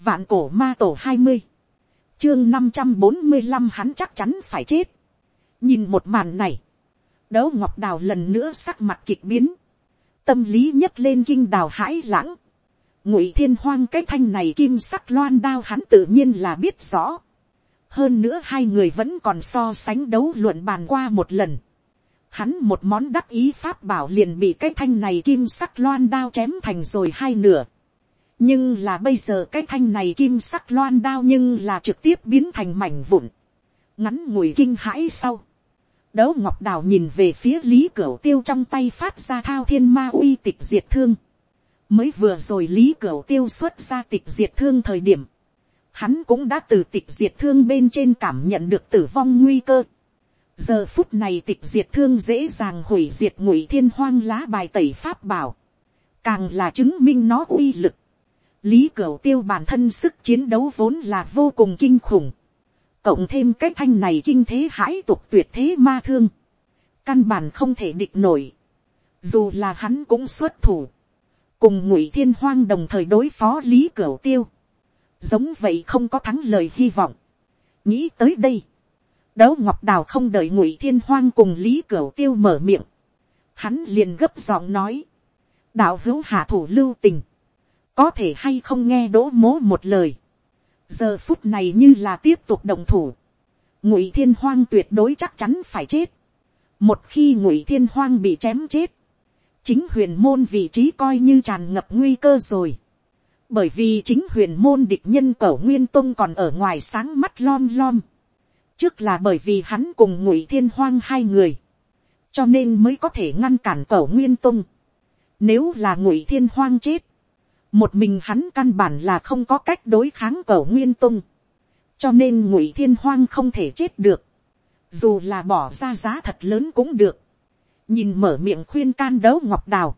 vạn cổ ma tổ hai mươi, chương năm trăm bốn mươi năm hắn chắc chắn phải chết. nhìn một màn này, đấu ngọc đào lần nữa sắc mặt kịch biến, tâm lý nhấc lên kinh đào hãi lãng, ngụy thiên hoang cái thanh này kim sắc loan đao hắn tự nhiên là biết rõ. hơn nữa hai người vẫn còn so sánh đấu luận bàn qua một lần. hắn một món đắc ý pháp bảo liền bị cái thanh này kim sắc loan đao chém thành rồi hai nửa nhưng là bây giờ cái thanh này kim sắc loan đao nhưng là trực tiếp biến thành mảnh vụn. ngắn ngủi kinh hãi sau. đấu ngọc đào nhìn về phía lý cửu tiêu trong tay phát ra thao thiên ma uy tịch diệt thương mới vừa rồi lý cửu tiêu xuất ra tịch diệt thương thời điểm, hắn cũng đã từ tịch diệt thương bên trên cảm nhận được tử vong nguy cơ. giờ phút này tịch diệt thương dễ dàng hủy diệt ngụy thiên hoang lá bài tẩy pháp bảo, càng là chứng minh nó uy lực lý cửu tiêu bản thân sức chiến đấu vốn là vô cùng kinh khủng, cộng thêm cái thanh này kinh thế hãi tục tuyệt thế ma thương, căn bản không thể địch nổi, dù là hắn cũng xuất thủ, cùng ngụy thiên hoang đồng thời đối phó lý cửu tiêu, giống vậy không có thắng lời hy vọng. nghĩ tới đây, đấu ngọc đào không đợi ngụy thiên hoang cùng lý cửu tiêu mở miệng, hắn liền gấp giọng nói, đạo hữu hạ thủ lưu tình, có thể hay không nghe đỗ mố một lời, giờ phút này như là tiếp tục đồng thủ, ngụy thiên hoang tuyệt đối chắc chắn phải chết, một khi ngụy thiên hoang bị chém chết, chính huyền môn vị trí coi như tràn ngập nguy cơ rồi. Bởi vì chính huyền môn địch nhân cẩu nguyên tông còn ở ngoài sáng mắt lom lom. Trước là bởi vì hắn cùng ngụy thiên hoang hai người. Cho nên mới có thể ngăn cản cẩu nguyên tông. Nếu là ngụy thiên hoang chết. Một mình hắn căn bản là không có cách đối kháng cẩu nguyên tung, Cho nên ngụy thiên hoang không thể chết được. Dù là bỏ ra giá thật lớn cũng được. Nhìn mở miệng khuyên can đấu ngọc đào,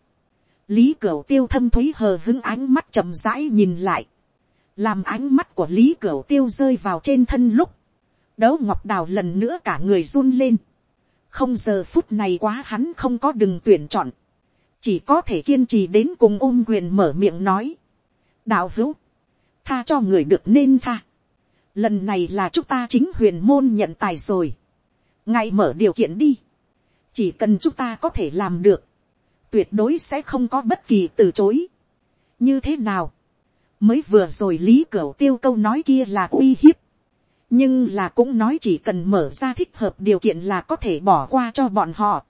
lý cửu tiêu thâm thúy hờ hứng ánh mắt chậm rãi nhìn lại, làm ánh mắt của lý cửu tiêu rơi vào trên thân lúc, đấu ngọc đào lần nữa cả người run lên, không giờ phút này quá hắn không có đừng tuyển chọn, chỉ có thể kiên trì đến cùng ôm quyền mở miệng nói, đạo hữu, tha cho người được nên tha, lần này là chúng ta chính huyền môn nhận tài rồi, ngài mở điều kiện đi, chỉ cần chúng ta có thể làm được, tuyệt đối sẽ không có bất kỳ từ chối. như thế nào, mới vừa rồi lý cửu tiêu câu nói kia là uy hiếp, nhưng là cũng nói chỉ cần mở ra thích hợp điều kiện là có thể bỏ qua cho bọn họ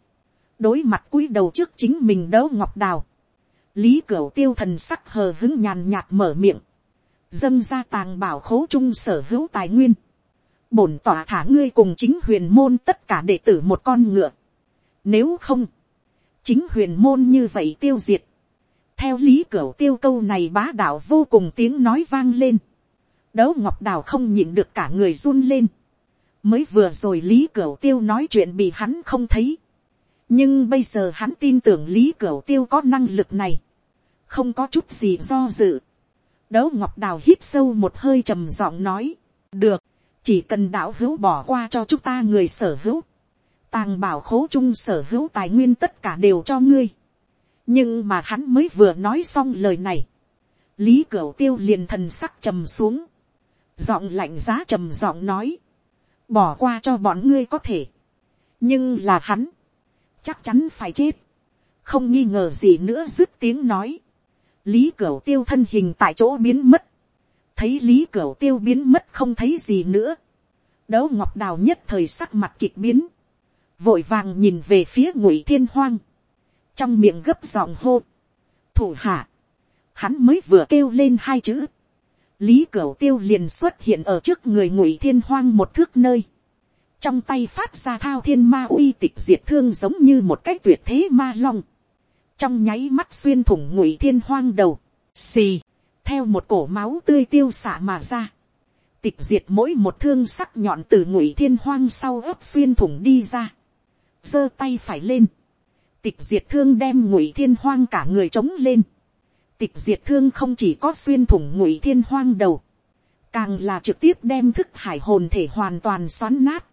đối mặt cúi đầu trước chính mình đấu ngọc đào, lý cửu tiêu thần sắc hờ hứng nhàn nhạt mở miệng, dâng ra tàng bảo khố trung sở hữu tài nguyên, bổn tỏa thả ngươi cùng chính huyền môn tất cả đệ tử một con ngựa, nếu không, chính huyền môn như vậy tiêu diệt. Theo lý cửu tiêu câu này bá đạo vô cùng tiếng nói vang lên. Đấu ngọc đào không nhịn được cả người run lên. Mới vừa rồi lý cửu tiêu nói chuyện bị hắn không thấy. Nhưng bây giờ hắn tin tưởng lý cửu tiêu có năng lực này. Không có chút gì do dự. Đấu ngọc đào hít sâu một hơi trầm giọng nói. Được, chỉ cần đạo hữu bỏ qua cho chúng ta người sở hữu tàng bảo khố chung sở hữu tài nguyên tất cả đều cho ngươi. nhưng mà hắn mới vừa nói xong lời này. lý cửu tiêu liền thần sắc trầm xuống. giọng lạnh giá trầm giọng nói. bỏ qua cho bọn ngươi có thể. nhưng là hắn chắc chắn phải chết. không nghi ngờ gì nữa dứt tiếng nói. lý cửu tiêu thân hình tại chỗ biến mất. thấy lý cửu tiêu biến mất không thấy gì nữa. đấu ngọc đào nhất thời sắc mặt kịch biến vội vàng nhìn về phía ngụy thiên hoang, trong miệng gấp giọng hô, thủ hạ, hắn mới vừa kêu lên hai chữ, lý cửu tiêu liền xuất hiện ở trước người ngụy thiên hoang một thước nơi, trong tay phát ra thao thiên ma uy tịch diệt thương giống như một cái tuyệt thế ma long, trong nháy mắt xuyên thủng ngụy thiên hoang đầu, xì, theo một cổ máu tươi tiêu xạ mà ra, tịch diệt mỗi một thương sắc nhọn từ ngụy thiên hoang sau ớt xuyên thủng đi ra, giơ tay phải lên, tịch diệt thương đem ngụy thiên hoang cả người trống lên, tịch diệt thương không chỉ có xuyên thủng ngụy thiên hoang đầu, càng là trực tiếp đem thức hải hồn thể hoàn toàn xoắn nát,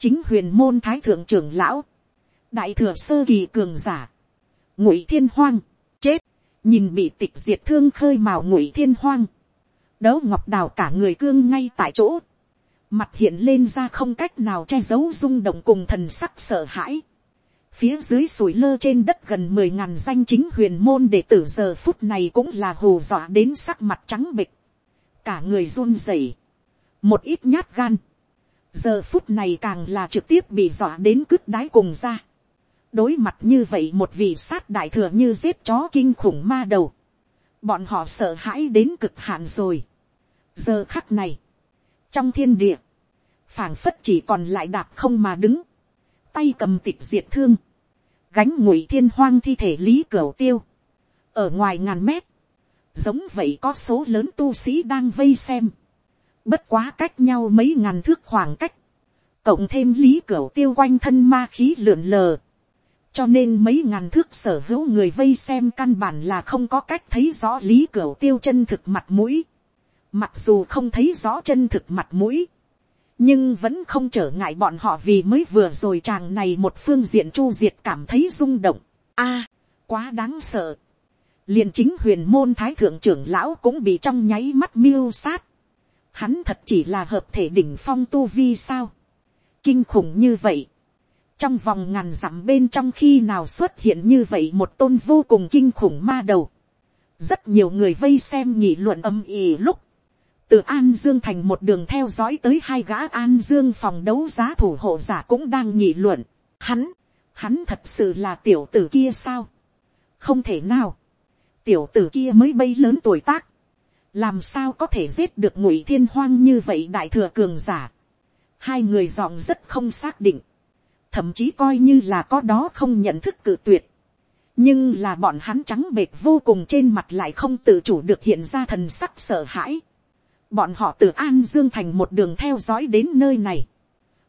chính huyền môn thái thượng trưởng lão, đại thừa sơ kỳ cường giả, ngụy thiên hoang, chết, nhìn bị tịch diệt thương khơi mào ngụy thiên hoang, Đấu ngọc đào cả người cương ngay tại chỗ. Mặt hiện lên ra không cách nào che giấu rung động cùng thần sắc sợ hãi. Phía dưới sủi lơ trên đất gần mười ngàn danh chính huyền môn đệ tử giờ phút này cũng là hù dọa đến sắc mặt trắng bịch. Cả người run rẩy Một ít nhát gan. Giờ phút này càng là trực tiếp bị dọa đến cứt đáy cùng ra. Đối mặt như vậy một vị sát đại thừa như giết chó kinh khủng ma đầu. Bọn họ sợ hãi đến cực hạn rồi. Giờ khắc này. Trong thiên địa. phảng phất chỉ còn lại đạp không mà đứng tay cầm tịch diệt thương, gánh ngụy thiên hoang thi thể lý cửa tiêu, ở ngoài ngàn mét, giống vậy có số lớn tu sĩ đang vây xem, bất quá cách nhau mấy ngàn thước khoảng cách, cộng thêm lý cửu tiêu quanh thân ma khí lượn lờ, cho nên mấy ngàn thước sở hữu người vây xem căn bản là không có cách thấy rõ lý cửu tiêu chân thực mặt mũi, mặc dù không thấy rõ chân thực mặt mũi, nhưng vẫn không trở ngại bọn họ vì mới vừa rồi chàng này một phương diện chu diệt cảm thấy rung động. a, quá đáng sợ. liền chính huyền môn thái thượng trưởng lão cũng bị trong nháy mắt miêu sát hắn thật chỉ là hợp thể đỉnh phong tu vi sao. kinh khủng như vậy. trong vòng ngàn dặm bên trong khi nào xuất hiện như vậy một tôn vô cùng kinh khủng ma đầu. rất nhiều người vây xem nghị luận âm ỉ lúc từ an dương thành một đường theo dõi tới hai gã an dương phòng đấu giá thủ hộ giả cũng đang nghị luận. hắn, hắn thật sự là tiểu tử kia sao. không thể nào. tiểu tử kia mới bay lớn tuổi tác làm sao có thể giết được ngụy thiên hoang như vậy đại thừa cường giả. hai người dọn rất không xác định. thậm chí coi như là có đó không nhận thức cự tuyệt. nhưng là bọn hắn trắng bệt vô cùng trên mặt lại không tự chủ được hiện ra thần sắc sợ hãi Bọn họ từ An Dương Thành một đường theo dõi đến nơi này.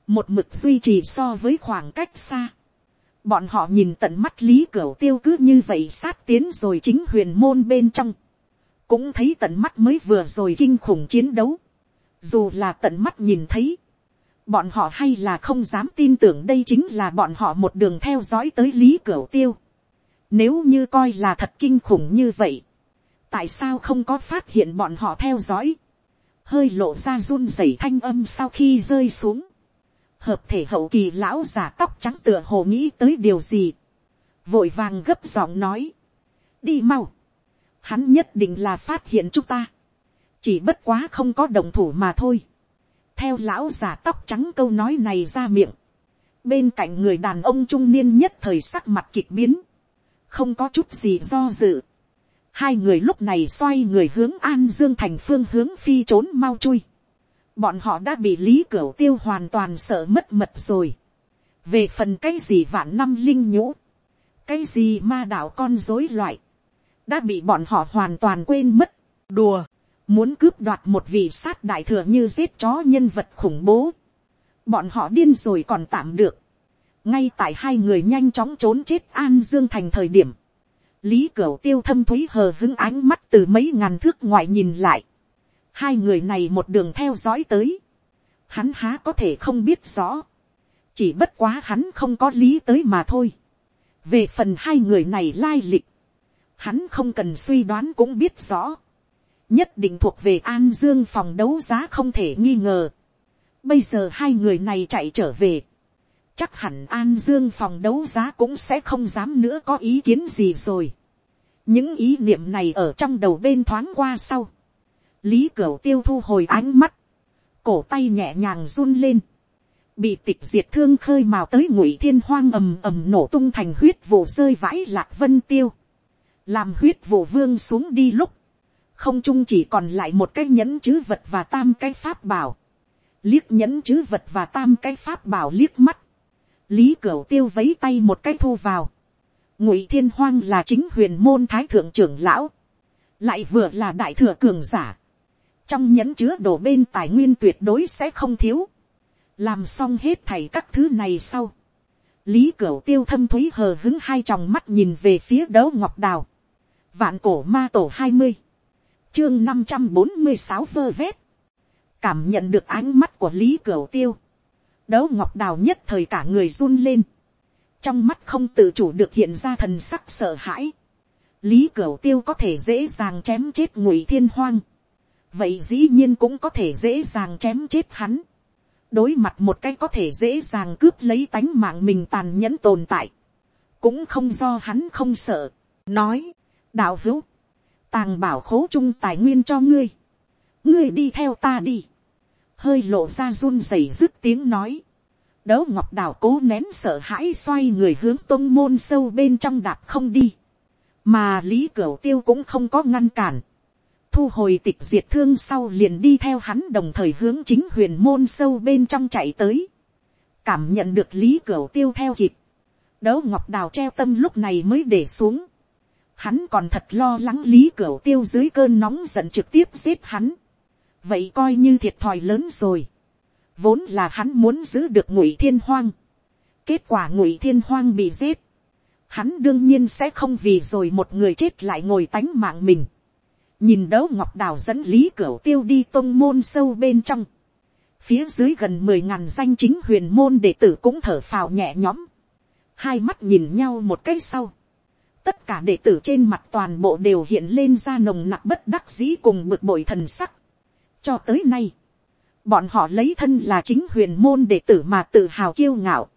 Một mực duy trì so với khoảng cách xa. Bọn họ nhìn tận mắt Lý Cửu Tiêu cứ như vậy sát tiến rồi chính huyền môn bên trong. Cũng thấy tận mắt mới vừa rồi kinh khủng chiến đấu. Dù là tận mắt nhìn thấy. Bọn họ hay là không dám tin tưởng đây chính là bọn họ một đường theo dõi tới Lý Cửu Tiêu. Nếu như coi là thật kinh khủng như vậy. Tại sao không có phát hiện bọn họ theo dõi? hơi lộ ra run rẩy thanh âm sau khi rơi xuống. hợp thể hậu kỳ lão giả tóc trắng tựa hồ nghĩ tới điều gì. vội vàng gấp giọng nói. đi mau hắn nhất định là phát hiện chúng ta. chỉ bất quá không có đồng thủ mà thôi. theo lão giả tóc trắng câu nói này ra miệng. bên cạnh người đàn ông trung niên nhất thời sắc mặt kịch biến. không có chút gì do dự Hai người lúc này xoay người hướng An Dương thành phương hướng phi trốn mau chui. Bọn họ đã bị Lý Cửu Tiêu hoàn toàn sợ mất mật rồi. Về phần cái gì vạn năm linh nhũ. Cái gì ma đạo con dối loại. Đã bị bọn họ hoàn toàn quên mất. Đùa. Muốn cướp đoạt một vị sát đại thừa như giết chó nhân vật khủng bố. Bọn họ điên rồi còn tạm được. Ngay tại hai người nhanh chóng trốn chết An Dương thành thời điểm lý cửu tiêu thâm thúy hờ hứng ánh mắt từ mấy ngàn thước ngoài nhìn lại. hai người này một đường theo dõi tới. hắn há có thể không biết rõ. chỉ bất quá hắn không có lý tới mà thôi. về phần hai người này lai lịch, hắn không cần suy đoán cũng biết rõ. nhất định thuộc về an dương phòng đấu giá không thể nghi ngờ. bây giờ hai người này chạy trở về chắc hẳn an dương phòng đấu giá cũng sẽ không dám nữa có ý kiến gì rồi. những ý niệm này ở trong đầu bên thoáng qua sau. lý cửu tiêu thu hồi ánh mắt, cổ tay nhẹ nhàng run lên, bị tịch diệt thương khơi mào tới ngụy thiên hoang ầm ầm nổ tung thành huyết vụ rơi vãi lạc vân tiêu, làm huyết vụ vương xuống đi lúc, không chung chỉ còn lại một cái nhẫn chữ vật và tam cái pháp bảo, liếc nhẫn chữ vật và tam cái pháp bảo liếc mắt, lý cửu tiêu vấy tay một cái thu vào. ngụy thiên hoang là chính huyền môn thái thượng trưởng lão, lại vừa là đại thừa cường giả. trong nhẫn chứa đổ bên tài nguyên tuyệt đối sẽ không thiếu. làm xong hết thầy các thứ này sau. lý cửu tiêu thâm t hờ hứng hai tròng mắt nhìn về phía đấu ngọc đào vạn cổ ma tổ hai mươi, chương năm trăm bốn mươi sáu vơ vét. cảm nhận được ánh mắt của lý cửu tiêu đấu ngọc đào nhất thời cả người run lên. Trong mắt không tự chủ được hiện ra thần sắc sợ hãi. Lý Cửu Tiêu có thể dễ dàng chém chết ngụy thiên hoang. vậy dĩ nhiên cũng có thể dễ dàng chém chết hắn. đối mặt một cái có thể dễ dàng cướp lấy tánh mạng mình tàn nhẫn tồn tại. cũng không do hắn không sợ. nói, đạo hữu, tàng bảo khố chung tài nguyên cho ngươi. ngươi đi theo ta đi. hơi lộ ra run rẩy dứt tiếng nói. Đấu ngọc đào cố nén sợ hãi xoay người hướng tôn môn sâu bên trong đạp không đi. Mà lý cửu tiêu cũng không có ngăn cản thu hồi tịch diệt thương sau liền đi theo hắn đồng thời hướng chính huyền môn sâu bên trong chạy tới. cảm nhận được lý cửu tiêu theo kịp. đấu ngọc đào treo tâm lúc này mới để xuống hắn còn thật lo lắng lý cửu tiêu dưới cơn nóng giận trực tiếp giết hắn. vậy coi như thiệt thòi lớn rồi. vốn là hắn muốn giữ được ngụy thiên hoang. kết quả ngụy thiên hoang bị giết. hắn đương nhiên sẽ không vì rồi một người chết lại ngồi tánh mạng mình nhìn đấu ngọc đào dẫn lý cửu tiêu đi tôn môn sâu bên trong, phía dưới gần mười ngàn danh chính huyền môn đệ tử cũng thở phào nhẹ nhõm, hai mắt nhìn nhau một cái sau, tất cả đệ tử trên mặt toàn bộ đều hiện lên ra nồng nặc bất đắc dĩ cùng bực bội thần sắc. cho tới nay, bọn họ lấy thân là chính huyền môn đệ tử mà tự hào kiêu ngạo.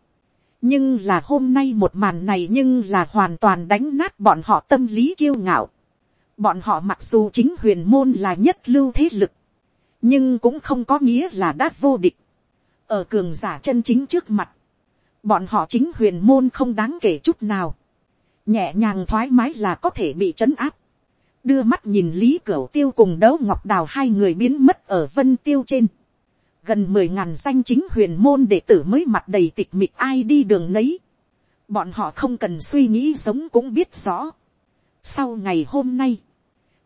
nhưng là hôm nay một màn này nhưng là hoàn toàn đánh nát bọn họ tâm lý kiêu ngạo. Bọn họ mặc dù chính huyền môn là nhất lưu thế lực. Nhưng cũng không có nghĩa là đã vô địch. Ở cường giả chân chính trước mặt. Bọn họ chính huyền môn không đáng kể chút nào. Nhẹ nhàng thoải mái là có thể bị trấn áp. Đưa mắt nhìn Lý Cửu Tiêu cùng đấu ngọc đào hai người biến mất ở vân tiêu trên. Gần mười ngàn danh chính huyền môn đệ tử mới mặt đầy tịch mịch ai đi đường nấy. Bọn họ không cần suy nghĩ sống cũng biết rõ sau ngày hôm nay,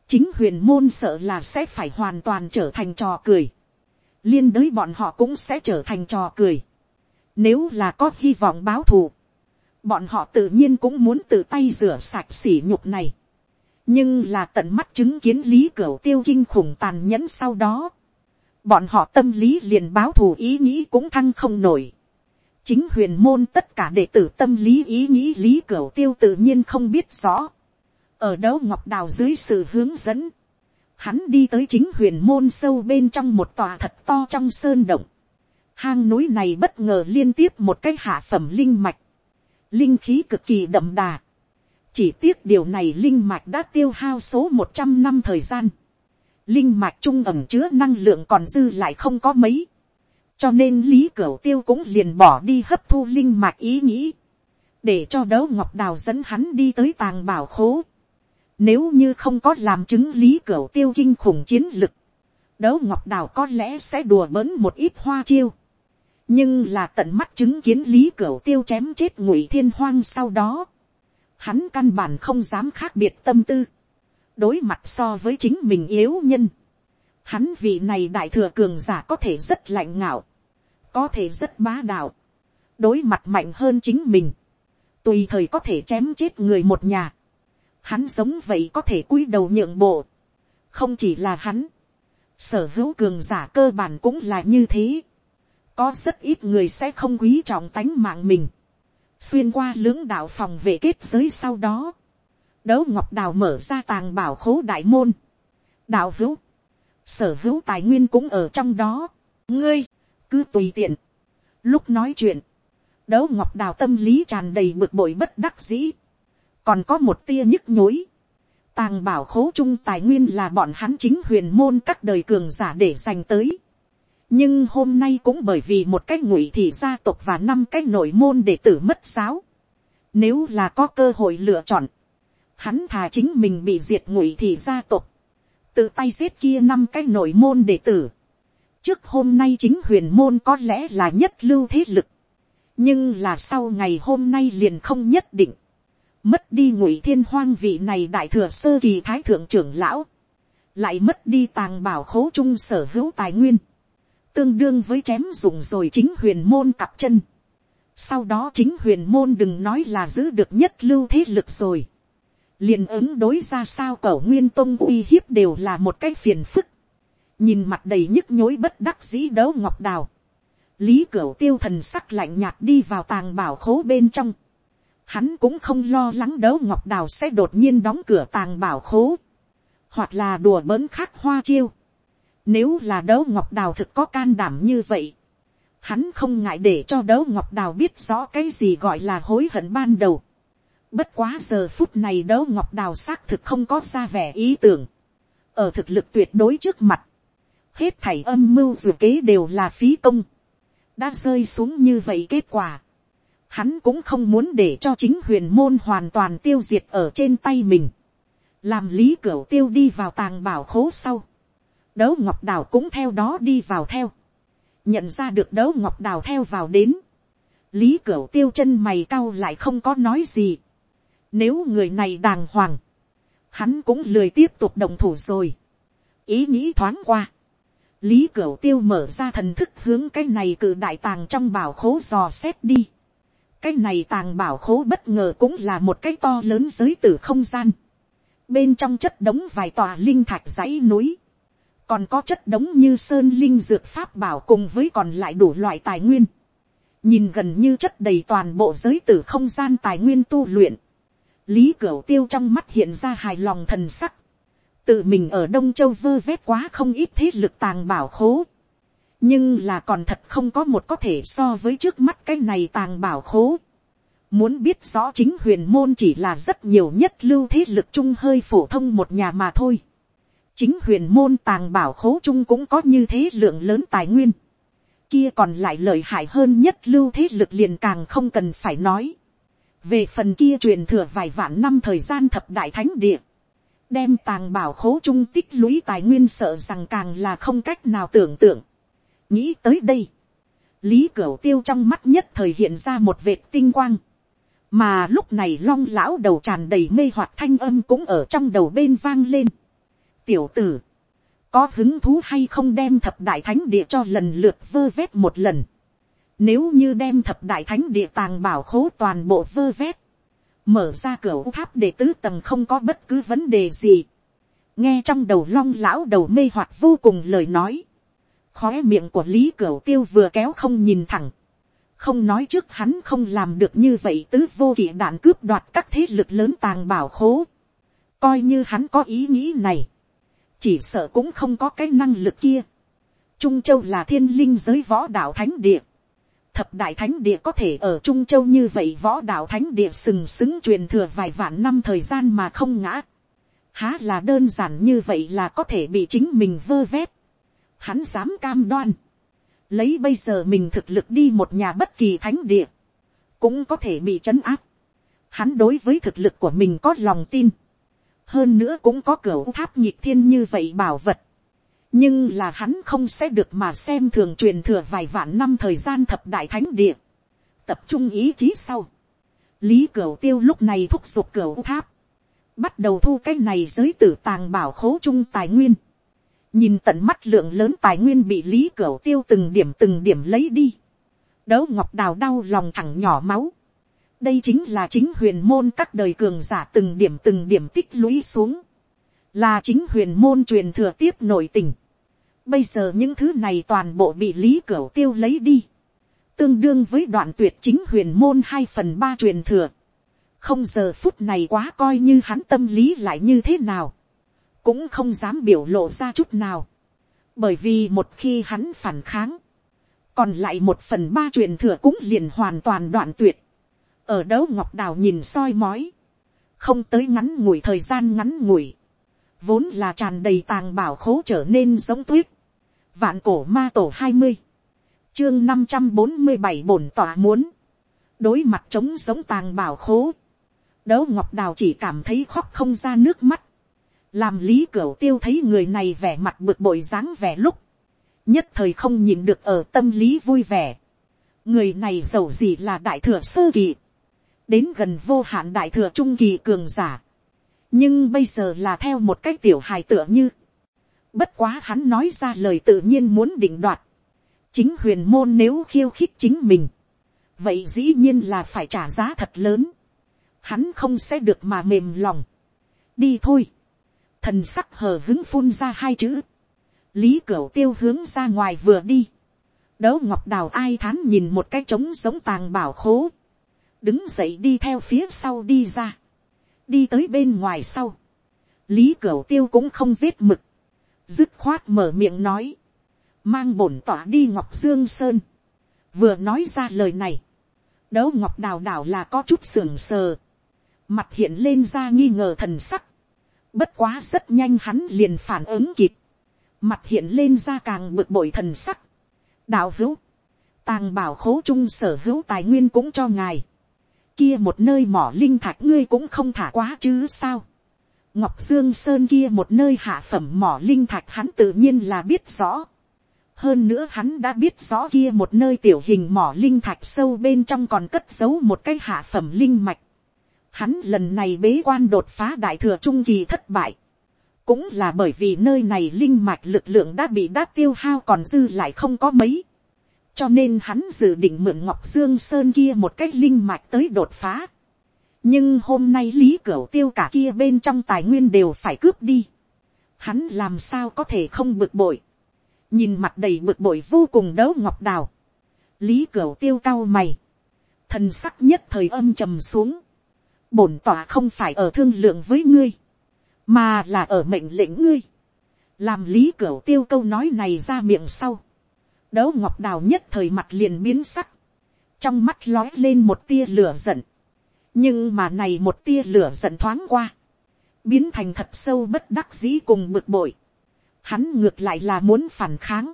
chính huyền môn sợ là sẽ phải hoàn toàn trở thành trò cười. Liên đới bọn họ cũng sẽ trở thành trò cười. Nếu là có hy vọng báo thù, bọn họ tự nhiên cũng muốn tự tay rửa sạch sỉ nhục này. Nhưng là tận mắt chứng kiến lý cửu tiêu kinh khủng tàn nhẫn sau đó. Bọn họ tâm lý liền báo thù ý nghĩ cũng thăng không nổi. Chính huyền môn tất cả đệ tử tâm lý ý nghĩ lý cửu tiêu tự nhiên không biết rõ ở đấu ngọc đào dưới sự hướng dẫn, hắn đi tới chính huyền môn sâu bên trong một tòa thật to trong sơn động. Hang núi này bất ngờ liên tiếp một cái hạ phẩm linh mạch, linh khí cực kỳ đậm đà. chỉ tiếc điều này linh mạch đã tiêu hao số một trăm năm thời gian. linh mạch trung ẩm chứa năng lượng còn dư lại không có mấy. cho nên lý cửu tiêu cũng liền bỏ đi hấp thu linh mạch ý nghĩ. để cho đấu ngọc đào dẫn hắn đi tới tàng bảo khố nếu như không có làm chứng lý Cửu tiêu kinh khủng chiến lực. Đấu ngọc đào có lẽ sẽ đùa bỡn một ít hoa chiêu. Nhưng là tận mắt chứng kiến lý cửu tiêu chém chết ngụy thiên hoang sau đó. Hắn căn bản không dám khác biệt tâm tư. Đối mặt so với chính mình yếu nhân. Hắn vị này đại thừa cường giả có thể rất lạnh ngạo. Có thể rất bá đạo. Đối mặt mạnh hơn chính mình. Tùy thời có thể chém chết người một nhà hắn sống vậy có thể cúi đầu nhượng bộ, không chỉ là hắn, sở hữu cường giả cơ bản cũng là như thế, có rất ít người sẽ không quý trọng tánh mạng mình, xuyên qua lưỡng đạo phòng vệ kết giới sau đó, đấu ngọc đào mở ra tàng bảo khố đại môn, đạo hữu, sở hữu tài nguyên cũng ở trong đó, ngươi, cứ tùy tiện, lúc nói chuyện, đấu ngọc đào tâm lý tràn đầy bực bội bất đắc dĩ, còn có một tia nhức nhối. Tàng bảo khố trung tài nguyên là bọn hắn chính huyền môn các đời cường giả để dành tới. Nhưng hôm nay cũng bởi vì một cái ngụy thì gia tộc và năm cái nội môn đệ tử mất giáo. Nếu là có cơ hội lựa chọn, hắn thà chính mình bị diệt ngụy thì gia tộc. Tự tay giết kia năm cái nội môn đệ tử. Trước hôm nay chính huyền môn có lẽ là nhất lưu thế lực. Nhưng là sau ngày hôm nay liền không nhất định mất đi ngụy thiên hoang vị này đại thừa sơ kỳ thái thượng trưởng lão, lại mất đi tàng bảo khố trung sở hữu tài nguyên, tương đương với chém dùng rồi chính huyền môn cặp chân. Sau đó chính huyền môn đừng nói là giữ được nhất lưu thế lực rồi. liền ứng đối ra sao cẩu nguyên tông uy hiếp đều là một cái phiền phức. nhìn mặt đầy nhức nhối bất đắc dĩ đấu ngọc đào. lý cửu tiêu thần sắc lạnh nhạt đi vào tàng bảo khố bên trong hắn cũng không lo lắng đấu ngọc đào sẽ đột nhiên đóng cửa tàng bảo khố, hoặc là đùa bỡn khác hoa chiêu. Nếu là đấu ngọc đào thực có can đảm như vậy. Hắn không ngại để cho đấu ngọc đào biết rõ cái gì gọi là hối hận ban đầu. Bất quá giờ phút này đấu ngọc đào xác thực không có ra vẻ ý tưởng. Ở thực lực tuyệt đối trước mặt. Hết thảy âm mưu dù kế đều là phí công. Đã rơi xuống như vậy kết quả. Hắn cũng không muốn để cho chính huyền môn hoàn toàn tiêu diệt ở trên tay mình. Làm lý cửu tiêu đi vào tàng bảo khố sau. Đấu ngọc đào cũng theo đó đi vào theo. Nhận ra được đấu ngọc đào theo vào đến. Lý cửu tiêu chân mày cau lại không có nói gì nếu người này đàng hoàng, hắn cũng lười tiếp tục đồng thủ rồi. Ý nghĩ thoáng qua. Lý Cửu Tiêu mở ra thần thức hướng cái này cử đại tàng trong bảo khố dò xét đi. Cái này tàng bảo khố bất ngờ cũng là một cái to lớn giới tử không gian. Bên trong chất đống vài tòa linh thạch dãy núi. Còn có chất đống như sơn linh dược pháp bảo cùng với còn lại đủ loại tài nguyên. Nhìn gần như chất đầy toàn bộ giới tử không gian tài nguyên tu luyện lý cửu tiêu trong mắt hiện ra hài lòng thần sắc, tự mình ở đông châu vơ vét quá không ít thế lực tàng bảo khố, nhưng là còn thật không có một có thể so với trước mắt cái này tàng bảo khố. Muốn biết rõ chính huyền môn chỉ là rất nhiều nhất lưu thế lực chung hơi phổ thông một nhà mà thôi. Chính huyền môn tàng bảo khố chung cũng có như thế lượng lớn tài nguyên. Kia còn lại lợi hại hơn nhất lưu thế lực liền càng không cần phải nói về phần kia truyền thừa vài vạn năm thời gian thập đại thánh địa, đem tàng bảo khố trung tích lũy tài nguyên sợ rằng càng là không cách nào tưởng tượng. nghĩ tới đây, lý cửu tiêu trong mắt nhất thời hiện ra một vệt tinh quang, mà lúc này long lão đầu tràn đầy mê hoặc thanh âm cũng ở trong đầu bên vang lên tiểu tử, có hứng thú hay không đem thập đại thánh địa cho lần lượt vơ vét một lần. Nếu như đem thập đại thánh địa tàng bảo khố toàn bộ vơ vét. Mở ra cửa tháp để tứ tầng không có bất cứ vấn đề gì. Nghe trong đầu long lão đầu mê hoặc vô cùng lời nói. Khóe miệng của Lý cửa Tiêu vừa kéo không nhìn thẳng. Không nói trước hắn không làm được như vậy tứ vô kỵ đạn cướp đoạt các thế lực lớn tàng bảo khố. Coi như hắn có ý nghĩ này. Chỉ sợ cũng không có cái năng lực kia. Trung Châu là thiên linh giới võ đạo thánh địa thập đại thánh địa có thể ở Trung Châu như vậy võ đạo thánh địa sừng sững truyền thừa vài vạn năm thời gian mà không ngã. Há là đơn giản như vậy là có thể bị chính mình vơ vét. Hắn dám cam đoan. Lấy bây giờ mình thực lực đi một nhà bất kỳ thánh địa. Cũng có thể bị trấn áp. Hắn đối với thực lực của mình có lòng tin. Hơn nữa cũng có cửa tháp nhịp thiên như vậy bảo vật. Nhưng là hắn không sẽ được mà xem thường truyền thừa vài vạn năm thời gian thập đại thánh địa, tập trung ý chí sau, lý cửa tiêu lúc này thúc giục cửa tháp, bắt đầu thu cái này giới tử tàng bảo khố trung tài nguyên, nhìn tận mắt lượng lớn tài nguyên bị lý cửa tiêu từng điểm từng điểm lấy đi, đấu ngọc đào đau lòng thẳng nhỏ máu, đây chính là chính huyền môn các đời cường giả từng điểm từng điểm tích lũy xuống, là chính huyền môn truyền thừa tiếp nội tình. Bây giờ những thứ này toàn bộ bị lý cửu tiêu lấy đi. Tương đương với đoạn tuyệt chính huyền môn hai phần ba truyền thừa. Không giờ phút này quá coi như hắn tâm lý lại như thế nào. Cũng không dám biểu lộ ra chút nào. Bởi vì một khi hắn phản kháng. Còn lại một phần ba truyền thừa cũng liền hoàn toàn đoạn tuyệt. Ở đấu ngọc đào nhìn soi mói. Không tới ngắn ngủi thời gian ngắn ngủi vốn là tràn đầy tàng bảo khố trở nên giống tuyết. Vạn cổ ma tổ hai mươi chương năm trăm bốn mươi bảy bổn tỏa muốn. Đối mặt trống giống tàng bảo khố. Đấu ngọc đào chỉ cảm thấy khóc không ra nước mắt. Làm lý cửa tiêu thấy người này vẻ mặt bực bội dáng vẻ lúc. Nhất thời không nhìn được ở tâm lý vui vẻ. Người này giàu gì là đại thừa sơ kỳ. Đến gần vô hạn đại thừa trung kỳ cường giả. Nhưng bây giờ là theo một cái tiểu hài tựa như, bất quá hắn nói ra lời tự nhiên muốn định đoạt, chính huyền môn nếu khiêu khích chính mình, vậy dĩ nhiên là phải trả giá thật lớn, hắn không sẽ được mà mềm lòng, đi thôi, thần sắc hờ hứng phun ra hai chữ, lý cửu tiêu hướng ra ngoài vừa đi, đấu ngọc đào ai thán nhìn một cái trống giống tàng bảo khố, đứng dậy đi theo phía sau đi ra, đi tới bên ngoài sau, lý cửu tiêu cũng không vết mực, dứt khoát mở miệng nói, mang bổn tỏa đi ngọc dương sơn, vừa nói ra lời này, đấu ngọc đào đảo là có chút sưởng sờ, mặt hiện lên ra nghi ngờ thần sắc, bất quá rất nhanh hắn liền phản ứng kịp, mặt hiện lên ra càng bực bội thần sắc, đạo hữu, tàng bảo khố trung sở hữu tài nguyên cũng cho ngài, kia một nơi mỏ linh thạch ngươi cũng không thả quá chứ sao, ngọc dương sơn kia một nơi hạ phẩm mỏ linh thạch hắn tự nhiên là biết rõ, hơn nữa hắn đã biết rõ kia một nơi tiểu hình mỏ linh thạch sâu bên trong còn cất giấu một cái hạ phẩm linh mạch. Hắn lần này bế quan đột phá đại thừa trung kỳ thất bại. Cũng là bởi vì nơi này linh mạch lực lượng đã bị đã tiêu hao còn dư lại không có mấy. Cho nên hắn dự định mượn Ngọc Dương Sơn kia một cách linh mạch tới đột phá. Nhưng hôm nay Lý Cửu tiêu cả kia bên trong tài nguyên đều phải cướp đi. Hắn làm sao có thể không bực bội? Nhìn mặt đầy bực bội vô cùng đấu ngọc đào, lý cửu tiêu cao mày, thần sắc nhất thời âm trầm xuống, bổn tỏa không phải ở thương lượng với ngươi, mà là ở mệnh lệnh ngươi, làm lý cửu tiêu câu nói này ra miệng sau, đấu ngọc đào nhất thời mặt liền biến sắc, trong mắt lói lên một tia lửa giận, nhưng mà này một tia lửa giận thoáng qua, biến thành thật sâu bất đắc dĩ cùng bực bội, hắn ngược lại là muốn phản kháng,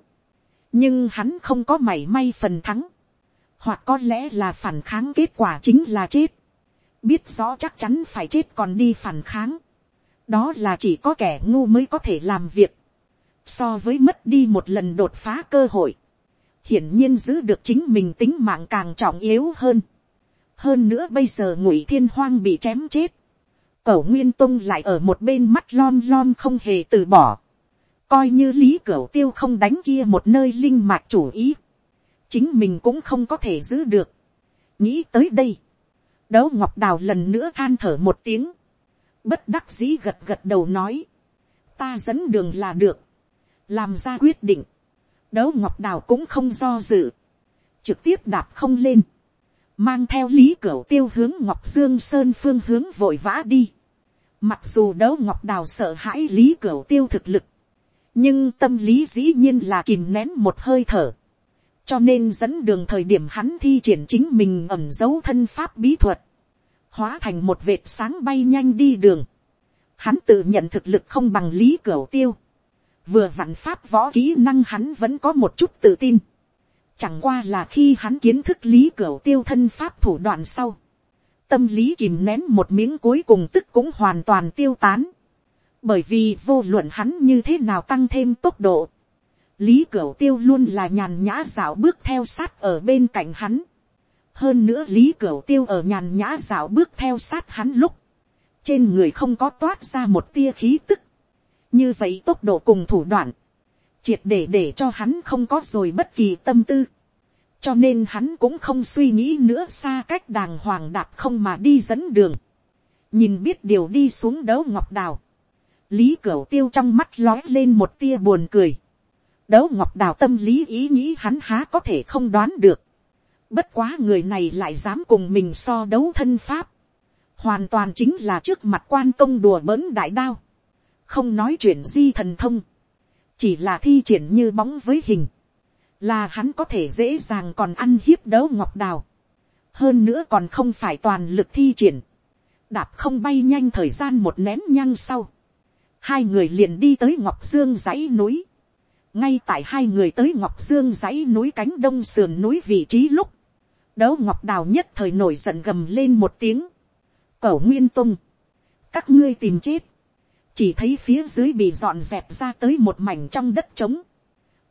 nhưng hắn không có mảy may phần thắng, hoặc có lẽ là phản kháng kết quả chính là chết, biết rõ chắc chắn phải chết còn đi phản kháng, đó là chỉ có kẻ ngu mới có thể làm việc, so với mất đi một lần đột phá cơ hội, hiển nhiên giữ được chính mình tính mạng càng trọng yếu hơn. hơn nữa bây giờ ngụy thiên hoang bị chém chết, cẩu nguyên tung lại ở một bên mắt lon lon không hề từ bỏ. Coi như lý cửu tiêu không đánh kia một nơi linh mạch chủ ý, chính mình cũng không có thể giữ được. nghĩ tới đây, đấu ngọc đào lần nữa than thở một tiếng, bất đắc dĩ gật gật đầu nói, ta dẫn đường là được, làm ra quyết định, đấu ngọc đào cũng không do dự, trực tiếp đạp không lên, mang theo lý cửa tiêu hướng ngọc dương sơn phương hướng vội vã đi. Mặc dù đấu ngọc đào sợ hãi lý cửa tiêu thực lực, nhưng tâm lý dĩ nhiên là kìm nén một hơi thở, cho nên dẫn đường thời điểm hắn thi triển chính mình ẩm dấu thân pháp bí thuật, hóa thành một vệt sáng bay nhanh đi đường, hắn tự nhận thực lực không bằng lý cửa tiêu, vừa vặn pháp võ kỹ năng hắn vẫn có một chút tự tin, chẳng qua là khi hắn kiến thức lý cửa tiêu thân pháp thủ đoạn sau, tâm lý kìm nén một miếng cuối cùng tức cũng hoàn toàn tiêu tán, bởi vì vô luận hắn như thế nào tăng thêm tốc độ, lý cửu tiêu luôn là nhàn nhã dạo bước theo sát ở bên cạnh hắn. hơn nữa lý cửu tiêu ở nhàn nhã dạo bước theo sát hắn lúc, trên người không có toát ra một tia khí tức như vậy tốc độ cùng thủ đoạn, triệt để để cho hắn không có rồi bất kỳ tâm tư. cho nên hắn cũng không suy nghĩ nữa xa cách đàng hoàng đạp không mà đi dẫn đường. nhìn biết điều đi xuống đấu ngọc đào lý cửa tiêu trong mắt lói lên một tia buồn cười. đấu ngọc đào tâm lý ý nghĩ hắn há có thể không đoán được. bất quá người này lại dám cùng mình so đấu thân pháp. hoàn toàn chính là trước mặt quan công đùa bỡn đại đao không nói chuyện di thần thông. chỉ là thi triển như bóng với hình. là hắn có thể dễ dàng còn ăn hiếp đấu ngọc đào. hơn nữa còn không phải toàn lực thi triển. đạp không bay nhanh thời gian một nén nhăng sau hai người liền đi tới ngọc dương dãy núi. ngay tại hai người tới ngọc dương dãy núi cánh đông sườn núi vị trí lúc, đấu ngọc đào nhất thời nổi giận gầm lên một tiếng. cẩu nguyên tung, các ngươi tìm chết, chỉ thấy phía dưới bị dọn dẹp ra tới một mảnh trong đất trống.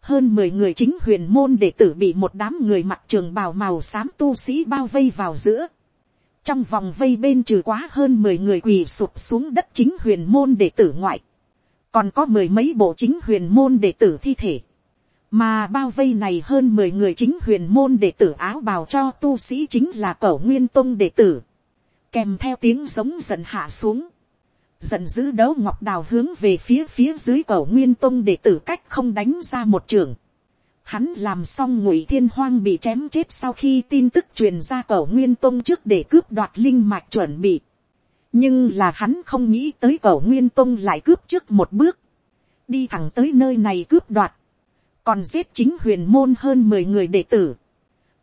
hơn mười người chính huyền môn đệ tử bị một đám người mặc trường bào màu xám tu sĩ bao vây vào giữa. Trong vòng vây bên trừ quá hơn mười người quỳ sụp xuống đất chính huyền môn đệ tử ngoại, còn có mười mấy bộ chính huyền môn đệ tử thi thể, mà bao vây này hơn mười người chính huyền môn đệ tử áo bào cho tu sĩ chính là cổ nguyên tông đệ tử, kèm theo tiếng giống giận hạ xuống, giận dữ đấu ngọc đào hướng về phía phía dưới cẩu nguyên tông đệ tử cách không đánh ra một trường, Hắn làm xong ngụy thiên hoang bị chém chết sau khi tin tức truyền ra cầu nguyên tông trước để cướp đoạt linh mạch chuẩn bị. Nhưng là hắn không nghĩ tới cầu nguyên tông lại cướp trước một bước. đi thẳng tới nơi này cướp đoạt, còn giết chính huyền môn hơn mười người đệ tử,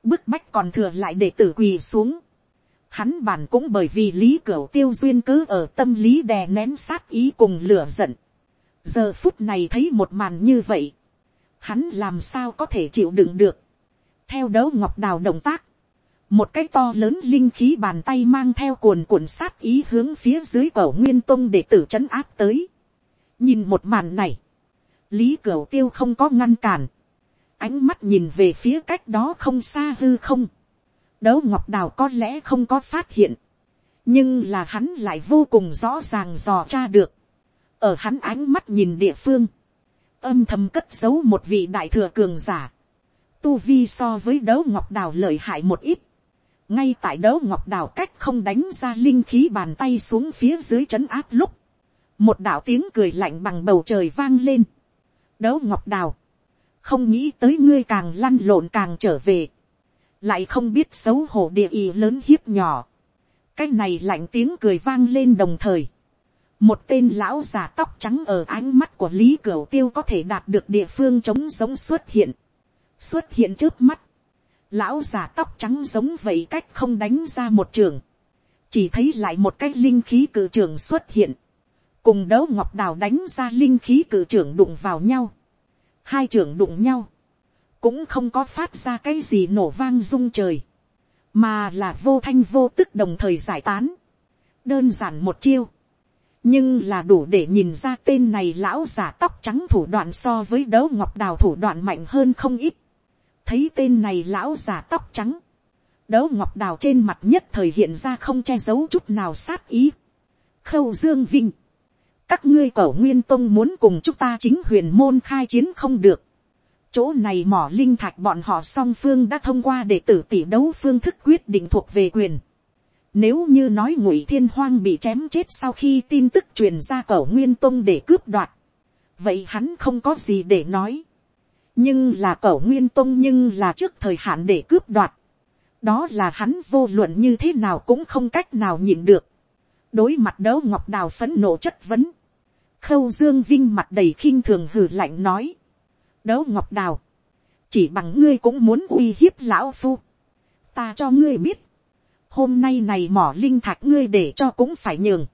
bức bách còn thừa lại đệ tử quỳ xuống, hắn bản cũng bởi vì lý cửu tiêu duyên cứ ở tâm lý đè nén sát ý cùng lửa giận, giờ phút này thấy một màn như vậy, hắn làm sao có thể chịu đựng được, theo đấu ngọc đào động tác, một cái to lớn linh khí bàn tay mang theo cuồn cuộn sát ý hướng phía dưới cổ nguyên tông để tử c áp tới. nhìn một màn này, lý cửu tiêu không có ngăn cản, ánh mắt nhìn về phía cách đó không xa hư không, đấu ngọc đào có lẽ không có phát hiện, nhưng là hắn lại vô cùng rõ ràng dò tra được, ở hắn ánh mắt nhìn địa phương, âm thầm cất giấu một vị đại thừa cường giả, tu vi so với đấu ngọc đào lợi hại một ít, ngay tại đấu ngọc đào cách không đánh ra linh khí bàn tay xuống phía dưới c h ấ n áp lúc, một đạo tiếng cười lạnh bằng bầu trời vang lên. đấu ngọc đào, không nghĩ tới ngươi càng lăn lộn càng trở về, lại không biết xấu hổ địa ý lớn hiếp nhỏ. cái này lạnh tiếng cười vang lên đồng thời. một tên lão già tóc trắng ở ánh mắt của lý cửu tiêu có thể đạt được địa phương trống giống xuất hiện. xuất hiện trước mắt lão già tóc trắng giống vậy cách không đánh ra một trường, chỉ thấy lại một cái linh khí cử trường xuất hiện, cùng đấu ngọc đào đánh ra linh khí cử trường đụng vào nhau, hai trường đụng nhau, cũng không có phát ra cái gì nổ vang rung trời, mà là vô thanh vô tức đồng thời giải tán, đơn giản một chiêu, nhưng là đủ để nhìn ra tên này lão giả tóc trắng thủ đoạn so với đấu ngọc đào thủ đoạn mạnh hơn không ít thấy tên này lão giả tóc trắng, đấu ngọc đào trên mặt nhất thời hiện ra không che giấu chút nào sát ý. khâu dương vinh, các ngươi cổ nguyên tông muốn cùng chúng ta chính huyền môn khai chiến không được chỗ này mỏ linh thạch bọn họ song phương đã thông qua để tử tỷ đấu phương thức quyết định thuộc về quyền. Nếu như nói ngụy thiên hoang bị chém chết sau khi tin tức truyền ra cổ nguyên tông để cướp đoạt. Vậy hắn không có gì để nói nhưng là cẩu nguyên tông nhưng là trước thời hạn để cướp đoạt. đó là hắn vô luận như thế nào cũng không cách nào nhịn được. đối mặt đấu ngọc đào phấn nộ chất vấn. khâu dương vinh mặt đầy khinh thường hử lạnh nói đấu ngọc đào. chỉ bằng ngươi cũng muốn uy hiếp lão phu. ta cho ngươi biết. hôm nay này mỏ linh thạch ngươi để cho cũng phải nhường.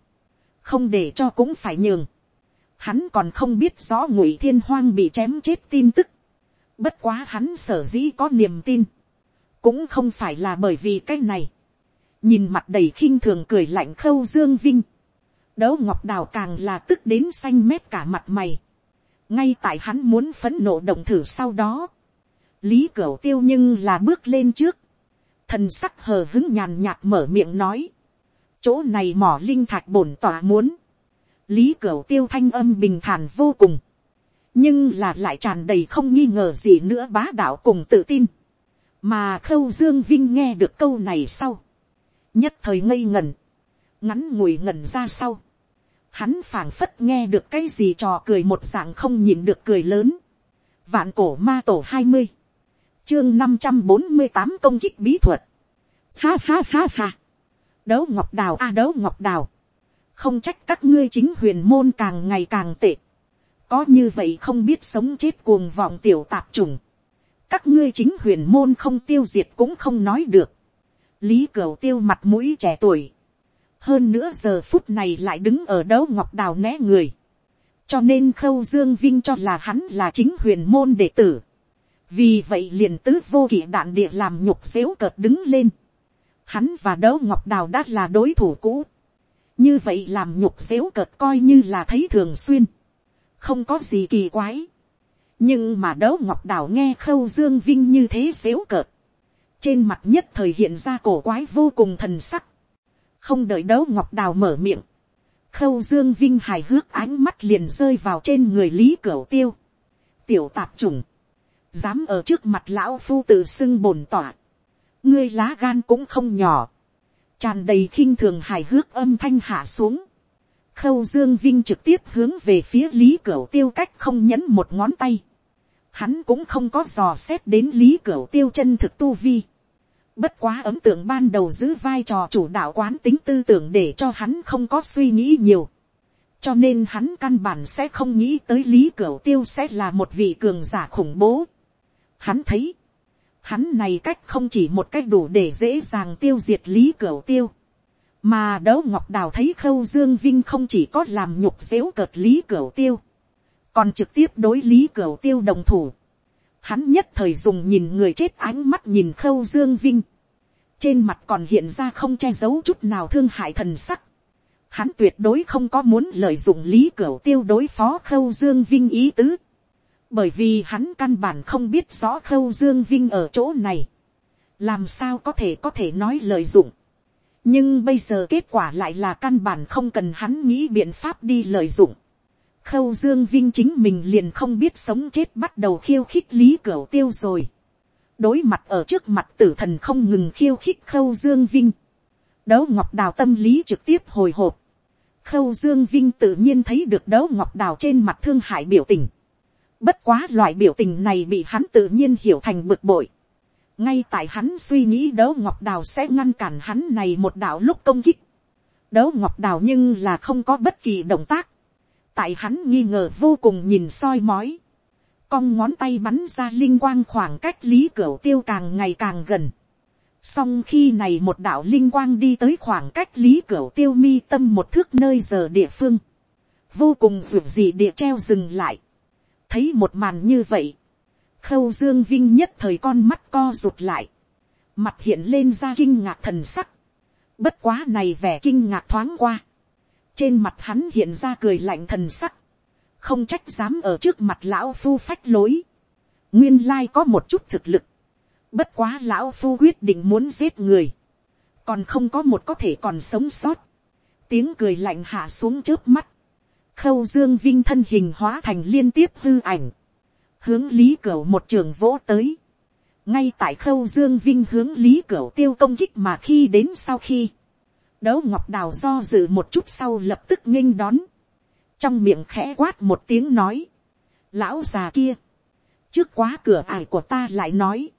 không để cho cũng phải nhường. hắn còn không biết rõ ngụy thiên hoang bị chém chết tin tức Bất quá hắn sở dĩ có niềm tin. Cũng không phải là bởi vì cái này. Nhìn mặt đầy khinh thường cười lạnh khâu dương vinh. Đấu ngọc đào càng là tức đến xanh mét cả mặt mày. Ngay tại hắn muốn phấn nộ động thử sau đó. Lý Cửu tiêu nhưng là bước lên trước. Thần sắc hờ hứng nhàn nhạt mở miệng nói. Chỗ này mỏ linh thạch bổn tỏa muốn. Lý Cửu tiêu thanh âm bình thản vô cùng nhưng là lại tràn đầy không nghi ngờ gì nữa bá đạo cùng tự tin. mà khâu dương vinh nghe được câu này sau, nhất thời ngây ngẩn, ngắn ngủi ngẩn ra sau, hắn phảng phất nghe được cái gì trò cười một dạng không nhìn được cười lớn, vạn cổ ma tổ hai mươi, chương năm trăm bốn mươi tám công kích bí thuật, ha ha ha ha, đấu ngọc đào a à, đấu ngọc đào, không trách các ngươi chính huyền môn càng ngày càng tệ, có như vậy không biết sống chết cuồng vọng tiểu tạp trùng, các ngươi chính huyền môn không tiêu diệt cũng không nói được, lý cửu tiêu mặt mũi trẻ tuổi, hơn nữa giờ phút này lại đứng ở đấu ngọc đào né người, cho nên khâu dương vinh cho là hắn là chính huyền môn đệ tử, vì vậy liền tứ vô kỷ đạn địa làm nhục xếu cợt đứng lên, hắn và đấu ngọc đào đã là đối thủ cũ, như vậy làm nhục xếu cợt coi như là thấy thường xuyên, không có gì kỳ quái. nhưng mà đấu ngọc đào nghe khâu dương vinh như thế xếu cợt. trên mặt nhất thời hiện ra cổ quái vô cùng thần sắc không đợi đấu ngọc đào mở miệng. khâu dương vinh hài hước ánh mắt liền rơi vào trên người lý cửu tiêu. tiểu tạp trùng. dám ở trước mặt lão phu tự xưng bồn tỏa. ngươi lá gan cũng không nhỏ. tràn đầy khinh thường hài hước âm thanh hạ xuống khâu dương vinh trực tiếp hướng về phía lý cửu tiêu cách không nhấn một ngón tay. Hắn cũng không có dò xét đến lý cửu tiêu chân thực tu vi. Bất quá ấm tượng ban đầu giữ vai trò chủ đạo quán tính tư tưởng để cho hắn không có suy nghĩ nhiều. cho nên hắn căn bản sẽ không nghĩ tới lý cửu tiêu sẽ là một vị cường giả khủng bố. hắn thấy, hắn này cách không chỉ một cách đủ để dễ dàng tiêu diệt lý cửu tiêu, mà đấu ngọc đào thấy khâu dương vinh không chỉ có làm nhục xéo cợt lý cửu tiêu, còn trực tiếp đối lý cửu tiêu đồng thủ. Hắn nhất thời dùng nhìn người chết ánh mắt nhìn khâu dương vinh, trên mặt còn hiện ra không che giấu chút nào thương hại thần sắc. Hắn tuyệt đối không có muốn lợi dụng lý cửu tiêu đối phó khâu dương vinh ý tứ. Bởi vì hắn căn bản không biết rõ khâu dương vinh ở chỗ này. Làm sao có thể có thể nói lợi dụng. Nhưng bây giờ kết quả lại là căn bản không cần hắn nghĩ biện pháp đi lợi dụng. Khâu Dương Vinh chính mình liền không biết sống chết bắt đầu khiêu khích Lý Cửu Tiêu rồi. Đối mặt ở trước mặt tử thần không ngừng khiêu khích Khâu Dương Vinh. Đấu Ngọc Đào tâm lý trực tiếp hồi hộp. Khâu Dương Vinh tự nhiên thấy được đấu Ngọc Đào trên mặt thương hại biểu tình. Bất quá loại biểu tình này bị hắn tự nhiên hiểu thành bực bội. Ngay tại hắn suy nghĩ đấu Ngọc Đào sẽ ngăn cản hắn này một đạo lúc công kích. Đấu Ngọc Đào nhưng là không có bất kỳ động tác tại hắn nghi ngờ vô cùng nhìn soi mói, cong ngón tay bắn ra linh quang khoảng cách lý cửa tiêu càng ngày càng gần. Song khi này một đạo linh quang đi tới khoảng cách lý cửa tiêu mi tâm một thước nơi giờ địa phương. Vô cùng vượt gì địa treo dừng lại. Thấy một màn như vậy. Khâu dương vinh nhất thời con mắt co rụt lại. Mặt hiện lên ra kinh ngạc thần sắc. Bất quá này vẻ kinh ngạc thoáng qua trên mặt hắn hiện ra cười lạnh thần sắc, không trách dám ở trước mặt lão phu phách lối, nguyên lai có một chút thực lực, bất quá lão phu quyết định muốn giết người, còn không có một có thể còn sống sót, tiếng cười lạnh hạ xuống trước mắt, khâu dương vinh thân hình hóa thành liên tiếp hư ảnh, hướng lý cửa một trường vỗ tới, ngay tại khâu dương vinh hướng lý cửa tiêu công kích mà khi đến sau khi, Đấu ngọc đào do dự một chút sau lập tức nghênh đón. Trong miệng khẽ quát một tiếng nói. Lão già kia. Trước quá cửa ải của ta lại nói.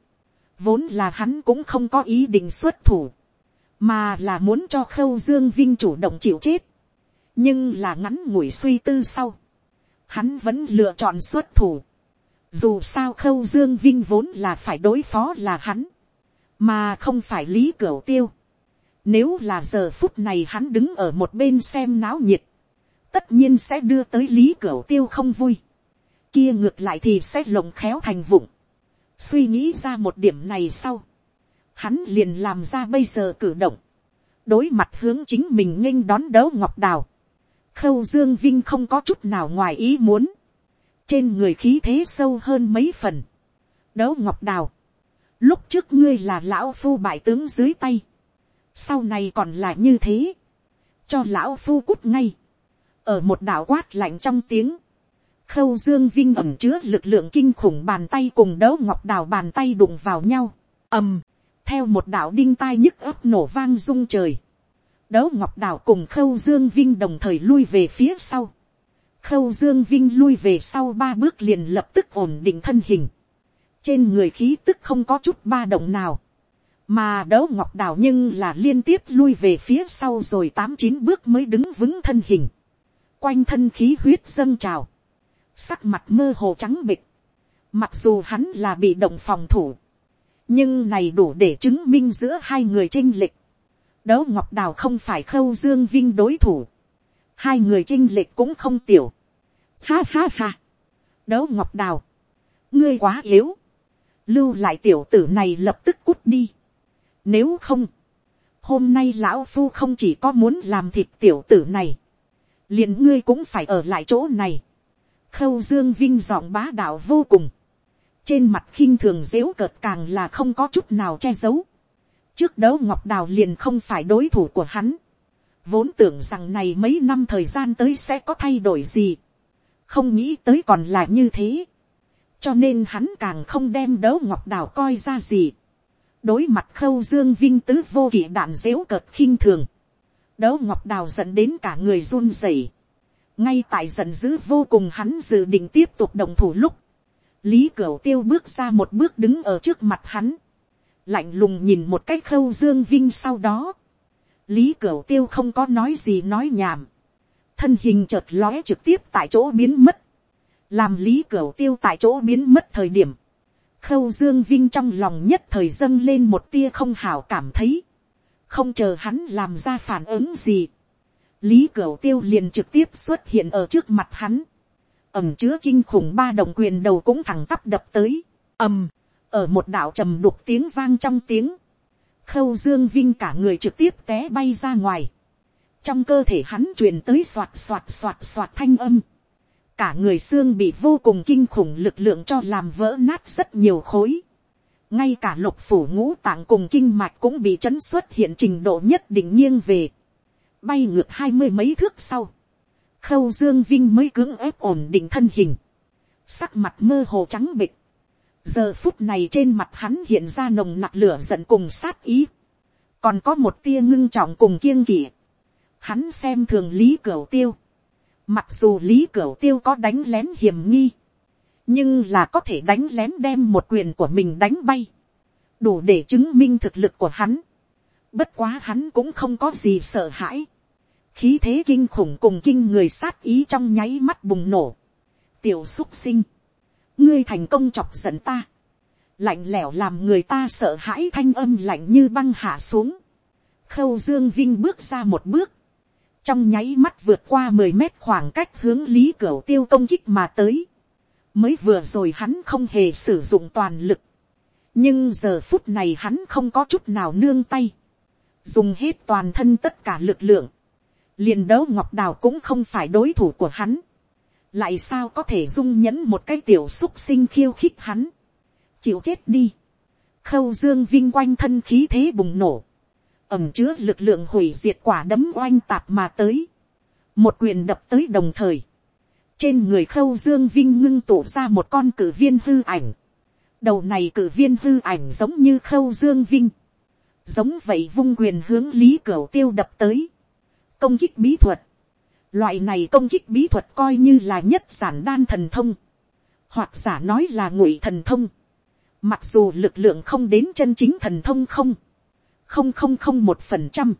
Vốn là hắn cũng không có ý định xuất thủ. Mà là muốn cho khâu dương vinh chủ động chịu chết. Nhưng là ngắn ngủi suy tư sau. Hắn vẫn lựa chọn xuất thủ. Dù sao khâu dương vinh vốn là phải đối phó là hắn. Mà không phải lý cửu tiêu nếu là giờ phút này hắn đứng ở một bên xem náo nhiệt. Tất nhiên sẽ đưa tới lý cửu tiêu không vui. Kia ngược lại thì sẽ lồng khéo thành vụng. Suy nghĩ ra một điểm này sau. Hắn liền làm ra bây giờ cử động. Đối mặt hướng chính mình nghênh đón đấu ngọc đào. Khâu Dương Vinh không có chút nào ngoài ý muốn. Trên người khí thế sâu hơn mấy phần. Đấu ngọc đào. Lúc trước ngươi là lão phu bại tướng dưới tay sau này còn là như thế, cho lão phu cút ngay, ở một đảo quát lạnh trong tiếng, khâu dương vinh ẩm chứa lực lượng kinh khủng bàn tay cùng đấu ngọc đào bàn tay đụng vào nhau, ầm, theo một đảo đinh tai nhức ấp nổ vang rung trời, đấu ngọc đào cùng khâu dương vinh đồng thời lui về phía sau, khâu dương vinh lui về sau ba bước liền lập tức ổn định thân hình, trên người khí tức không có chút ba động nào, mà đấu ngọc đào nhưng là liên tiếp lui về phía sau rồi tám chín bước mới đứng vững thân hình, quanh thân khí huyết dâng trào, sắc mặt mơ hồ trắng bịch, mặc dù hắn là bị động phòng thủ, nhưng này đủ để chứng minh giữa hai người chinh lịch, đấu ngọc đào không phải khâu dương vinh đối thủ, hai người chinh lịch cũng không tiểu, ha ha ha, đấu ngọc đào, ngươi quá yếu, lưu lại tiểu tử này lập tức cút đi, nếu không, hôm nay lão phu không chỉ có muốn làm thịt tiểu tử này, liền ngươi cũng phải ở lại chỗ này. Khâu dương vinh giọng bá đạo vô cùng. Trên mặt khinh thường dễu cợt càng là không có chút nào che giấu. Trước đấu ngọc đào liền không phải đối thủ của hắn. Vốn tưởng rằng này mấy năm thời gian tới sẽ có thay đổi gì. Không nghĩ tới còn là như thế. Cho nên hắn càng không đem đấu ngọc đào coi ra gì đối mặt khâu dương vinh tứ vô kỵ đạn dếu cợt khinh thường, đấu ngọc đào dẫn đến cả người run rẩy, ngay tại giận dữ vô cùng hắn dự định tiếp tục đồng thủ lúc, lý cửu tiêu bước ra một bước đứng ở trước mặt hắn, lạnh lùng nhìn một cách khâu dương vinh sau đó, lý cửu tiêu không có nói gì nói nhảm, thân hình chợt lóe trực tiếp tại chỗ biến mất, làm lý cửu tiêu tại chỗ biến mất thời điểm, khâu dương vinh trong lòng nhất thời dâng lên một tia không hảo cảm thấy, không chờ hắn làm ra phản ứng gì, lý cửu tiêu liền trực tiếp xuất hiện ở trước mặt hắn, ẩm chứa kinh khủng ba đồng quyền đầu cũng thẳng tắp đập tới, ầm, ở một đạo trầm đục tiếng vang trong tiếng, khâu dương vinh cả người trực tiếp té bay ra ngoài, trong cơ thể hắn truyền tới soạt soạt soạt soạt thanh âm, cả người xương bị vô cùng kinh khủng lực lượng cho làm vỡ nát rất nhiều khối, ngay cả lục phủ ngũ tạng cùng kinh mạch cũng bị chấn xuất hiện trình độ nhất định nghiêng về, bay ngược hai mươi mấy thước sau, khâu dương vinh mới cưỡng ép ổn định thân hình, sắc mặt mơ hồ trắng bịch, giờ phút này trên mặt hắn hiện ra nồng nặc lửa giận cùng sát ý, còn có một tia ngưng trọng cùng kiêng kỵ, hắn xem thường lý cửu tiêu, mặc dù lý cửu tiêu có đánh lén hiểm nghi, nhưng là có thể đánh lén đem một quyền của mình đánh bay, đủ để chứng minh thực lực của hắn. Bất quá hắn cũng không có gì sợ hãi. khí thế kinh khủng cùng kinh người sát ý trong nháy mắt bùng nổ. tiểu xúc sinh, ngươi thành công chọc giận ta, lạnh lẽo làm người ta sợ hãi thanh âm lạnh như băng hạ xuống. khâu dương vinh bước ra một bước, trong nháy mắt vượt qua mười mét khoảng cách hướng lý cửu tiêu công kích mà tới. mới vừa rồi hắn không hề sử dụng toàn lực, nhưng giờ phút này hắn không có chút nào nương tay, dùng hết toàn thân tất cả lực lượng, liền đấu ngọc đào cũng không phải đối thủ của hắn, lại sao có thể dung nhẫn một cái tiểu xúc sinh khiêu khích hắn, chịu chết đi, khâu dương vinh quanh thân khí thế bùng nổ, ẩm chứa lực lượng hủy diệt quả đấm oanh tạp mà tới, một quyền đập tới đồng thời, trên người khâu dương vinh ngưng tụ ra một con cử viên hư ảnh, đầu này cử viên hư ảnh giống như khâu dương vinh, giống vậy vung quyền hướng lý cẩu tiêu đập tới, công kích bí thuật, loại này công kích bí thuật coi như là nhất giản đan thần thông, hoặc giả nói là ngụy thần thông, mặc dù lực lượng không đến chân chính thần thông không, không không không một phần trăm,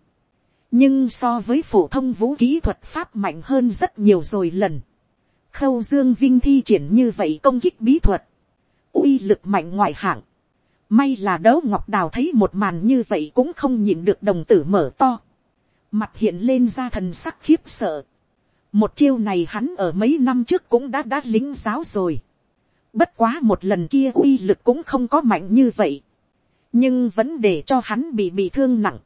nhưng so với phổ thông vũ kỹ thuật pháp mạnh hơn rất nhiều rồi lần. khâu dương vinh thi triển như vậy công kích bí thuật, uy lực mạnh ngoại hạng. may là đấu ngọc đào thấy một màn như vậy cũng không nhìn được đồng tử mở to. mặt hiện lên ra thần sắc khiếp sợ. một chiêu này hắn ở mấy năm trước cũng đã đã lính giáo rồi. bất quá một lần kia uy lực cũng không có mạnh như vậy nhưng vẫn để cho hắn bị bị thương nặng.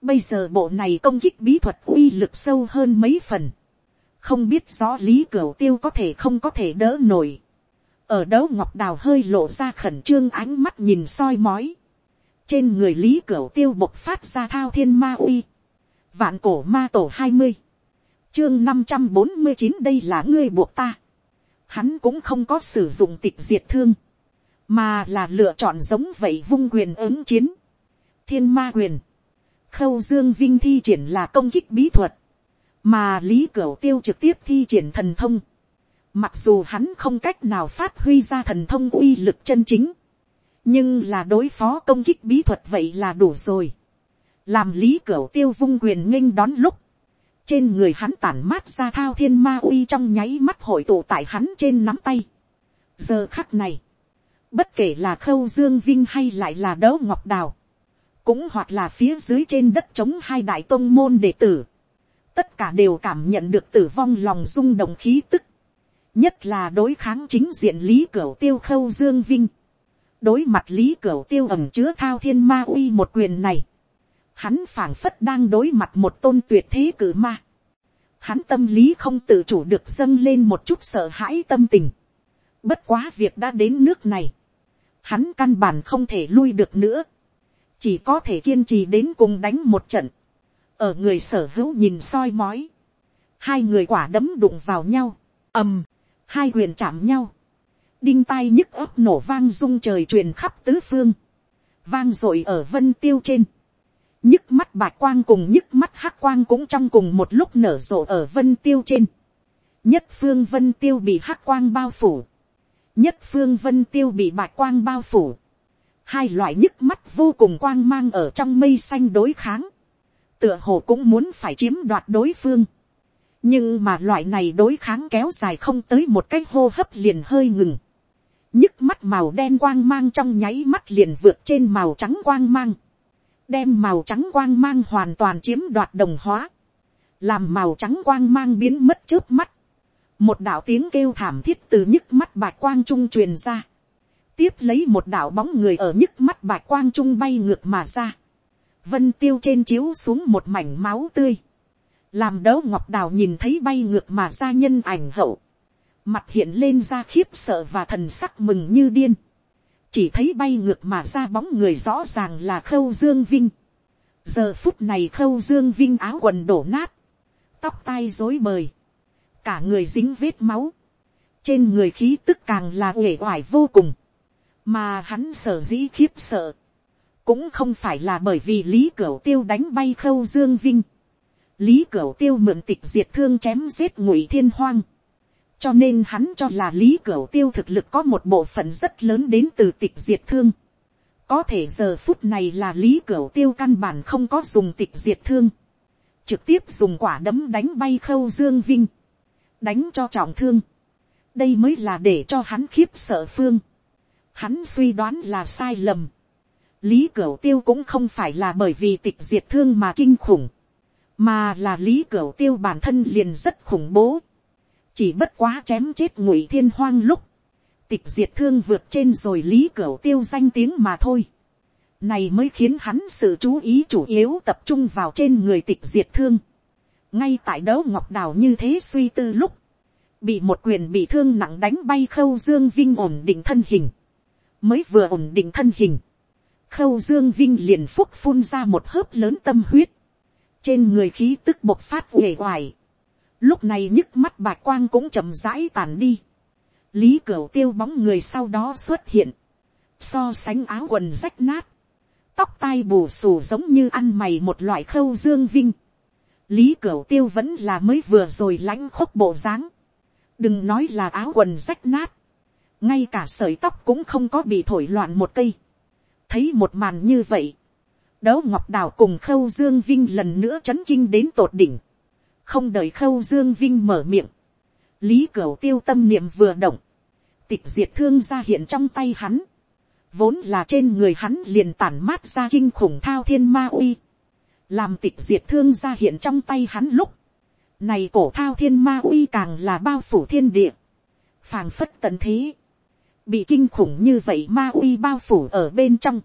Bây giờ bộ này công kích bí thuật uy lực sâu hơn mấy phần. Không biết rõ lý cửu tiêu có thể không có thể đỡ nổi. Ở đấu ngọc đào hơi lộ ra khẩn trương ánh mắt nhìn soi mói. Trên người lý cửu tiêu bộc phát ra thao thiên ma uy. Vạn cổ ma tổ hai mươi Chương năm trăm bốn mươi chín đây là ngươi buộc ta. Hắn cũng không có sử dụng tịch diệt thương mà là lựa chọn giống vậy vung quyền ứng chiến, thiên ma quyền, khâu dương vinh thi triển là công kích bí thuật, mà lý cửu tiêu trực tiếp thi triển thần thông, mặc dù hắn không cách nào phát huy ra thần thông uy lực chân chính, nhưng là đối phó công kích bí thuật vậy là đủ rồi, làm lý cửu tiêu vung quyền nghênh đón lúc, trên người hắn tản mát ra thao thiên ma uy trong nháy mắt hội tụ tại hắn trên nắm tay. giờ khắc này, Bất kể là khâu dương vinh hay lại là đấu ngọc đào. Cũng hoặc là phía dưới trên đất chống hai đại tôn môn đệ tử. Tất cả đều cảm nhận được tử vong lòng rung động khí tức. Nhất là đối kháng chính diện lý cửu tiêu khâu dương vinh. Đối mặt lý cửu tiêu ẩm chứa thao thiên ma uy một quyền này. Hắn phảng phất đang đối mặt một tôn tuyệt thế cử ma. Hắn tâm lý không tự chủ được dâng lên một chút sợ hãi tâm tình. Bất quá việc đã đến nước này hắn căn bản không thể lui được nữa, chỉ có thể kiên trì đến cùng đánh một trận, ở người sở hữu nhìn soi mói, hai người quả đấm đụng vào nhau, ầm, hai quyền chạm nhau, đinh tai nhức ấp nổ vang rung trời truyền khắp tứ phương, vang r ộ i ở vân tiêu trên, nhức mắt bạch quang cùng nhức mắt hắc quang cũng trong cùng một lúc nở rộ ở vân tiêu trên, nhất phương vân tiêu bị hắc quang bao phủ, nhất phương vân tiêu bị bạch quang bao phủ, hai loại nhức mắt vô cùng quang mang ở trong mây xanh đối kháng, tựa hồ cũng muốn phải chiếm đoạt đối phương, nhưng mà loại này đối kháng kéo dài không tới một cái hô hấp liền hơi ngừng. nhức mắt màu đen quang mang trong nháy mắt liền vượt trên màu trắng quang mang. đem màu trắng quang mang hoàn toàn chiếm đoạt đồng hóa. làm màu trắng quang mang biến mất trước mắt một đạo tiếng kêu thảm thiết từ nhức mắt bạch quang trung truyền ra. tiếp lấy một đạo bóng người ở nhức mắt bạch quang trung bay ngược mà ra. vân tiêu trên chiếu xuống một mảnh máu tươi. Làm đấu ngọc đào nhìn thấy bay ngược mà ra nhân ảnh hậu, mặt hiện lên ra khiếp sợ và thần sắc mừng như điên, chỉ thấy bay ngược mà ra bóng người rõ ràng là khâu dương vinh, giờ phút này khâu dương vinh áo quần đổ nát, tóc tai rối bời, cả người dính vết máu, trên người khí tức càng là uể oải vô cùng, mà hắn sở dĩ khiếp sợ, cũng không phải là bởi vì lý cửu tiêu đánh bay khâu dương vinh, lý cửu tiêu mượn tịch diệt thương chém giết ngụy thiên hoang. cho nên hắn cho là lý cửu tiêu thực lực có một bộ phận rất lớn đến từ tịch diệt thương. có thể giờ phút này là lý cửu tiêu căn bản không có dùng tịch diệt thương. trực tiếp dùng quả đấm đánh bay khâu dương vinh đánh cho trọng thương. đây mới là để cho hắn khiếp sợ phương. hắn suy đoán là sai lầm. lý cửu tiêu cũng không phải là bởi vì tịch diệt thương mà kinh khủng mà là lý cửu tiêu bản thân liền rất khủng bố, chỉ bất quá chém chết ngụy thiên hoang lúc, tịch diệt thương vượt trên rồi lý cửu tiêu danh tiếng mà thôi. Này mới khiến hắn sự chú ý chủ yếu tập trung vào trên người tịch diệt thương. Ngay tại đấu ngọc đào như thế suy tư lúc, bị một quyền bị thương nặng đánh bay khâu dương vinh ổn định thân hình. Mới vừa ổn định thân hình. Khâu dương vinh liền phúc phun ra một hớp lớn tâm huyết. Trên người khí tức bộc phát uể oải, lúc này nhức mắt bạc quang cũng chậm rãi tàn đi, lý cửu tiêu bóng người sau đó xuất hiện, so sánh áo quần rách nát, tóc tai bù xù giống như ăn mày một loại khâu dương vinh, lý cửu tiêu vẫn là mới vừa rồi lãnh khúc bộ dáng, đừng nói là áo quần rách nát, ngay cả sợi tóc cũng không có bị thổi loạn một cây, thấy một màn như vậy, Đấu Ngọc Đào cùng Khâu Dương Vinh lần nữa chấn kinh đến tột đỉnh. Không đợi Khâu Dương Vinh mở miệng. Lý Cửu tiêu tâm niệm vừa động. Tịch diệt thương ra hiện trong tay hắn. Vốn là trên người hắn liền tản mát ra kinh khủng thao thiên ma uy. Làm tịch diệt thương ra hiện trong tay hắn lúc. Này cổ thao thiên ma uy càng là bao phủ thiên địa. phàng phất tận thế. Bị kinh khủng như vậy ma uy bao phủ ở bên trong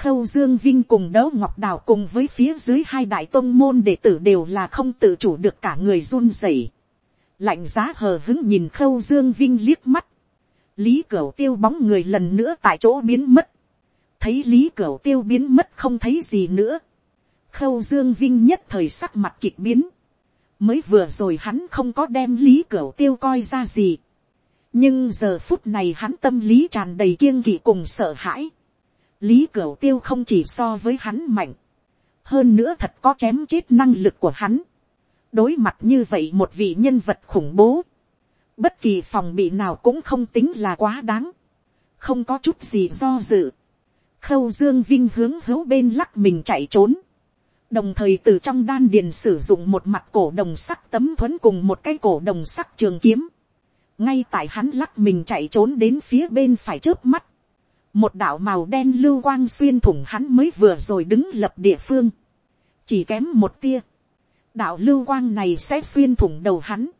khâu dương vinh cùng đấu ngọc đào cùng với phía dưới hai đại tôn môn đệ tử đều là không tự chủ được cả người run rẩy. lạnh giá hờ hứng nhìn khâu dương vinh liếc mắt. lý cửu tiêu bóng người lần nữa tại chỗ biến mất. thấy lý cửu tiêu biến mất không thấy gì nữa khâu dương vinh nhất thời sắc mặt kịch biến. mới vừa rồi hắn không có đem lý cửu tiêu coi ra gì. nhưng giờ phút này hắn tâm lý tràn đầy kiêng kỵ cùng sợ hãi lý cửu tiêu không chỉ so với hắn mạnh, hơn nữa thật có chém chết năng lực của hắn. đối mặt như vậy một vị nhân vật khủng bố, bất kỳ phòng bị nào cũng không tính là quá đáng, không có chút gì do dự. khâu dương vinh hướng hữu bên lắc mình chạy trốn, đồng thời từ trong đan điền sử dụng một mặt cổ đồng sắc tấm thuẫn cùng một cái cổ đồng sắc trường kiếm, ngay tại hắn lắc mình chạy trốn đến phía bên phải trước mắt, một đạo màu đen lưu quang xuyên thủng hắn mới vừa rồi đứng lập địa phương, chỉ kém một tia, đạo lưu quang này sẽ xuyên thủng đầu hắn,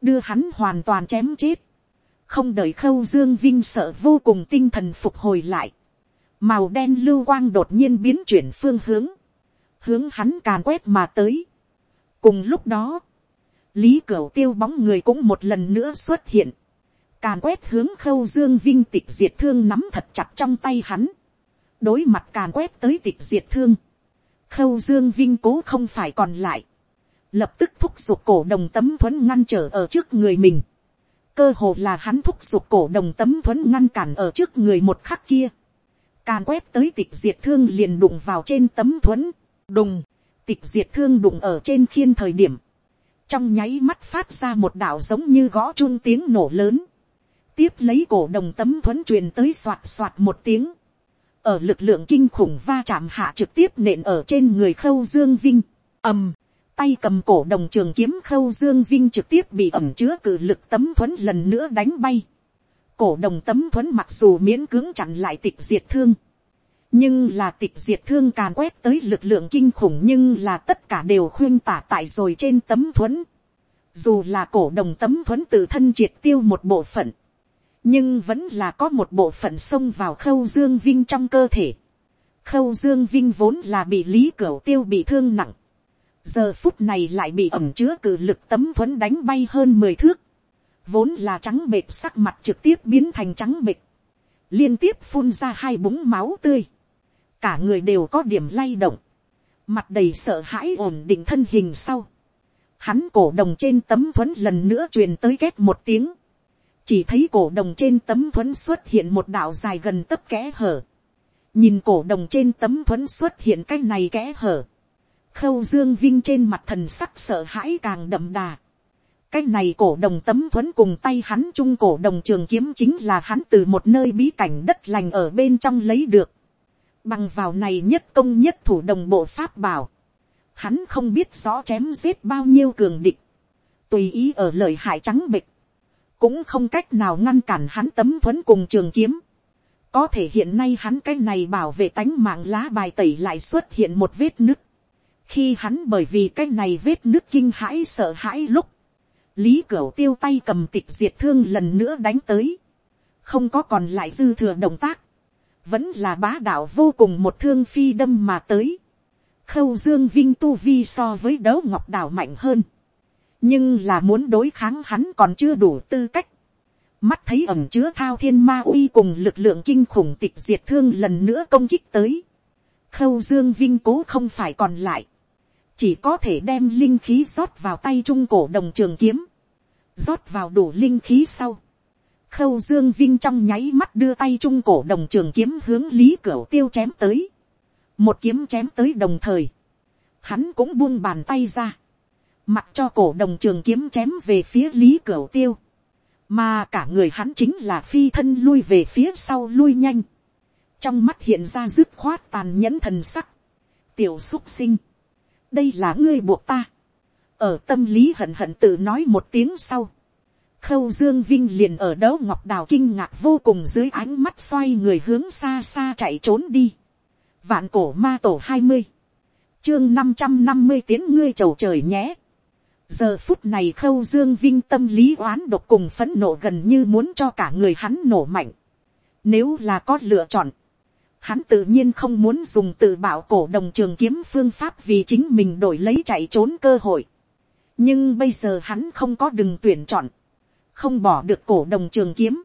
đưa hắn hoàn toàn chém chết, không đợi khâu dương vinh sợ vô cùng tinh thần phục hồi lại, màu đen lưu quang đột nhiên biến chuyển phương hướng, hướng hắn càn quét mà tới. cùng lúc đó, lý cửu tiêu bóng người cũng một lần nữa xuất hiện, càn quét hướng khâu dương vinh tịch diệt thương nắm thật chặt trong tay hắn, đối mặt càn quét tới tịch diệt thương, khâu dương vinh cố không phải còn lại, lập tức thúc giục cổ đồng tấm thuẫn ngăn trở ở trước người mình, cơ hồ là hắn thúc giục cổ đồng tấm thuẫn ngăn cản ở trước người một khắc kia, càn quét tới tịch diệt thương liền đụng vào trên tấm thuẫn, đùng, tịch diệt thương đụng ở trên khiên thời điểm, trong nháy mắt phát ra một đạo giống như gõ chun tiếng nổ lớn, tiếp lấy cổ đồng tấm thuấn truyền tới soạt soạt một tiếng. Ở lực lượng kinh khủng va chạm hạ trực tiếp nện ở trên người khâu dương vinh. ầm, tay cầm cổ đồng trường kiếm khâu dương vinh trực tiếp bị ẩm chứa cử lực tấm thuấn lần nữa đánh bay. cổ đồng tấm thuấn mặc dù miễn cưỡng chặn lại tịch diệt thương nhưng là tịch diệt thương càn quét tới lực lượng kinh khủng nhưng là tất cả đều khuyên tả tại rồi trên tấm thuẫn. dù là cổ đồng tấm thuẫn tự thân triệt tiêu một bộ phận. nhưng vẫn là có một bộ phận xông vào khâu dương vinh trong cơ thể. khâu dương vinh vốn là bị lý cửu tiêu bị thương nặng giờ phút này lại bị ẩm chứa cử lực tấm thuẫn đánh bay hơn mười thước, vốn là trắng bệt sắc mặt trực tiếp biến thành trắng bệt, liên tiếp phun ra hai búng máu tươi, cả người đều có điểm lay động, mặt đầy sợ hãi ổn định thân hình sau, hắn cổ đồng trên tấm thuẫn lần nữa truyền tới kết một tiếng, chỉ thấy cổ đồng trên tấm thuẫn xuất hiện một đạo dài gần tấp kẽ hở, nhìn cổ đồng trên tấm thuẫn xuất hiện cái này kẽ hở, khâu dương vinh trên mặt thần sắc sợ hãi càng đậm đà. cái này cổ đồng tấm thuẫn cùng tay hắn chung cổ đồng trường kiếm chính là hắn từ một nơi bí cảnh đất lành ở bên trong lấy được bằng vào này nhất công nhất thủ đồng bộ pháp bảo. hắn không biết rõ chém giết bao nhiêu cường địch. tùy ý ở lời hại trắng bịch. cũng không cách nào ngăn cản hắn tấm thuẫn cùng trường kiếm. có thể hiện nay hắn cái này bảo vệ tánh mạng lá bài tẩy lại xuất hiện một vết nứt khi hắn bởi vì cái này vết nứt kinh hãi sợ hãi lúc, lý cửu tiêu tay cầm tịch diệt thương lần nữa đánh tới, không có còn lại dư thừa động tác, vẫn là bá đạo vô cùng một thương phi đâm mà tới, khâu dương vinh tu vi so với đấu ngọc đảo mạnh hơn, nhưng là muốn đối kháng hắn còn chưa đủ tư cách, mắt thấy ẩm chứa thao thiên ma uy cùng lực lượng kinh khủng tịch diệt thương lần nữa công kích tới, khâu dương vinh cố không phải còn lại, chỉ có thể đem linh khí rót vào tay trung cổ đồng trường kiếm, rót vào đủ linh khí sau khâu dương vinh trong nháy mắt đưa tay trung cổ đồng trường kiếm hướng lý Cửu tiêu chém tới. một kiếm chém tới đồng thời, hắn cũng buông bàn tay ra, mặc cho cổ đồng trường kiếm chém về phía lý Cửu tiêu, mà cả người hắn chính là phi thân lui về phía sau lui nhanh, trong mắt hiện ra dứt khoát tàn nhẫn thần sắc, tiểu xúc sinh, đây là ngươi buộc ta. ở tâm lý hận hận tự nói một tiếng sau khâu dương vinh liền ở đấu ngọc đào kinh ngạc vô cùng dưới ánh mắt xoay người hướng xa xa chạy trốn đi. vạn cổ ma tổ hai mươi, chương năm trăm năm mươi tiếng ngươi chầu trời nhé. giờ phút này khâu dương vinh tâm lý oán độc cùng phẫn nộ gần như muốn cho cả người hắn nổ mạnh. nếu là có lựa chọn, hắn tự nhiên không muốn dùng tự bảo cổ đồng trường kiếm phương pháp vì chính mình đổi lấy chạy trốn cơ hội. nhưng bây giờ hắn không có đừng tuyển chọn, không bỏ được cổ đồng trường kiếm.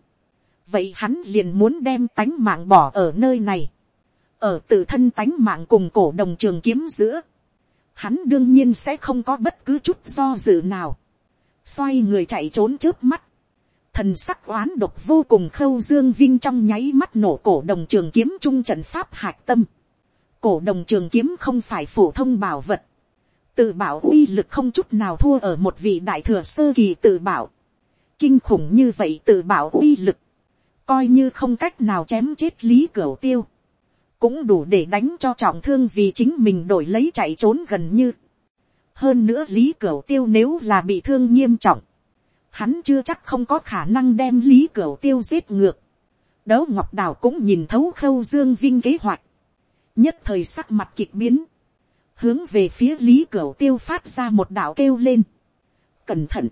vậy hắn liền muốn đem tánh mạng bỏ ở nơi này, ở tự thân tánh mạng cùng cổ đồng trường kiếm giữa. hắn đương nhiên sẽ không có bất cứ chút do dự nào. xoay người chạy trốn trước mắt thần sắc oán độc vô cùng khâu dương vinh trong nháy mắt nổ cổ đồng trường kiếm trung trận pháp hạc tâm. cổ đồng trường kiếm không phải phổ thông bảo vật. tự bảo uy lực không chút nào thua ở một vị đại thừa sơ kỳ tự bảo kinh khủng như vậy tự bảo uy lực. coi như không cách nào chém chết lý cửa tiêu. cũng đủ để đánh cho trọng thương vì chính mình đổi lấy chạy trốn gần như. hơn nữa lý cửa tiêu nếu là bị thương nghiêm trọng hắn chưa chắc không có khả năng đem lý cửa tiêu giết ngược. đấu ngọc đào cũng nhìn thấu khâu dương vinh kế hoạch. nhất thời sắc mặt kịch biến. hướng về phía lý cửa tiêu phát ra một đạo kêu lên. cẩn thận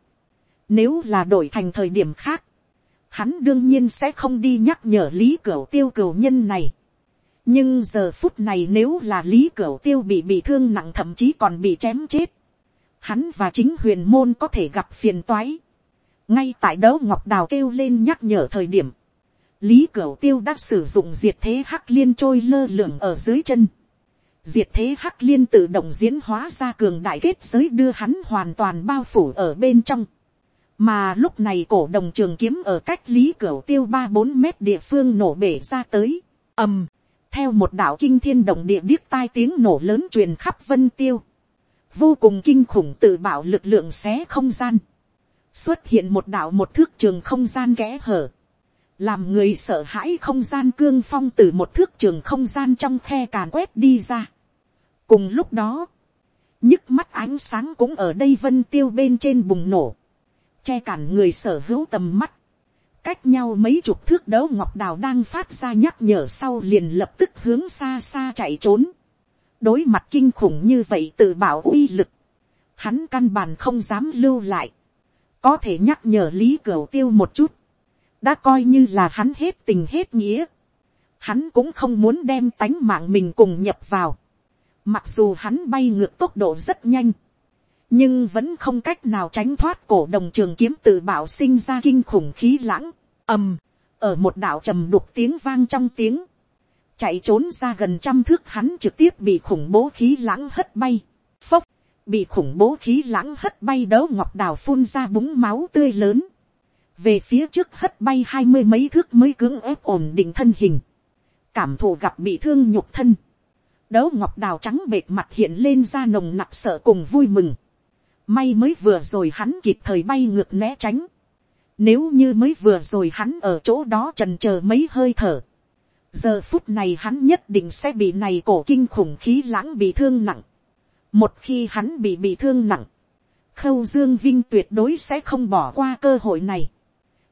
nếu là đổi thành thời điểm khác, hắn đương nhiên sẽ không đi nhắc nhở lý cửu tiêu cửu nhân này. nhưng giờ phút này nếu là lý cửu tiêu bị bị thương nặng thậm chí còn bị chém chết, hắn và chính huyền môn có thể gặp phiền toái ngay tại đấu ngọc đào kêu lên nhắc nhở thời điểm, lý cửu tiêu đã sử dụng diệt thế hắc liên trôi lơ lửng ở dưới chân. diệt thế hắc liên tự động diễn hóa ra cường đại kết giới đưa hắn hoàn toàn bao phủ ở bên trong mà lúc này cổ đồng trường kiếm ở cách lý cửa tiêu ba bốn mét địa phương nổ bể ra tới. ầm, theo một đạo kinh thiên động địa điếc tai tiếng nổ lớn truyền khắp vân tiêu. vô cùng kinh khủng tự bảo lực lượng xé không gian xuất hiện một đạo một thước trường không gian kẽ hở, làm người sợ hãi không gian cương phong từ một thước trường không gian trong khe càn quét đi ra. cùng lúc đó, nhức mắt ánh sáng cũng ở đây vân tiêu bên trên bùng nổ, che cản người sở hữu tầm mắt, cách nhau mấy chục thước đấu ngọc đào đang phát ra nhắc nhở sau liền lập tức hướng xa xa chạy trốn, đối mặt kinh khủng như vậy tự bảo uy lực, hắn căn bản không dám lưu lại, có thể nhắc nhở lý cửu tiêu một chút, đã coi như là hắn hết tình hết nghĩa, hắn cũng không muốn đem tánh mạng mình cùng nhập vào, mặc dù hắn bay ngược tốc độ rất nhanh, nhưng vẫn không cách nào tránh thoát cổ đồng trường kiếm tự bảo sinh ra kinh khủng khí lãng, ầm, ở một đạo trầm đục tiếng vang trong tiếng, chạy trốn ra gần trăm thước hắn trực tiếp bị khủng bố khí lãng hất bay, phốc, bị khủng bố khí lãng hất bay đấu ngọc đào phun ra búng máu tươi lớn, về phía trước hất bay hai mươi mấy thước mới cưỡng ép ổn định thân hình, cảm thụ gặp bị thương nhục thân, đấu ngọc đào trắng bệt mặt hiện lên ra nồng nặc sợ cùng vui mừng, may mới vừa rồi hắn kịp thời bay ngược né tránh, nếu như mới vừa rồi hắn ở chỗ đó trần chờ mấy hơi thở, giờ phút này hắn nhất định sẽ bị này cổ kinh khủng khí lãng bị thương nặng, một khi hắn bị bị thương nặng, khâu dương vinh tuyệt đối sẽ không bỏ qua cơ hội này.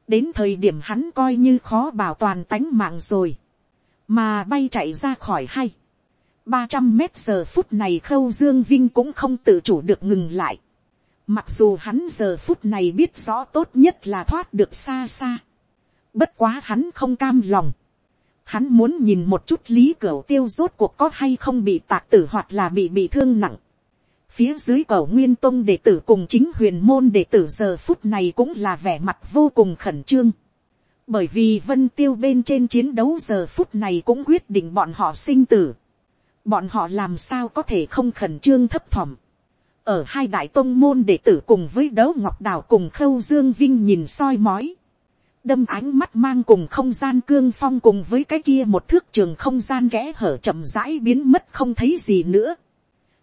đến thời điểm hắn coi như khó bảo toàn tánh mạng rồi, mà bay chạy ra khỏi hay. ba trăm mét giờ phút này khâu dương vinh cũng không tự chủ được ngừng lại mặc dù hắn giờ phút này biết rõ tốt nhất là thoát được xa xa. bất quá hắn không cam lòng. Hắn muốn nhìn một chút lý cẩu tiêu rốt cuộc có hay không bị tạc tử hoặc là bị bị thương nặng. Phía dưới cẩu nguyên tông đệ tử cùng chính huyền môn đệ tử giờ phút này cũng là vẻ mặt vô cùng khẩn trương. Bởi vì vân tiêu bên trên chiến đấu giờ phút này cũng quyết định bọn họ sinh tử. Bọn họ làm sao có thể không khẩn trương thấp thỏm. Ở hai đại tôn môn đệ tử cùng với đấu ngọc Đào cùng khâu dương vinh nhìn soi mói. Đâm ánh mắt mang cùng không gian cương phong cùng với cái kia một thước trường không gian kẽ hở chậm rãi biến mất không thấy gì nữa.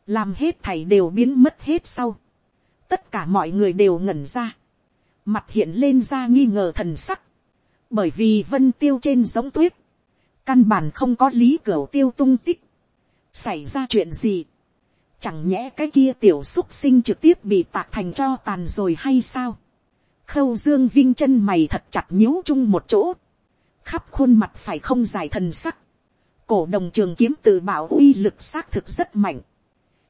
Làm hết thảy đều biến mất hết sau, tất cả mọi người đều ngẩn ra, mặt hiện lên ra nghi ngờ thần sắc, bởi vì vân tiêu trên giống tuyết, căn bản không có lý cửa tiêu tung tích, xảy ra chuyện gì, chẳng nhẽ cái kia tiểu xúc sinh trực tiếp bị tạc thành cho tàn rồi hay sao, khâu dương vinh chân mày thật chặt nhíu chung một chỗ, khắp khuôn mặt phải không dài thần sắc, cổ đồng trường kiếm tự bảo uy lực xác thực rất mạnh,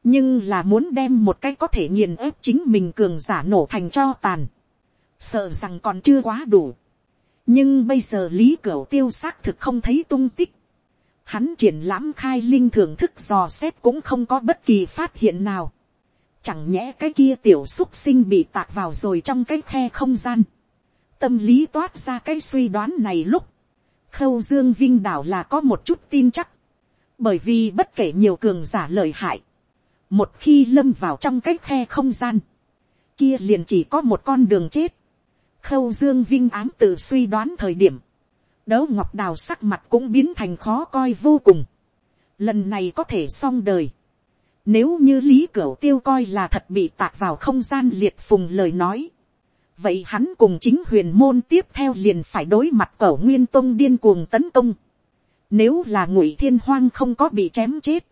nhưng là muốn đem một cái có thể nghiền ép chính mình cường giả nổ thành cho tàn, sợ rằng còn chưa quá đủ. nhưng bây giờ lý cửu tiêu xác thực không thấy tung tích, hắn triển lãm khai linh thưởng thức dò xét cũng không có bất kỳ phát hiện nào. Chẳng nhẽ cái kia tiểu xúc sinh bị tạc vào rồi trong cái khe không gian. Tâm lý toát ra cái suy đoán này lúc. Khâu Dương Vinh đảo là có một chút tin chắc. Bởi vì bất kể nhiều cường giả lợi hại một khi lâm vào trong cái khe không gian, kia liền chỉ có một con đường chết. khâu dương vinh ám tự suy đoán thời điểm, đấu ngọc đào sắc mặt cũng biến thành khó coi vô cùng. lần này có thể xong đời. nếu như lý cửu tiêu coi là thật bị tạc vào không gian liệt phùng lời nói, vậy hắn cùng chính huyền môn tiếp theo liền phải đối mặt cẩu nguyên tông điên cuồng tấn công. Nếu là ngụy thiên hoang không có bị chém chết,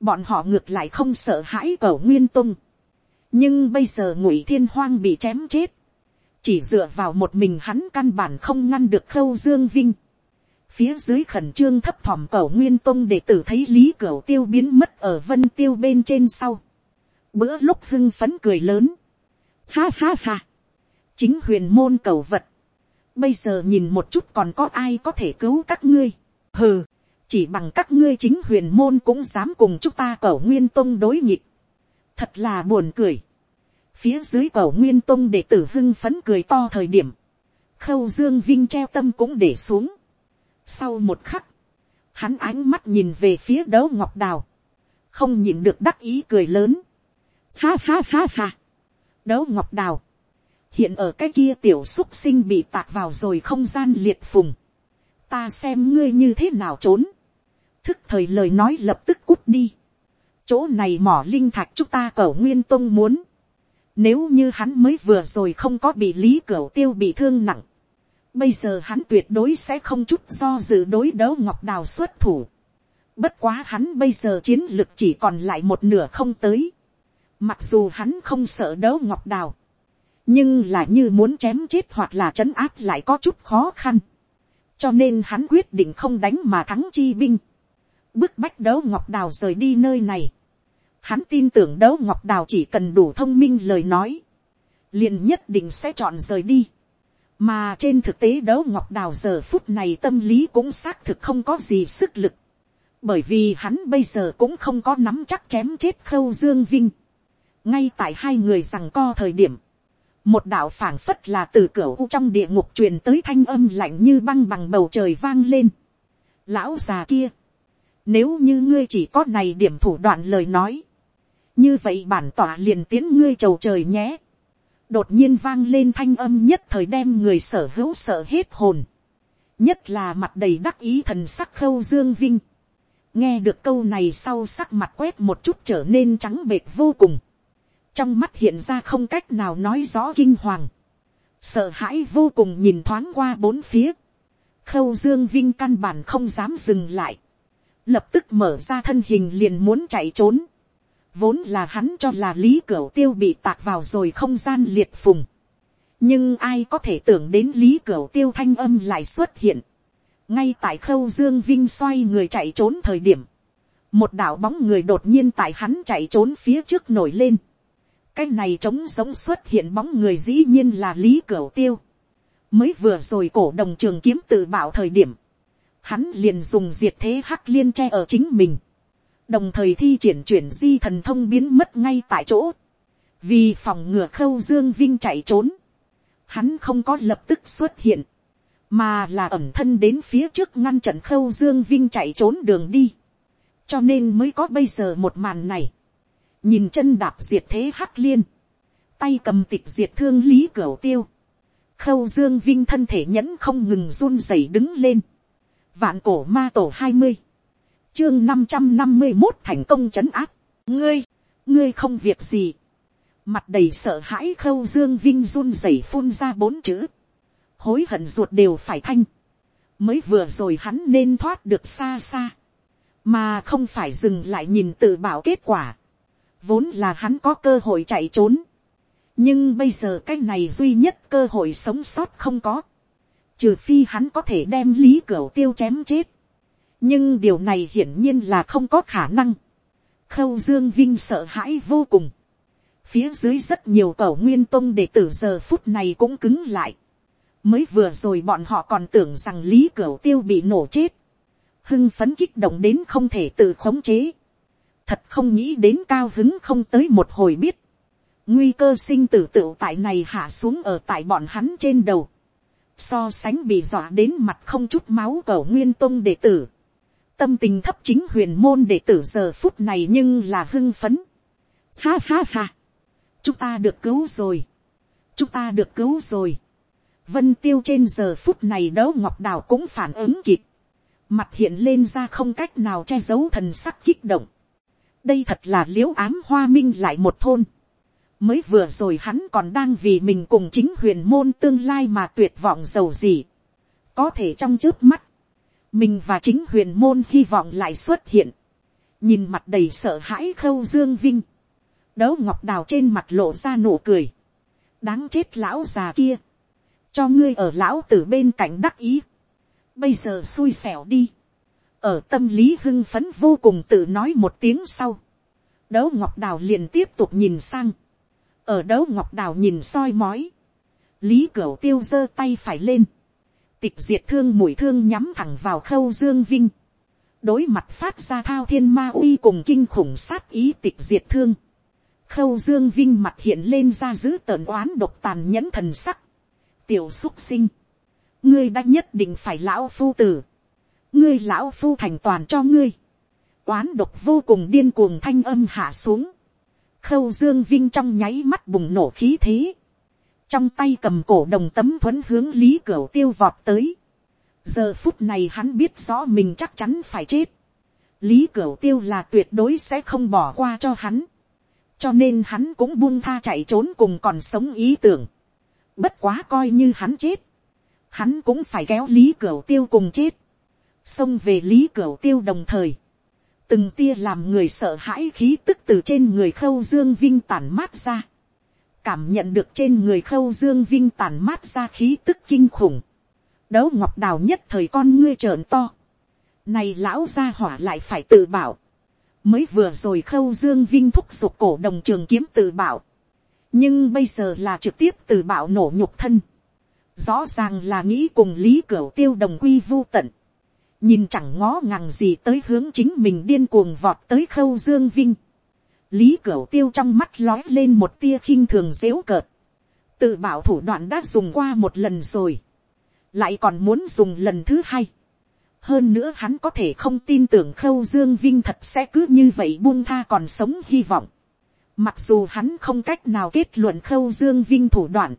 bọn họ ngược lại không sợ hãi cẩu nguyên tông. nhưng bây giờ ngụy thiên hoang bị chém chết, chỉ dựa vào một mình hắn căn bản không ngăn được khâu dương vinh. phía dưới khẩn trương thấp thỏm cẩu nguyên tông để tử thấy lý cẩu tiêu biến mất ở vân tiêu bên trên sau. bữa lúc hưng phấn cười lớn. ha ha ha. chính huyền môn cầu vật. bây giờ nhìn một chút còn có ai có thể cứu các ngươi. hừ, chỉ bằng các ngươi chính huyền môn cũng dám cùng chúng ta cẩu nguyên tông đối nghịch. thật là buồn cười phía dưới cầu nguyên tông để tử hưng phấn cười to thời điểm, khâu dương vinh treo tâm cũng để xuống. sau một khắc, hắn ánh mắt nhìn về phía đấu ngọc đào, không nhìn được đắc ý cười lớn. ha ha ha ha. đấu ngọc đào, hiện ở cái kia tiểu xúc sinh bị tạc vào rồi không gian liệt phùng. ta xem ngươi như thế nào trốn thức thời lời nói lập tức cút đi. chỗ này mỏ linh thạch chúng ta cầu nguyên tông muốn nếu như hắn mới vừa rồi không có bị lý cửu tiêu bị thương nặng. bây giờ hắn tuyệt đối sẽ không chút do dự đối đấu ngọc đào xuất thủ. bất quá hắn bây giờ chiến lực chỉ còn lại một nửa không tới. Mặc dù hắn không sợ đấu ngọc đào. Nhưng là như muốn chém chết hoặc là trấn áp lại có chút khó khăn. Cho nên hắn quyết định không đánh mà thắng chi binh. Bức bách đấu ngọc đào rời đi nơi này. Hắn tin tưởng đấu ngọc đào chỉ cần đủ thông minh lời nói. Liền nhất định sẽ chọn rời đi. Mà trên thực tế đấu ngọc đào giờ phút này tâm lý cũng xác thực không có gì sức lực. Bởi vì hắn bây giờ cũng không có nắm chắc chém chết khâu dương vinh ngay tại hai người rằng co thời điểm, một đạo phảng phất là từ cửa u trong địa ngục truyền tới thanh âm lạnh như băng bằng bầu trời vang lên. Lão già kia, nếu như ngươi chỉ có này điểm thủ đoạn lời nói, như vậy bản tỏa liền tiến ngươi trầu trời nhé. đột nhiên vang lên thanh âm nhất thời đem người sở hữu sợ hết hồn. nhất là mặt đầy đắc ý thần sắc khâu dương vinh. nghe được câu này sau sắc mặt quét một chút trở nên trắng bệt vô cùng trong mắt hiện ra không cách nào nói rõ kinh hoàng, sợ hãi vô cùng nhìn thoáng qua bốn phía, khâu dương vinh căn bản không dám dừng lại, lập tức mở ra thân hình liền muốn chạy trốn, vốn là hắn cho là lý cửu tiêu bị tạc vào rồi không gian liệt phùng, nhưng ai có thể tưởng đến lý cửu tiêu thanh âm lại xuất hiện, ngay tại khâu dương vinh xoay người chạy trốn thời điểm, một đạo bóng người đột nhiên tại hắn chạy trốn phía trước nổi lên, cái này trống giống xuất hiện bóng người dĩ nhiên là lý cửu tiêu. mới vừa rồi cổ đồng trường kiếm tự bảo thời điểm, hắn liền dùng diệt thế hắc liên che ở chính mình, đồng thời thi triển chuyển di thần thông biến mất ngay tại chỗ, vì phòng ngừa khâu dương vinh chạy trốn, hắn không có lập tức xuất hiện, mà là ẩm thân đến phía trước ngăn trận khâu dương vinh chạy trốn đường đi, cho nên mới có bây giờ một màn này. Nhìn chân đạp diệt thế hắc liên, tay cầm tịch diệt thương lý cửa tiêu, khâu dương vinh thân thể nhẫn không ngừng run rẩy đứng lên, vạn cổ ma tổ hai mươi, chương năm trăm năm mươi một thành công c h ấ n áp, ngươi, ngươi không việc gì, mặt đầy sợ hãi khâu dương vinh run rẩy phun ra bốn chữ, hối hận ruột đều phải thanh, mới vừa rồi hắn nên thoát được xa xa, mà không phải dừng lại nhìn tự bảo kết quả, vốn là hắn có cơ hội chạy trốn, nhưng bây giờ cái này duy nhất cơ hội sống sót không có, trừ phi hắn có thể đem lý cửa tiêu chém chết, nhưng điều này hiển nhiên là không có khả năng, khâu dương vinh sợ hãi vô cùng, phía dưới rất nhiều cầu nguyên tông đệ tử giờ phút này cũng cứng lại, mới vừa rồi bọn họ còn tưởng rằng lý cửu tiêu bị nổ chết, hưng phấn kích động đến không thể tự khống chế, thật không nghĩ đến cao hứng không tới một hồi biết, nguy cơ sinh tử tựu tại này hạ xuống ở tại bọn hắn trên đầu, so sánh bị dọa đến mặt không chút máu cầu nguyên tông đệ tử, tâm tình thấp chính huyền môn đệ tử giờ phút này nhưng là hưng phấn, ha ha ha, chúng ta được cứu rồi, chúng ta được cứu rồi, vân tiêu trên giờ phút này đấu ngọc đào cũng phản ứng kịp, mặt hiện lên ra không cách nào che giấu thần sắc kích động, đây thật là l i ễ u ám hoa minh lại một thôn. mới vừa rồi hắn còn đang vì mình cùng chính huyền môn tương lai mà tuyệt vọng giàu gì. có thể trong trước mắt, mình và chính huyền môn hy vọng lại xuất hiện. nhìn mặt đầy sợ hãi khâu dương vinh. đấu ngọc đào trên mặt lộ ra nụ cười. đáng chết lão già kia. cho ngươi ở lão từ bên cạnh đắc ý. bây giờ xui xẻo đi ở tâm lý hưng phấn vô cùng tự nói một tiếng sau. đấu ngọc đào liền tiếp tục nhìn sang. ở đấu ngọc đào nhìn soi mói. lý cửu tiêu giơ tay phải lên tịch diệt thương mùi thương nhắm thẳng vào khâu dương vinh. đối mặt phát ra thao thiên ma uy cùng kinh khủng sát ý tịch diệt thương. khâu dương vinh mặt hiện lên ra giữ tợn oán độc tàn nhẫn thần sắc. tiểu xúc sinh. ngươi đã nhất định phải lão phu tử ngươi lão phu thành toàn cho ngươi, oán độc vô cùng điên cuồng thanh âm hạ xuống, khâu dương vinh trong nháy mắt bùng nổ khí thế, trong tay cầm cổ đồng tấm thuấn hướng lý cửa tiêu vọt tới, giờ phút này hắn biết rõ mình chắc chắn phải chết, lý cửa tiêu là tuyệt đối sẽ không bỏ qua cho hắn, cho nên hắn cũng buông tha chạy trốn cùng còn sống ý tưởng, bất quá coi như hắn chết, hắn cũng phải kéo lý cửa tiêu cùng chết, xông về lý cửa tiêu đồng thời, từng tia làm người sợ hãi khí tức từ trên người khâu dương vinh tản mát ra, cảm nhận được trên người khâu dương vinh tàn mát ra khí tức kinh khủng, đấu ngọc đào nhất thời con ngươi trợn to, này lão gia hỏa lại phải tự bảo, mới vừa rồi khâu dương vinh thúc giục cổ đồng trường kiếm tự bảo, nhưng bây giờ là trực tiếp tự bảo nổ nhục thân, rõ ràng là nghĩ cùng lý cửu tiêu đồng quy vô tận, nhìn chẳng ngó ngàng gì tới hướng chính mình điên cuồng vọt tới khâu dương vinh, lý cửu tiêu trong mắt lói lên một tia khinh thường dếu cợt, tự bảo thủ đoạn đã dùng qua một lần rồi, lại còn muốn dùng lần thứ hai, hơn nữa hắn có thể không tin tưởng khâu dương vinh thật sẽ cứ như vậy buông tha còn sống hy vọng. Mặc dù hắn không cách nào kết luận khâu dương vinh thủ đoạn,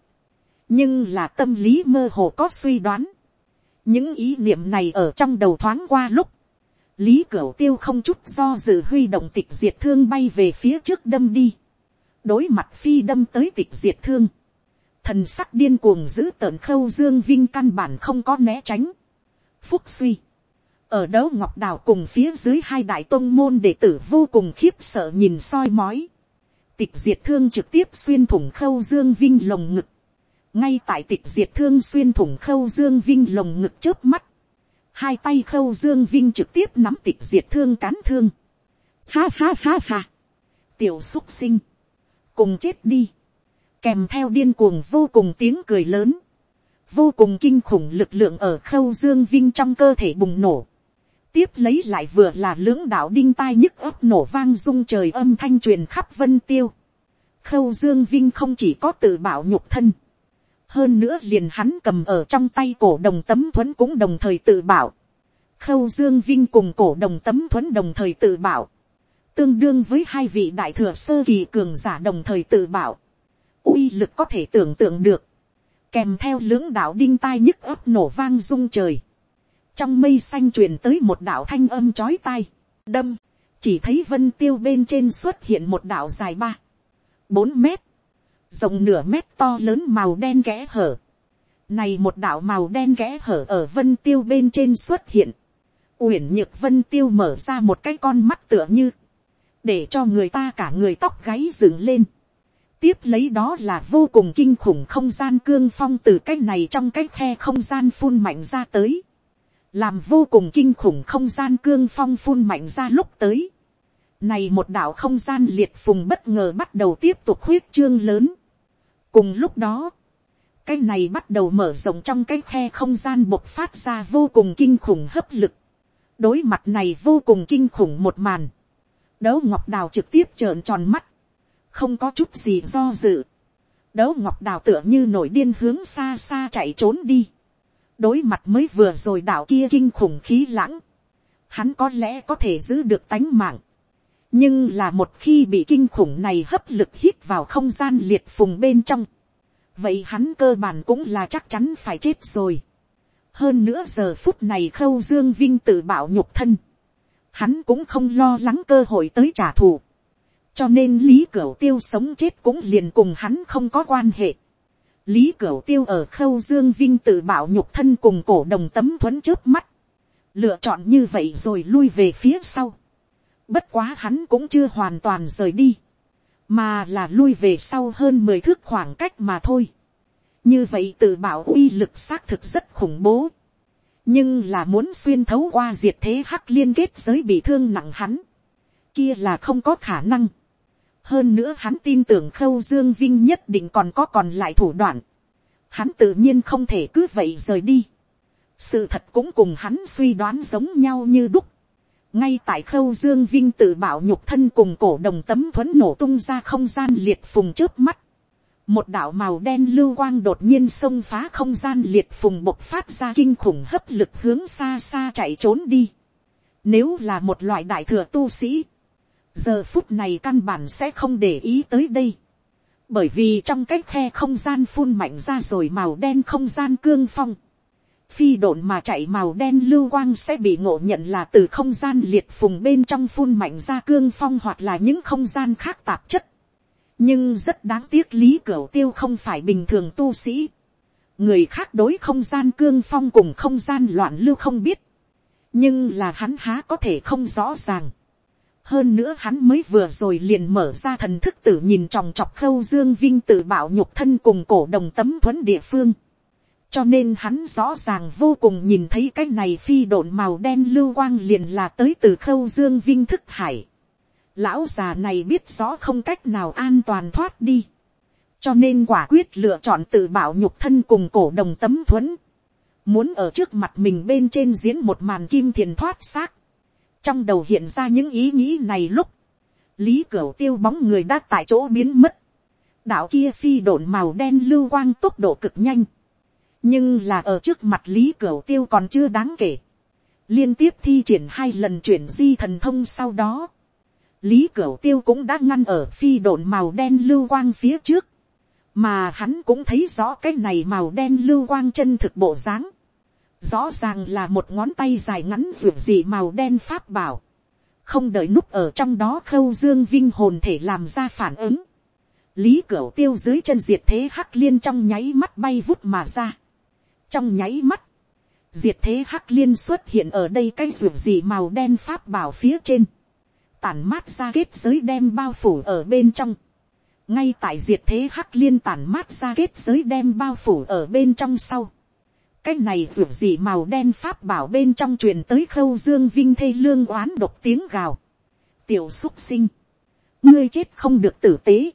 nhưng là tâm lý mơ hồ có suy đoán. những ý niệm này ở trong đầu thoáng qua lúc, lý cửu tiêu không chút do dự huy động tịch diệt thương bay về phía trước đâm đi, đối mặt phi đâm tới tịch diệt thương, thần sắc điên cuồng giữ tợn khâu dương vinh căn bản không có né tránh, phúc suy, ở đấu ngọc đào cùng phía dưới hai đại tôn môn đệ tử vô cùng khiếp sợ nhìn soi mói, tịch diệt thương trực tiếp xuyên thủng khâu dương vinh lồng ngực, ngay tại tịch diệt thương xuyên thủng khâu dương vinh lồng ngực trước mắt, hai tay khâu dương vinh trực tiếp nắm tịch diệt thương cán thương, ha ha ha ha, tiểu xúc sinh, cùng chết đi, kèm theo điên cuồng vô cùng tiếng cười lớn, vô cùng kinh khủng lực lượng ở khâu dương vinh trong cơ thể bùng nổ, tiếp lấy lại vừa là lưỡng đạo đinh tai nhức ấp nổ vang rung trời âm thanh truyền khắp vân tiêu. Khâu Dương Vinh không chỉ có tự bảo nhục thân. Hơn nữa liền hắn cầm ở trong tay cổ đồng tấm thuẫn cũng đồng thời tự bảo. Khâu Dương Vinh cùng cổ đồng tấm thuẫn đồng thời tự bảo. Tương đương với hai vị đại thừa sơ kỳ cường giả đồng thời tự bảo. uy lực có thể tưởng tượng được. Kèm theo lưỡng đạo đinh tai nhức ấp nổ vang rung trời trong mây xanh truyền tới một đạo thanh âm chói tai, đâm, chỉ thấy vân tiêu bên trên xuất hiện một đạo dài ba, bốn mét, rộng nửa mét to lớn màu đen ghẽ hở. Này một đạo màu đen ghẽ hở ở vân tiêu bên trên xuất hiện. Uyển nhược vân tiêu mở ra một cái con mắt tựa như. Để cho người ta cả người tóc gáy dựng lên. Tiếp lấy đó là vô cùng kinh khủng không gian cương phong từ cái này trong cái khe không gian phun mạnh ra tới làm vô cùng kinh khủng không gian cương phong phun mạnh ra lúc tới. Này một đảo không gian liệt phùng bất ngờ bắt đầu tiếp tục huyết trương lớn. Cùng lúc đó, cái này bắt đầu mở rộng trong cái khe không gian bộc phát ra vô cùng kinh khủng hấp lực. Đối mặt này vô cùng kinh khủng một màn. Đấu ngọc đào trực tiếp trợn tròn mắt. Không có chút gì do dự. Đấu ngọc đào tựa như nổi điên hướng xa xa chạy trốn đi đối mặt mới vừa rồi đảo kia kinh khủng khí lãng, hắn có lẽ có thể giữ được tánh mạng, nhưng là một khi bị kinh khủng này hấp lực hít vào không gian liệt phùng bên trong, vậy hắn cơ bản cũng là chắc chắn phải chết rồi. hơn nữa giờ phút này khâu dương vinh tự bảo nhục thân, hắn cũng không lo lắng cơ hội tới trả thù, cho nên lý cửu tiêu sống chết cũng liền cùng hắn không có quan hệ. Lý Cửu Tiêu ở khâu Dương Vinh tự bảo nhục thân cùng cổ đồng tấm thuẫn trước mắt. Lựa chọn như vậy rồi lui về phía sau. Bất quá hắn cũng chưa hoàn toàn rời đi. Mà là lui về sau hơn 10 thước khoảng cách mà thôi. Như vậy tự bảo uy lực xác thực rất khủng bố. Nhưng là muốn xuyên thấu qua diệt thế hắc liên kết giới bị thương nặng hắn. Kia là không có khả năng hơn nữa hắn tin tưởng khâu dương vinh nhất định còn có còn lại thủ đoạn. hắn tự nhiên không thể cứ vậy rời đi. sự thật cũng cùng hắn suy đoán giống nhau như đúc ngay tại khâu dương vinh tự bảo nhục thân cùng cổ đồng tấm thuấn nổ tung ra không gian liệt phùng trước mắt. một đạo màu đen lưu quang đột nhiên xông phá không gian liệt phùng bộc phát ra kinh khủng hấp lực hướng xa xa chạy trốn đi. nếu là một loại đại thừa tu sĩ, giờ phút này căn bản sẽ không để ý tới đây. bởi vì trong cái khe không gian phun mạnh ra rồi màu đen không gian cương phong phi độn mà chạy màu đen lưu quang sẽ bị ngộ nhận là từ không gian liệt phùng bên trong phun mạnh ra cương phong hoặc là những không gian khác tạp chất. nhưng rất đáng tiếc lý cửa tiêu không phải bình thường tu sĩ. người khác đối không gian cương phong cùng không gian loạn lưu không biết. nhưng là hắn há có thể không rõ ràng hơn nữa hắn mới vừa rồi liền mở ra thần thức tử nhìn tròng trọc khâu dương vinh tự bảo nhục thân cùng cổ đồng tấm thuẫn địa phương cho nên hắn rõ ràng vô cùng nhìn thấy cái này phi độn màu đen lưu quang liền là tới từ khâu dương vinh thức hải. lão già này biết rõ không cách nào an toàn thoát đi. cho nên quả quyết lựa chọn tự bảo nhục thân cùng cổ đồng tấm thuẫn. muốn ở trước mặt mình bên trên diễn một màn kim thiền thoát xác trong đầu hiện ra những ý nghĩ này lúc, lý cửu tiêu bóng người đã tại chỗ biến mất, đạo kia phi độn màu đen lưu quang tốc độ cực nhanh, nhưng là ở trước mặt lý cửu tiêu còn chưa đáng kể, liên tiếp thi triển hai lần chuyển di thần thông sau đó, lý cửu tiêu cũng đã ngăn ở phi độn màu đen lưu quang phía trước, mà hắn cũng thấy rõ cái này màu đen lưu quang chân thực bộ dáng, rõ ràng là một ngón tay dài ngắn ruột gì màu đen pháp bảo, không đợi núp ở trong đó khâu dương vinh hồn thể làm ra phản ứng, lý cửu tiêu dưới chân diệt thế hắc liên trong nháy mắt bay vút mà ra, trong nháy mắt, diệt thế hắc liên xuất hiện ở đây cái ruột gì màu đen pháp bảo phía trên, tản mát ra kết giới đem bao phủ ở bên trong, ngay tại diệt thế hắc liên tản mát ra kết giới đem bao phủ ở bên trong sau, cái này ruột gì màu đen pháp bảo bên trong truyền tới khâu dương vinh thê lương oán độc tiếng gào. tiểu xúc sinh, ngươi chết không được tử tế.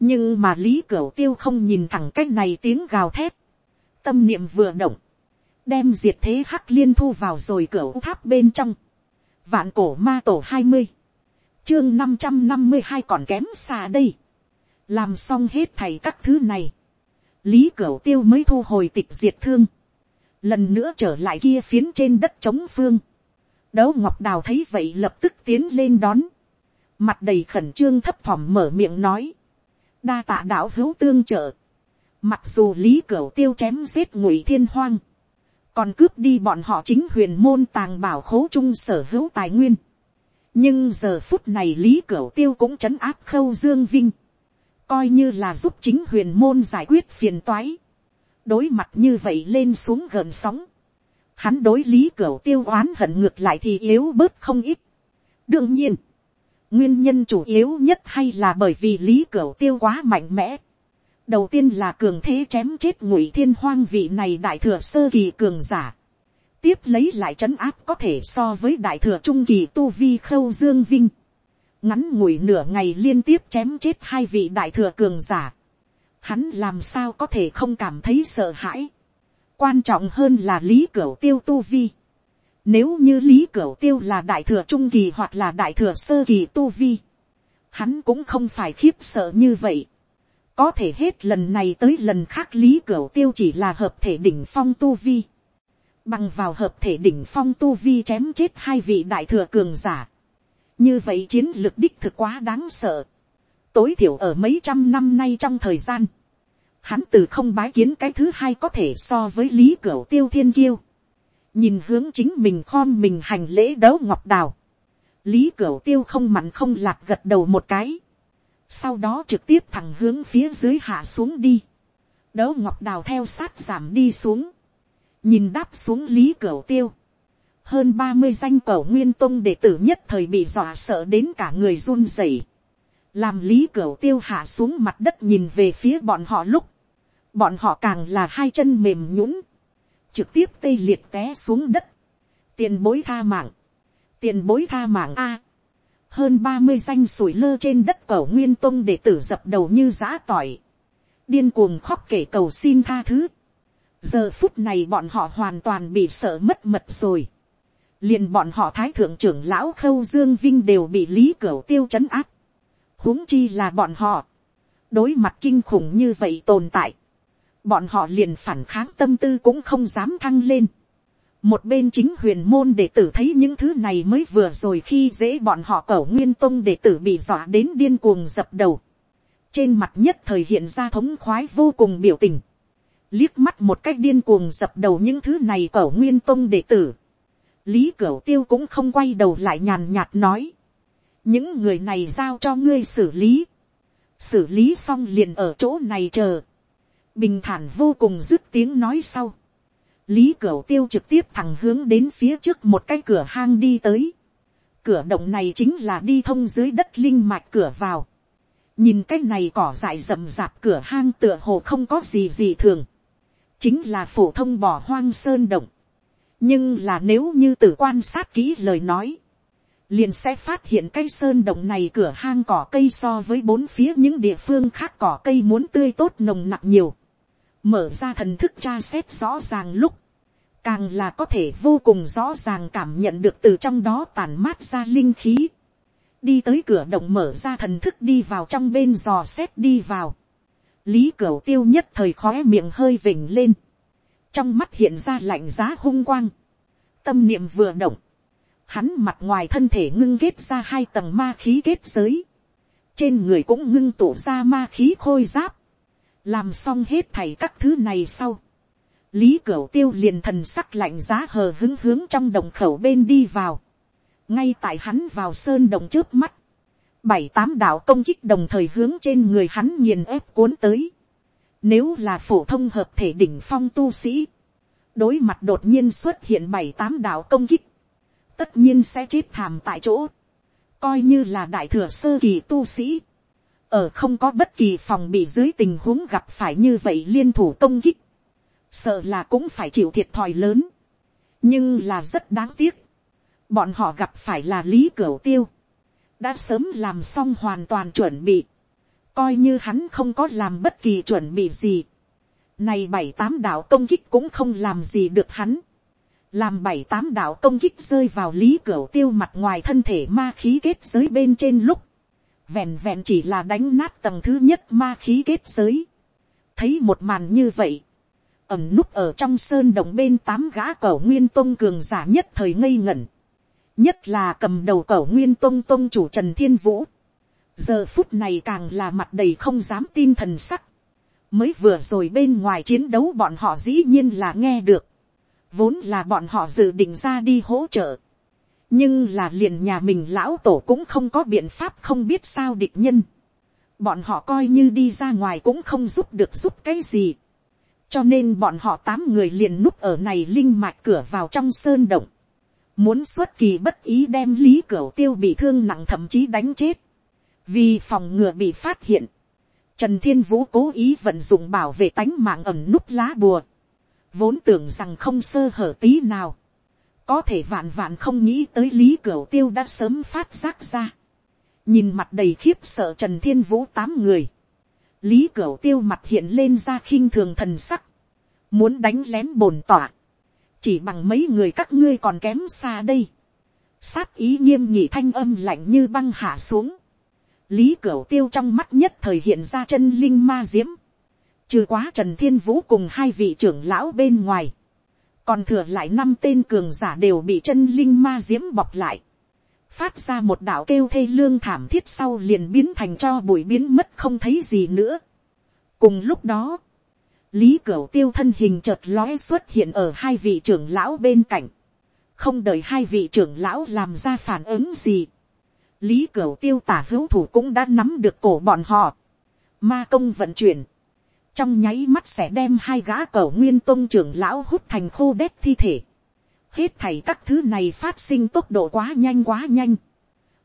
nhưng mà lý cửu tiêu không nhìn thẳng cái này tiếng gào thét tâm niệm vừa động, đem diệt thế hắc liên thu vào rồi cửa tháp bên trong. vạn cổ ma tổ hai mươi, chương năm trăm năm mươi hai còn kém xa đây. làm xong hết thầy các thứ này. lý cửa tiêu mới thu hồi tịch diệt thương lần nữa trở lại kia phiến trên đất trống phương, đấu ngọc đào thấy vậy lập tức tiến lên đón, mặt đầy khẩn trương thấp thỏm mở miệng nói, đa tạ đạo hữu tương trợ, mặc dù lý cửu tiêu chém giết ngụy thiên hoang, còn cướp đi bọn họ chính huyền môn tàng bảo khố trung sở hữu tài nguyên, nhưng giờ phút này lý cửu tiêu cũng trấn áp khâu dương vinh, coi như là giúp chính huyền môn giải quyết phiền toái, đối mặt như vậy lên xuống gần sóng, hắn đối lý cửa tiêu oán hận ngược lại thì yếu bớt không ít. đương nhiên, nguyên nhân chủ yếu nhất hay là bởi vì lý cửa tiêu quá mạnh mẽ đầu tiên là cường thế chém chết ngụy thiên hoang vị này đại thừa sơ kỳ cường giả. tiếp lấy lại trấn áp có thể so với đại thừa trung kỳ tu vi khâu dương vinh. ngắn ngủi nửa ngày liên tiếp chém chết hai vị đại thừa cường giả hắn làm sao có thể không cảm thấy sợ hãi. quan trọng hơn là lý cửu tiêu tu vi. nếu như lý cửu tiêu là đại thừa trung kỳ hoặc là đại thừa sơ kỳ tu vi, hắn cũng không phải khiếp sợ như vậy có thể hết lần này tới lần khác lý cửu tiêu chỉ là hợp thể đỉnh phong tu vi. bằng vào hợp thể đỉnh phong tu vi chém chết hai vị đại thừa cường giả. như vậy chiến lược đích thực quá đáng sợ. Tối thiểu ở mấy trăm năm nay trong thời gian, hắn từ không bái kiến cái thứ hai có thể so với lý cửu tiêu thiên kiêu, nhìn hướng chính mình khom mình hành lễ đấu ngọc đào, lý cửu tiêu không mặn không lạc gật đầu một cái, sau đó trực tiếp thẳng hướng phía dưới hạ xuống đi, đấu ngọc đào theo sát giảm đi xuống, nhìn đáp xuống lý cửu tiêu, hơn ba mươi danh cẩu nguyên tông đệ tử nhất thời bị dọa sợ đến cả người run rẩy. Làm lý cửu tiêu hạ xuống mặt đất nhìn về phía bọn họ lúc, bọn họ càng là hai chân mềm nhũng, trực tiếp tê liệt té xuống đất, tiền bối tha mạng, tiền bối tha mạng a, hơn ba mươi danh sủi lơ trên đất cẩu nguyên tông để tử dập đầu như giã tỏi, điên cuồng khóc kể cầu xin tha thứ, giờ phút này bọn họ hoàn toàn bị sợ mất mật rồi, liền bọn họ thái thượng trưởng lão khâu dương vinh đều bị lý cửu tiêu c h ấ n áp, huống chi là bọn họ, đối mặt kinh khủng như vậy tồn tại, bọn họ liền phản kháng tâm tư cũng không dám thăng lên một bên chính huyền môn đệ tử thấy những thứ này mới vừa rồi khi dễ bọn họ cẩu nguyên tông đệ tử bị dọa đến điên cuồng dập đầu. trên mặt nhất thời hiện ra thống khoái vô cùng biểu tình. liếc mắt một cách điên cuồng dập đầu những thứ này cẩu nguyên tông đệ tử. lý cửu tiêu cũng không quay đầu lại nhàn nhạt nói những người này giao cho ngươi xử lý, xử lý xong liền ở chỗ này chờ, bình thản vô cùng dứt tiếng nói sau, lý cửu tiêu trực tiếp thẳng hướng đến phía trước một cái cửa hang đi tới, cửa động này chính là đi thông dưới đất linh mạch cửa vào. nhìn cái này cỏ dại rậm rạp cửa hang tựa hồ không có gì gì thường. chính là phổ thông bỏ hoang sơn động. nhưng là nếu như tự quan sát kỹ lời nói, liền sẽ phát hiện cây sơn động này cửa hang cỏ cây so với bốn phía những địa phương khác cỏ cây muốn tươi tốt nồng nặng nhiều mở ra thần thức tra xét rõ ràng lúc, càng là có thể vô cùng rõ ràng cảm nhận được từ trong đó tàn mát ra linh khí. đi tới cửa động mở ra thần thức đi vào trong bên dò xét đi vào. lý cửa tiêu nhất thời khóe miệng hơi vỉnh lên. trong mắt hiện ra lạnh giá hung quang. tâm niệm vừa động. hắn mặt ngoài thân thể ngưng kết ra hai tầng ma khí kết giới. trên người cũng ngưng tụ ra ma khí khôi giáp làm xong hết thảy các thứ này sau lý cửu tiêu liền thần sắc lạnh giá hờ hứng hướng trong đồng khẩu bên đi vào. ngay tại hắn vào sơn đồng trước mắt, bảy tám đạo công kích đồng thời hướng trên người hắn nghiền ép cuốn tới. nếu là phổ thông hợp thể đỉnh phong tu sĩ, đối mặt đột nhiên xuất hiện bảy tám đạo công kích, tất nhiên sẽ chết thảm tại chỗ, coi như là đại thừa sơ kỳ tu sĩ, ở không có bất kỳ phòng bị dưới tình huống gặp phải như vậy liên thủ công kích, sợ là cũng phải chịu thiệt thòi lớn, nhưng là rất đáng tiếc, bọn họ gặp phải là lý cửu tiêu, đã sớm làm xong hoàn toàn chuẩn bị, coi như hắn không có làm bất kỳ chuẩn bị gì, này bảy tám đạo công kích cũng không làm gì được hắn, làm bảy tám đạo công kích rơi vào lý cửu tiêu mặt ngoài thân thể ma khí kết giới bên trên lúc, vẹn vẹn chỉ là đánh nát tầng thứ nhất ma khí kết giới, thấy một màn như vậy, ẩm núp ở trong sơn động bên tám gã cẩu nguyên tôn cường giả nhất thời ngây ngẩn. nhất là cầm đầu cẩu nguyên tôn tông chủ trần thiên vũ. giờ phút này càng là mặt đầy không dám tin thần sắc. mới vừa rồi bên ngoài chiến đấu bọn họ dĩ nhiên là nghe được. vốn là bọn họ dự định ra đi hỗ trợ nhưng là liền nhà mình lão tổ cũng không có biện pháp không biết sao địch nhân. bọn họ coi như đi ra ngoài cũng không giúp được giúp cái gì. Cho nên bọn họ tám người liền núp ở này linh mạch cửa vào trong sơn động, muốn xuất kỳ bất ý đem lý cửa tiêu bị thương nặng thậm chí đánh chết, vì phòng ngừa bị phát hiện, trần thiên vũ cố ý vận dụng bảo vệ tánh mạng ẩm núp lá bùa, vốn tưởng rằng không sơ hở tí nào, có thể vạn vạn không nghĩ tới lý cửu tiêu đã sớm phát giác ra, nhìn mặt đầy khiếp sợ trần thiên vũ tám người, lý cửu tiêu mặt hiện lên ra khinh thường thần sắc, muốn đánh lén bồn tỏa, chỉ bằng mấy người các ngươi còn kém xa đây, sát ý nghiêm nhị thanh âm lạnh như băng hạ xuống, lý cửu tiêu trong mắt nhất thời hiện ra chân linh ma diễm, trừ quá trần thiên vũ cùng hai vị trưởng lão bên ngoài, còn thừa lại năm tên cường giả đều bị chân linh ma diễm bọc lại, phát ra một đạo kêu thê lương thảm thiết sau liền biến thành cho bụi biến mất không thấy gì nữa. cùng lúc đó, lý cửu tiêu thân hình chợt lóe xuất hiện ở hai vị trưởng lão bên cạnh, không đợi hai vị trưởng lão làm ra phản ứng gì. lý cửu tiêu tả hữu thủ cũng đã nắm được cổ bọn họ, ma công vận chuyển, trong nháy mắt sẽ đem hai gã cẩu nguyên tôn trưởng lão hút thành khô đét thi thể. Hết thảy các thứ này phát sinh tốc độ quá nhanh quá nhanh,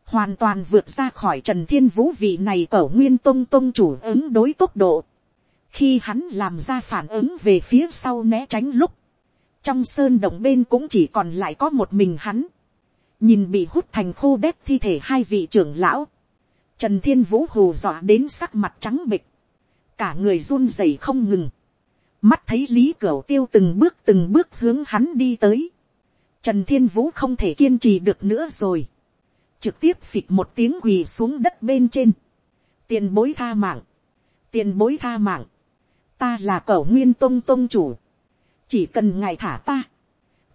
hoàn toàn vượt ra khỏi trần thiên vũ vị này ở nguyên tôn tôn chủ ứng đối tốc độ, khi hắn làm ra phản ứng về phía sau né tránh lúc, trong sơn động bên cũng chỉ còn lại có một mình hắn, nhìn bị hút thành khô đét thi thể hai vị trưởng lão, trần thiên vũ hù dọa đến sắc mặt trắng bịch, cả người run rẩy không ngừng, mắt thấy lý cửu tiêu từng bước từng bước hướng hắn đi tới, Trần Thiên Vũ không thể kiên trì được nữa rồi. Trực tiếp phịch một tiếng quỳ xuống đất bên trên. Tiền bối tha mạng. Tiền bối tha mạng. Ta là cẩu nguyên tông tông chủ. Chỉ cần ngài thả ta.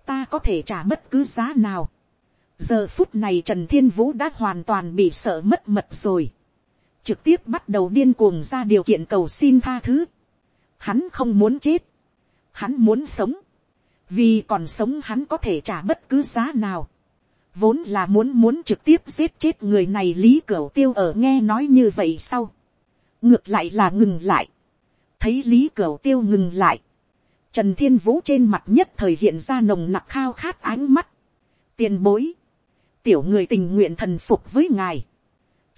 Ta có thể trả bất cứ giá nào. Giờ phút này Trần Thiên Vũ đã hoàn toàn bị sợ mất mật rồi. Trực tiếp bắt đầu điên cuồng ra điều kiện cầu xin tha thứ. Hắn không muốn chết. Hắn muốn sống. Vì còn sống hắn có thể trả bất cứ giá nào, vốn là muốn muốn trực tiếp giết chết người này lý cửu tiêu ở nghe nói như vậy sau, ngược lại là ngừng lại, thấy lý cửu tiêu ngừng lại, trần thiên vũ trên mặt nhất thời hiện ra nồng nặc khao khát ánh mắt, tiền bối, tiểu người tình nguyện thần phục với ngài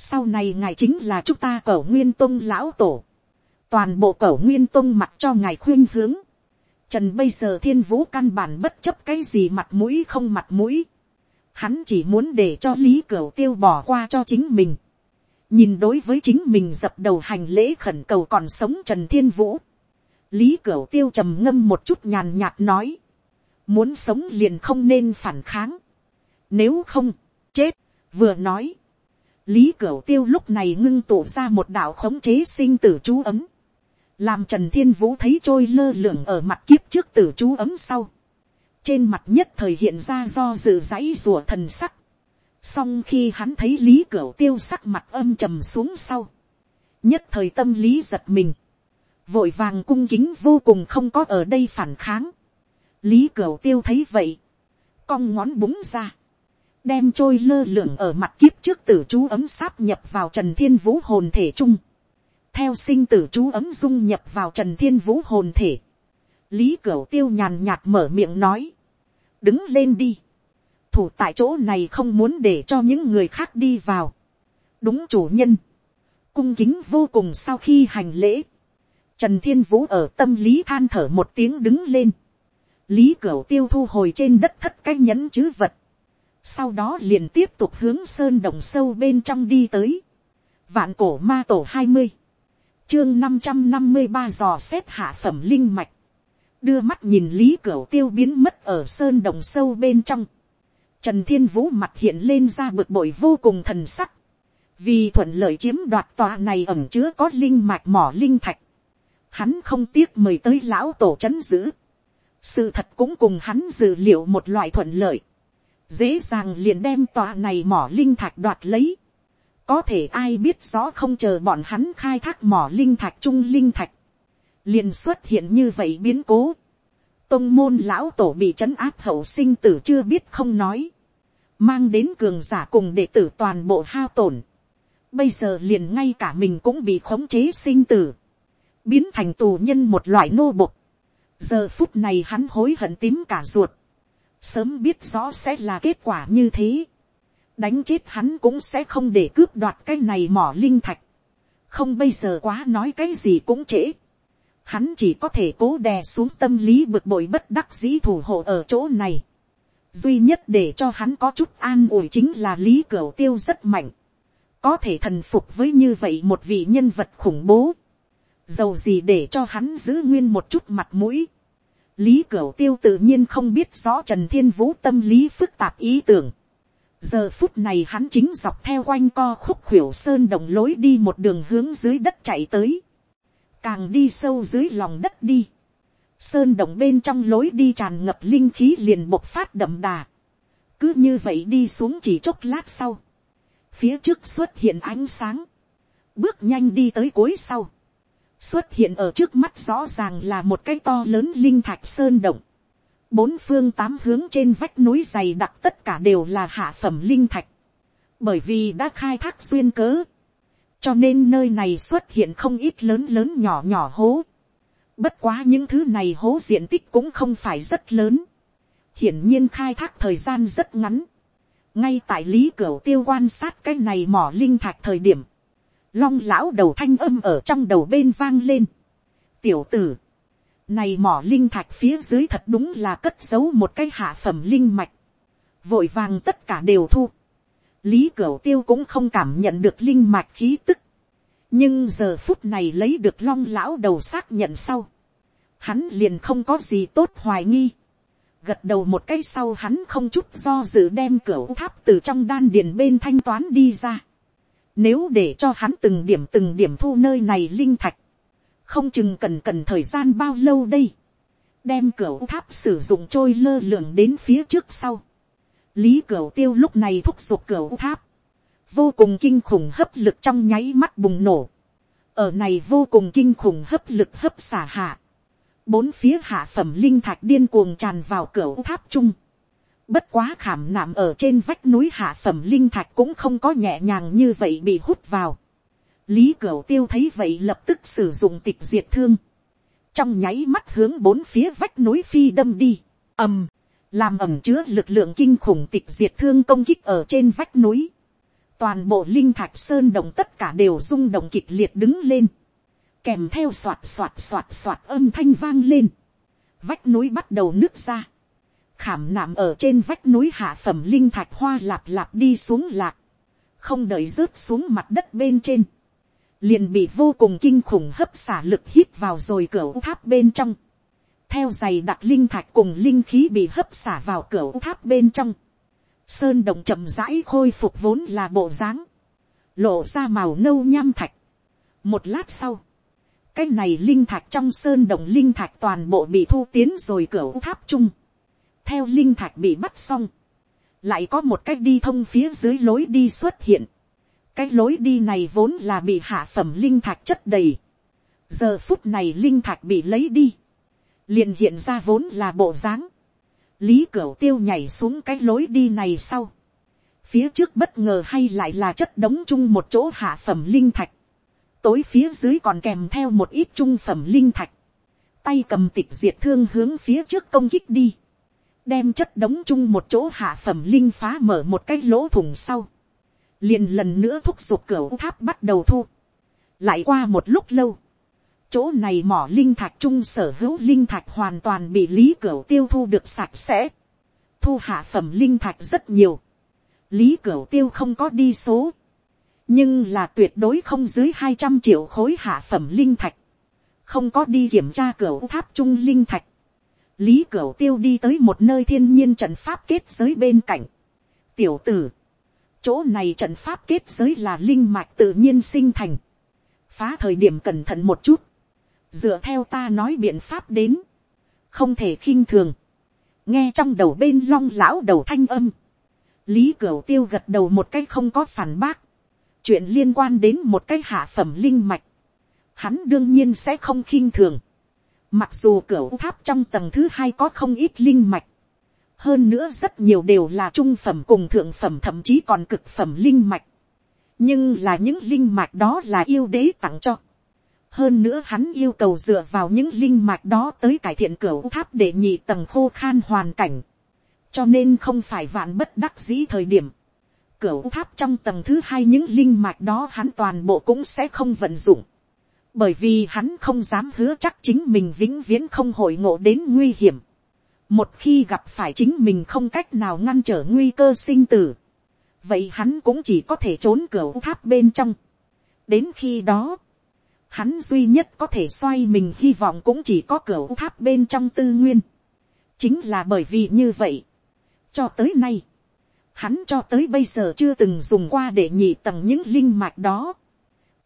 sau này ngài chính là chúng ta cẩu nguyên tôn lão tổ. toàn bộ cẩu nguyên tôn mặt cho ngài khuyên hướng. trần bây giờ thiên vũ căn bản bất chấp cái gì mặt mũi không mặt mũi. hắn chỉ muốn để cho lý cửu tiêu bỏ qua cho chính mình. nhìn đối với chính mình dập đầu hành lễ khẩn cầu còn sống trần thiên vũ. lý cửu tiêu trầm ngâm một chút nhàn nhạt nói. muốn sống liền không nên phản kháng nếu không, chết, vừa nói. Lý Cửu Tiêu lúc này ngưng tụ ra một đạo khống chế sinh tử chú ấm. Làm Trần Thiên Vũ thấy trôi lơ lửng ở mặt kiếp trước tử chú ấm sau. Trên mặt nhất thời hiện ra do dự dãy rùa thần sắc. Song khi hắn thấy Lý Cửu Tiêu sắc mặt âm trầm xuống sau. Nhất thời tâm lý giật mình. Vội vàng cung kính vô cùng không có ở đây phản kháng. Lý Cửu Tiêu thấy vậy. Cong ngón búng ra đem trôi lơ lửng ở mặt kiếp trước tử chú ấm sáp nhập vào trần thiên vũ hồn thể chung, theo sinh tử chú ấm dung nhập vào trần thiên vũ hồn thể, lý cửu tiêu nhàn nhạt mở miệng nói, đứng lên đi, thủ tại chỗ này không muốn để cho những người khác đi vào, đúng chủ nhân, cung kính vô cùng sau khi hành lễ, trần thiên vũ ở tâm lý than thở một tiếng đứng lên, lý cửu tiêu thu hồi trên đất thất cái nhẫn chứ vật, sau đó liền tiếp tục hướng sơn đồng sâu bên trong đi tới. vạn cổ ma tổ hai mươi, chương năm trăm năm mươi ba dò xét hạ phẩm linh mạch, đưa mắt nhìn lý cửu tiêu biến mất ở sơn đồng sâu bên trong. Trần thiên vũ mặt hiện lên ra bực bội vô cùng thần sắc, vì thuận lợi chiếm đoạt tòa này ẩm chứa có linh mạch mỏ linh thạch. Hắn không tiếc mời tới lão tổ c h ấ n giữ. sự thật cũng cùng hắn dự liệu một loại thuận lợi dễ dàng liền đem tòa này mỏ linh thạch đoạt lấy. có thể ai biết rõ không chờ bọn hắn khai thác mỏ linh thạch trung linh thạch, liền xuất hiện như vậy biến cố. tông môn lão tổ bị trấn áp hậu sinh tử chưa biết không nói, mang đến cường giả cùng đệ tử toàn bộ hao tổn. bây giờ liền ngay cả mình cũng bị khống chế sinh tử, biến thành tù nhân một loại nô bộc. giờ phút này hắn hối hận tím cả ruột, sớm biết rõ sẽ là kết quả như thế, đánh chết hắn cũng sẽ không để cướp đoạt cái này mỏ linh thạch, không bây giờ quá nói cái gì cũng trễ, hắn chỉ có thể cố đè xuống tâm lý bực bội bất đắc dĩ thủ hộ ở chỗ này, duy nhất để cho hắn có chút an ủi chính là lý cửa tiêu rất mạnh, có thể thần phục với như vậy một vị nhân vật khủng bố, dầu gì để cho hắn giữ nguyên một chút mặt mũi, Lý Cửu Tiêu tự nhiên không biết rõ Trần Thiên Vũ tâm lý phức tạp ý tưởng. Giờ phút này hắn chính dọc theo quanh co khúc khuỷu sơn đồng lối đi một đường hướng dưới đất chạy tới. Càng đi sâu dưới lòng đất đi. Sơn đồng bên trong lối đi tràn ngập linh khí liền bộc phát đậm đà. Cứ như vậy đi xuống chỉ chốc lát sau. Phía trước xuất hiện ánh sáng. Bước nhanh đi tới cuối sau xuất hiện ở trước mắt rõ ràng là một cái to lớn linh thạch sơn động. Bốn phương tám hướng trên vách núi dày đặc tất cả đều là hạ phẩm linh thạch. Bởi vì đã khai thác xuyên cớ. Cho nên nơi này xuất hiện không ít lớn lớn nhỏ nhỏ hố. Bất quá những thứ này hố diện tích cũng không phải rất lớn. Hiển nhiên khai thác thời gian rất ngắn. Ngay tại lý Cửu tiêu quan sát cái này mỏ linh thạch thời điểm long lão đầu thanh âm ở trong đầu bên vang lên. tiểu tử, này mỏ linh thạch phía dưới thật đúng là cất giấu một cái hạ phẩm linh mạch, vội vàng tất cả đều thu. lý cửu tiêu cũng không cảm nhận được linh mạch khí tức, nhưng giờ phút này lấy được long lão đầu xác nhận sau, hắn liền không có gì tốt hoài nghi. gật đầu một cái sau hắn không chút do dự đem cửa tháp từ trong đan điền bên thanh toán đi ra nếu để cho hắn từng điểm từng điểm thu nơi này linh thạch. Không chừng cần cần thời gian bao lâu đây. Đem cửa tháp sử dụng trôi lơ lửng đến phía trước sau. Lý cửa tiêu lúc này thúc giục cửa tháp. Vô cùng kinh khủng hấp lực trong nháy mắt bùng nổ. Ở này vô cùng kinh khủng hấp lực hấp xả hạ. Bốn phía hạ phẩm linh thạch điên cuồng tràn vào cửa tháp chung Bất quá khảm nạm ở trên vách núi hạ phẩm linh thạch cũng không có nhẹ nhàng như vậy bị hút vào. Lý Cửu Tiêu thấy vậy lập tức sử dụng tịch diệt thương. Trong nháy mắt hướng bốn phía vách núi phi đâm đi. ầm, làm ẩm chứa lực lượng kinh khủng tịch diệt thương công kích ở trên vách núi, toàn bộ linh thạch sơn động tất cả đều rung động kịch liệt đứng lên, kèm theo soạt soạt soạt soạt âm thanh vang lên, vách núi bắt đầu nứt ra, khảm nạm ở trên vách núi hạ phẩm linh thạch hoa lạp lạp đi xuống lạc, không đợi rớt xuống mặt đất bên trên, liền bị vô cùng kinh khủng hấp xả lực hít vào rồi cửa tháp bên trong, theo giày đặc linh thạch cùng linh khí bị hấp xả vào cửa tháp bên trong, sơn động chậm rãi khôi phục vốn là bộ dáng, lộ ra màu nâu nham thạch. một lát sau, cái này linh thạch trong sơn động linh thạch toàn bộ bị thu tiến rồi cửa tháp chung, theo linh thạch bị bắt xong, lại có một cách đi thông phía dưới lối đi xuất hiện. cái lối đi này vốn là bị hạ phẩm linh thạch chất đầy. giờ phút này linh thạch bị lấy đi, liền hiện ra vốn là bộ dáng. lý cửu tiêu nhảy xuống cái lối đi này sau. phía trước bất ngờ hay lại là chất đống chung một chỗ hạ phẩm linh thạch. tối phía dưới còn kèm theo một ít trung phẩm linh thạch. tay cầm tịch diệt thương hướng phía trước công kích đi đem chất đống chung một chỗ hạ phẩm linh phá mở một cái lỗ thủng sau, liền lần nữa thúc giục cửa tháp bắt đầu thu. lại qua một lúc lâu, chỗ này mỏ linh thạch trung sở hữu linh thạch hoàn toàn bị lý cửa tiêu thu được sạch sẽ, thu hạ phẩm linh thạch rất nhiều, lý cửa tiêu không có đi số, nhưng là tuyệt đối không dưới hai trăm triệu khối hạ phẩm linh thạch, không có đi kiểm tra cửa tháp trung linh thạch, lý cửu tiêu đi tới một nơi thiên nhiên trận pháp kết giới bên cạnh. tiểu tử, chỗ này trận pháp kết giới là linh mạch tự nhiên sinh thành. phá thời điểm cẩn thận một chút. dựa theo ta nói biện pháp đến. không thể khinh thường. nghe trong đầu bên long lão đầu thanh âm. lý cửu tiêu gật đầu một cái không có phản bác. chuyện liên quan đến một cái hạ phẩm linh mạch. hắn đương nhiên sẽ không khinh thường Mặc dù cửa tháp trong tầng thứ hai có không ít linh mạch. Hơn nữa rất nhiều đều là trung phẩm cùng thượng phẩm, thậm chí còn cực phẩm linh mạch. Nhưng là những linh mạch đó là yêu đế tặng cho. Hơn nữa hắn yêu cầu dựa vào những linh mạch đó tới cải thiện cửa tháp để nhị tầng khô khan hoàn cảnh. Cho nên không phải vạn bất đắc dĩ thời điểm. Cửa tháp trong tầng thứ hai những linh mạch đó hắn toàn bộ cũng sẽ không vận dụng bởi vì hắn không dám hứa chắc chính mình vĩnh viễn không hội ngộ đến nguy hiểm. một khi gặp phải chính mình không cách nào ngăn trở nguy cơ sinh tử, vậy hắn cũng chỉ có thể trốn cửa tháp bên trong. đến khi đó, hắn duy nhất có thể xoay mình hy vọng cũng chỉ có cửa tháp bên trong tư nguyên. chính là bởi vì như vậy, cho tới nay, hắn cho tới bây giờ chưa từng dùng qua để nhị tầng những linh mạch đó.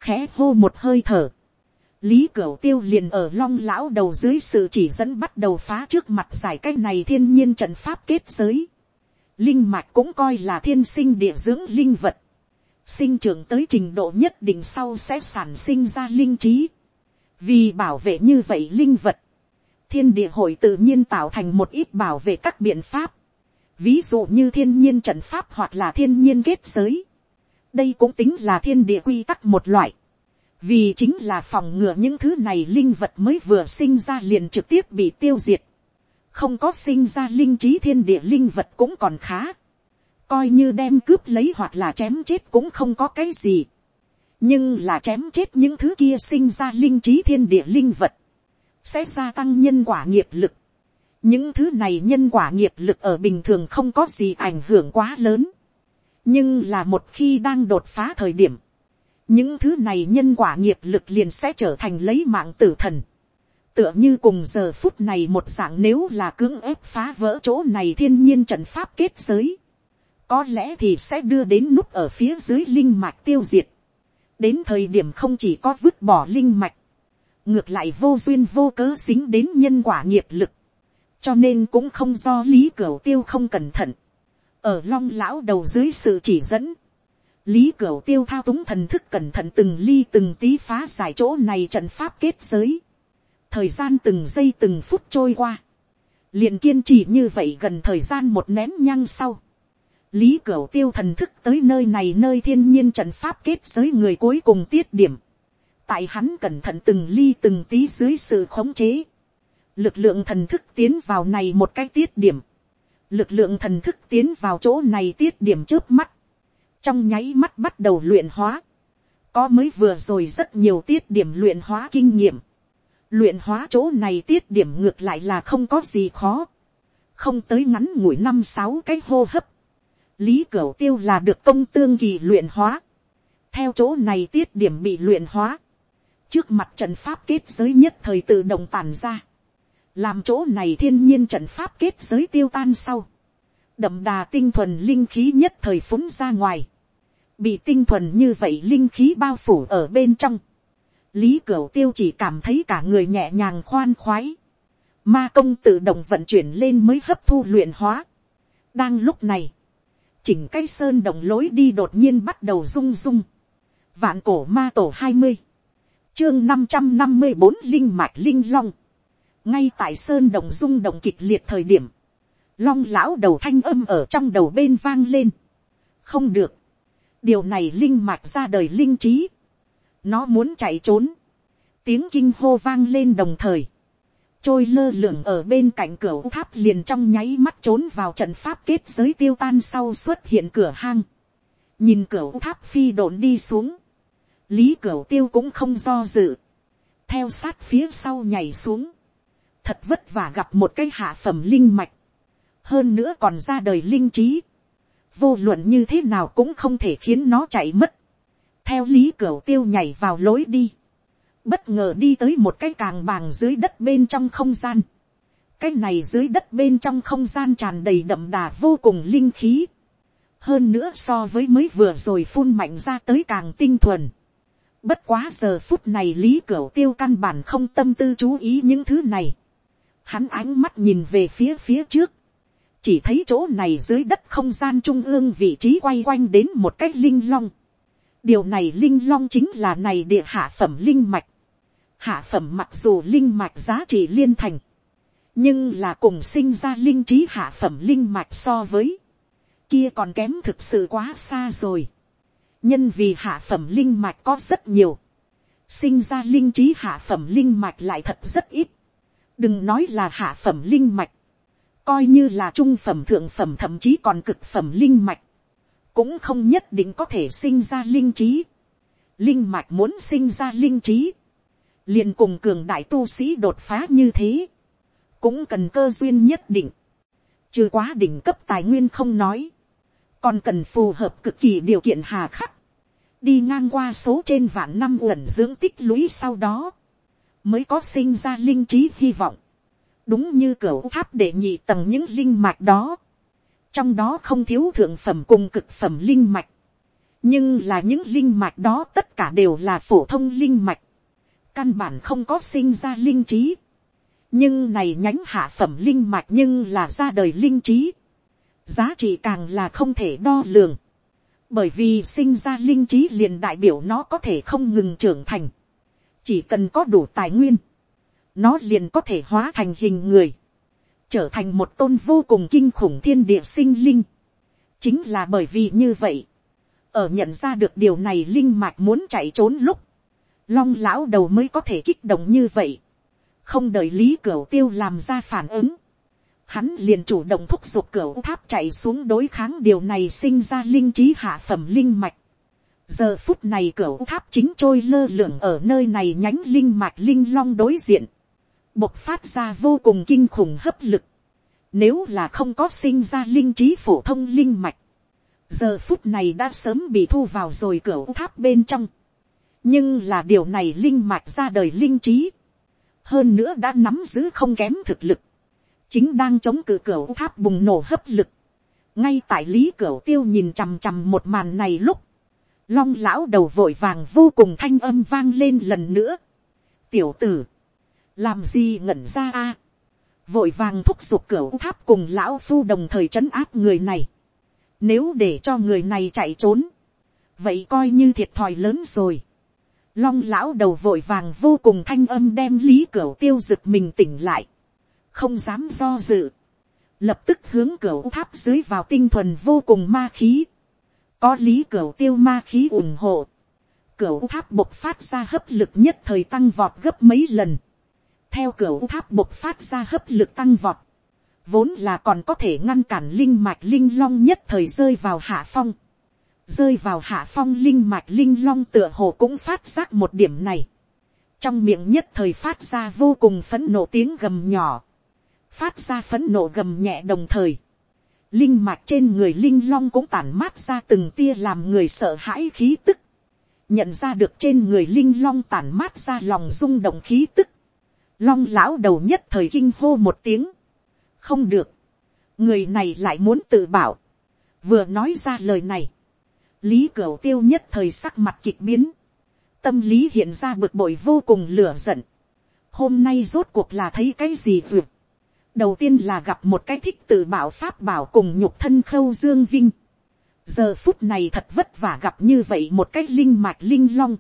khẽ hô một hơi thở, lý cửu tiêu liền ở long lão đầu dưới sự chỉ dẫn bắt đầu phá trước mặt giải cái này thiên nhiên trận pháp kết giới. linh mạch cũng coi là thiên sinh địa dưỡng linh vật. sinh trưởng tới trình độ nhất định sau sẽ sản sinh ra linh trí. vì bảo vệ như vậy linh vật, thiên địa hội tự nhiên tạo thành một ít bảo vệ các biện pháp. ví dụ như thiên nhiên trận pháp hoặc là thiên nhiên kết giới. đây cũng tính là thiên địa quy tắc một loại vì chính là phòng ngừa những thứ này linh vật mới vừa sinh ra liền trực tiếp bị tiêu diệt, không có sinh ra linh trí thiên địa linh vật cũng còn khá, coi như đem cướp lấy hoặc là chém chết cũng không có cái gì, nhưng là chém chết những thứ kia sinh ra linh trí thiên địa linh vật, sẽ gia tăng nhân quả nghiệp lực. những thứ này nhân quả nghiệp lực ở bình thường không có gì ảnh hưởng quá lớn, nhưng là một khi đang đột phá thời điểm, những thứ này nhân quả nghiệp lực liền sẽ trở thành lấy mạng tử thần. tựa như cùng giờ phút này một dạng nếu là cưỡng ép phá vỡ chỗ này thiên nhiên trận pháp kết giới. có lẽ thì sẽ đưa đến nút ở phía dưới linh mạch tiêu diệt. đến thời điểm không chỉ có vứt bỏ linh mạch, ngược lại vô duyên vô cớ xính đến nhân quả nghiệp lực. cho nên cũng không do lý cửa tiêu không cẩn thận. ở long lão đầu dưới sự chỉ dẫn Lý Cửu tiêu thao túng thần thức cẩn thận từng ly từng tí phá giải chỗ này trận pháp kết giới. Thời gian từng giây từng phút trôi qua. liền kiên trì như vậy gần thời gian một nén nhăng sau. Lý Cửu tiêu thần thức tới nơi này nơi thiên nhiên trận pháp kết giới người cuối cùng tiết điểm. Tại hắn cẩn thận từng ly từng tí dưới sự khống chế. Lực lượng thần thức tiến vào này một cái tiết điểm. lực lượng thần thức tiến vào chỗ này tiết điểm trước mắt, trong nháy mắt bắt đầu luyện hóa, có mới vừa rồi rất nhiều tiết điểm luyện hóa kinh nghiệm, luyện hóa chỗ này tiết điểm ngược lại là không có gì khó, không tới ngắn ngủi năm sáu cái hô hấp, lý cửu tiêu là được công tương kỳ luyện hóa, theo chỗ này tiết điểm bị luyện hóa, trước mặt trận pháp kết giới nhất thời tự động tàn ra, làm chỗ này thiên nhiên trận pháp kết giới tiêu tan sau, đậm đà tinh thuần linh khí nhất thời phúng ra ngoài, bị tinh thuần như vậy linh khí bao phủ ở bên trong, lý cửu tiêu chỉ cảm thấy cả người nhẹ nhàng khoan khoái, ma công tự động vận chuyển lên mới hấp thu luyện hóa. đang lúc này, chỉnh cái sơn đồng lối đi đột nhiên bắt đầu rung rung, vạn cổ ma tổ hai mươi, chương năm trăm năm mươi bốn linh mạch linh long, ngay tại sơn đồng rung động kịch liệt thời điểm, long lão đầu thanh âm ở trong đầu bên vang lên, không được, điều này linh mạch ra đời linh trí, nó muốn chạy trốn, tiếng kinh hô vang lên đồng thời, trôi lơ lửng ở bên cạnh cửa tháp liền trong nháy mắt trốn vào trận pháp kết giới tiêu tan sau xuất hiện cửa hang, nhìn cửa tháp phi đồn đi xuống, lý cửa tiêu cũng không do dự, theo sát phía sau nhảy xuống, thật vất vả gặp một cái hạ phẩm linh mạch, hơn nữa còn ra đời linh trí, vô luận như thế nào cũng không thể khiến nó chạy mất, theo lý cửa tiêu nhảy vào lối đi, bất ngờ đi tới một cái càng bàng dưới đất bên trong không gian, cái này dưới đất bên trong không gian tràn đầy đậm đà vô cùng linh khí, hơn nữa so với mới vừa rồi phun mạnh ra tới càng tinh thuần, Bất quá giờ phút này Lý cửa Tiêu căn bản không tâm tư chú ý những thứ này. Hắn ánh mắt nhìn về phía phía trước. Chỉ thấy chỗ này dưới đất không gian trung ương vị trí quay quanh đến một cái linh long. Điều này linh long chính là này địa hạ phẩm linh mạch. Hạ phẩm mặc dù linh mạch giá trị liên thành. Nhưng là cùng sinh ra linh trí hạ phẩm linh mạch so với. Kia còn kém thực sự quá xa rồi nhân vì hạ phẩm linh mạch có rất nhiều, sinh ra linh trí hạ phẩm linh mạch lại thật rất ít, đừng nói là hạ phẩm linh mạch, coi như là trung phẩm thượng phẩm thậm chí còn cực phẩm linh mạch, cũng không nhất định có thể sinh ra linh trí. Linh mạch muốn sinh ra linh trí, liền cùng cường đại tu sĩ đột phá như thế, cũng cần cơ duyên nhất định, trừ quá đỉnh cấp tài nguyên không nói, còn cần phù hợp cực kỳ điều kiện hà khắc, đi ngang qua số trên vạn năm uẩn dưỡng tích lũy sau đó, mới có sinh ra linh trí hy vọng, đúng như cửa tháp để nhị tầng những linh mạch đó, trong đó không thiếu thượng phẩm cùng cực phẩm linh mạch, nhưng là những linh mạch đó tất cả đều là phổ thông linh mạch, căn bản không có sinh ra linh trí, nhưng này nhánh hạ phẩm linh mạch nhưng là ra đời linh trí, giá trị càng là không thể đo lường, bởi vì sinh ra linh trí liền đại biểu nó có thể không ngừng trưởng thành, chỉ cần có đủ tài nguyên, nó liền có thể hóa thành hình người, trở thành một tôn vô cùng kinh khủng thiên địa sinh linh. chính là bởi vì như vậy, ở nhận ra được điều này linh mạch muốn chạy trốn lúc, long lão đầu mới có thể kích động như vậy, không đợi lý cửa tiêu làm ra phản ứng, hắn liền chủ động thúc giục cửa tháp chạy xuống đối kháng điều này sinh ra linh trí hạ phẩm linh mạch. giờ phút này cửa tháp chính trôi lơ lửng ở nơi này nhánh linh mạch linh long đối diện, bộc phát ra vô cùng kinh khủng hấp lực. nếu là không có sinh ra linh trí phổ thông linh mạch, giờ phút này đã sớm bị thu vào rồi cửa tháp bên trong. nhưng là điều này linh mạch ra đời linh trí, hơn nữa đã nắm giữ không kém thực lực chính đang chống cự cửa tháp bùng nổ hấp lực. ngay tại lý cửa tiêu nhìn chằm chằm một màn này lúc, long lão đầu vội vàng vô cùng thanh âm vang lên lần nữa. tiểu tử, làm gì ngẩn ra a, vội vàng thúc giục cửa tháp cùng lão phu đồng thời trấn áp người này. nếu để cho người này chạy trốn, vậy coi như thiệt thòi lớn rồi. Long lão đầu vội vàng vô cùng thanh âm đem lý cửa tiêu rực mình tỉnh lại. Không dám do dự, lập tức hướng cửa tháp dưới vào tinh thuần vô cùng ma khí, có lý cửa tiêu ma khí ủng hộ, cửa tháp bộc phát ra hấp lực nhất thời tăng vọt gấp mấy lần, theo cửa tháp bộc phát ra hấp lực tăng vọt, vốn là còn có thể ngăn cản linh mạch linh long nhất thời rơi vào hạ phong, rơi vào hạ phong linh mạch linh long tựa hồ cũng phát giác một điểm này, trong miệng nhất thời phát ra vô cùng phấn nộ tiếng gầm nhỏ, phát ra phấn nộ gầm nhẹ đồng thời, linh mạch trên người linh long cũng tản mát ra từng tia làm người sợ hãi khí tức, nhận ra được trên người linh long tản mát ra lòng rung động khí tức, long lão đầu nhất thời kinh hô một tiếng, không được, người này lại muốn tự bảo, vừa nói ra lời này, lý cửa tiêu nhất thời sắc mặt kịch biến, tâm lý hiện ra bực bội vô cùng lửa giận, hôm nay rốt cuộc là thấy cái gì vượt, đầu tiên là gặp một cái thích tự bảo pháp bảo cùng nhục thân khâu dương vinh, giờ phút này thật vất vả gặp như vậy một cái linh mạch linh long,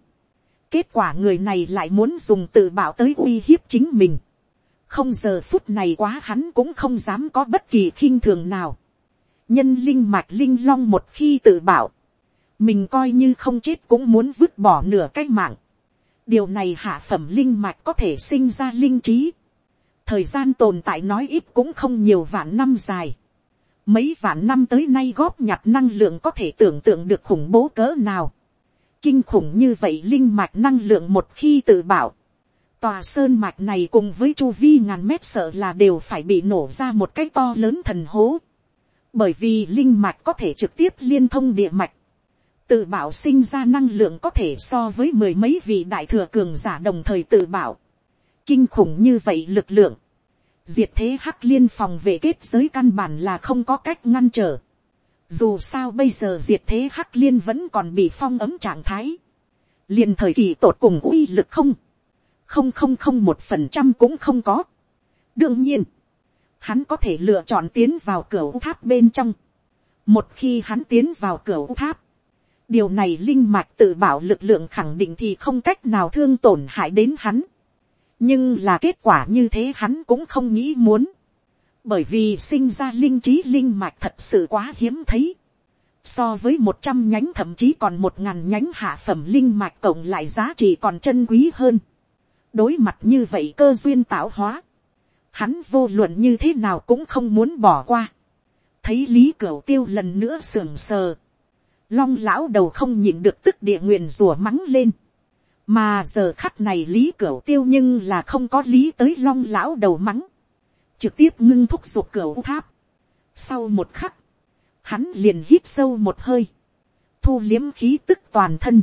kết quả người này lại muốn dùng tự bảo tới uy hiếp chính mình, không giờ phút này quá hắn cũng không dám có bất kỳ khinh thường nào. nhân linh mạch linh long một khi tự bảo, mình coi như không chết cũng muốn vứt bỏ nửa cái mạng. điều này hạ phẩm linh mạch có thể sinh ra linh trí. thời gian tồn tại nói ít cũng không nhiều vạn năm dài. mấy vạn năm tới nay góp nhặt năng lượng có thể tưởng tượng được khủng bố cỡ nào kinh khủng như vậy linh mạch năng lượng một khi tự bảo Tòa sơn mạch này cùng với chu vi ngàn mét sợ là đều phải bị nổ ra một cái to lớn thần hố. Bởi vì linh mạch có thể trực tiếp liên thông địa mạch. Tự bảo sinh ra năng lượng có thể so với mười mấy vị đại thừa cường giả đồng thời tự bảo. Kinh khủng như vậy lực lượng. Diệt thế hắc liên phòng vệ kết giới căn bản là không có cách ngăn trở. Dù sao bây giờ diệt thế hắc liên vẫn còn bị phong ấm trạng thái. liền thời kỳ tột cùng uy lực không không không không một phần trăm cũng không có. đương nhiên, hắn có thể lựa chọn tiến vào cửa tháp bên trong. một khi hắn tiến vào cửa tháp, điều này linh mạch tự bảo lực lượng khẳng định thì không cách nào thương tổn hại đến hắn. nhưng là kết quả như thế hắn cũng không nghĩ muốn bởi vì sinh ra linh trí linh mạch thật sự quá hiếm thấy. so với một trăm nhánh thậm chí còn một ngàn nhánh hạ phẩm linh mạch cộng lại giá trị còn chân quý hơn đối mặt như vậy cơ duyên tạo hóa, hắn vô luận như thế nào cũng không muốn bỏ qua. thấy lý cửu tiêu lần nữa sưởng sờ, long lão đầu không nhịn được tức địa nguyện rủa mắng lên. mà giờ khắc này lý cửu tiêu nhưng là không có lý tới long lão đầu mắng, trực tiếp ngưng thúc ruột cửu tháp. sau một khắc, hắn liền hít sâu một hơi, thu liếm khí tức toàn thân,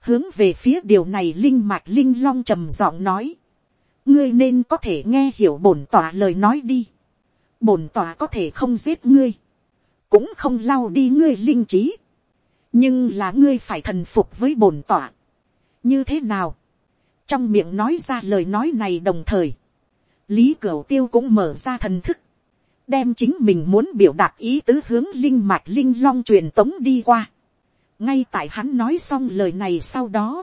hướng về phía điều này linh mạch linh long trầm giọng nói, ngươi nên có thể nghe hiểu bổn tỏa lời nói đi, bổn tỏa có thể không giết ngươi, cũng không lau đi ngươi linh trí, nhưng là ngươi phải thần phục với bổn tỏa, như thế nào, trong miệng nói ra lời nói này đồng thời, lý cửu tiêu cũng mở ra thần thức, đem chính mình muốn biểu đạt ý tứ hướng linh mạch linh long truyền tống đi qua. Ngay tại hắn nói xong lời này sau đó,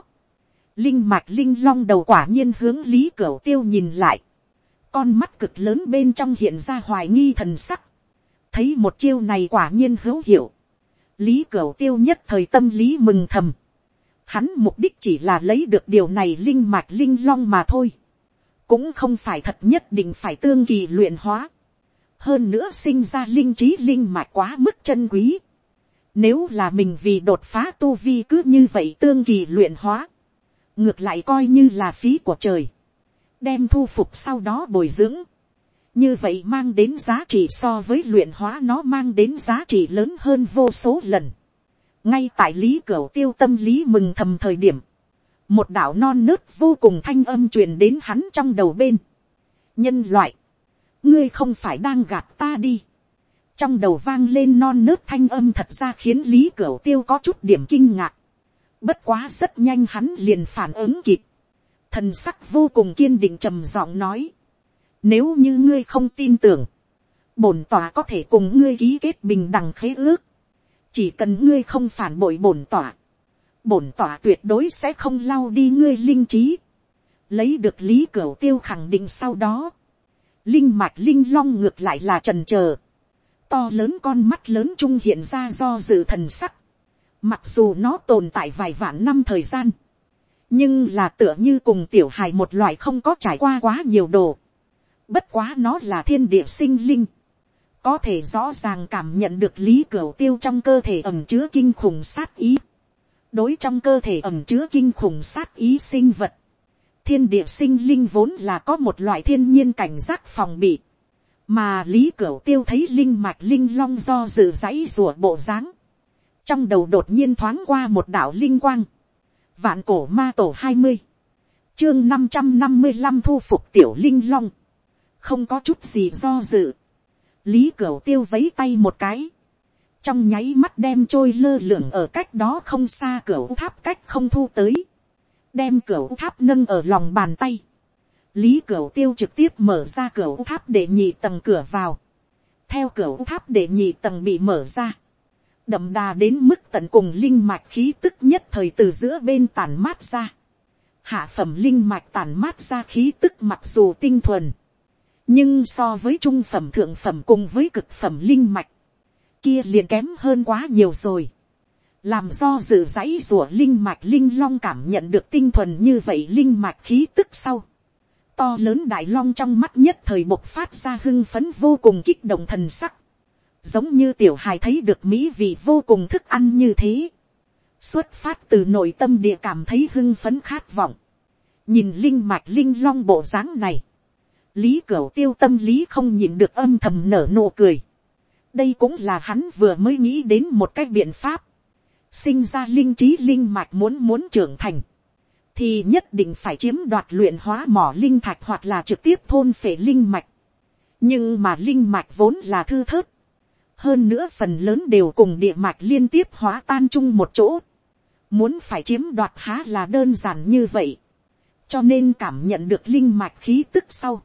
linh mạch linh long đầu quả nhiên hướng lý cửu tiêu nhìn lại, con mắt cực lớn bên trong hiện ra hoài nghi thần sắc, thấy một chiêu này quả nhiên hữu hiệu, lý cửu tiêu nhất thời tâm lý mừng thầm, hắn mục đích chỉ là lấy được điều này linh mạch linh long mà thôi, cũng không phải thật nhất định phải tương kỳ luyện hóa, hơn nữa sinh ra linh trí linh mạch quá mức chân quý, nếu là mình vì đột phá tu vi cứ như vậy tương kỳ luyện hóa. Ngược lại coi như là phí của trời. Đem thu phục sau đó bồi dưỡng. Như vậy mang đến giá trị so với luyện hóa nó mang đến giá trị lớn hơn vô số lần. Ngay tại lý cửa tiêu tâm lý mừng thầm thời điểm. Một đạo non nớt vô cùng thanh âm truyền đến hắn trong đầu bên. Nhân loại. Ngươi không phải đang gạt ta đi trong đầu vang lên non nớt thanh âm thật ra khiến lý cửu tiêu có chút điểm kinh ngạc. bất quá rất nhanh hắn liền phản ứng kịp. thần sắc vô cùng kiên định trầm giọng nói. nếu như ngươi không tin tưởng, bổn tòa có thể cùng ngươi ký kết bình đẳng khế ước. chỉ cần ngươi không phản bội bổn tòa, bổn tỏa tuyệt đối sẽ không lau đi ngươi linh trí. lấy được lý cửu tiêu khẳng định sau đó. linh mạch linh long ngược lại là trần trờ to lớn con mắt lớn trung hiện ra do dự thần sắc. Mặc dù nó tồn tại vài vạn năm thời gian. Nhưng là tựa như cùng tiểu hài một loại không có trải qua quá nhiều đồ. Bất quá nó là thiên địa sinh linh. Có thể rõ ràng cảm nhận được lý cửu tiêu trong cơ thể ẩm chứa kinh khủng sát ý. Đối trong cơ thể ẩm chứa kinh khủng sát ý sinh vật. Thiên địa sinh linh vốn là có một loại thiên nhiên cảnh giác phòng bị. Mà lý cửu tiêu thấy linh mạch linh long do dự dãy rùa bộ dáng Trong đầu đột nhiên thoáng qua một đạo linh quang. Vạn cổ ma tổ hai mươi Chương năm trăm năm mươi 555 thu phục tiểu linh long không có chút gì do dự, lý cửu tiêu vấy tay một cái, trong nháy mắt đem trôi lơ lửng ở cách đó không xa cửa tháp cách không thu tới, đem cửa tháp nâng ở lòng bàn tay, lý cửa tiêu trực tiếp mở ra cửa tháp để nhị tầng cửa vào, theo cửa tháp để nhị tầng bị mở ra, đậm đà đến mức tận cùng linh mạch khí tức nhất thời từ giữa bên tàn mát ra, hạ phẩm linh mạch tàn mát ra khí tức mặc dù tinh thuần, nhưng so với trung phẩm thượng phẩm cùng với cực phẩm linh mạch, kia liền kém hơn quá nhiều rồi. làm do dự dãy rủa linh mạch linh long cảm nhận được tinh thuần như vậy linh mạch khí tức sau. to lớn đại long trong mắt nhất thời bộc phát ra hưng phấn vô cùng kích động thần sắc. giống như tiểu hài thấy được mỹ vị vô cùng thức ăn như thế. xuất phát từ nội tâm địa cảm thấy hưng phấn khát vọng. nhìn linh mạch linh long bộ dáng này lý cửu tiêu tâm lý không nhìn được âm thầm nở nụ cười đây cũng là hắn vừa mới nghĩ đến một cái biện pháp. sinh ra linh trí linh mạch muốn muốn trưởng thành. thì nhất định phải chiếm đoạt luyện hóa mỏ linh thạch hoặc là trực tiếp thôn phệ linh mạch. nhưng mà linh mạch vốn là thư thớt. hơn nữa phần lớn đều cùng địa mạch liên tiếp hóa tan chung một chỗ. muốn phải chiếm đoạt há là đơn giản như vậy. cho nên cảm nhận được linh mạch khí tức sau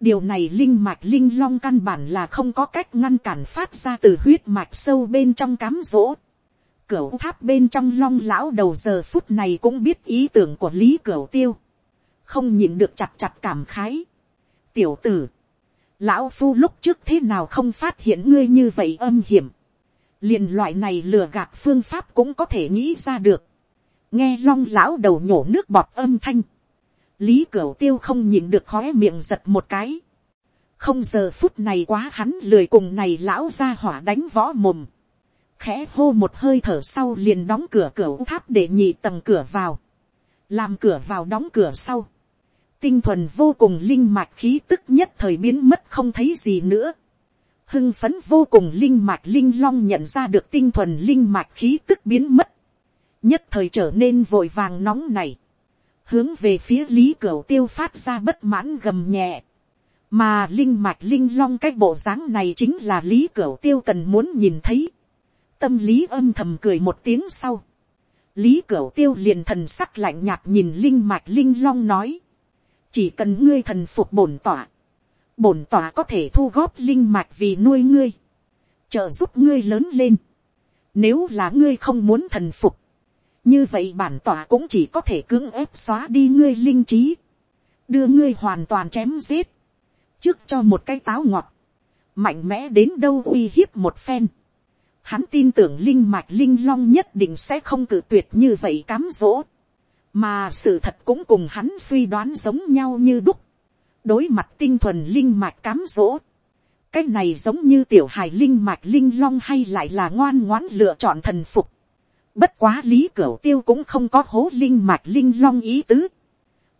điều này linh mạch linh long căn bản là không có cách ngăn cản phát ra từ huyết mạch sâu bên trong cám rỗ. Cửu tháp bên trong long lão đầu giờ phút này cũng biết ý tưởng của lý cửu tiêu. không nhìn được chặt chặt cảm khái. tiểu tử, lão phu lúc trước thế nào không phát hiện ngươi như vậy âm hiểm. liền loại này lừa gạt phương pháp cũng có thể nghĩ ra được. nghe long lão đầu nhổ nước bọt âm thanh lý cửu tiêu không nhìn được khóe miệng giật một cái. không giờ phút này quá hắn lười cùng này lão ra hỏa đánh võ mồm. khẽ hô một hơi thở sau liền đóng cửa cửa tháp để nhị tầng cửa vào. làm cửa vào đóng cửa sau. tinh thuần vô cùng linh mạch khí tức nhất thời biến mất không thấy gì nữa. hưng phấn vô cùng linh mạch linh long nhận ra được tinh thuần linh mạch khí tức biến mất. nhất thời trở nên vội vàng nóng này hướng về phía lý cửu tiêu phát ra bất mãn gầm nhẹ. mà linh mạch linh long cái bộ dáng này chính là lý cửu tiêu cần muốn nhìn thấy. tâm lý âm thầm cười một tiếng sau. lý cửu tiêu liền thần sắc lạnh nhạt nhìn linh mạch linh long nói. chỉ cần ngươi thần phục bổn tỏa. bổn tỏa có thể thu góp linh mạch vì nuôi ngươi. trợ giúp ngươi lớn lên. nếu là ngươi không muốn thần phục như vậy bản tỏa cũng chỉ có thể cưỡng ép xóa đi ngươi linh trí, đưa ngươi hoàn toàn chém giết, trước cho một cái táo ngọt, mạnh mẽ đến đâu uy hiếp một phen. Hắn tin tưởng linh mạch linh long nhất định sẽ không cử tuyệt như vậy cám dỗ, mà sự thật cũng cùng hắn suy đoán giống nhau như đúc, đối mặt tinh thuần linh mạch cám dỗ, cái này giống như tiểu hài linh mạch linh long hay lại là ngoan ngoãn lựa chọn thần phục. Bất quá lý cửu tiêu cũng không có hố linh mạch linh long ý tứ.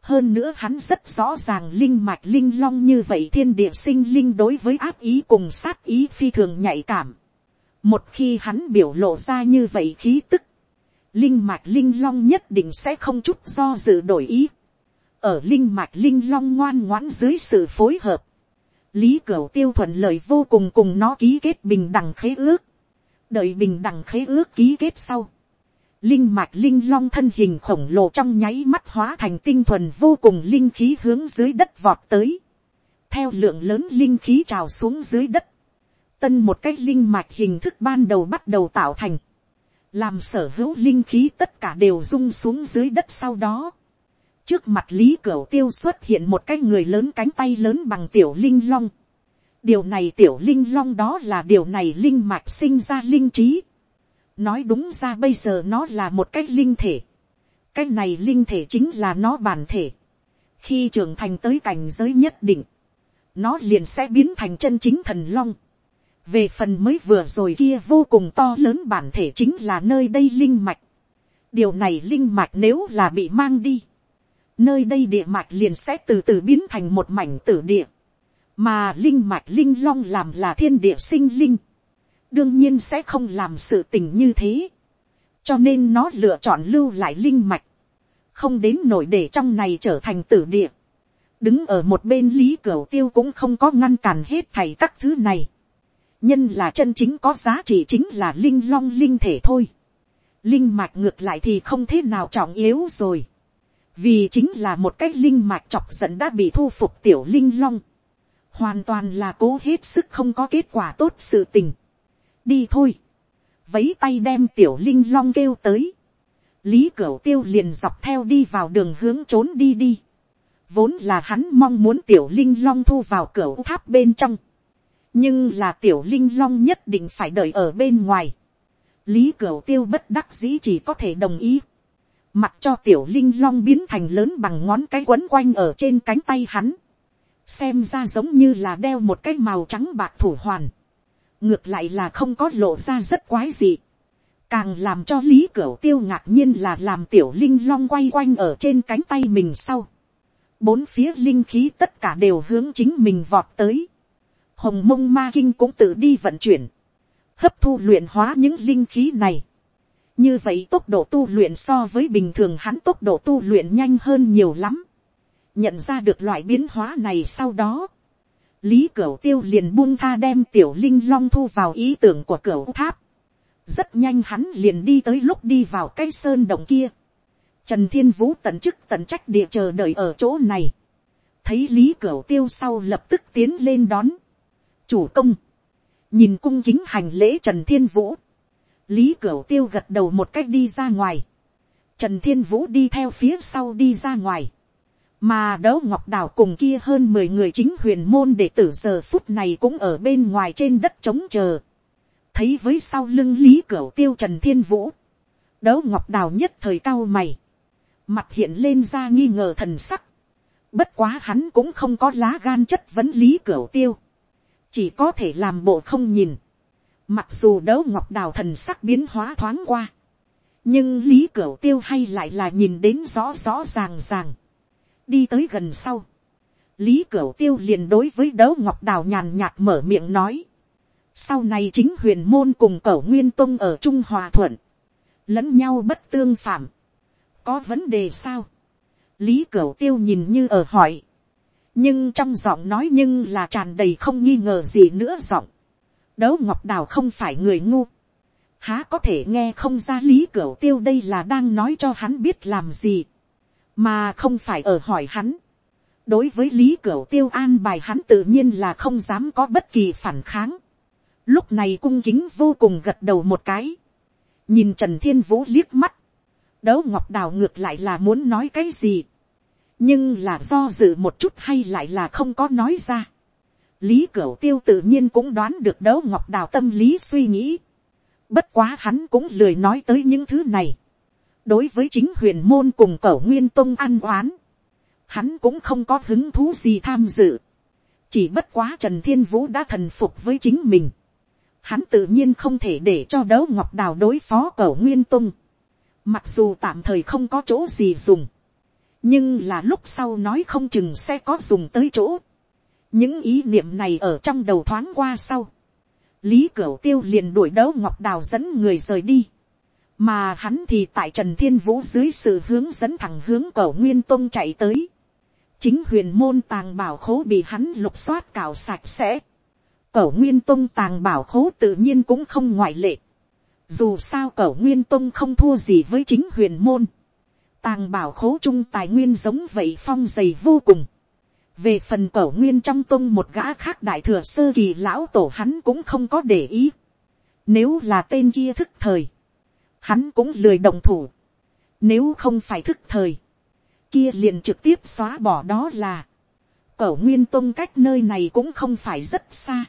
Hơn nữa hắn rất rõ ràng linh mạch linh long như vậy thiên địa sinh linh đối với áp ý cùng sát ý phi thường nhạy cảm. Một khi hắn biểu lộ ra như vậy khí tức. Linh mạch linh long nhất định sẽ không chút do dự đổi ý. Ở linh mạch linh long ngoan ngoãn dưới sự phối hợp. Lý Cửu Tiêu thuận lời vô cùng cùng nó ký kết bình đẳng khế ước. Đợi bình đẳng khế ước ký kết sau linh mạch linh long thân hình khổng lồ trong nháy mắt hóa thành tinh thuần vô cùng linh khí hướng dưới đất vọt tới. Theo lượng lớn linh khí trào xuống dưới đất. Tân một cái linh mạch hình thức ban đầu bắt đầu tạo thành. Làm sở hữu linh khí tất cả đều rung xuống dưới đất sau đó. Trước mặt Lý Cửu Tiêu xuất hiện một cái người lớn cánh tay lớn bằng tiểu linh long. Điều này tiểu linh long đó là điều này linh mạch sinh ra linh trí nói đúng ra bây giờ nó là một cái linh thể. cái này linh thể chính là nó bản thể. khi trưởng thành tới cảnh giới nhất định, nó liền sẽ biến thành chân chính thần long. về phần mới vừa rồi kia vô cùng to lớn bản thể chính là nơi đây linh mạch. điều này linh mạch nếu là bị mang đi, nơi đây địa mạch liền sẽ từ từ biến thành một mảnh tử địa, mà linh mạch linh long làm là thiên địa sinh linh, đương nhiên sẽ không làm sự tình như thế, cho nên nó lựa chọn lưu lại linh mạch, không đến nổi để trong này trở thành tử địa, đứng ở một bên lý cửu tiêu cũng không có ngăn cản hết thảy các thứ này, nhân là chân chính có giá trị chính là linh long linh thể thôi, linh mạch ngược lại thì không thế nào trọng yếu rồi, vì chính là một cái linh mạch chọc giận đã bị thu phục tiểu linh long, hoàn toàn là cố hết sức không có kết quả tốt sự tình đi thôi, vấy tay đem tiểu linh long kêu tới, lý cửu tiêu liền dọc theo đi vào đường hướng trốn đi đi, vốn là hắn mong muốn tiểu linh long thu vào cửa tháp bên trong, nhưng là tiểu linh long nhất định phải đợi ở bên ngoài, lý cửu tiêu bất đắc dĩ chỉ có thể đồng ý, mặc cho tiểu linh long biến thành lớn bằng ngón cái quấn quanh ở trên cánh tay hắn, xem ra giống như là đeo một cái màu trắng bạc thủ hoàn, ngược lại là không có lộ ra rất quái gì, càng làm cho lý cửu tiêu ngạc nhiên là làm tiểu linh long quay quanh ở trên cánh tay mình sau, bốn phía linh khí tất cả đều hướng chính mình vọt tới, hồng mông ma kinh cũng tự đi vận chuyển, hấp thu luyện hóa những linh khí này, như vậy tốc độ tu luyện so với bình thường hắn tốc độ tu luyện nhanh hơn nhiều lắm. nhận ra được loại biến hóa này sau đó, lý cửu tiêu liền buông tha đem tiểu linh long thu vào ý tưởng của cửu tháp. rất nhanh hắn liền đi tới lúc đi vào cái sơn động kia. trần thiên vũ tận chức tận trách địa chờ đợi ở chỗ này. thấy lý cửu tiêu sau lập tức tiến lên đón. chủ công, nhìn cung kính hành lễ trần thiên vũ lý cửu tiêu gật đầu một cách đi ra ngoài, trần thiên vũ đi theo phía sau đi ra ngoài, mà đấu ngọc đào cùng kia hơn mười người chính huyền môn đệ tử giờ phút này cũng ở bên ngoài trên đất trống chờ, thấy với sau lưng lý cửu tiêu trần thiên vũ, đấu ngọc đào nhất thời cao mày, mặt hiện lên ra nghi ngờ thần sắc, bất quá hắn cũng không có lá gan chất vấn lý cửu tiêu, chỉ có thể làm bộ không nhìn, Mặc dù đấu ngọc đào thần sắc biến hóa thoáng qua. Nhưng lý cửu tiêu hay lại là nhìn đến rõ rõ ràng ràng. Đi tới gần sau. Lý cửu tiêu liền đối với đấu ngọc đào nhàn nhạt mở miệng nói. Sau này chính huyền môn cùng cẩu nguyên tông ở Trung Hòa Thuận. Lẫn nhau bất tương phạm. Có vấn đề sao? Lý cửu tiêu nhìn như ở hỏi. Nhưng trong giọng nói nhưng là tràn đầy không nghi ngờ gì nữa giọng đấu ngọc đào không phải người ngu. Há có thể nghe không ra lý cửu tiêu đây là đang nói cho hắn biết làm gì. Mà không phải ở hỏi hắn. Đối với lý cửu tiêu an bài hắn tự nhiên là không dám có bất kỳ phản kháng. Lúc này cung kính vô cùng gật đầu một cái. Nhìn Trần Thiên Vũ liếc mắt. Đấu Ngọc Đào ngược lại là muốn nói cái gì. Nhưng là do dự một chút hay lại là không có nói ra lý cửu tiêu tự nhiên cũng đoán được đấu ngọc đào tâm lý suy nghĩ. bất quá hắn cũng lười nói tới những thứ này đối với chính huyền môn cùng Cẩu nguyên tông ăn oán, hắn cũng không có hứng thú gì tham dự. chỉ bất quá trần thiên vũ đã thần phục với chính mình. hắn tự nhiên không thể để cho đấu ngọc đào đối phó Cẩu nguyên tông. mặc dù tạm thời không có chỗ gì dùng. nhưng là lúc sau nói không chừng sẽ có dùng tới chỗ những ý niệm này ở trong đầu thoáng qua sau, lý cửu tiêu liền đuổi đấu ngọc đào dẫn người rời đi, mà hắn thì tại trần thiên vũ dưới sự hướng dẫn thẳng hướng cầu nguyên tôn chạy tới, chính huyền môn tàng bảo khố bị hắn lục soát cào sạch sẽ, cầu nguyên tôn tàng bảo khố tự nhiên cũng không ngoại lệ, dù sao cầu nguyên tôn không thua gì với chính huyền môn, tàng bảo khố trung tài nguyên giống vậy phong dày vô cùng, về phần cầu nguyên trong tông một gã khác đại thừa sơ kỳ lão tổ hắn cũng không có để ý. Nếu là tên kia thức thời, hắn cũng lười đồng thủ. Nếu không phải thức thời, kia liền trực tiếp xóa bỏ đó là. cẩu nguyên tông cách nơi này cũng không phải rất xa.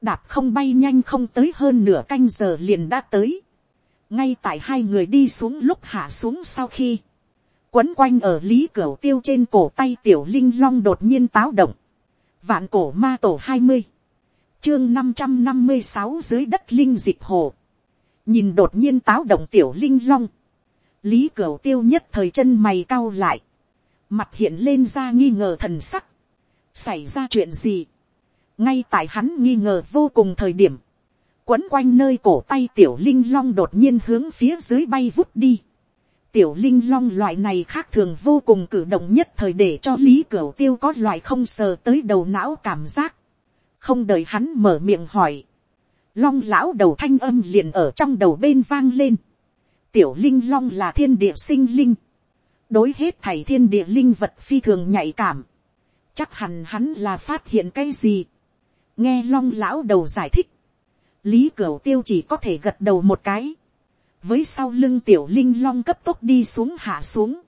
Đạp không bay nhanh không tới hơn nửa canh giờ liền đã tới. Ngay tại hai người đi xuống lúc hạ xuống sau khi quấn quanh ở lý cửu tiêu trên cổ tay tiểu linh long đột nhiên táo động, Vạn cổ ma tổ hai mươi Chương năm trăm năm mươi sáu dưới đất linh dịch hồ. Nhìn đột nhiên táo động tiểu linh long. Lý Cửu tiêu nhất thời chân mày cau lại. Mặt hiện lên ra nghi ngờ thần sắc. Xảy ra chuyện gì? Ngay tại hắn nghi ngờ vô cùng thời điểm. Quấn quanh nơi cổ tay tiểu linh long đột nhiên hướng phía dưới bay vút đi tiểu linh long loại này khác thường vô cùng cử động nhất thời để cho lý cửu tiêu có loại không sờ tới đầu não cảm giác. không đợi hắn mở miệng hỏi long lão đầu thanh âm liền ở trong đầu bên vang lên. tiểu linh long là thiên địa sinh linh. đối hết thầy thiên địa linh vật phi thường nhạy cảm. chắc hẳn hắn là phát hiện cái gì. nghe long lão đầu giải thích. lý cửu tiêu chỉ có thể gật đầu một cái với sau lưng tiểu linh long cấp tốc đi xuống hạ xuống.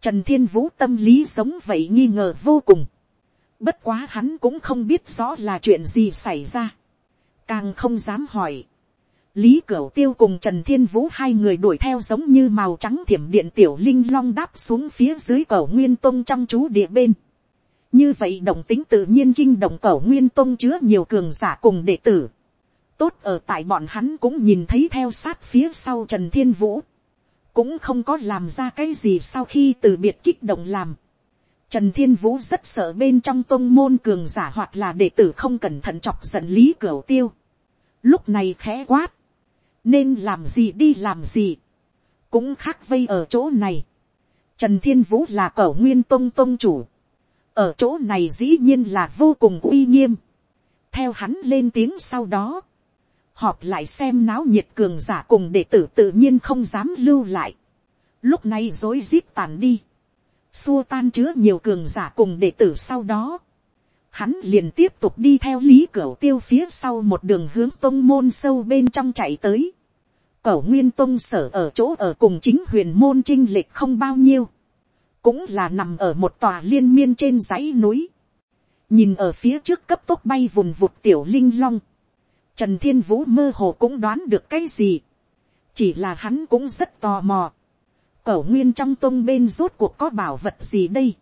Trần thiên vũ tâm lý sống vậy nghi ngờ vô cùng. Bất quá hắn cũng không biết rõ là chuyện gì xảy ra. Càng không dám hỏi. Lý Cửu Tiêu cùng Trần Thiên Vũ hai người đuổi theo giống như màu trắng thiểm điện tiểu linh long đáp xuống phía dưới cầu Nguyên Tông trong chú địa bên. Như vậy động tính tự nhiên kinh động cầu Nguyên Tông chứa nhiều cường giả cùng đệ tử tốt ở tại bọn hắn cũng nhìn thấy theo sát phía sau trần thiên vũ, cũng không có làm ra cái gì sau khi từ biệt kích động làm. Trần thiên vũ rất sợ bên trong tôn môn cường giả hoặc là đệ tử không cẩn thận chọc giận lý Cửu tiêu lúc này khẽ quát, nên làm gì đi làm gì, cũng khác vây ở chỗ này. Trần thiên vũ là cẩu nguyên tông tông chủ, ở chỗ này dĩ nhiên là vô cùng uy nghiêm. theo hắn lên tiếng sau đó, họp lại xem náo nhiệt cường giả cùng đệ tử tự nhiên không dám lưu lại. Lúc này dối rít tàn đi. Xua tan chứa nhiều cường giả cùng đệ tử sau đó. Hắn liền tiếp tục đi theo lý cửu tiêu phía sau một đường hướng tông môn sâu bên trong chạy tới. Cửu nguyên tông sở ở chỗ ở cùng chính huyền môn trinh lệch không bao nhiêu. Cũng là nằm ở một tòa liên miên trên dãy núi. Nhìn ở phía trước cấp tốc bay vùng vụt tiểu linh long Trần Thiên Vũ mơ hồ cũng đoán được cái gì. Chỉ là hắn cũng rất tò mò. Cẩu nguyên trong tông bên rốt cuộc có bảo vật gì đây.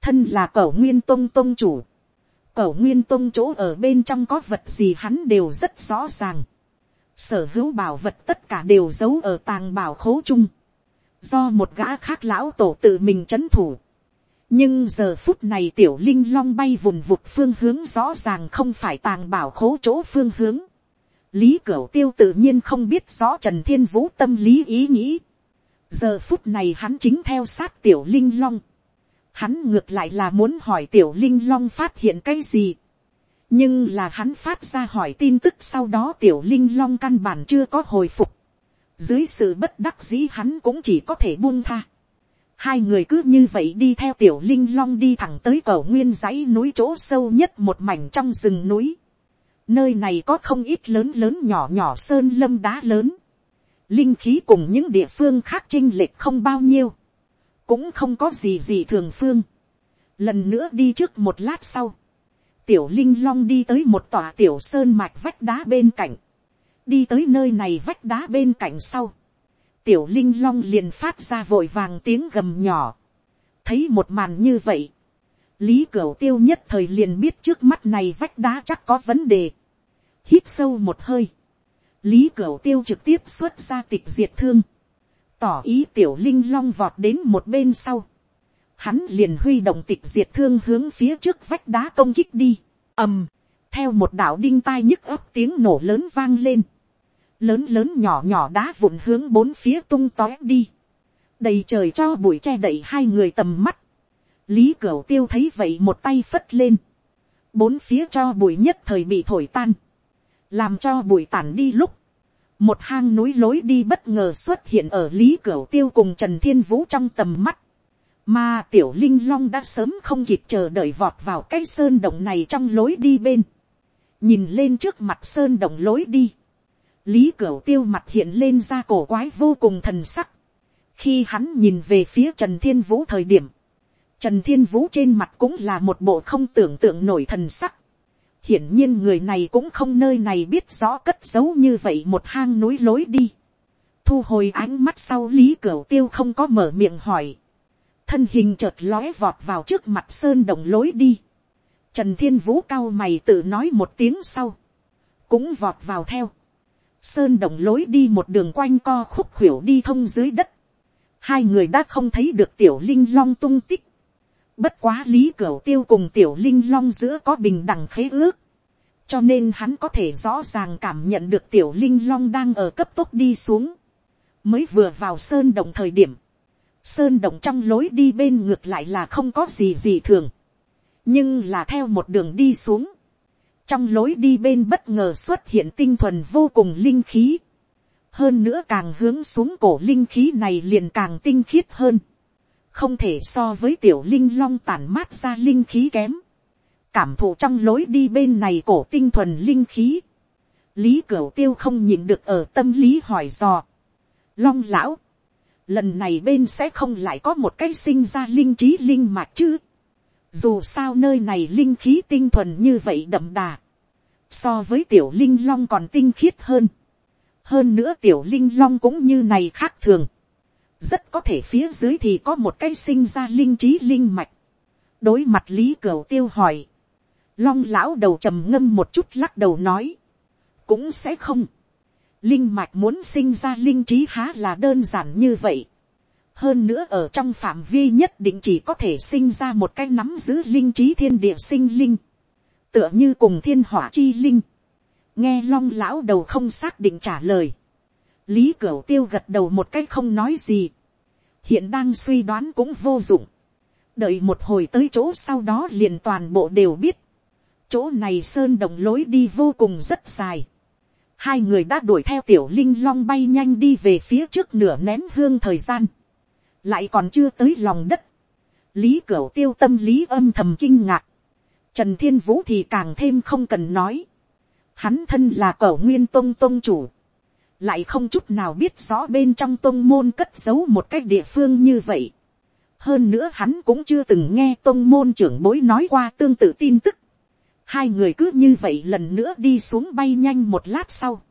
Thân là cẩu nguyên tông tông chủ. Cẩu nguyên tông chỗ ở bên trong có vật gì hắn đều rất rõ ràng. Sở hữu bảo vật tất cả đều giấu ở tàng bảo khố chung. Do một gã khác lão tổ tự mình chấn thủ nhưng giờ phút này tiểu linh long bay vùn vụt phương hướng rõ ràng không phải tàng bảo khố chỗ phương hướng. lý cửu tiêu tự nhiên không biết rõ trần thiên vũ tâm lý ý nghĩ. giờ phút này hắn chính theo sát tiểu linh long hắn ngược lại là muốn hỏi tiểu linh long phát hiện cái gì. nhưng là hắn phát ra hỏi tin tức sau đó tiểu linh long căn bản chưa có hồi phục. dưới sự bất đắc dĩ hắn cũng chỉ có thể buông tha Hai người cứ như vậy đi theo tiểu linh long đi thẳng tới cầu nguyên dãy núi chỗ sâu nhất một mảnh trong rừng núi. Nơi này có không ít lớn lớn nhỏ nhỏ sơn lâm đá lớn. Linh khí cùng những địa phương khác chinh lệch không bao nhiêu. Cũng không có gì gì thường phương. Lần nữa đi trước một lát sau. Tiểu linh long đi tới một tòa tiểu sơn mạch vách đá bên cạnh. Đi tới nơi này vách đá bên cạnh sau tiểu linh long liền phát ra vội vàng tiếng gầm nhỏ. thấy một màn như vậy, lý cửu tiêu nhất thời liền biết trước mắt này vách đá chắc có vấn đề. hít sâu một hơi, lý cửu tiêu trực tiếp xuất ra tịch diệt thương, tỏ ý tiểu linh long vọt đến một bên sau. hắn liền huy động tịch diệt thương hướng phía trước vách đá công kích đi, ầm, theo một đạo đinh tai nhức ấp tiếng nổ lớn vang lên. Lớn lớn nhỏ nhỏ đá vụn hướng bốn phía tung tóe đi, đầy trời cho bụi che đậy hai người tầm mắt, lý cửu tiêu thấy vậy một tay phất lên, bốn phía cho bụi nhất thời bị thổi tan, làm cho bụi tản đi lúc, một hang núi lối đi bất ngờ xuất hiện ở lý cửu tiêu cùng trần thiên vũ trong tầm mắt, mà tiểu linh long đã sớm không kịp chờ đợi vọt vào cái sơn động này trong lối đi bên, nhìn lên trước mặt sơn động lối đi, lý cửu tiêu mặt hiện lên ra cổ quái vô cùng thần sắc. khi hắn nhìn về phía trần thiên vũ thời điểm, trần thiên vũ trên mặt cũng là một bộ không tưởng tượng nổi thần sắc hiển nhiên người này cũng không nơi này biết rõ cất giấu như vậy một hang núi lối đi. thu hồi ánh mắt sau lý cửu tiêu không có mở miệng hỏi. thân hình chợt lói vọt vào trước mặt sơn đồng lối đi. Trần thiên vũ cao mày tự nói một tiếng sau, cũng vọt vào theo, sơn đồng lối đi một đường quanh co khúc khuỷu đi thông dưới đất, hai người đã không thấy được tiểu linh long tung tích, bất quá lý cửu tiêu cùng tiểu linh long giữa có bình đẳng khế ước, cho nên hắn có thể rõ ràng cảm nhận được tiểu linh long đang ở cấp tốc đi xuống, mới vừa vào sơn động thời điểm, sơn động trong lối đi bên ngược lại là không có gì gì thường, nhưng là theo một đường đi xuống, trong lối đi bên bất ngờ xuất hiện tinh thuần vô cùng linh khí, hơn nữa càng hướng xuống cổ linh khí này liền càng tinh khiết hơn, không thể so với tiểu linh long tản mát ra linh khí kém, cảm thụ trong lối đi bên này cổ tinh thuần linh khí, lý cửu tiêu không nhìn được ở tâm lý hỏi dò, long lão, lần này bên sẽ không lại có một cái sinh ra linh trí linh mạc chứ, dù sao nơi này linh khí tinh thuần như vậy đậm đà, so với tiểu linh long còn tinh khiết hơn, hơn nữa tiểu linh long cũng như này khác thường, rất có thể phía dưới thì có một cái sinh ra linh trí linh mạch. đối mặt lý cửu tiêu hỏi, long lão đầu trầm ngâm một chút lắc đầu nói, cũng sẽ không. linh mạch muốn sinh ra linh trí há là đơn giản như vậy. hơn nữa ở trong phạm vi nhất định chỉ có thể sinh ra một cái nắm giữ linh trí thiên địa sinh linh, tựa như cùng thiên hỏa chi linh. nghe long lão đầu không xác định trả lời lý cửu tiêu gật đầu một cách không nói gì. hiện đang suy đoán cũng vô dụng. đợi một hồi tới chỗ sau đó liền toàn bộ đều biết. chỗ này sơn đồng lối đi vô cùng rất dài. hai người đã đuổi theo tiểu linh long bay nhanh đi về phía trước nửa nén hương thời gian. lại còn chưa tới lòng đất. lý cửu tiêu tâm lý âm thầm kinh ngạc. trần thiên vũ thì càng thêm không cần nói. hắn thân là cẩu nguyên tông tông chủ lại không chút nào biết rõ bên trong tôn môn cất giấu một cái địa phương như vậy. hơn nữa hắn cũng chưa từng nghe tôn môn trưởng bối nói qua tương tự tin tức. hai người cứ như vậy lần nữa đi xuống bay nhanh một lát sau.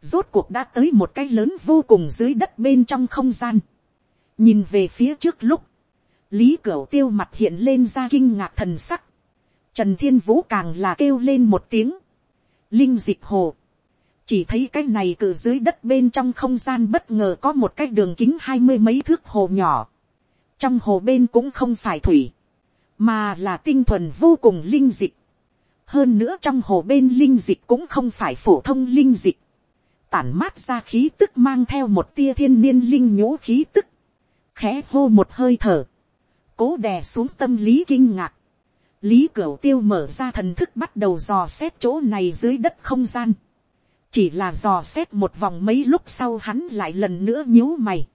rốt cuộc đã tới một cái lớn vô cùng dưới đất bên trong không gian. nhìn về phía trước lúc, lý cửu tiêu mặt hiện lên ra kinh ngạc thần sắc. trần thiên vũ càng là kêu lên một tiếng. linh dịch hồ chỉ thấy cái này cử dưới đất bên trong không gian bất ngờ có một cái đường kính hai mươi mấy thước hồ nhỏ. trong hồ bên cũng không phải thủy, mà là tinh thuần vô cùng linh dịch. hơn nữa trong hồ bên linh dịch cũng không phải phổ thông linh dịch. tản mát ra khí tức mang theo một tia thiên niên linh nhố khí tức. khẽ hô một hơi thở. cố đè xuống tâm lý kinh ngạc. lý cửu tiêu mở ra thần thức bắt đầu dò xét chỗ này dưới đất không gian chỉ là dò xét một vòng mấy lúc sau hắn lại lần nữa nhíu mày,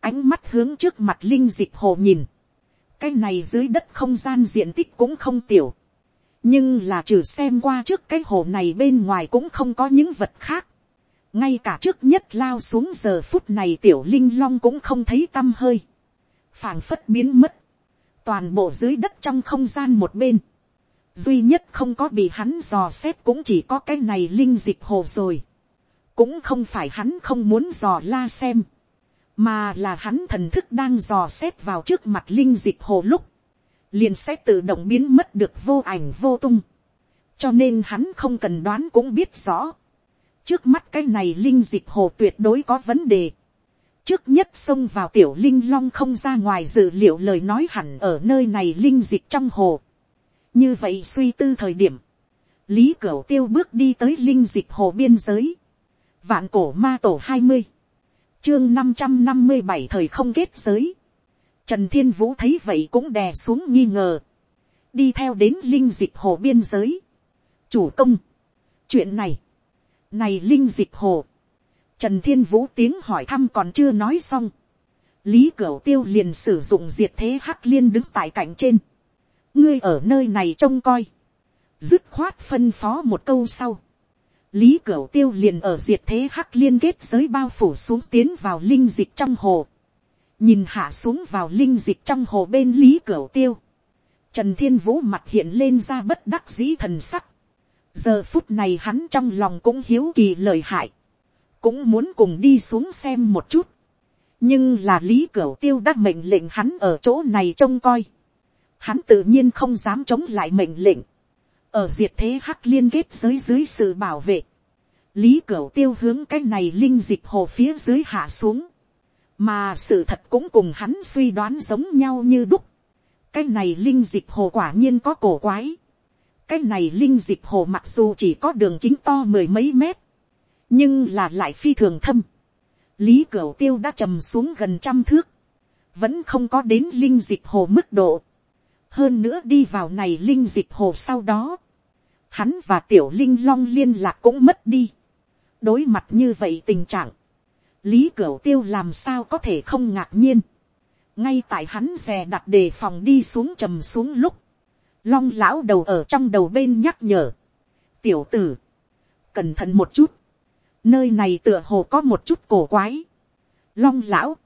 ánh mắt hướng trước mặt linh dịch hồ nhìn, cái này dưới đất không gian diện tích cũng không tiểu, nhưng là trừ xem qua trước cái hồ này bên ngoài cũng không có những vật khác, ngay cả trước nhất lao xuống giờ phút này tiểu linh long cũng không thấy t â m hơi, phảng phất biến mất, toàn bộ dưới đất trong không gian một bên, duy nhất không có bị hắn dò xét cũng chỉ có cái này linh dịch hồ rồi. cũng không phải hắn không muốn dò la xem, mà là hắn thần thức đang dò xét vào trước mặt linh dịch hồ lúc, liền sẽ tự động biến mất được vô ảnh vô tung. cho nên hắn không cần đoán cũng biết rõ. trước mắt cái này linh dịch hồ tuyệt đối có vấn đề. trước nhất xông vào tiểu linh long không ra ngoài dự liệu lời nói hẳn ở nơi này linh dịch trong hồ như vậy suy tư thời điểm, lý cửu tiêu bước đi tới linh dịch hồ biên giới, vạn cổ ma tổ hai mươi, chương năm trăm năm mươi bảy thời không kết giới, trần thiên vũ thấy vậy cũng đè xuống nghi ngờ, đi theo đến linh dịch hồ biên giới, chủ công, chuyện này, này linh dịch hồ, trần thiên vũ tiếng hỏi thăm còn chưa nói xong, lý cửu tiêu liền sử dụng diệt thế hắc liên đứng tại cạnh trên, ngươi ở nơi này trông coi, dứt khoát phân phó một câu sau, lý cửu tiêu liền ở diệt thế hắc liên kết giới bao phủ xuống tiến vào linh dịch trong hồ, nhìn hạ xuống vào linh dịch trong hồ bên lý cửu tiêu, trần thiên vũ mặt hiện lên ra bất đắc dĩ thần sắc, giờ phút này hắn trong lòng cũng hiếu kỳ lời hại, cũng muốn cùng đi xuống xem một chút, nhưng là lý cửu tiêu đã mệnh lệnh hắn ở chỗ này trông coi, hắn tự nhiên không dám chống lại mệnh lệnh, ở diệt thế hắc liên kết giới dưới sự bảo vệ, lý cửu tiêu hướng cái này linh dịch hồ phía dưới hạ xuống, mà sự thật cũng cùng hắn suy đoán giống nhau như đúc, cái này linh dịch hồ quả nhiên có cổ quái, cái này linh dịch hồ mặc dù chỉ có đường kính to mười mấy mét, nhưng là lại phi thường thâm, lý cửu tiêu đã trầm xuống gần trăm thước, vẫn không có đến linh dịch hồ mức độ, hơn nữa đi vào này linh dịch hồ sau đó, hắn và tiểu linh long liên lạc cũng mất đi. đối mặt như vậy tình trạng, lý cửu tiêu làm sao có thể không ngạc nhiên. ngay tại hắn xè đặt đề phòng đi xuống trầm xuống lúc, long lão đầu ở trong đầu bên nhắc nhở. tiểu tử, cẩn thận một chút, nơi này tựa hồ có một chút cổ quái. long lão,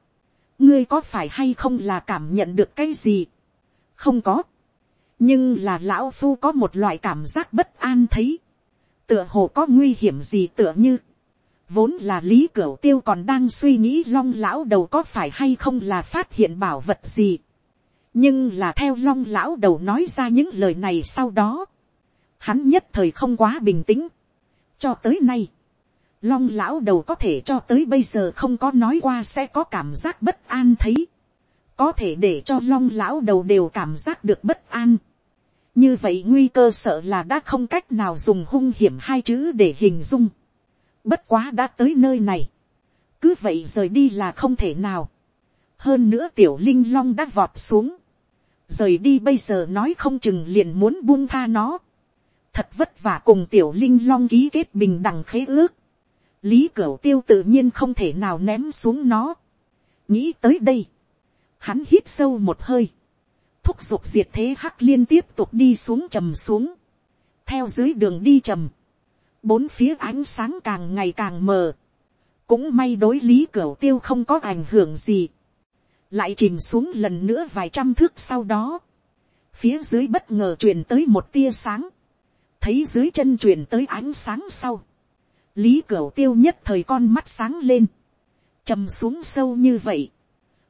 ngươi có phải hay không là cảm nhận được cái gì không có. nhưng là lão phu có một loại cảm giác bất an thấy. tựa hồ có nguy hiểm gì tựa như. vốn là lý cửu tiêu còn đang suy nghĩ long lão đầu có phải hay không là phát hiện bảo vật gì. nhưng là theo long lão đầu nói ra những lời này sau đó. hắn nhất thời không quá bình tĩnh. cho tới nay, long lão đầu có thể cho tới bây giờ không có nói qua sẽ có cảm giác bất an thấy có thể để cho long lão đầu đều cảm giác được bất an. như vậy nguy cơ sợ là đã không cách nào dùng hung hiểm hai chữ để hình dung. bất quá đã tới nơi này. cứ vậy rời đi là không thể nào. hơn nữa tiểu linh long đã vọt xuống. rời đi bây giờ nói không chừng liền muốn buông tha nó. thật vất vả cùng tiểu linh long ký kết bình đẳng khế ước. lý cửu tiêu tự nhiên không thể nào ném xuống nó. nghĩ tới đây Hắn hít sâu một hơi. Thúc giục diệt thế hắc liên tiếp tục đi xuống trầm xuống. Theo dưới đường đi trầm. Bốn phía ánh sáng càng ngày càng mờ. Cũng may đối lý cửa tiêu không có ảnh hưởng gì. Lại chìm xuống lần nữa vài trăm thước sau đó. Phía dưới bất ngờ truyền tới một tia sáng. Thấy dưới chân truyền tới ánh sáng sau. Lý cửa tiêu nhất thời con mắt sáng lên. trầm xuống sâu như vậy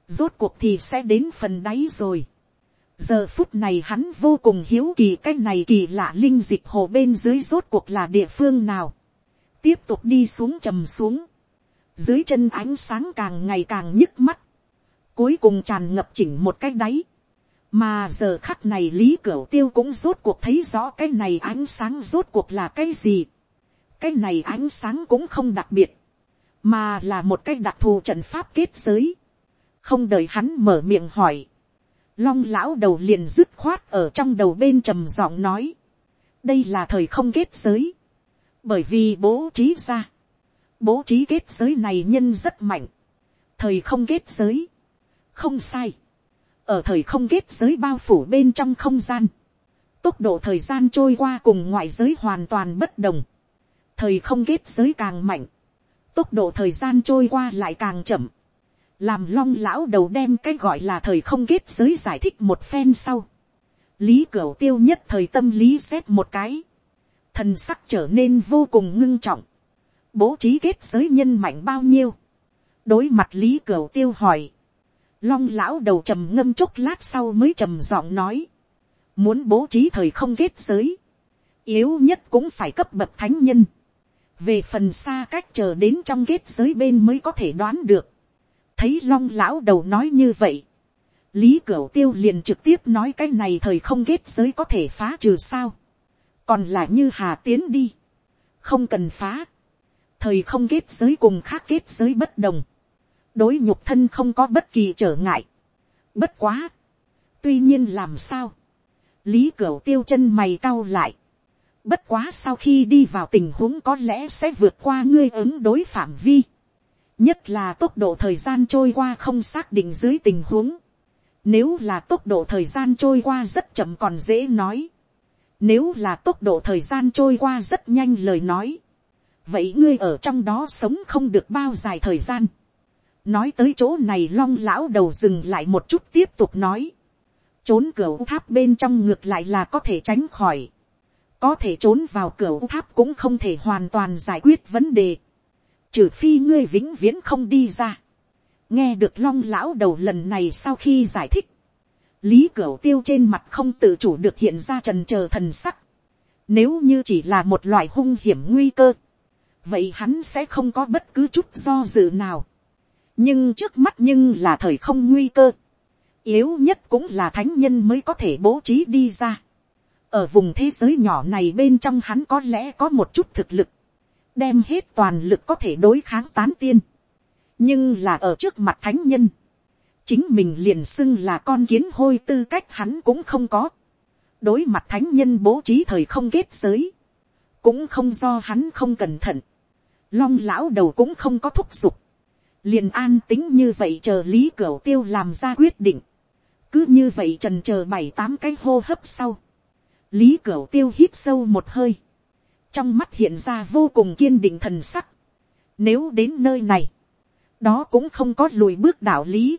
rốt cuộc thì sẽ đến phần đáy rồi. giờ phút này hắn vô cùng hiếu kỳ cái này kỳ lạ linh dịch hồ bên dưới rốt cuộc là địa phương nào. tiếp tục đi xuống trầm xuống. dưới chân ánh sáng càng ngày càng nhức mắt. cuối cùng tràn ngập chỉnh một cái đáy. mà giờ khắc này lý cửu tiêu cũng rốt cuộc thấy rõ cái này ánh sáng rốt cuộc là cái gì. cái này ánh sáng cũng không đặc biệt. mà là một cái đặc thù trận pháp kết giới không đợi hắn mở miệng hỏi, long lão đầu liền dứt khoát ở trong đầu bên trầm giọng nói, đây là thời không kết giới, bởi vì bố trí ra, bố trí kết giới này nhân rất mạnh, thời không kết giới, không sai, ở thời không kết giới bao phủ bên trong không gian, tốc độ thời gian trôi qua cùng ngoại giới hoàn toàn bất đồng, thời không kết giới càng mạnh, tốc độ thời gian trôi qua lại càng chậm, làm long lão đầu đem cái gọi là thời không kết giới giải thích một phen sau. lý cửu tiêu nhất thời tâm lý xét một cái. thần sắc trở nên vô cùng ngưng trọng. bố trí kết giới nhân mạnh bao nhiêu. đối mặt lý cửu tiêu hỏi. long lão đầu trầm ngâm chốc lát sau mới trầm giọng nói. muốn bố trí thời không kết giới. yếu nhất cũng phải cấp bậc thánh nhân. về phần xa cách chờ đến trong kết giới bên mới có thể đoán được thấy long lão đầu nói như vậy, lý cửu tiêu liền trực tiếp nói cái này thời không kết giới có thể phá trừ sao, còn là như hà tiến đi, không cần phá, thời không kết giới cùng khác kết giới bất đồng, đối nhục thân không có bất kỳ trở ngại, bất quá, tuy nhiên làm sao, lý cửu tiêu chân mày cau lại, bất quá sau khi đi vào tình huống có lẽ sẽ vượt qua ngươi ứng đối phạm vi, nhất là tốc độ thời gian trôi qua không xác định dưới tình huống, nếu là tốc độ thời gian trôi qua rất chậm còn dễ nói, nếu là tốc độ thời gian trôi qua rất nhanh lời nói, vậy ngươi ở trong đó sống không được bao dài thời gian. nói tới chỗ này long lão đầu dừng lại một chút tiếp tục nói, trốn cửa tháp bên trong ngược lại là có thể tránh khỏi, có thể trốn vào cửa tháp cũng không thể hoàn toàn giải quyết vấn đề trừ phi ngươi vĩnh viễn không đi ra. nghe được long lão đầu lần này sau khi giải thích, lý cửu tiêu trên mặt không tự chủ được hiện ra trần chờ thần sắc. Nếu như chỉ là một loại hung hiểm nguy cơ. Vậy hắn sẽ không có bất cứ chút do dự nào. Nhưng trước mắt nhưng là thời không nguy cơ. Yếu nhất cũng là thánh nhân mới có thể bố trí đi ra. Ở vùng thế giới nhỏ này bên trong hắn có lẽ có một chút thực lực. Đem hết toàn lực có thể đối kháng tán tiên. Nhưng là ở trước mặt thánh nhân. Chính mình liền xưng là con kiến hôi tư cách hắn cũng không có. Đối mặt thánh nhân bố trí thời không kết giới, cũng không do hắn không cẩn thận, long lão đầu cũng không có thúc giục, liền an tính như vậy chờ lý cửu tiêu làm ra quyết định, cứ như vậy trần chờ bảy tám cái hô hấp sau, lý cửu tiêu hít sâu một hơi, trong mắt hiện ra vô cùng kiên định thần sắc, nếu đến nơi này, đó cũng không có lùi bước đạo lý,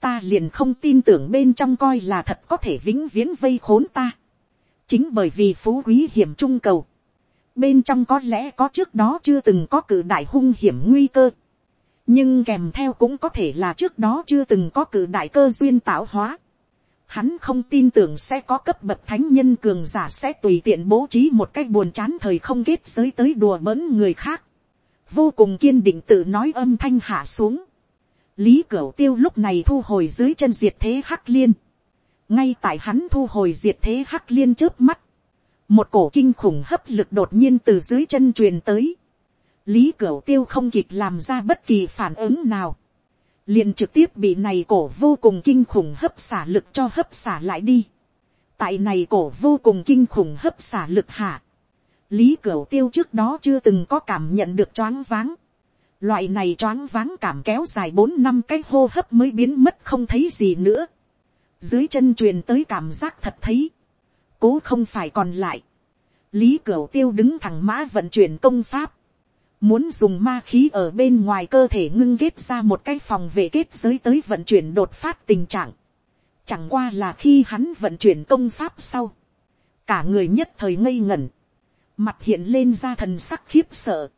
ta liền không tin tưởng bên trong coi là thật có thể vĩnh viễn vây khốn ta. chính bởi vì phú quý hiểm trung cầu, bên trong có lẽ có trước đó chưa từng có cử đại hung hiểm nguy cơ, nhưng kèm theo cũng có thể là trước đó chưa từng có cử đại cơ duyên tạo hóa. Hắn không tin tưởng sẽ có cấp bậc thánh nhân cường giả sẽ tùy tiện bố trí một cách buồn chán thời không kết giới tới đùa bỡn người khác. Vô cùng kiên định tự nói âm thanh hạ xuống lý cửu tiêu lúc này thu hồi dưới chân diệt thế hắc liên. ngay tại hắn thu hồi diệt thế hắc liên trước mắt. một cổ kinh khủng hấp lực đột nhiên từ dưới chân truyền tới. lý cửu tiêu không kịp làm ra bất kỳ phản ứng nào liền trực tiếp bị này cổ vô cùng kinh khủng hấp xả lực cho hấp xả lại đi. tại này cổ vô cùng kinh khủng hấp xả lực hạ. lý cửu tiêu trước đó chưa từng có cảm nhận được choáng váng Loại này choáng váng cảm kéo dài bốn năm cái hô hấp mới biến mất không thấy gì nữa. Dưới chân truyền tới cảm giác thật thấy. Cố không phải còn lại. Lý Cửu Tiêu đứng thẳng mã vận chuyển công pháp. Muốn dùng ma khí ở bên ngoài cơ thể ngưng kết ra một cái phòng vệ kết giới tới vận chuyển đột phát tình trạng. Chẳng qua là khi hắn vận chuyển công pháp sau. Cả người nhất thời ngây ngẩn. Mặt hiện lên ra thần sắc khiếp sợ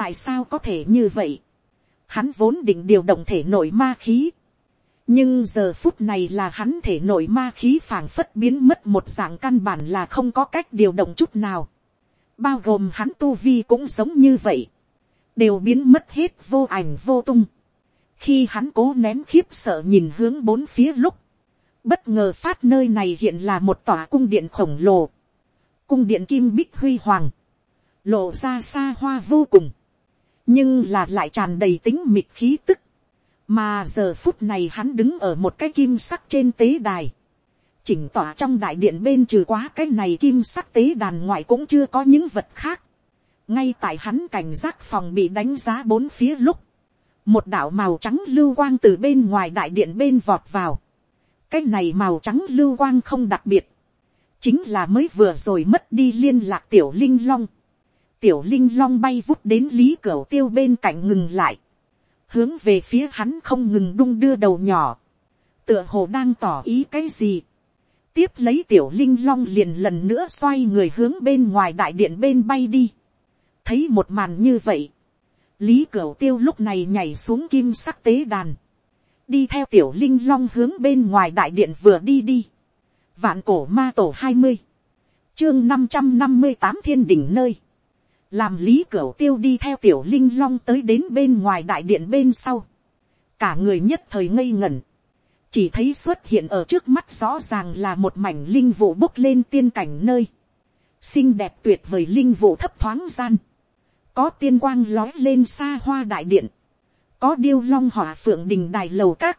tại sao có thể như vậy. Hắn vốn định điều động thể nội ma khí. nhưng giờ phút này là hắn thể nội ma khí phảng phất biến mất một dạng căn bản là không có cách điều động chút nào bao gồm hắn tu vi cũng giống như vậy. đều biến mất hết vô ảnh vô tung. khi hắn cố nén khiếp sợ nhìn hướng bốn phía lúc, bất ngờ phát nơi này hiện là một tòa cung điện khổng lồ. cung điện kim bích huy hoàng, lộ ra xa hoa vô cùng nhưng là lại tràn đầy tính mịt khí tức, mà giờ phút này hắn đứng ở một cái kim sắc trên tế đài, chỉnh tỏa trong đại điện bên trừ quá cái này kim sắc tế đàn ngoại cũng chưa có những vật khác, ngay tại hắn cảnh giác phòng bị đánh giá bốn phía lúc, một đạo màu trắng lưu quang từ bên ngoài đại điện bên vọt vào, cái này màu trắng lưu quang không đặc biệt, chính là mới vừa rồi mất đi liên lạc tiểu linh long, tiểu linh long bay vút đến lý cửa tiêu bên cạnh ngừng lại, hướng về phía hắn không ngừng đung đưa đầu nhỏ, tựa hồ đang tỏ ý cái gì tiếp lấy tiểu linh long liền lần nữa xoay người hướng bên ngoài đại điện bên bay đi. thấy một màn như vậy, lý cửu tiêu lúc này nhảy xuống kim sắc tế đàn, đi theo tiểu linh long hướng bên ngoài đại điện vừa đi đi. vạn cổ ma tổ hai mươi, chương năm trăm năm mươi tám thiên đỉnh nơi, làm lý cửu tiêu đi theo tiểu linh long tới đến bên ngoài đại điện bên sau, cả người nhất thời ngây ngẩn, chỉ thấy xuất hiện ở trước mắt rõ ràng là một mảnh linh vụ bốc lên tiên cảnh nơi, xinh đẹp tuyệt vời linh vụ thấp thoáng gian, có tiên quang lói lên xa hoa đại điện, có điêu long hỏa phượng đình đài lầu các,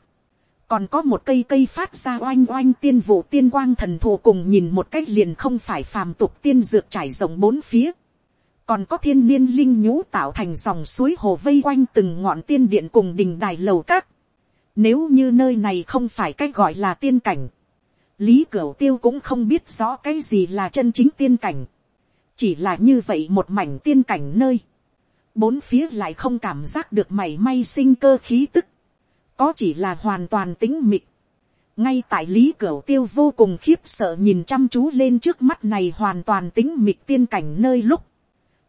còn có một cây cây phát ra oanh oanh tiên vụ tiên quang thần thù cùng nhìn một cách liền không phải phàm tục tiên dược trải rộng bốn phía, còn có thiên niên linh nhũ tạo thành dòng suối hồ vây quanh từng ngọn tiên điện cùng đình đài lầu các. Nếu như nơi này không phải cái gọi là tiên cảnh, lý cửu tiêu cũng không biết rõ cái gì là chân chính tiên cảnh. chỉ là như vậy một mảnh tiên cảnh nơi. bốn phía lại không cảm giác được mảy may sinh cơ khí tức. có chỉ là hoàn toàn tính mịt. ngay tại lý cửu tiêu vô cùng khiếp sợ nhìn chăm chú lên trước mắt này hoàn toàn tính mịt tiên cảnh nơi lúc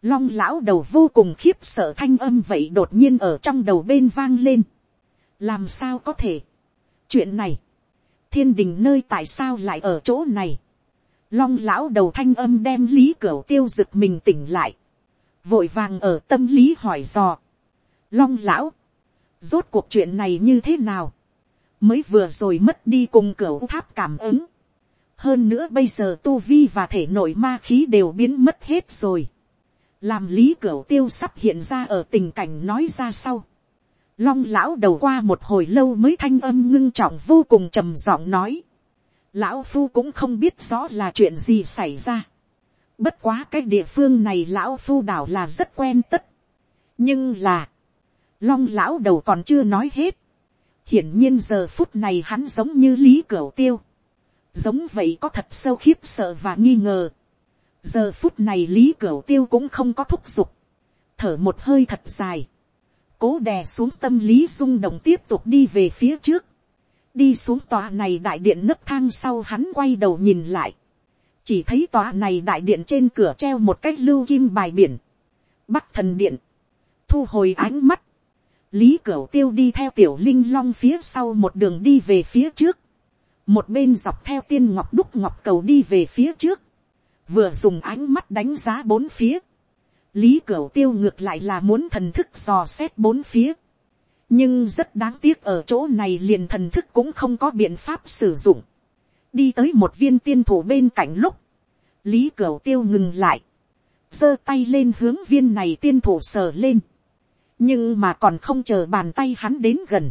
long lão đầu vô cùng khiếp sợ thanh âm vậy đột nhiên ở trong đầu bên vang lên làm sao có thể. chuyện này, thiên đình nơi tại sao lại ở chỗ này. long lão đầu thanh âm đem lý cửa tiêu rực mình tỉnh lại, vội vàng ở tâm lý hỏi dò, long lão, rốt cuộc chuyện này như thế nào, mới vừa rồi mất đi cùng cửa tháp cảm ứng, hơn nữa bây giờ tu vi và thể nội ma khí đều biến mất hết rồi, làm lý cửa tiêu sắp hiện ra ở tình cảnh nói ra sau, long lão đầu qua một hồi lâu mới thanh âm ngưng trọng vô cùng trầm giọng nói, lão phu cũng không biết rõ là chuyện gì xảy ra, bất quá cái địa phương này lão phu đảo là rất quen tất, nhưng là, long lão đầu còn chưa nói hết, hiển nhiên giờ phút này hắn giống như lý cửu tiêu, giống vậy có thật sâu khiếp sợ và nghi ngờ, giờ phút này lý cửu tiêu cũng không có thúc giục, thở một hơi thật dài, cố đè xuống tâm lý rung động tiếp tục đi về phía trước, đi xuống tòa này đại điện nấc thang sau hắn quay đầu nhìn lại, chỉ thấy tòa này đại điện trên cửa treo một cái lưu kim bài biển, bắc thần điện, thu hồi ánh mắt, lý cửu tiêu đi theo tiểu linh long phía sau một đường đi về phía trước, một bên dọc theo tiên ngọc đúc ngọc cầu đi về phía trước, vừa dùng ánh mắt đánh giá bốn phía, lý cửu tiêu ngược lại là muốn thần thức dò xét bốn phía, nhưng rất đáng tiếc ở chỗ này liền thần thức cũng không có biện pháp sử dụng, đi tới một viên tiên thủ bên cạnh lúc, lý cửu tiêu ngừng lại, giơ tay lên hướng viên này tiên thủ sờ lên, nhưng mà còn không chờ bàn tay hắn đến gần,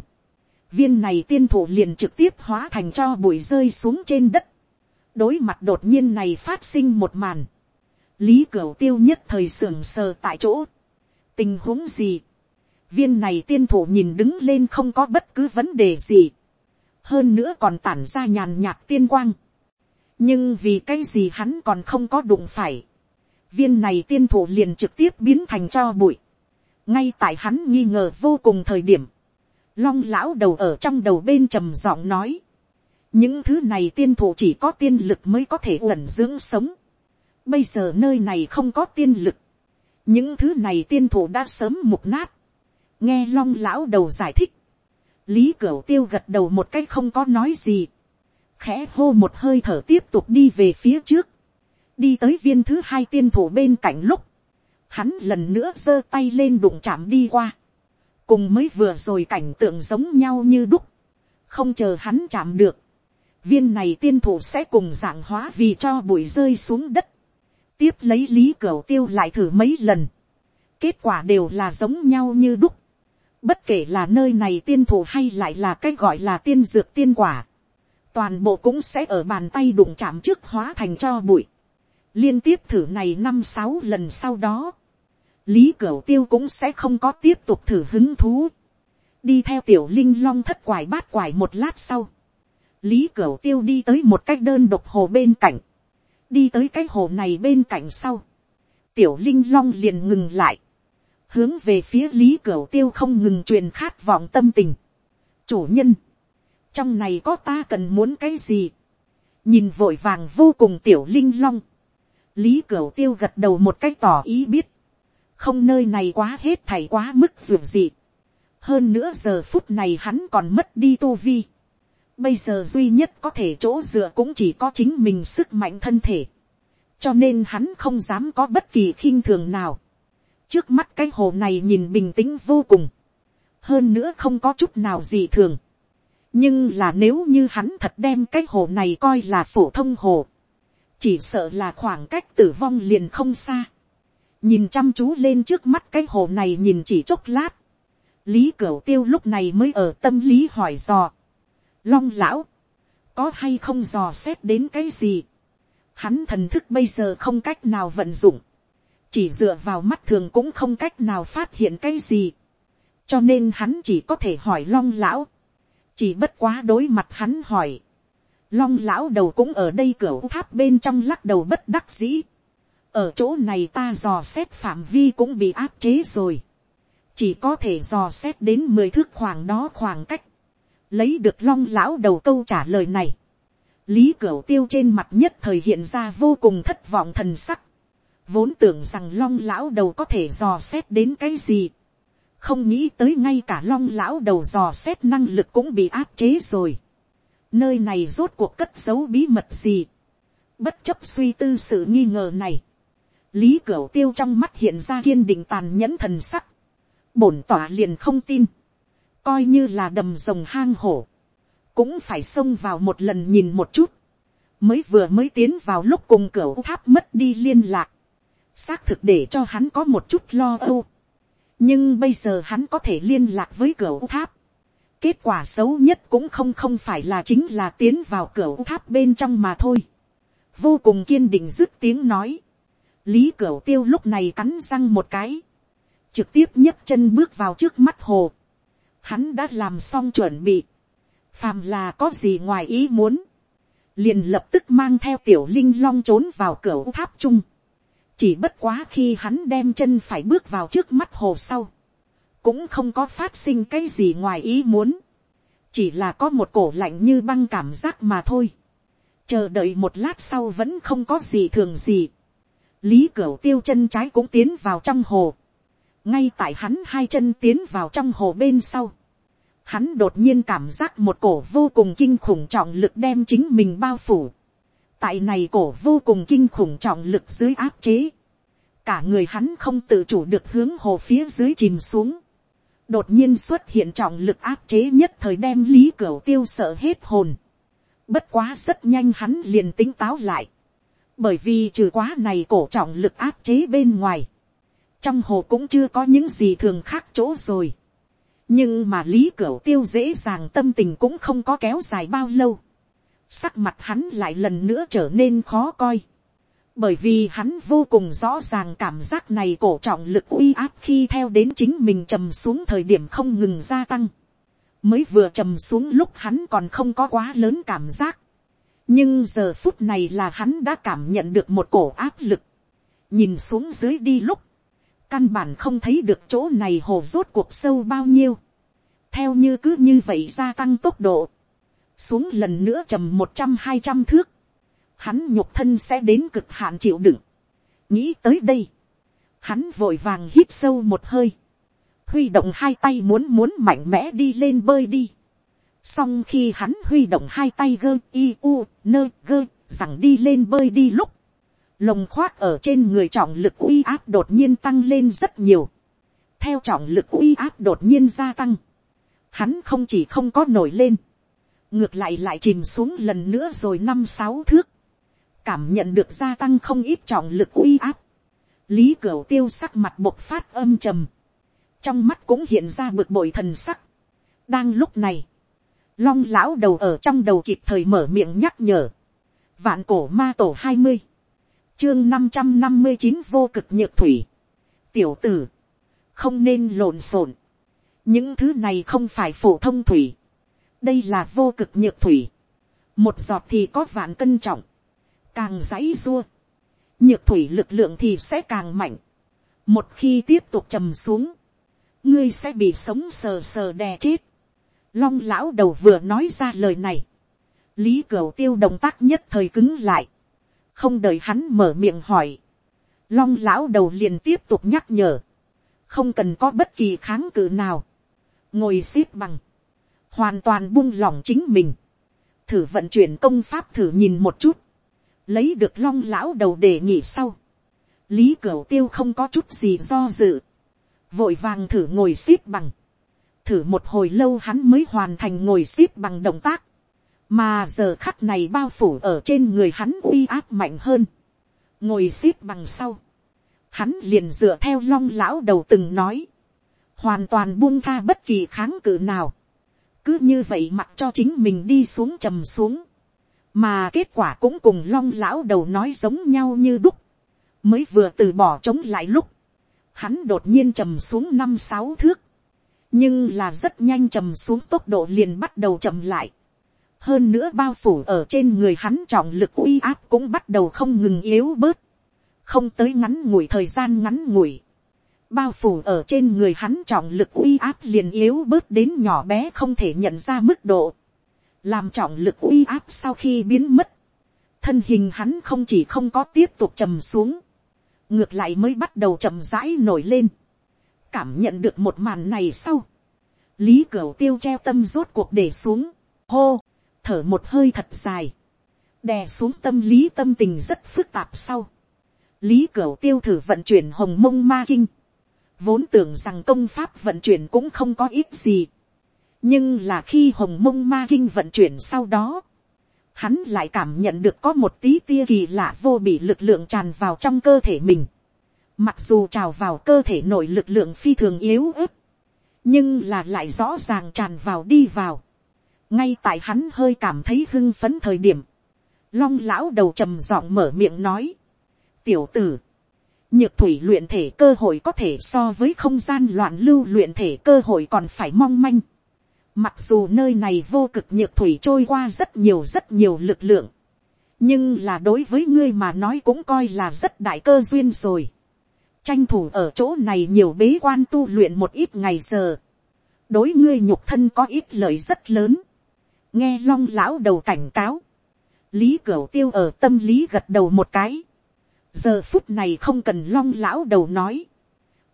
viên này tiên thủ liền trực tiếp hóa thành cho bụi rơi xuống trên đất, đối mặt đột nhiên này phát sinh một màn, lý cửu tiêu nhất thời sưởng sờ tại chỗ, tình huống gì, viên này tiên thủ nhìn đứng lên không có bất cứ vấn đề gì, hơn nữa còn tản ra nhàn nhạt tiên quang, nhưng vì cái gì hắn còn không có đụng phải, viên này tiên thủ liền trực tiếp biến thành cho bụi, ngay tại hắn nghi ngờ vô cùng thời điểm, long lão đầu ở trong đầu bên trầm giọng nói, những thứ này tiên thủ chỉ có tiên lực mới có thể ẩn dưỡng sống, bây giờ nơi này không có tiên lực, những thứ này tiên thủ đã sớm mục nát, nghe long lão đầu giải thích, lý cửu tiêu gật đầu một cách không có nói gì, khẽ hô một hơi thở tiếp tục đi về phía trước, đi tới viên thứ hai tiên thủ bên cạnh lúc, hắn lần nữa giơ tay lên đụng chạm đi qua, cùng mới vừa rồi cảnh tượng giống nhau như đúc, không chờ hắn chạm được, viên này tiên thủ sẽ cùng dạng hóa vì cho bụi rơi xuống đất, tiếp lấy lý cửa tiêu lại thử mấy lần, kết quả đều là giống nhau như đúc, bất kể là nơi này tiên thủ hay lại là cái gọi là tiên dược tiên quả, toàn bộ cũng sẽ ở bàn tay đụng chạm trước hóa thành cho bụi, liên tiếp thử này năm sáu lần sau đó, lý cửu tiêu cũng sẽ không có tiếp tục thử hứng thú. đi theo tiểu linh long thất quải bát quải một lát sau. lý cửu tiêu đi tới một cách đơn độc hồ bên cạnh đi tới cái hồ này bên cạnh sau. tiểu linh long liền ngừng lại. hướng về phía lý cửu tiêu không ngừng truyền khát vọng tâm tình. chủ nhân, trong này có ta cần muốn cái gì. nhìn vội vàng vô cùng tiểu linh long. lý cửu tiêu gật đầu một cách tỏ ý biết không nơi này quá hết thầy quá mức dường gì. hơn nữa giờ phút này hắn còn mất đi tu vi bây giờ duy nhất có thể chỗ dựa cũng chỉ có chính mình sức mạnh thân thể. cho nên hắn không dám có bất kỳ khinh thường nào. trước mắt cái hồ này nhìn bình tĩnh vô cùng. hơn nữa không có chút nào gì thường. nhưng là nếu như hắn thật đem cái hồ này coi là phổ thông hồ. chỉ sợ là khoảng cách tử vong liền không xa nhìn chăm chú lên trước mắt cái hồ này nhìn chỉ chốc lát, lý cửu tiêu lúc này mới ở tâm lý hỏi dò, long lão, có hay không dò xét đến cái gì, hắn thần thức bây giờ không cách nào vận dụng, chỉ dựa vào mắt thường cũng không cách nào phát hiện cái gì, cho nên hắn chỉ có thể hỏi long lão, chỉ bất quá đối mặt hắn hỏi, long lão đầu cũng ở đây cửa tháp bên trong lắc đầu bất đắc dĩ, ở chỗ này ta dò xét phạm vi cũng bị áp chế rồi, chỉ có thể dò xét đến mười thước khoảng đó khoảng cách, lấy được long lão đầu câu trả lời này, lý cửu tiêu trên mặt nhất thời hiện ra vô cùng thất vọng thần sắc, vốn tưởng rằng long lão đầu có thể dò xét đến cái gì, không nghĩ tới ngay cả long lão đầu dò xét năng lực cũng bị áp chế rồi, nơi này rốt cuộc cất giấu bí mật gì, bất chấp suy tư sự nghi ngờ này, lý cửu tiêu trong mắt hiện ra kiên định tàn nhẫn thần sắc, bổn tỏa liền không tin, coi như là đầm rồng hang hổ, cũng phải xông vào một lần nhìn một chút, mới vừa mới tiến vào lúc cùng cửa tháp mất đi liên lạc, xác thực để cho hắn có một chút lo âu, nhưng bây giờ hắn có thể liên lạc với cửa tháp, kết quả xấu nhất cũng không không phải là chính là tiến vào cửa tháp bên trong mà thôi, vô cùng kiên định dứt tiếng nói, lý cửa tiêu lúc này cắn răng một cái, trực tiếp nhấc chân bước vào trước mắt hồ, hắn đã làm xong chuẩn bị, phàm là có gì ngoài ý muốn, liền lập tức mang theo tiểu linh long trốn vào cửa tháp trung. chỉ bất quá khi hắn đem chân phải bước vào trước mắt hồ sau, cũng không có phát sinh cái gì ngoài ý muốn, chỉ là có một cổ lạnh như băng cảm giác mà thôi. chờ đợi một lát sau vẫn không có gì thường gì. lý cửu tiêu chân trái cũng tiến vào trong hồ ngay tại hắn hai chân tiến vào trong hồ bên sau hắn đột nhiên cảm giác một cổ vô cùng kinh khủng trọng lực đem chính mình bao phủ. tại này cổ vô cùng kinh khủng trọng lực dưới áp chế. cả người hắn không tự chủ được hướng hồ phía dưới chìm xuống. đột nhiên xuất hiện trọng lực áp chế nhất thời đem lý cửa tiêu sợ hết hồn. bất quá rất nhanh hắn liền tính táo lại. bởi vì trừ quá này cổ trọng lực áp chế bên ngoài trong hồ cũng chưa có những gì thường khác chỗ rồi nhưng mà lý cửu tiêu dễ dàng tâm tình cũng không có kéo dài bao lâu. sắc mặt hắn lại lần nữa trở nên khó coi. bởi vì hắn vô cùng rõ ràng cảm giác này cổ trọng lực uy áp khi theo đến chính mình trầm xuống thời điểm không ngừng gia tăng. mới vừa trầm xuống lúc hắn còn không có quá lớn cảm giác. nhưng giờ phút này là hắn đã cảm nhận được một cổ áp lực. nhìn xuống dưới đi lúc căn bản không thấy được chỗ này hồ rốt cuộc sâu bao nhiêu, theo như cứ như vậy gia tăng tốc độ, xuống lần nữa trầm một trăm hai trăm thước, hắn nhục thân sẽ đến cực hạn chịu đựng, nghĩ tới đây, hắn vội vàng hít sâu một hơi, huy động hai tay muốn muốn mạnh mẽ đi lên bơi đi, song khi hắn huy động hai tay gơ i u nơ gơ rằng đi lên bơi đi lúc lồng khoác ở trên người trọng lực uy áp đột nhiên tăng lên rất nhiều. theo trọng lực uy áp đột nhiên gia tăng, hắn không chỉ không có nổi lên, ngược lại lại chìm xuống lần nữa rồi năm sáu thước, cảm nhận được gia tăng không ít trọng lực uy áp, lý cửa tiêu sắc mặt bộc phát âm trầm, trong mắt cũng hiện ra bực bội thần sắc. đang lúc này, long lão đầu ở trong đầu kịp thời mở miệng nhắc nhở, vạn cổ ma tổ hai mươi, chương năm trăm năm mươi chín vô cực nhược thủy. tiểu tử, không nên lộn xộn. những thứ này không phải phổ thông thủy. đây là vô cực nhược thủy. một giọt thì có vạn cân trọng. càng dãy dua. nhược thủy lực lượng thì sẽ càng mạnh. một khi tiếp tục trầm xuống, ngươi sẽ bị sống sờ sờ đè chết. long lão đầu vừa nói ra lời này. lý cửu tiêu động tác nhất thời cứng lại không đợi hắn mở miệng hỏi, long lão đầu liền tiếp tục nhắc nhở, không cần có bất kỳ kháng cự nào, ngồi x ế p bằng, hoàn toàn buông lỏng chính mình, thử vận chuyển công pháp thử nhìn một chút, lấy được long lão đầu đề nghị sau, lý cửu tiêu không có chút gì do dự, vội vàng thử ngồi x ế p bằng, thử một hồi lâu hắn mới hoàn thành ngồi x ế p bằng động tác, mà giờ khắc này bao phủ ở trên người hắn uy áp mạnh hơn, ngồi x ế p bằng sau, hắn liền dựa theo long lão đầu từng nói, hoàn toàn buông tha bất kỳ kháng cự nào, cứ như vậy mặc cho chính mình đi xuống trầm xuống, mà kết quả cũng cùng long lão đầu nói giống nhau như đúc, mới vừa từ bỏ chống lại lúc, hắn đột nhiên trầm xuống năm sáu thước, nhưng là rất nhanh trầm xuống tốc độ liền bắt đầu chậm lại, hơn nữa bao phủ ở trên người hắn trọng lực uy áp cũng bắt đầu không ngừng yếu bớt, không tới ngắn ngủi thời gian ngắn ngủi, bao phủ ở trên người hắn trọng lực uy áp liền yếu bớt đến nhỏ bé không thể nhận ra mức độ, làm trọng lực uy áp sau khi biến mất, thân hình hắn không chỉ không có tiếp tục trầm xuống, ngược lại mới bắt đầu chậm rãi nổi lên, cảm nhận được một màn này sau, lý cửu tiêu treo tâm rốt cuộc để xuống, hô, thở một hơi thật dài, đè xuống tâm lý tâm tình rất phức tạp sau, lý cửu tiêu thử vận chuyển hồng mông ma kinh, vốn tưởng rằng công pháp vận chuyển cũng không có ít gì, nhưng là khi hồng mông ma kinh vận chuyển sau đó, hắn lại cảm nhận được có một tí tia kỳ lạ vô bị lực lượng tràn vào trong cơ thể mình. Mặc dù trào vào cơ thể nội lực lượng phi thường yếu ớt, nhưng là lại rõ ràng tràn vào đi vào ngay tại hắn hơi cảm thấy hưng phấn thời điểm, long lão đầu trầm giọng mở miệng nói, tiểu tử, nhược thủy luyện thể cơ hội có thể so với không gian loạn lưu luyện thể cơ hội còn phải mong manh. Mặc dù nơi này vô cực nhược thủy trôi qua rất nhiều rất nhiều lực lượng. Nhưng là đối với ngươi mà nói cũng coi là rất đại cơ duyên rồi. Tranh thủ ở chỗ này nhiều bế quan tu luyện một ít ngày giờ. Đối ngươi nhục thân có ít lợi rất lớn. Nghe long lão đầu cảnh cáo. Lý Cửu tiêu ở tâm lý gật đầu một cái. Giờ phút này không cần long lão đầu nói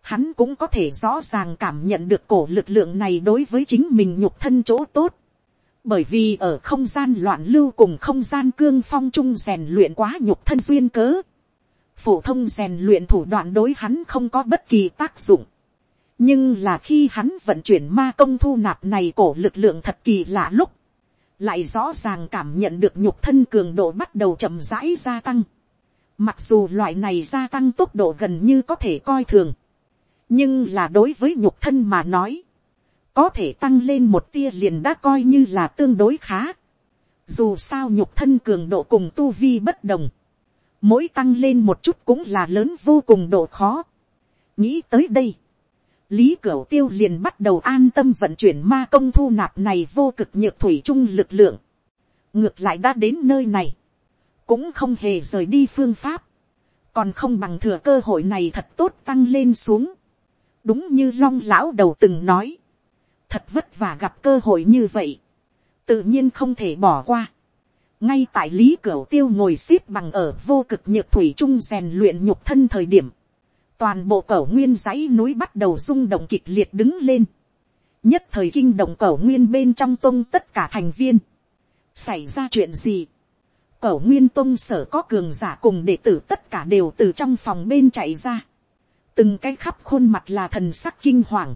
hắn cũng có thể rõ ràng cảm nhận được cổ lực lượng này đối với chính mình nhục thân chỗ tốt. Bởi vì ở không gian loạn lưu cùng không gian cương phong trung rèn luyện quá nhục thân duyên cớ. Phổ thông rèn luyện thủ đoạn đối hắn không có bất kỳ tác dụng. Nhưng là khi hắn vận chuyển ma công thu nạp này cổ lực lượng thật kỳ lạ lúc. Lại rõ ràng cảm nhận được nhục thân cường độ bắt đầu chậm rãi gia tăng. Mặc dù loại này gia tăng tốc độ gần như có thể coi thường nhưng là đối với nhục thân mà nói, có thể tăng lên một tia liền đã coi như là tương đối khá. Dù sao nhục thân cường độ cùng tu vi bất đồng, mỗi tăng lên một chút cũng là lớn vô cùng độ khó. nghĩ tới đây, lý cửu tiêu liền bắt đầu an tâm vận chuyển ma công thu nạp này vô cực nhược thủy chung lực lượng. ngược lại đã đến nơi này, cũng không hề rời đi phương pháp, còn không bằng thừa cơ hội này thật tốt tăng lên xuống. Đúng như long lão đầu từng nói, thật vất vả gặp cơ hội như vậy, tự nhiên không thể bỏ qua. ngay tại lý cửu tiêu ngồi x ế p bằng ở vô cực nhược thủy trung rèn luyện nhục thân thời điểm, toàn bộ cẩu nguyên dãy núi bắt đầu rung động kịch liệt đứng lên, nhất thời kinh động cẩu nguyên bên trong tông tất cả thành viên, xảy ra chuyện gì, cẩu nguyên tông sở có cường giả cùng đệ tử tất cả đều từ trong phòng bên chạy ra, từng cái khắp khuôn mặt là thần sắc kinh hoàng,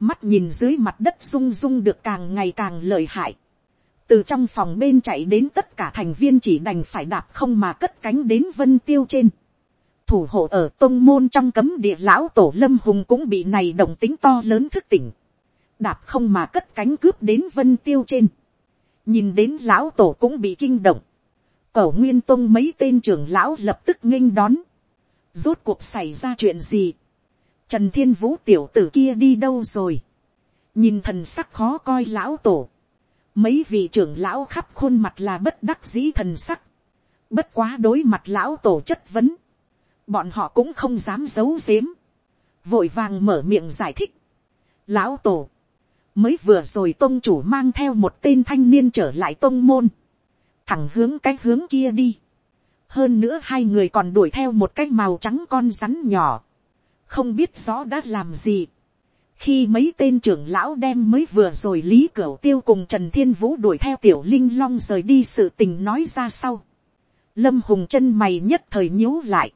mắt nhìn dưới mặt đất rung rung được càng ngày càng lợi hại, từ trong phòng bên chạy đến tất cả thành viên chỉ đành phải đạp không mà cất cánh đến vân tiêu trên, thủ hộ ở tôn môn trong cấm địa lão tổ lâm hùng cũng bị này động tính to lớn thức tỉnh, đạp không mà cất cánh cướp đến vân tiêu trên, nhìn đến lão tổ cũng bị kinh động, cẩu nguyên tôn mấy tên trưởng lão lập tức nghênh đón, Rốt cuộc xảy ra chuyện gì? Trần Thiên Vũ tiểu tử kia đi đâu rồi? Nhìn thần sắc khó coi lão tổ. Mấy vị trưởng lão khắp khuôn mặt là bất đắc dĩ thần sắc. Bất quá đối mặt lão tổ chất vấn. Bọn họ cũng không dám giấu giếm. Vội vàng mở miệng giải thích. Lão tổ. Mới vừa rồi tôn chủ mang theo một tên thanh niên trở lại tôn môn. Thẳng hướng cái hướng kia đi hơn nữa hai người còn đuổi theo một cái màu trắng con rắn nhỏ, không biết rõ đã làm gì. khi mấy tên trưởng lão đem mới vừa rồi lý cửa tiêu cùng trần thiên vũ đuổi theo tiểu linh long rời đi sự tình nói ra sau. lâm hùng chân mày nhất thời nhíu lại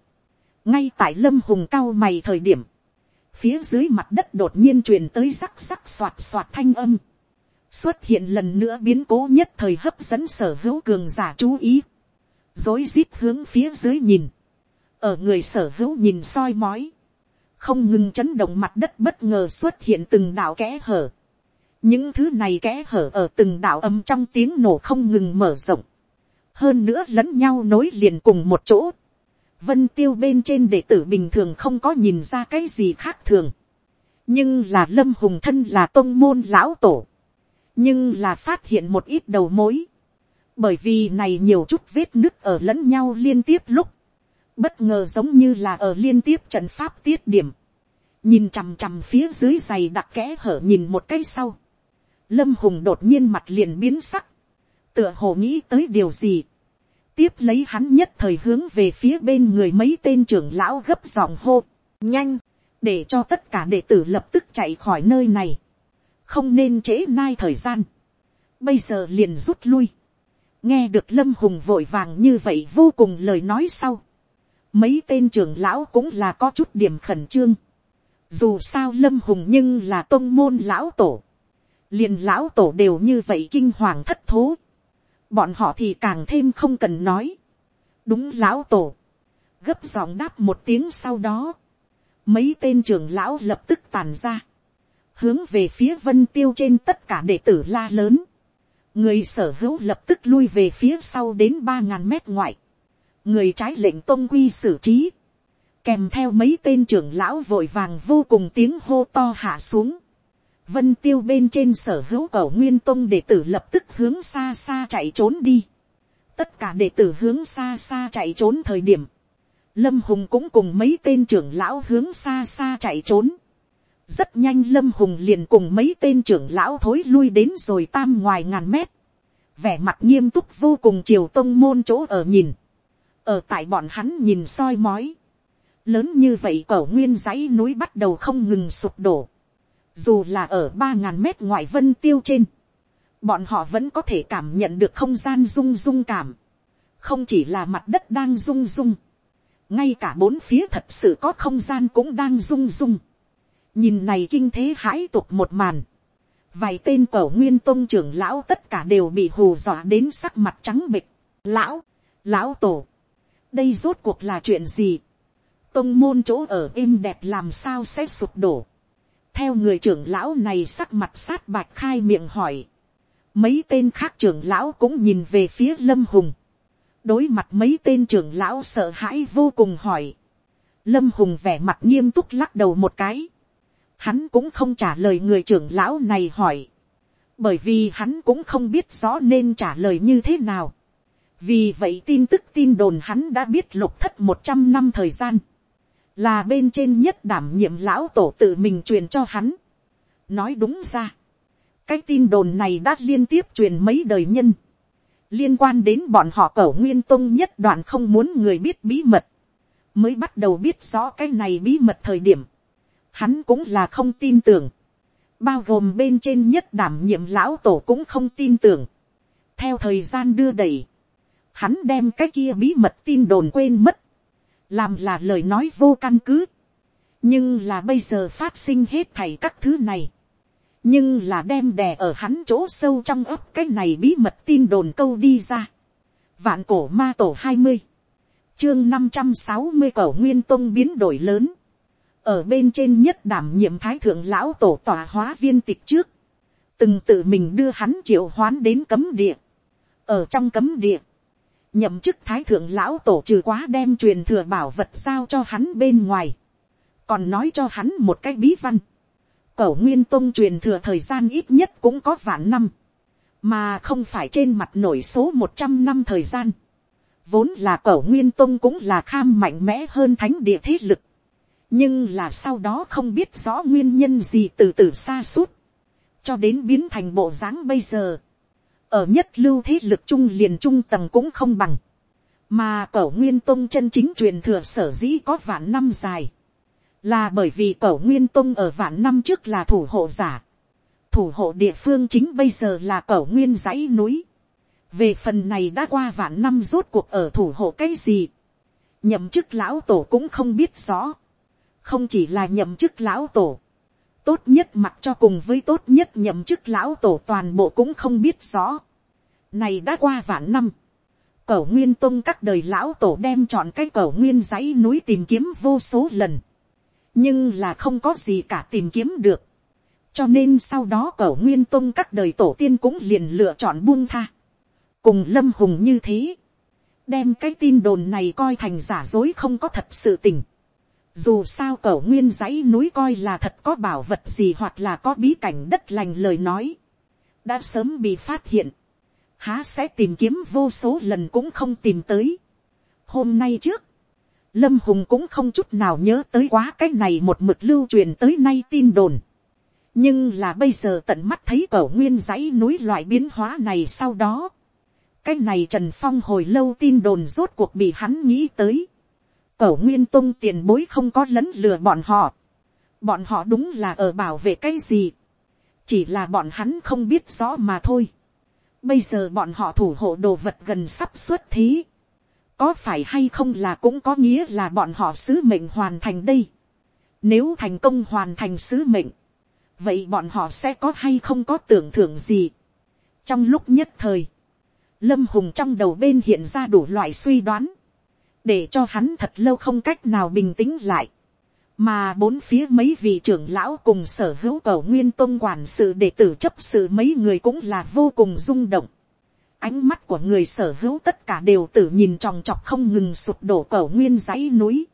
ngay tại lâm hùng cao mày thời điểm, phía dưới mặt đất đột nhiên truyền tới rắc rắc soạt soạt thanh âm. xuất hiện lần nữa biến cố nhất thời hấp dẫn sở hữu cường giả chú ý dối rít hướng phía dưới nhìn, ở người sở hữu nhìn soi mói, không ngừng chấn động mặt đất bất ngờ xuất hiện từng đạo kẽ hở. những thứ này kẽ hở ở từng đạo âm trong tiếng nổ không ngừng mở rộng, hơn nữa lẫn nhau nối liền cùng một chỗ vân tiêu bên trên đệ tử bình thường không có nhìn ra cái gì khác thường, nhưng là lâm hùng thân là tôn môn lão tổ, nhưng là phát hiện một ít đầu mối, bởi vì này nhiều chút vết nứt ở lẫn nhau liên tiếp lúc, bất ngờ giống như là ở liên tiếp trận pháp tiết điểm, nhìn chằm chằm phía dưới giày đặc kẽ hở nhìn một cái sau, lâm hùng đột nhiên mặt liền biến sắc, tựa hồ nghĩ tới điều gì, tiếp lấy hắn nhất thời hướng về phía bên người mấy tên trưởng lão gấp giọng hô, nhanh, để cho tất cả đệ tử lập tức chạy khỏi nơi này, không nên trễ nai thời gian, bây giờ liền rút lui, nghe được lâm hùng vội vàng như vậy vô cùng lời nói sau. mấy tên trưởng lão cũng là có chút điểm khẩn trương. dù sao lâm hùng nhưng là tôn môn lão tổ. liền lão tổ đều như vậy kinh hoàng thất thố bọn họ thì càng thêm không cần nói. đúng lão tổ. gấp giọng đáp một tiếng sau đó. mấy tên trưởng lão lập tức tàn ra. hướng về phía vân tiêu trên tất cả đệ tử la lớn người sở hữu lập tức lui về phía sau đến ba ngàn mét ngoại, người trái lệnh tôn quy xử trí, kèm theo mấy tên trưởng lão vội vàng vô cùng tiếng hô to hạ xuống, vân tiêu bên trên sở hữu cầu nguyên tông đệ tử lập tức hướng xa xa chạy trốn đi, tất cả đệ tử hướng xa xa chạy trốn thời điểm, lâm hùng cũng cùng mấy tên trưởng lão hướng xa xa chạy trốn, rất nhanh lâm hùng liền cùng mấy tên trưởng lão thối lui đến rồi tam ngoài ngàn mét, vẻ mặt nghiêm túc vô cùng chiều tông môn chỗ ở nhìn, ở tại bọn hắn nhìn soi mói, lớn như vậy cẩu nguyên dãy núi bắt đầu không ngừng sụp đổ, dù là ở ba ngàn mét ngoại vân tiêu trên, bọn họ vẫn có thể cảm nhận được không gian rung rung cảm, không chỉ là mặt đất đang rung rung, ngay cả bốn phía thật sự có không gian cũng đang rung rung, nhìn này kinh thế hãi tục một màn, vài tên cổ nguyên tôn trưởng lão tất cả đều bị hù dọa đến sắc mặt trắng bịch. lão, lão tổ, đây rốt cuộc là chuyện gì, tôn môn chỗ ở êm đẹp làm sao sẽ sụp đổ theo người trưởng lão này sắc mặt sát bạch khai miệng hỏi, mấy tên khác trưởng lão cũng nhìn về phía lâm hùng, đối mặt mấy tên trưởng lão sợ hãi vô cùng hỏi, lâm hùng vẻ mặt nghiêm túc lắc đầu một cái, hắn cũng không trả lời người trưởng lão này hỏi, bởi vì hắn cũng không biết rõ nên trả lời như thế nào. vì vậy tin tức tin đồn hắn đã biết lục thất một trăm năm thời gian, là bên trên nhất đảm nhiệm lão tổ tự mình truyền cho hắn. nói đúng ra, cái tin đồn này đã liên tiếp truyền mấy đời nhân, liên quan đến bọn họ cẩu nguyên tông nhất đoạn không muốn người biết bí mật, mới bắt đầu biết rõ cái này bí mật thời điểm, hắn cũng là không tin tưởng, bao gồm bên trên nhất đảm nhiệm lão tổ cũng không tin tưởng. theo thời gian đưa đẩy, hắn đem cái kia bí mật tin đồn quên mất, làm là lời nói vô căn cứ. nhưng là bây giờ phát sinh hết thảy các thứ này, nhưng là đem đè ở hắn chỗ sâu trong ấp cái này bí mật tin đồn câu đi ra. vạn cổ ma tổ hai mươi, chương năm trăm sáu mươi cầu nguyên tông biến đổi lớn, ở bên trên nhất đảm nhiệm thái thượng lão tổ tòa hóa viên tịch trước, từng tự mình đưa hắn triệu hoán đến cấm địa, ở trong cấm địa, nhậm chức thái thượng lão tổ trừ quá đem truyền thừa bảo vật giao cho hắn bên ngoài, còn nói cho hắn một cái bí văn, cẩu nguyên tôn truyền thừa thời gian ít nhất cũng có vạn năm, mà không phải trên mặt nổi số một trăm năm thời gian, vốn là cẩu nguyên tôn cũng là kham mạnh mẽ hơn thánh địa thế lực, nhưng là sau đó không biết rõ nguyên nhân gì từ từ xa suốt, cho đến biến thành bộ dáng bây giờ, ở nhất lưu thế lực trung liền trung tầng cũng không bằng, mà cẩu nguyên tông chân chính truyền thừa sở dĩ có vạn năm dài, là bởi vì cẩu nguyên tông ở vạn năm trước là thủ hộ giả, thủ hộ địa phương chính bây giờ là cẩu nguyên dãy núi, về phần này đã qua vạn năm rốt cuộc ở thủ hộ cái gì, nhậm chức lão tổ cũng không biết rõ, không chỉ là nhậm chức lão tổ, tốt nhất mặc cho cùng với tốt nhất nhậm chức lão tổ toàn bộ cũng không biết rõ. Này đã qua vạn năm, cẩu nguyên tông các đời lão tổ đem chọn cái cẩu nguyên dãy núi tìm kiếm vô số lần, nhưng là không có gì cả tìm kiếm được. cho nên sau đó cẩu nguyên tông các đời tổ tiên cũng liền lựa chọn buông tha. cùng lâm hùng như thế, đem cái tin đồn này coi thành giả dối không có thật sự tình dù sao cẩu nguyên dãy núi coi là thật có bảo vật gì hoặc là có bí cảnh đất lành lời nói, đã sớm bị phát hiện, há sẽ tìm kiếm vô số lần cũng không tìm tới. hôm nay trước, lâm hùng cũng không chút nào nhớ tới quá cái này một mực lưu truyền tới nay tin đồn. nhưng là bây giờ tận mắt thấy cẩu nguyên dãy núi loại biến hóa này sau đó, cái này trần phong hồi lâu tin đồn rốt cuộc bị hắn nghĩ tới Cẩu nguyên tông tiền bối không có lấn lừa bọn họ. Bọn họ đúng là ở bảo vệ cái gì. Chỉ là bọn hắn không biết rõ mà thôi. Bây giờ bọn họ thủ hộ đồ vật gần sắp xuất thí. Có phải hay không là cũng có nghĩa là bọn họ sứ mệnh hoàn thành đây. Nếu thành công hoàn thành sứ mệnh. Vậy bọn họ sẽ có hay không có tưởng thưởng gì. Trong lúc nhất thời. Lâm Hùng trong đầu bên hiện ra đủ loại suy đoán. Để cho hắn thật lâu không cách nào bình tĩnh lại mà bốn phía mấy vị trưởng lão cùng sở hữu cầu nguyên tôn quản sự đệ tử chấp sự mấy người cũng là vô cùng rung động. Ánh mắt của người sở hữu tất cả đều tự nhìn tròng trọc không ngừng sụp đổ cầu nguyên dãy núi.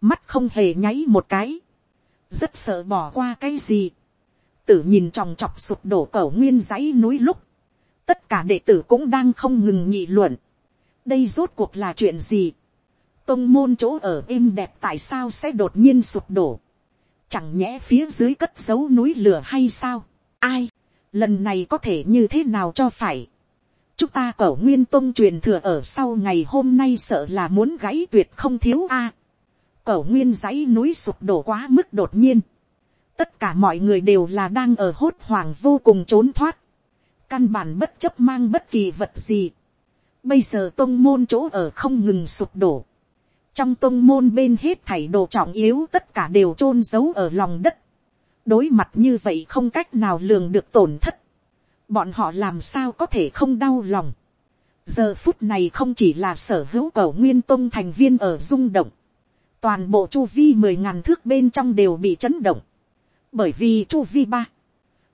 Mắt không hề nháy một cái. Rất sợ bỏ qua cái gì. Tử nhìn tròng trọc sụp đổ cầu nguyên dãy núi lúc. Tất cả đệ tử cũng đang không ngừng nghị luận. Đây rốt cuộc là chuyện gì? Tông môn chỗ ở êm đẹp tại sao sẽ đột nhiên sụp đổ. Chẳng nhẽ phía dưới cất dấu núi lửa hay sao? Ai? Lần này có thể như thế nào cho phải? Chúng ta cẩu nguyên tông truyền thừa ở sau ngày hôm nay sợ là muốn gãy tuyệt không thiếu a. À, cẩu nguyên dãy núi sụp đổ quá mức đột nhiên. Tất cả mọi người đều là đang ở hốt hoảng vô cùng trốn thoát. Căn bản bất chấp mang bất kỳ vật gì. Bây giờ tông môn chỗ ở không ngừng sụp đổ trong tôn môn bên hết thảy đồ trọng yếu tất cả đều chôn giấu ở lòng đất. đối mặt như vậy không cách nào lường được tổn thất. bọn họ làm sao có thể không đau lòng. giờ phút này không chỉ là sở hữu cầu nguyên tôn thành viên ở rung động. toàn bộ chu vi mười ngàn thước bên trong đều bị chấn động. bởi vì chu vi ba,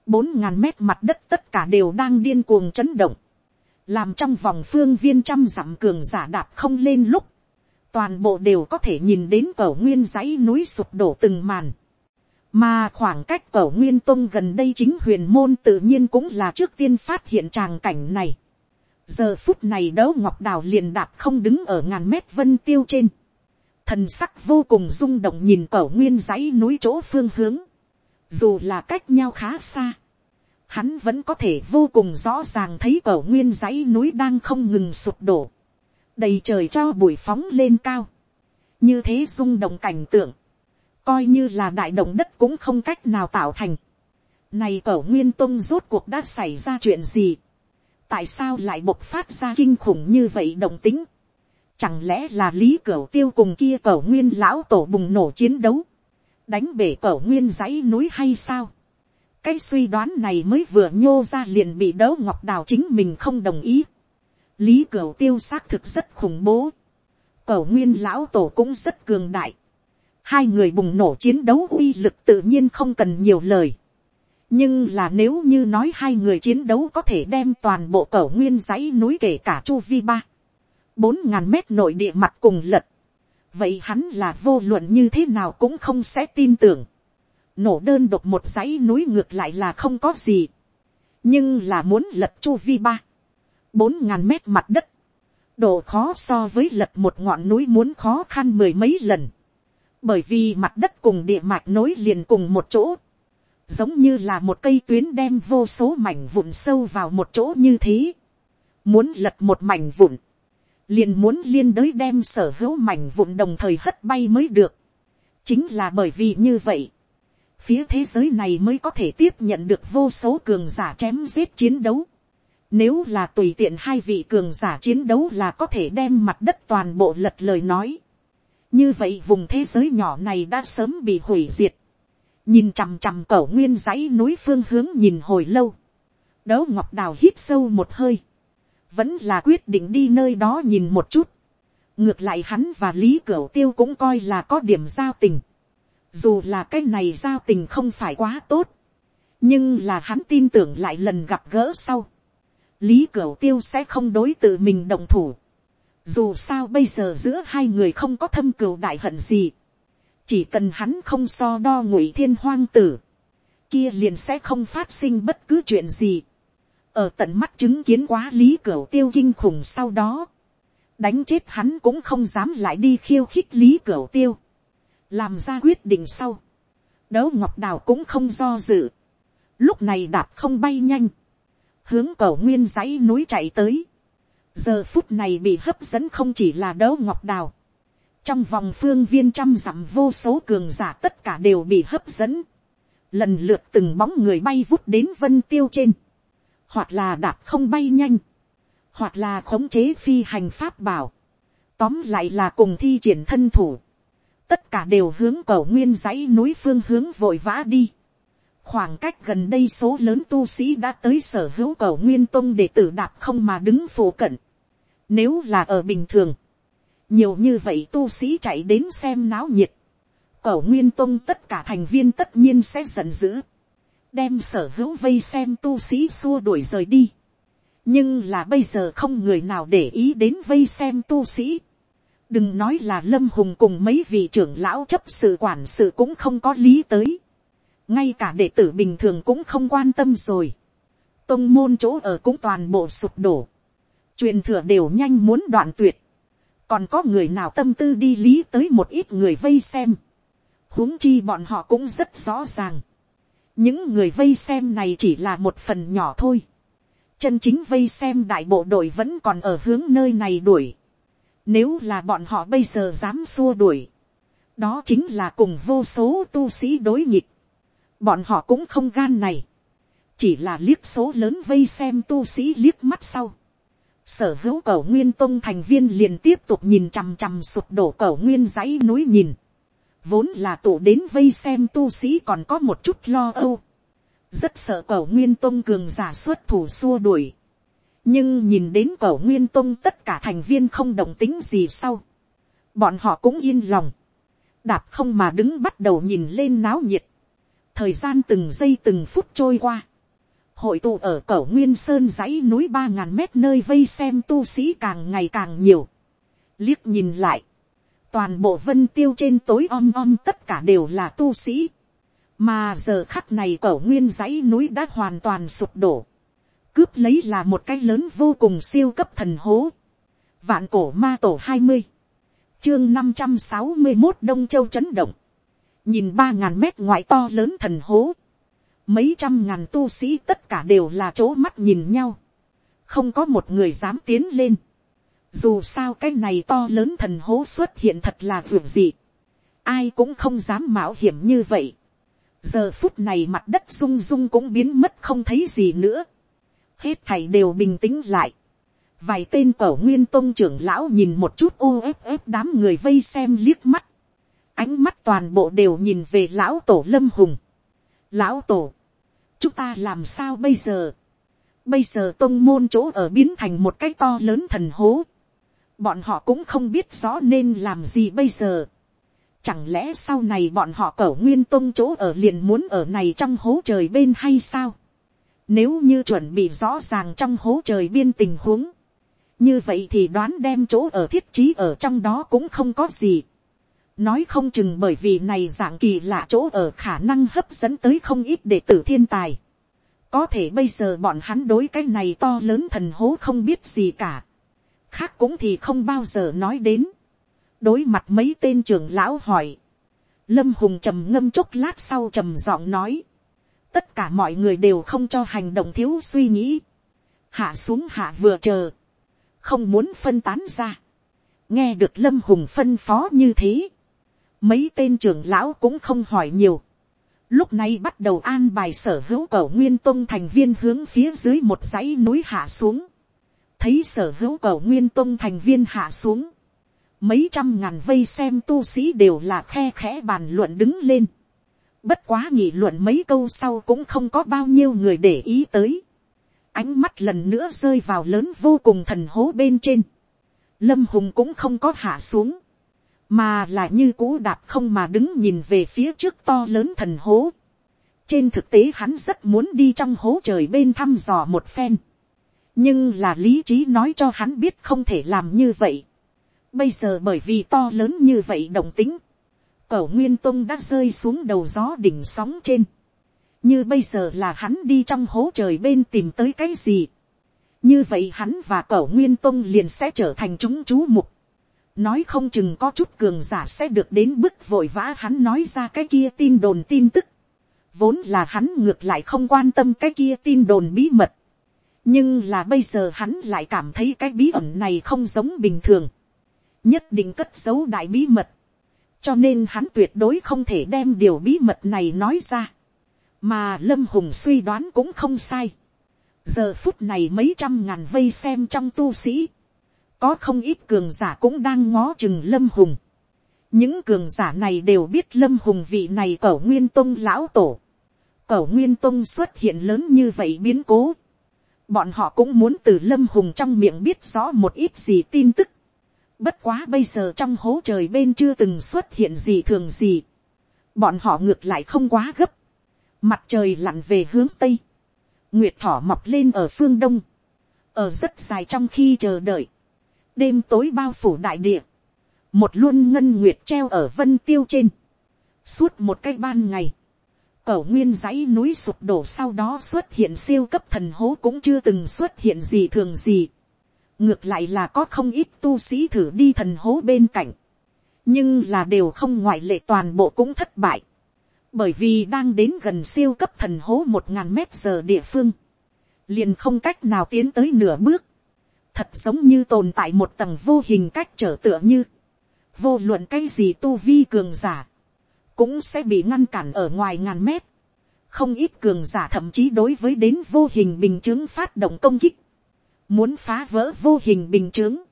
bốn ngàn mét mặt đất tất cả đều đang điên cuồng chấn động. làm trong vòng phương viên trăm dặm cường giả đạp không lên lúc toàn bộ đều có thể nhìn đến cẩu nguyên dãy núi sụp đổ từng màn. mà khoảng cách cẩu nguyên tông gần đây chính huyền môn tự nhiên cũng là trước tiên phát hiện tràng cảnh này. giờ phút này đấu ngọc đào liền đạp không đứng ở ngàn mét vân tiêu trên. thần sắc vô cùng rung động nhìn cẩu nguyên dãy núi chỗ phương hướng. dù là cách nhau khá xa. hắn vẫn có thể vô cùng rõ ràng thấy cẩu nguyên dãy núi đang không ngừng sụp đổ đầy trời cho bụi phóng lên cao, như thế rung động cảnh tượng, coi như là đại động đất cũng không cách nào tạo thành. Này cẩu nguyên tông rốt cuộc đã xảy ra chuyện gì? Tại sao lại bộc phát ra kinh khủng như vậy động tính? Chẳng lẽ là lý cẩu tiêu cùng kia cẩu nguyên lão tổ bùng nổ chiến đấu? Đánh bể cẩu nguyên dãy núi hay sao? Cái suy đoán này mới vừa nhô ra liền bị đấu ngọc đào chính mình không đồng ý lý cửu tiêu xác thực rất khủng bố, cẩu nguyên lão tổ cũng rất cường đại, hai người bùng nổ chiến đấu uy lực tự nhiên không cần nhiều lời, nhưng là nếu như nói hai người chiến đấu có thể đem toàn bộ cẩu nguyên dãy núi kể cả chu vi ba, bốn ngàn mét nội địa mặt cùng lật, vậy hắn là vô luận như thế nào cũng không sẽ tin tưởng, nổ đơn độc một dãy núi ngược lại là không có gì, nhưng là muốn lật chu vi ba, bốn ngàn mét mặt đất, độ khó so với lật một ngọn núi muốn khó khăn mười mấy lần, bởi vì mặt đất cùng địa mạch nối liền cùng một chỗ, giống như là một cây tuyến đem vô số mảnh vụn sâu vào một chỗ như thế, muốn lật một mảnh vụn, liền muốn liên đới đem sở hữu mảnh vụn đồng thời hất bay mới được, chính là bởi vì như vậy, phía thế giới này mới có thể tiếp nhận được vô số cường giả chém giết chiến đấu. Nếu là tùy tiện hai vị cường giả chiến đấu là có thể đem mặt đất toàn bộ lật lời nói. Như vậy vùng thế giới nhỏ này đã sớm bị hủy diệt. Nhìn chằm chằm cẩu nguyên dãy núi phương hướng nhìn hồi lâu. Đấu ngọc đào hít sâu một hơi. Vẫn là quyết định đi nơi đó nhìn một chút. Ngược lại hắn và Lý Cửu Tiêu cũng coi là có điểm giao tình. Dù là cái này giao tình không phải quá tốt. Nhưng là hắn tin tưởng lại lần gặp gỡ sau lý cửu tiêu sẽ không đối tự mình đồng thủ. dù sao bây giờ giữa hai người không có thâm cửu đại hận gì. chỉ cần hắn không so đo ngụy thiên hoang tử. kia liền sẽ không phát sinh bất cứ chuyện gì. ở tận mắt chứng kiến quá lý cửu tiêu kinh khủng sau đó. đánh chết hắn cũng không dám lại đi khiêu khích lý cửu tiêu. làm ra quyết định sau. đấu ngọc đào cũng không do dự. lúc này đạp không bay nhanh hướng cầu nguyên dãy núi chạy tới. giờ phút này bị hấp dẫn không chỉ là đấu ngọc đào. trong vòng phương viên trăm dặm vô số cường giả tất cả đều bị hấp dẫn. lần lượt từng bóng người bay vút đến vân tiêu trên. hoặc là đạp không bay nhanh, hoặc là khống chế phi hành pháp bảo, tóm lại là cùng thi triển thân thủ, tất cả đều hướng cầu nguyên dãy núi phương hướng vội vã đi khoảng cách gần đây số lớn tu sĩ đã tới sở hữu cầu nguyên tôn để tử đạp không mà đứng phổ cận. nếu là ở bình thường, nhiều như vậy tu sĩ chạy đến xem náo nhiệt, cầu nguyên tôn tất cả thành viên tất nhiên sẽ giận dữ, đem sở hữu vây xem tu sĩ xua đuổi rời đi. nhưng là bây giờ không người nào để ý đến vây xem tu sĩ. đừng nói là lâm hùng cùng mấy vị trưởng lão chấp sự quản sự cũng không có lý tới ngay cả đệ tử bình thường cũng không quan tâm rồi. tông môn chỗ ở cũng toàn bộ sụp đổ. truyền thừa đều nhanh muốn đoạn tuyệt. còn có người nào tâm tư đi lý tới một ít người vây xem huống chi bọn họ cũng rất rõ ràng. những người vây xem này chỉ là một phần nhỏ thôi. chân chính vây xem đại bộ đội vẫn còn ở hướng nơi này đuổi. nếu là bọn họ bây giờ dám xua đuổi, đó chính là cùng vô số tu sĩ đối nghịch bọn họ cũng không gan này. chỉ là liếc số lớn vây xem tu sĩ liếc mắt sau. sở hữu cầu nguyên tông thành viên liền tiếp tục nhìn chằm chằm sụp đổ cầu nguyên dãy núi nhìn. Vốn là tụ đến vây xem tu sĩ còn có một chút lo âu, rất sợ cầu nguyên tông cường giả xuất thủ xua đuổi, nhưng nhìn đến cầu nguyên tông tất cả thành viên không đồng tính gì sau, bọn họ cũng yên lòng, đạp không mà đứng bắt đầu nhìn lên náo nhiệt, thời gian từng giây từng phút trôi qua, hội tụ ở cầu nguyên sơn dãy núi ba ngàn mét nơi vây xem tu sĩ càng ngày càng nhiều, liếc nhìn lại, toàn bộ vân tiêu trên tối om om tất cả đều là tu sĩ, mà giờ khắc này cẩu nguyên dãy núi đã hoàn toàn sụp đổ, cướp lấy là một cái lớn vô cùng siêu cấp thần hố, vạn cổ ma tổ hai mươi, chương năm trăm sáu mươi một đông châu chấn động, nhìn ba ngàn mét ngoại to lớn thần hố, mấy trăm ngàn tu sĩ tất cả đều là chỗ mắt nhìn nhau, không có một người dám tiến lên, dù sao cái này to lớn thần hố xuất hiện thật là vượt dị. Ai cũng không dám mạo hiểm như vậy. Giờ phút này mặt đất rung rung cũng biến mất không thấy gì nữa. Hết thảy đều bình tĩnh lại. Vài tên cổ nguyên tôn trưởng lão nhìn một chút ô ép ép đám người vây xem liếc mắt. Ánh mắt toàn bộ đều nhìn về lão tổ lâm hùng. Lão tổ. Chúng ta làm sao bây giờ? Bây giờ tôn môn chỗ ở biến thành một cái to lớn thần hố bọn họ cũng không biết rõ nên làm gì bây giờ. Chẳng lẽ sau này bọn họ cẩu nguyên tông chỗ ở liền muốn ở này trong hố trời bên hay sao? Nếu như chuẩn bị rõ ràng trong hố trời biên tình huống. Như vậy thì đoán đem chỗ ở thiết trí ở trong đó cũng không có gì. Nói không chừng bởi vì này dạng kỳ lạ chỗ ở khả năng hấp dẫn tới không ít đệ tử thiên tài. Có thể bây giờ bọn hắn đối cái này to lớn thần hố không biết gì cả. Khác cũng thì không bao giờ nói đến. đối mặt mấy tên trưởng lão hỏi, lâm hùng trầm ngâm chốc lát sau trầm giọng nói, tất cả mọi người đều không cho hành động thiếu suy nghĩ, hạ xuống hạ vừa chờ, không muốn phân tán ra, nghe được lâm hùng phân phó như thế, mấy tên trưởng lão cũng không hỏi nhiều, lúc này bắt đầu an bài sở hữu cầu nguyên tông thành viên hướng phía dưới một dãy núi hạ xuống, thấy sở hữu cầu nguyên tông thành viên hạ xuống, mấy trăm ngàn vây xem tu sĩ đều là khe khẽ bàn luận đứng lên. Bất quá nghị luận mấy câu sau cũng không có bao nhiêu người để ý tới. Ánh mắt lần nữa rơi vào lớn vô cùng thần hố bên trên. Lâm Hùng cũng không có hạ xuống. Mà là như cũ đạp không mà đứng nhìn về phía trước to lớn thần hố. Trên thực tế hắn rất muốn đi trong hố trời bên thăm dò một phen nhưng là lý trí nói cho hắn biết không thể làm như vậy. bây giờ bởi vì to lớn như vậy động tính, cẩu nguyên tông đã rơi xuống đầu gió đỉnh sóng trên. như bây giờ là hắn đi trong hố trời bên tìm tới cái gì. như vậy hắn và cẩu nguyên tông liền sẽ trở thành chúng chú mục nói không chừng có chút cường giả sẽ được đến bức vội vã hắn nói ra cái kia tin đồn tin tức. vốn là hắn ngược lại không quan tâm cái kia tin đồn bí mật. Nhưng là bây giờ hắn lại cảm thấy cái bí ẩn này không giống bình thường, nhất định cất giấu đại bí mật, cho nên hắn tuyệt đối không thể đem điều bí mật này nói ra, mà lâm hùng suy đoán cũng không sai, giờ phút này mấy trăm ngàn vây xem trong tu sĩ, có không ít cường giả cũng đang ngó chừng lâm hùng. những cường giả này đều biết lâm hùng vị này cẩu nguyên tông lão tổ. cẩu nguyên tông xuất hiện lớn như vậy biến cố. bọn họ cũng muốn từ lâm hùng trong miệng biết rõ một ít gì tin tức. bất quá bây giờ trong hố trời bên chưa từng xuất hiện gì thường gì. bọn họ ngược lại không quá gấp. mặt trời lặn về hướng tây. nguyệt thỏ mọc lên ở phương đông. ở rất dài trong khi chờ đợi đêm tối bao phủ đại địa, một luôn ngân nguyệt treo ở vân tiêu trên, suốt một cái ban ngày, cẩu nguyên dãy núi sụp đổ sau đó xuất hiện siêu cấp thần hố cũng chưa từng xuất hiện gì thường gì. ngược lại là có không ít tu sĩ thử đi thần hố bên cạnh, nhưng là đều không ngoại lệ toàn bộ cũng thất bại, bởi vì đang đến gần siêu cấp thần hố một ngàn mét giờ địa phương, liền không cách nào tiến tới nửa bước, thật giống như tồn tại một tầng vô hình cách trở tựa như, vô luận cái gì tu vi cường giả, cũng sẽ bị ngăn cản ở ngoài ngàn mét. không ít cường giả thậm chí đối với đến vô hình bình chứng phát động công kích, muốn phá vỡ vô hình bình chứng,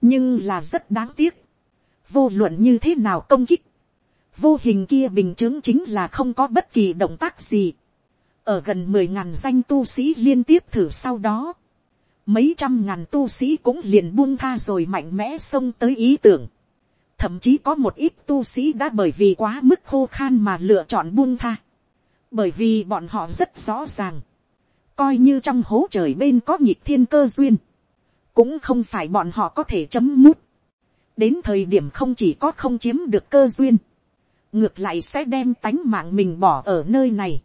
nhưng là rất đáng tiếc, vô luận như thế nào công kích, vô hình kia bình chứng chính là không có bất kỳ động tác gì, ở gần mười ngàn danh tu sĩ liên tiếp thử sau đó, mấy trăm ngàn tu sĩ cũng liền buông tha rồi mạnh mẽ xông tới ý tưởng. Thậm chí có một ít tu sĩ đã bởi vì quá mức khô khan mà lựa chọn buông tha. Bởi vì bọn họ rất rõ ràng. Coi như trong hố trời bên có nhịp thiên cơ duyên. Cũng không phải bọn họ có thể chấm mút. Đến thời điểm không chỉ có không chiếm được cơ duyên. Ngược lại sẽ đem tánh mạng mình bỏ ở nơi này.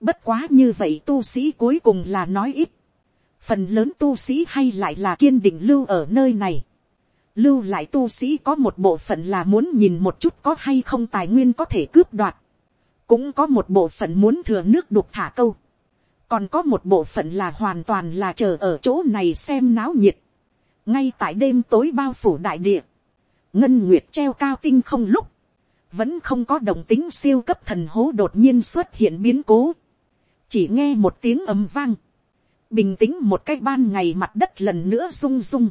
Bất quá như vậy tu sĩ cuối cùng là nói ít phần lớn tu sĩ hay lại là kiên định lưu ở nơi này. lưu lại tu sĩ có một bộ phận là muốn nhìn một chút có hay không tài nguyên có thể cướp đoạt. cũng có một bộ phận muốn thừa nước đục thả câu. còn có một bộ phận là hoàn toàn là chờ ở chỗ này xem náo nhiệt. ngay tại đêm tối bao phủ đại địa, ngân nguyệt treo cao tinh không lúc, vẫn không có đồng tính siêu cấp thần hố đột nhiên xuất hiện biến cố. chỉ nghe một tiếng ầm vang bình tĩnh một cái ban ngày mặt đất lần nữa rung rung,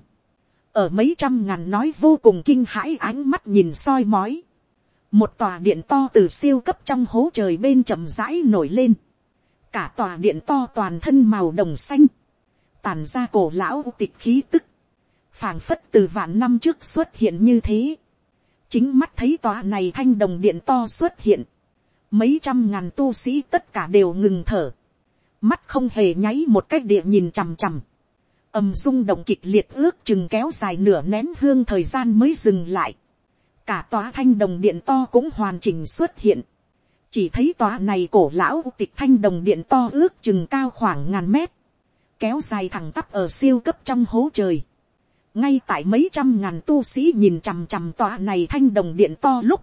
ở mấy trăm ngàn nói vô cùng kinh hãi ánh mắt nhìn soi mói, một tòa điện to từ siêu cấp trong hố trời bên chậm rãi nổi lên, cả tòa điện to toàn thân màu đồng xanh, tàn ra cổ lão tịch khí tức, phảng phất từ vạn năm trước xuất hiện như thế, chính mắt thấy tòa này thanh đồng điện to xuất hiện, mấy trăm ngàn tu sĩ tất cả đều ngừng thở, mắt không hề nháy một cách địa nhìn chằm chằm, ầm rung động kịch liệt ước chừng kéo dài nửa nén hương thời gian mới dừng lại, cả tòa thanh đồng điện to cũng hoàn chỉnh xuất hiện, chỉ thấy tòa này cổ lão tịch thanh đồng điện to ước chừng cao khoảng ngàn mét, kéo dài thẳng tắp ở siêu cấp trong hố trời, ngay tại mấy trăm ngàn tu sĩ nhìn chằm chằm tòa này thanh đồng điện to lúc,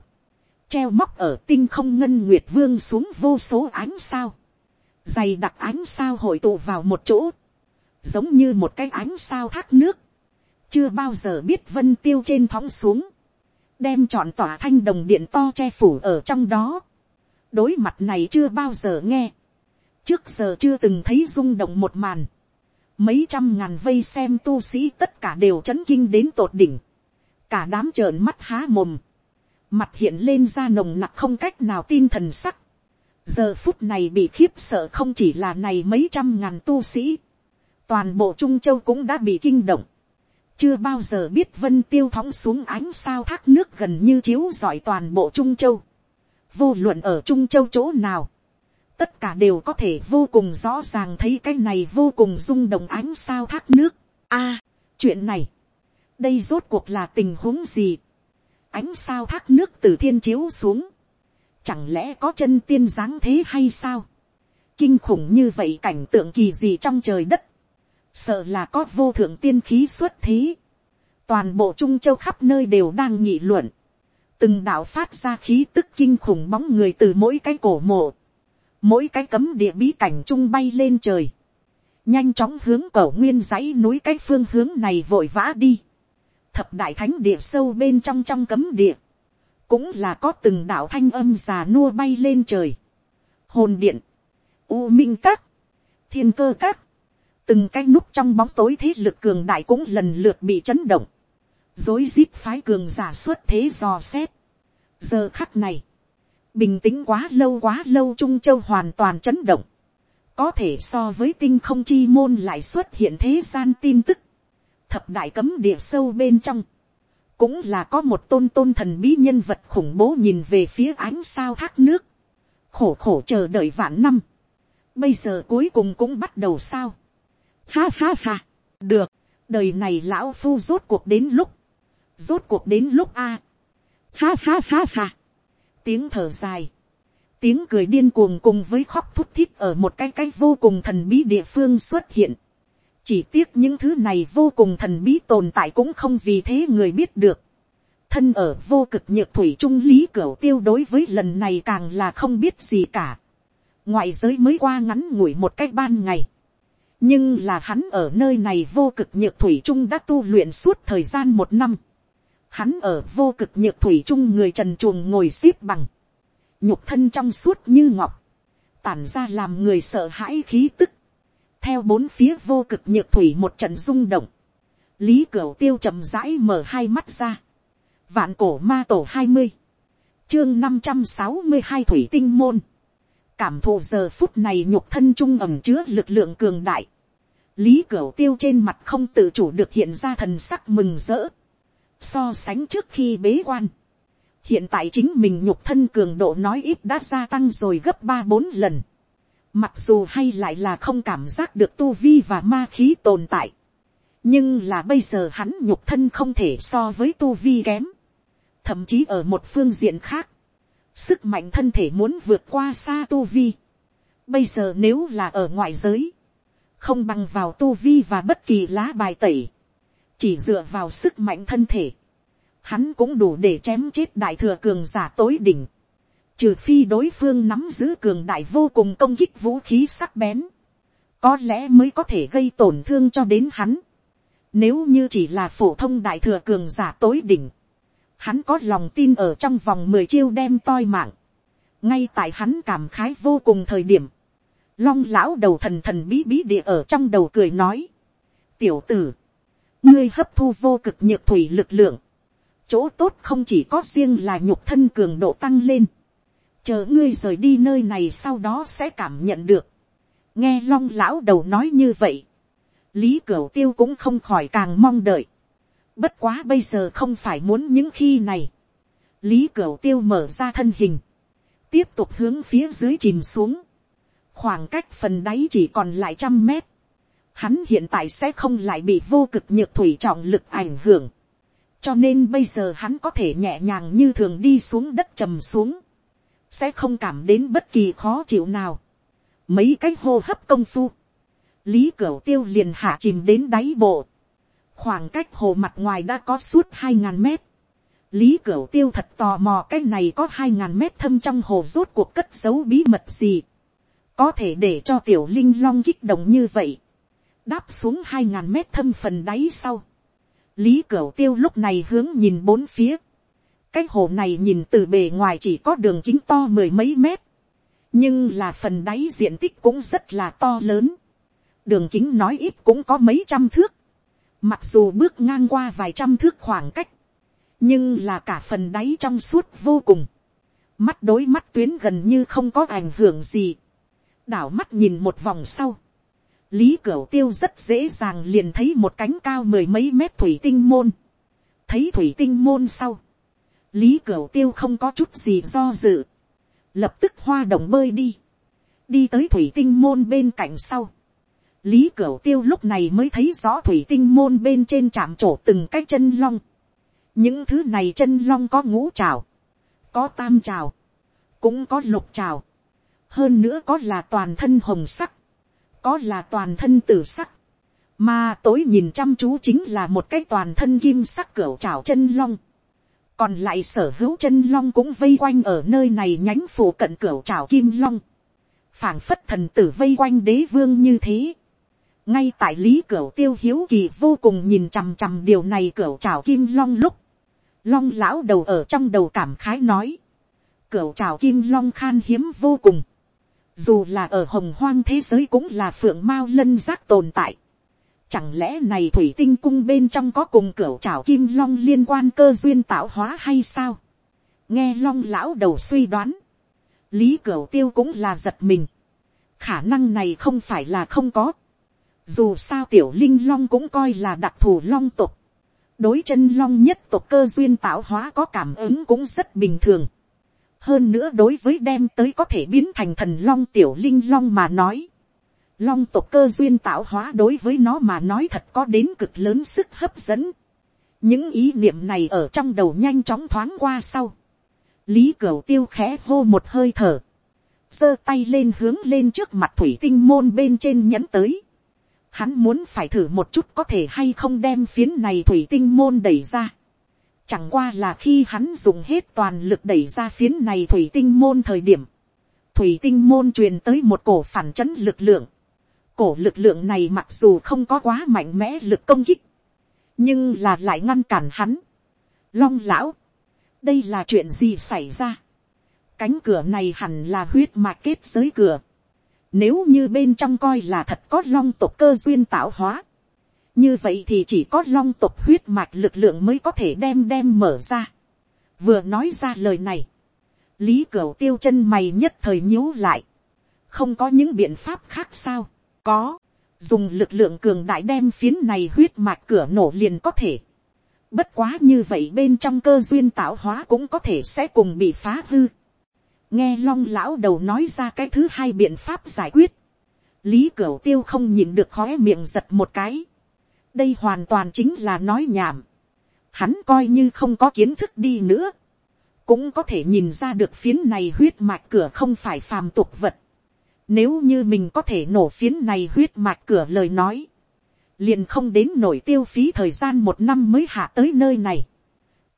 treo móc ở tinh không ngân nguyệt vương xuống vô số ánh sao, dày đặc ánh sao hội tụ vào một chỗ, giống như một cái ánh sao thác nước, chưa bao giờ biết vân tiêu trên thóng xuống, đem chọn tỏa thanh đồng điện to che phủ ở trong đó, đối mặt này chưa bao giờ nghe, trước giờ chưa từng thấy rung động một màn, mấy trăm ngàn vây xem tu sĩ tất cả đều chấn kinh đến tột đỉnh, cả đám trợn mắt há mồm, mặt hiện lên ra nồng nặc không cách nào tin thần sắc, giờ phút này bị khiếp sợ không chỉ là này mấy trăm ngàn tu sĩ, toàn bộ trung châu cũng đã bị kinh động, chưa bao giờ biết vân tiêu thóng xuống ánh sao thác nước gần như chiếu rọi toàn bộ trung châu, vô luận ở trung châu chỗ nào, tất cả đều có thể vô cùng rõ ràng thấy cái này vô cùng rung động ánh sao thác nước. a, chuyện này, đây rốt cuộc là tình huống gì, ánh sao thác nước từ thiên chiếu xuống, Chẳng lẽ có chân tiên dáng thế hay sao? Kinh khủng như vậy cảnh tượng kỳ gì trong trời đất. Sợ là có vô thượng tiên khí xuất thế. Toàn bộ Trung Châu khắp nơi đều đang nghị luận. Từng đạo phát ra khí tức kinh khủng bóng người từ mỗi cái cổ mộ. Mỗi cái cấm địa bí cảnh trung bay lên trời. Nhanh chóng hướng cổ nguyên dãy núi cái phương hướng này vội vã đi. Thập đại thánh địa sâu bên trong trong cấm địa cũng là có từng đạo thanh âm già nua bay lên trời. hồn điện, u minh các, thiên cơ các, từng cái nút trong bóng tối thế lực cường đại cũng lần lượt bị chấn động, dối rít phái cường giả suốt thế dò xét. giờ khắc này, bình tĩnh quá lâu quá lâu trung châu hoàn toàn chấn động, có thể so với tinh không chi môn lại xuất hiện thế gian tin tức, thập đại cấm địa sâu bên trong, cũng là có một tôn tôn thần bí nhân vật khủng bố nhìn về phía ánh sao thác nước, khổ khổ chờ đợi vạn năm, bây giờ cuối cùng cũng bắt đầu sao, ha ha ha, được, đời này lão phu rốt cuộc đến lúc, rốt cuộc đến lúc a, ha ha ha ha, tiếng thở dài, tiếng cười điên cuồng cùng với khóc thút thít ở một cái cái vô cùng thần bí địa phương xuất hiện chỉ tiếc những thứ này vô cùng thần bí tồn tại cũng không vì thế người biết được. thân ở vô cực nhược thủy trung lý cửu tiêu đối với lần này càng là không biết gì cả. ngoại giới mới qua ngắn ngủi một cách ban ngày. nhưng là hắn ở nơi này vô cực nhược thủy trung đã tu luyện suốt thời gian một năm. hắn ở vô cực nhược thủy trung người trần chuồng ngồi xếp bằng nhục thân trong suốt như ngọc, tản ra làm người sợ hãi khí tức, theo bốn phía vô cực nhược thủy một trận rung động, lý cửu tiêu chậm rãi mở hai mắt ra, vạn cổ ma tổ hai mươi, chương năm trăm sáu mươi hai thủy tinh môn, cảm thụ giờ phút này nhục thân trung ẩm chứa lực lượng cường đại, lý cửu tiêu trên mặt không tự chủ được hiện ra thần sắc mừng rỡ, so sánh trước khi bế quan, hiện tại chính mình nhục thân cường độ nói ít đã gia tăng rồi gấp ba bốn lần. Mặc dù hay lại là không cảm giác được tu vi và ma khí tồn tại. Nhưng là bây giờ hắn nhục thân không thể so với tu vi kém. Thậm chí ở một phương diện khác. Sức mạnh thân thể muốn vượt qua xa tu vi. Bây giờ nếu là ở ngoại giới. Không bằng vào tu vi và bất kỳ lá bài tẩy. Chỉ dựa vào sức mạnh thân thể hắn cũng đủ để chém chết đại thừa cường giả tối đỉnh, trừ phi đối phương nắm giữ cường đại vô cùng công kích vũ khí sắc bén, có lẽ mới có thể gây tổn thương cho đến hắn. Nếu như chỉ là phổ thông đại thừa cường giả tối đỉnh, hắn có lòng tin ở trong vòng mười chiêu đem toi mạng. ngay tại hắn cảm khái vô cùng thời điểm, long lão đầu thần thần bí bí địa ở trong đầu cười nói, tiểu tử, ngươi hấp thu vô cực nhược thủy lực lượng, chỗ tốt không chỉ có riêng là nhục thân cường độ tăng lên, chờ ngươi rời đi nơi này sau đó sẽ cảm nhận được. nghe long lão đầu nói như vậy, lý cửu tiêu cũng không khỏi càng mong đợi. bất quá bây giờ không phải muốn những khi này. lý cửu tiêu mở ra thân hình, tiếp tục hướng phía dưới chìm xuống, khoảng cách phần đáy chỉ còn lại trăm mét. Hắn hiện tại sẽ không lại bị vô cực nhược thủy trọng lực ảnh hưởng cho nên bây giờ hắn có thể nhẹ nhàng như thường đi xuống đất trầm xuống, sẽ không cảm đến bất kỳ khó chịu nào. mấy cái hô hấp công phu, lý cửu tiêu liền hạ chìm đến đáy bộ, khoảng cách hồ mặt ngoài đã có suốt hai ngàn mét. lý cửu tiêu thật tò mò cái này có hai ngàn mét thâm trong hồ rốt cuộc cất giấu bí mật gì, có thể để cho tiểu linh long kích động như vậy, đáp xuống hai ngàn mét thâm phần đáy sau, Lý Cửu Tiêu lúc này hướng nhìn bốn phía. Cái hồ này nhìn từ bề ngoài chỉ có đường kính to mười mấy mét. Nhưng là phần đáy diện tích cũng rất là to lớn. Đường kính nói ít cũng có mấy trăm thước. Mặc dù bước ngang qua vài trăm thước khoảng cách. Nhưng là cả phần đáy trong suốt vô cùng. Mắt đối mắt tuyến gần như không có ảnh hưởng gì. Đảo mắt nhìn một vòng sau lý cửu tiêu rất dễ dàng liền thấy một cánh cao mười mấy mét thủy tinh môn. thấy thủy tinh môn sau lý cửu tiêu không có chút gì do dự. lập tức hoa động bơi đi. đi tới thủy tinh môn bên cạnh sau. lý cửu tiêu lúc này mới thấy rõ thủy tinh môn bên trên chạm trổ từng cái chân long. những thứ này chân long có ngũ trào, có tam trào, cũng có lục trào. hơn nữa có là toàn thân hồng sắc có là toàn thân tử sắc, mà tối nhìn chăm chú chính là một cái toàn thân kim sắc cửu trào chân long còn lại sở hữu chân long cũng vây quanh ở nơi này nhánh phủ cận cửa trào kim long. phảng phất thần tử vây quanh đế vương như thế. ngay tại lý cửa tiêu hiếu kỳ vô cùng nhìn chằm chằm điều này cửa trào kim long lúc. long lão đầu ở trong đầu cảm khái nói. cửa trào kim long khan hiếm vô cùng dù là ở hồng hoang thế giới cũng là phượng mao lân giác tồn tại. Chẳng lẽ này thủy tinh cung bên trong có cùng cửa trảo kim long liên quan cơ duyên tạo hóa hay sao? Nghe long lão đầu suy đoán. Lý cửa tiêu cũng là giật mình. Khả năng này không phải là không có. Dù sao tiểu linh long cũng coi là đặc thù long tục. Đối chân long nhất tục cơ duyên tạo hóa có cảm ứng cũng rất bình thường. Hơn nữa đối với đem tới có thể biến thành thần long tiểu linh long mà nói. Long tộc cơ duyên tạo hóa đối với nó mà nói thật có đến cực lớn sức hấp dẫn. Những ý niệm này ở trong đầu nhanh chóng thoáng qua sau. Lý Cửu tiêu khẽ hô một hơi thở. giơ tay lên hướng lên trước mặt thủy tinh môn bên trên nhẫn tới. Hắn muốn phải thử một chút có thể hay không đem phiến này thủy tinh môn đẩy ra. Chẳng qua là khi hắn dùng hết toàn lực đẩy ra phiến này thủy tinh môn thời điểm. Thủy tinh môn truyền tới một cổ phản chấn lực lượng. Cổ lực lượng này mặc dù không có quá mạnh mẽ lực công kích. Nhưng là lại ngăn cản hắn. Long lão, đây là chuyện gì xảy ra. cánh cửa này hẳn là huyết mạch kết giới cửa. nếu như bên trong coi là thật có long tộc cơ duyên tạo hóa. như vậy thì chỉ có long tộc huyết mạch lực lượng mới có thể đem đem mở ra. vừa nói ra lời này. lý cửu tiêu chân mày nhất thời nhíu lại. không có những biện pháp khác sao có. dùng lực lượng cường đại đem phiến này huyết mạch cửa nổ liền có thể Bất quá như vậy bên trong cơ duyên tạo hóa cũng có thể sẽ cùng bị phá hư. Nghe long lão đầu nói ra cái thứ hai biện pháp giải quyết. Lý Cửu tiêu không nhìn được khóe miệng giật một cái. Đây hoàn toàn chính là nói nhảm. Hắn coi như không có kiến thức đi nữa. Cũng có thể nhìn ra được phiến này huyết mạch cửa không phải phàm tục vật. Nếu như mình có thể nổ phiến này huyết mạch cửa lời nói liền không đến nổi tiêu phí thời gian một năm mới hạ tới nơi này,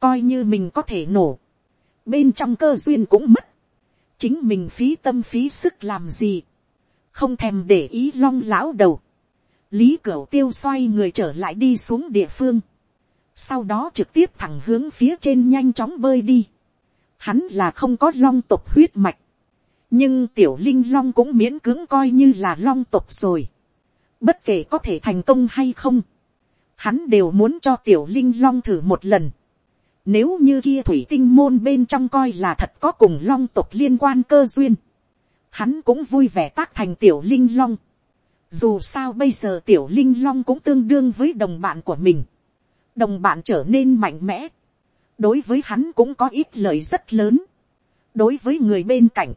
coi như mình có thể nổ, bên trong cơ duyên cũng mất, chính mình phí tâm phí sức làm gì, không thèm để ý long lão đầu, lý cửu tiêu xoay người trở lại đi xuống địa phương, sau đó trực tiếp thẳng hướng phía trên nhanh chóng bơi đi, hắn là không có long tục huyết mạch, nhưng tiểu linh long cũng miễn cưỡng coi như là long tục rồi, Bất kể có thể thành công hay không. Hắn đều muốn cho tiểu linh long thử một lần. Nếu như kia thủy tinh môn bên trong coi là thật có cùng long tộc liên quan cơ duyên. Hắn cũng vui vẻ tác thành tiểu linh long. Dù sao bây giờ tiểu linh long cũng tương đương với đồng bạn của mình. Đồng bạn trở nên mạnh mẽ. Đối với hắn cũng có ít lợi rất lớn. Đối với người bên cạnh.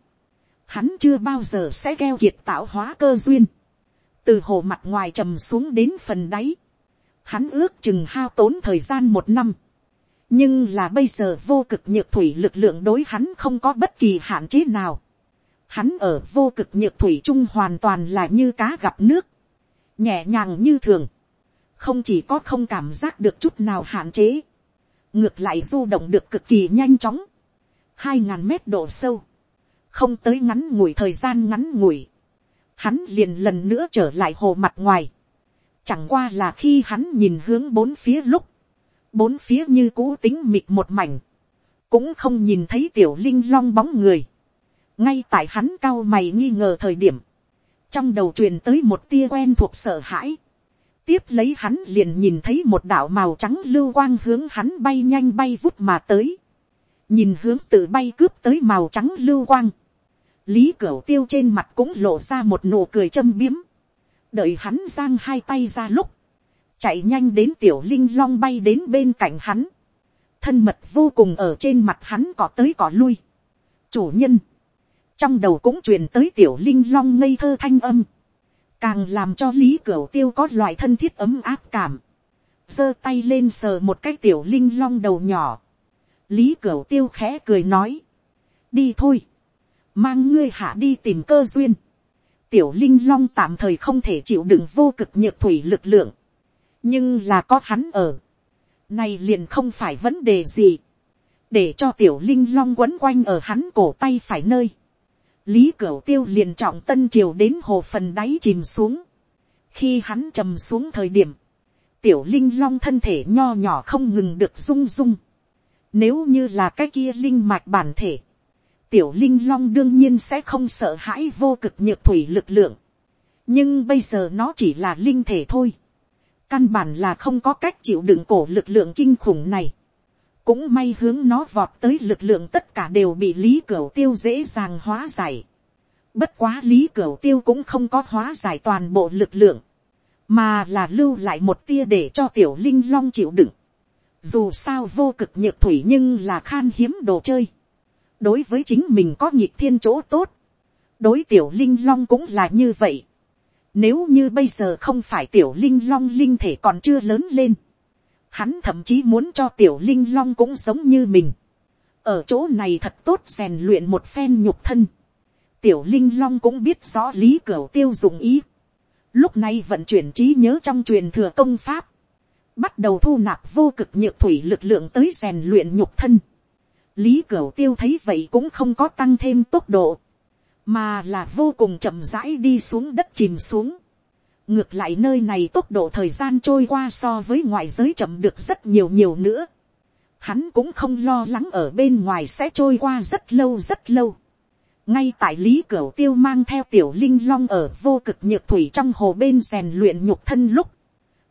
Hắn chưa bao giờ sẽ keo kiệt tạo hóa cơ duyên. Từ hồ mặt ngoài trầm xuống đến phần đáy, hắn ước chừng hao tốn thời gian một năm, nhưng là bây giờ vô cực nhược thủy lực lượng đối hắn không có bất kỳ hạn chế nào. Hắn ở vô cực nhược thủy trung hoàn toàn là như cá gặp nước, nhẹ nhàng như thường, không chỉ có không cảm giác được chút nào hạn chế, ngược lại du động được cực kỳ nhanh chóng, hai ngàn mét độ sâu, không tới ngắn ngủi thời gian ngắn ngủi, hắn liền lần nữa trở lại hồ mặt ngoài. Chẳng qua là khi hắn nhìn hướng bốn phía lúc, bốn phía như cũ tính mịt một mảnh, cũng không nhìn thấy tiểu linh long bóng người. ngay tại hắn cao mày nghi ngờ thời điểm, trong đầu truyền tới một tia quen thuộc sợ hãi. tiếp lấy hắn liền nhìn thấy một đạo màu trắng lưu quang hướng hắn bay nhanh bay vút mà tới. nhìn hướng tự bay cướp tới màu trắng lưu quang lý cửu tiêu trên mặt cũng lộ ra một nụ cười châm biếm, đợi hắn giang hai tay ra lúc, chạy nhanh đến tiểu linh long bay đến bên cạnh hắn, thân mật vô cùng ở trên mặt hắn cỏ tới cỏ lui. chủ nhân, trong đầu cũng truyền tới tiểu linh long ngây thơ thanh âm, càng làm cho lý cửu tiêu có loại thân thiết ấm áp cảm, giơ tay lên sờ một cái tiểu linh long đầu nhỏ, lý cửu tiêu khẽ cười nói, đi thôi, mang ngươi hạ đi tìm cơ duyên. tiểu linh long tạm thời không thể chịu đựng vô cực nhược thủy lực lượng, nhưng là có hắn ở. này liền không phải vấn đề gì, để cho tiểu linh long quấn quanh ở hắn cổ tay phải nơi. lý cửu tiêu liền trọng tân triều đến hồ phần đáy chìm xuống. khi hắn trầm xuống thời điểm, tiểu linh long thân thể nho nhỏ không ngừng được rung rung. Nếu như là cái kia linh mạch bản thể, tiểu linh long đương nhiên sẽ không sợ hãi vô cực nhược thủy lực lượng. nhưng bây giờ nó chỉ là linh thể thôi. căn bản là không có cách chịu đựng cổ lực lượng kinh khủng này. cũng may hướng nó vọt tới lực lượng tất cả đều bị lý cửu tiêu dễ dàng hóa giải. bất quá lý cửu tiêu cũng không có hóa giải toàn bộ lực lượng, mà là lưu lại một tia để cho tiểu linh long chịu đựng. dù sao vô cực nhược thủy nhưng là khan hiếm đồ chơi đối với chính mình có nhịp thiên chỗ tốt, đối tiểu linh long cũng là như vậy. Nếu như bây giờ không phải tiểu linh long linh thể còn chưa lớn lên, hắn thậm chí muốn cho tiểu linh long cũng giống như mình. ở chỗ này thật tốt rèn luyện một phen nhục thân. tiểu linh long cũng biết rõ lý cửa tiêu dụng ý. lúc này vận chuyển trí nhớ trong truyền thừa công pháp, bắt đầu thu nạp vô cực nhược thủy lực lượng tới rèn luyện nhục thân lý cửu tiêu thấy vậy cũng không có tăng thêm tốc độ, mà là vô cùng chậm rãi đi xuống đất chìm xuống. ngược lại nơi này tốc độ thời gian trôi qua so với ngoại giới chậm được rất nhiều nhiều nữa. hắn cũng không lo lắng ở bên ngoài sẽ trôi qua rất lâu rất lâu. ngay tại lý cửu tiêu mang theo tiểu linh long ở vô cực nhược thủy trong hồ bên rèn luyện nhục thân lúc,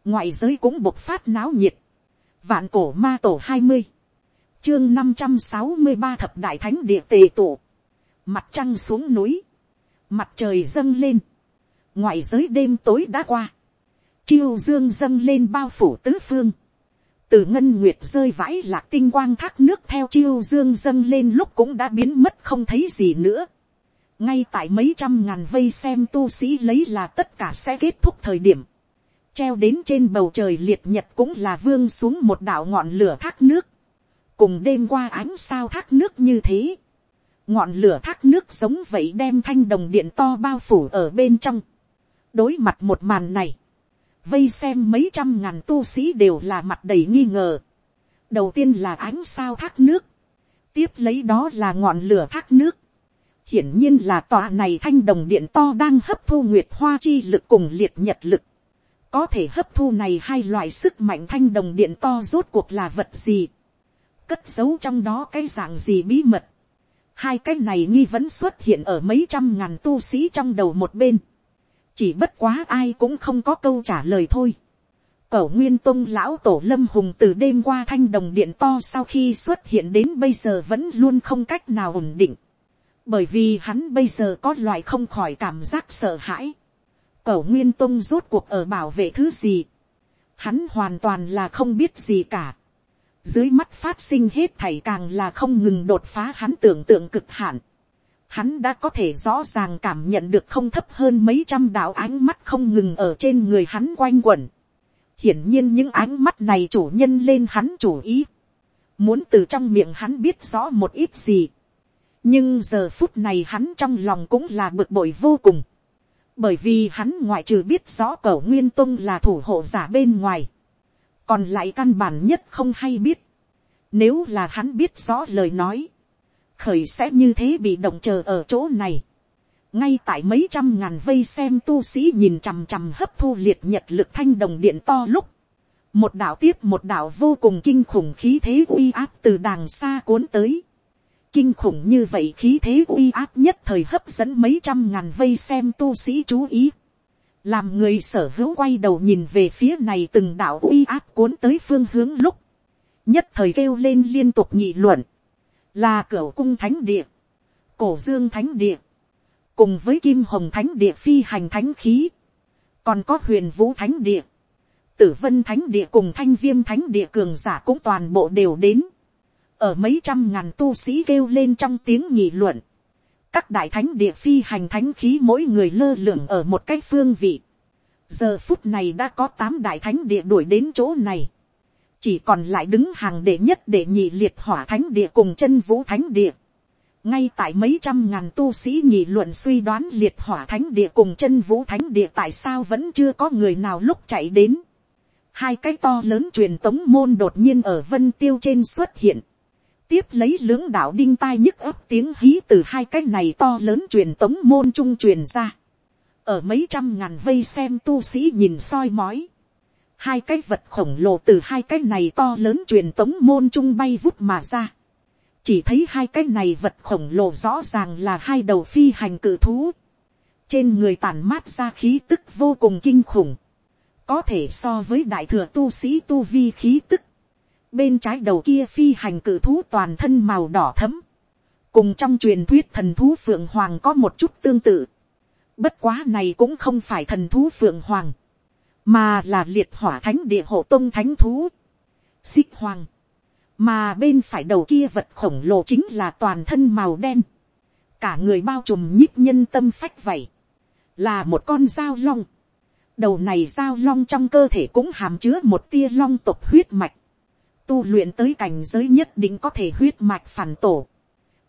ngoại giới cũng bộc phát náo nhiệt. vạn cổ ma tổ hai mươi chương năm trăm sáu mươi ba thập đại thánh địa tề tụ, mặt trăng xuống núi, mặt trời dâng lên, ngoại giới đêm tối đã qua, chiêu dương dâng lên bao phủ tứ phương, từ ngân nguyệt rơi vãi lạc tinh quang thác nước theo chiêu dương dâng lên lúc cũng đã biến mất không thấy gì nữa. ngay tại mấy trăm ngàn vây xem tu sĩ lấy là tất cả sẽ kết thúc thời điểm, treo đến trên bầu trời liệt nhật cũng là vương xuống một đạo ngọn lửa thác nước, cùng đêm qua ánh sao thác nước như thế, ngọn lửa thác nước giống vậy đem thanh đồng điện to bao phủ ở bên trong, đối mặt một màn này, vây xem mấy trăm ngàn tu sĩ đều là mặt đầy nghi ngờ, đầu tiên là ánh sao thác nước, tiếp lấy đó là ngọn lửa thác nước, hiển nhiên là tòa này thanh đồng điện to đang hấp thu nguyệt hoa chi lực cùng liệt nhật lực, có thể hấp thu này hai loại sức mạnh thanh đồng điện to rốt cuộc là vật gì, cất giấu trong đó cái dạng gì bí mật. Hai cái này nghi vấn xuất hiện ở mấy trăm ngàn tu sĩ trong đầu một bên. Chỉ bất quá ai cũng không có câu trả lời thôi. Cẩu Nguyên Tông lão tổ Lâm Hùng từ đêm qua thanh đồng điện to sau khi xuất hiện đến bây giờ vẫn luôn không cách nào ổn định. Bởi vì hắn bây giờ có loại không khỏi cảm giác sợ hãi. Cẩu Nguyên Tông rốt cuộc ở bảo vệ thứ gì. Hắn hoàn toàn là không biết gì cả dưới mắt phát sinh hết thảy càng là không ngừng đột phá hắn tưởng tượng cực hạn. Hắn đã có thể rõ ràng cảm nhận được không thấp hơn mấy trăm đạo ánh mắt không ngừng ở trên người hắn quanh quẩn. Hiển nhiên những ánh mắt này chủ nhân lên hắn chủ ý. Muốn từ trong miệng hắn biết rõ một ít gì. Nhưng giờ phút này hắn trong lòng cũng là bực bội vô cùng. Bởi vì hắn ngoại trừ biết rõ cẩu nguyên tông là thủ hộ giả bên ngoài còn lại căn bản nhất không hay biết, nếu là hắn biết rõ lời nói, khởi sẽ như thế bị động chờ ở chỗ này, ngay tại mấy trăm ngàn vây xem tu sĩ nhìn chằm chằm hấp thu liệt nhật lực thanh đồng điện to lúc, một đạo tiếp một đạo vô cùng kinh khủng khí thế uy áp từ đàng xa cuốn tới, kinh khủng như vậy khí thế uy áp nhất thời hấp dẫn mấy trăm ngàn vây xem tu sĩ chú ý làm người sở hữu quay đầu nhìn về phía này từng đạo uy áp cuốn tới phương hướng lúc, nhất thời kêu lên liên tục nhị luận, là cửa cung thánh địa, cổ dương thánh địa, cùng với kim hồng thánh địa phi hành thánh khí, còn có huyền vũ thánh địa, tử vân thánh địa cùng thanh viêm thánh địa cường giả cũng toàn bộ đều đến, ở mấy trăm ngàn tu sĩ kêu lên trong tiếng nhị luận, các đại thánh địa phi hành thánh khí mỗi người lơ lửng ở một cái phương vị. giờ phút này đã có tám đại thánh địa đuổi đến chỗ này. chỉ còn lại đứng hàng đệ nhất để nhị liệt hỏa thánh địa cùng chân vũ thánh địa. ngay tại mấy trăm ngàn tu sĩ nhị luận suy đoán liệt hỏa thánh địa cùng chân vũ thánh địa tại sao vẫn chưa có người nào lúc chạy đến. hai cái to lớn truyền tống môn đột nhiên ở vân tiêu trên xuất hiện tiếp lấy lưỡng đạo đinh tai nhức ấp tiếng hí từ hai cái này to lớn truyền tống môn trung truyền ra. Ở mấy trăm ngàn vây xem tu sĩ nhìn soi mói. Hai cái vật khổng lồ từ hai cái này to lớn truyền tống môn trung bay vút mà ra. chỉ thấy hai cái này vật khổng lồ rõ ràng là hai đầu phi hành cự thú, trên người tản mát ra khí tức vô cùng kinh khủng, có thể so với đại thừa tu sĩ tu vi khí tức, bên trái đầu kia phi hành cự thú toàn thân màu đỏ thấm, cùng trong truyền thuyết thần thú phượng hoàng có một chút tương tự, bất quá này cũng không phải thần thú phượng hoàng, mà là liệt hỏa thánh địa hộ tông thánh thú, xích hoàng, mà bên phải đầu kia vật khổng lồ chính là toàn thân màu đen, cả người bao trùm nhích nhân tâm phách vậy, là một con dao long, đầu này dao long trong cơ thể cũng hàm chứa một tia long tộc huyết mạch, tu luyện tới cảnh giới nhất định có thể huyết mạch phản tổ,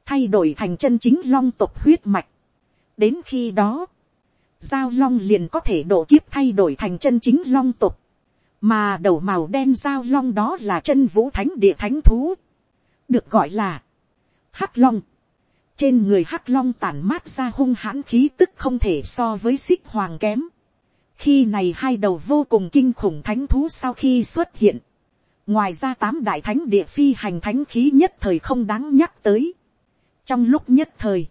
thay đổi thành chân chính long tộc huyết mạch. đến khi đó, giao long liền có thể độ kiếp thay đổi thành chân chính long tộc, mà đầu màu đen giao long đó là chân vũ thánh địa thánh thú, được gọi là hắc long. trên người hắc long tản mát ra hung hãn khí tức không thể so với xích hoàng kém. khi này hai đầu vô cùng kinh khủng thánh thú sau khi xuất hiện, ngoài ra tám đại thánh địa phi hành thánh khí nhất thời không đáng nhắc tới. trong lúc nhất thời,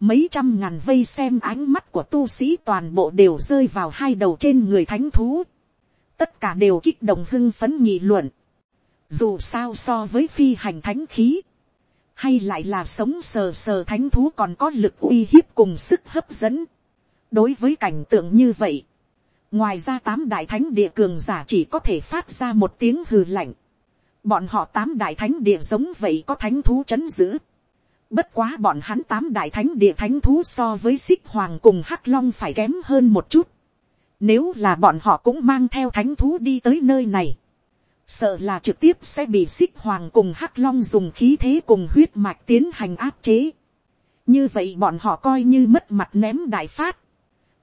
mấy trăm ngàn vây xem ánh mắt của tu sĩ toàn bộ đều rơi vào hai đầu trên người thánh thú. tất cả đều kích động hưng phấn nghị luận. dù sao so với phi hành thánh khí, hay lại là sống sờ sờ thánh thú còn có lực uy hiếp cùng sức hấp dẫn. đối với cảnh tượng như vậy, ngoài ra tám đại thánh địa cường giả chỉ có thể phát ra một tiếng hừ lạnh. bọn họ tám đại thánh địa giống vậy có thánh thú c h ấ n giữ Bất quá bọn hắn tám đại thánh địa thánh thú so với xích hoàng cùng hắc long phải kém hơn một chút. Nếu là bọn họ cũng mang theo thánh thú đi tới nơi này. Sợ là trực tiếp sẽ bị xích hoàng cùng hắc long dùng khí thế cùng huyết mạch tiến hành áp chế. Như vậy bọn họ coi như mất mặt ném đại phát.